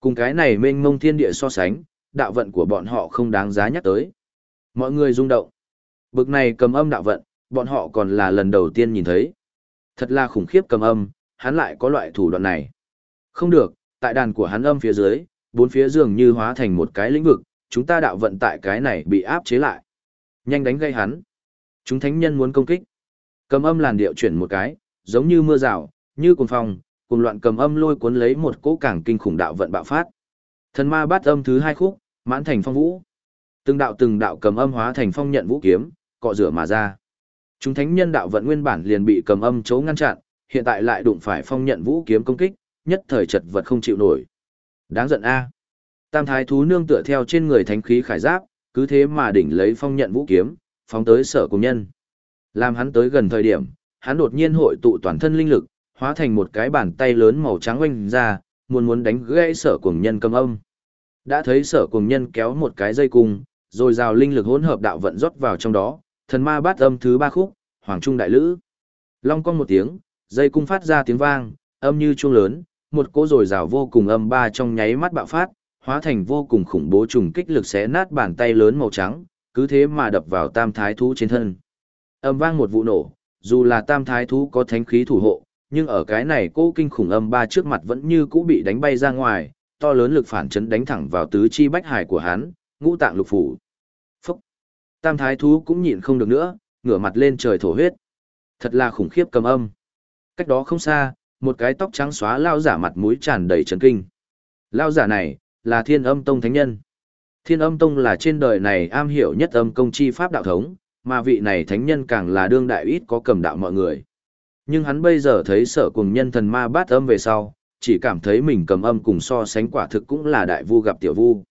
Cùng cái này mênh mông thiên địa so sánh, đạo vận của bọn họ không đáng giá nhắc tới. Mọi người rung động. Bực này cầm âm đạo vận, bọn họ còn là lần đầu tiên nhìn thấy. Thật là khủng khiếp cầm âm, hắn lại có loại thủ đoạn này. Không được, tại đàn của hắn âm phía dưới, bốn phía dường như hóa thành một cái lĩnh vực, chúng ta đạo vận tại cái này bị áp chế lại. Nhanh đánh gây hắn. Chúng thánh nhân muốn công kích. Cầm âm làn điệu chuyển một cái, giống như mưa rào, như cuồng phong, cùng loạn cầm âm lôi cuốn lấy một cỗ cảng kinh khủng đạo vận bạo phát. Thần ma bát âm thứ hai khúc, mãn thành phong vũ. Từng đạo từng đạo cầm âm hóa thành phong nhận vũ kiếm, cọ rửa mà ra. Chúng thánh nhân đạo vận nguyên bản liền bị cầm âm chấu ngăn chặn, hiện tại lại đụng phải phong nhận vũ kiếm công kích, nhất thời chật vật không chịu nổi. Đáng giận a. Tam thái thú nương tựa theo trên người thánh khí khải giáp, cứ thế mà đỉnh lấy phong nhận vũ kiếm, phóng tới sở cùng nhân. Làm hắn tới gần thời điểm, hắn đột nhiên hội tụ toàn thân linh lực, hóa thành một cái bàn tay lớn màu trắng oanh ra, muốn muốn đánh gãy sở cùng nhân cầm âm. Đã thấy sở cùng nhân kéo một cái dây cung, rồi rào linh lực hỗn hợp đạo vận rót vào trong đó, thần ma bát âm thứ ba khúc, hoàng trung đại lữ. Long cong một tiếng, dây cung phát ra tiếng vang, âm như chuông lớn, một cỗ rồi rào vô cùng âm ba trong nháy mắt bạo phát, hóa thành vô cùng khủng bố trùng kích lực xé nát bàn tay lớn màu trắng, cứ thế mà đập vào tam thái thú trên thân. Âm vang một vụ nổ, dù là tam thái thú có thánh khí thủ hộ, nhưng ở cái này cỗ kinh khủng âm ba trước mặt vẫn như cũ bị đánh bay ra ngoài, to lớn lực phản chấn đánh thẳng vào tứ chi bách hải của hắn, ngũ tạng lục phủ. Phúc! Tam thái thú cũng nhịn không được nữa, ngửa mặt lên trời thổ huyết. Thật là khủng khiếp cầm âm. Cách đó không xa, một cái tóc trắng xóa lao giả mặt mũi tràn đầy chấn kinh. Lao giả này, là thiên âm tông thánh nhân. Thiên âm tông là trên đời này am hiểu nhất âm công chi pháp đạo thống, mà vị này thánh nhân càng là đương đại ít có cầm đạo mọi người. Nhưng hắn bây giờ thấy sở cùng nhân thần ma bát âm về sau, chỉ cảm thấy mình cầm âm cùng so sánh quả thực cũng là đại vu gặp tiểu vu.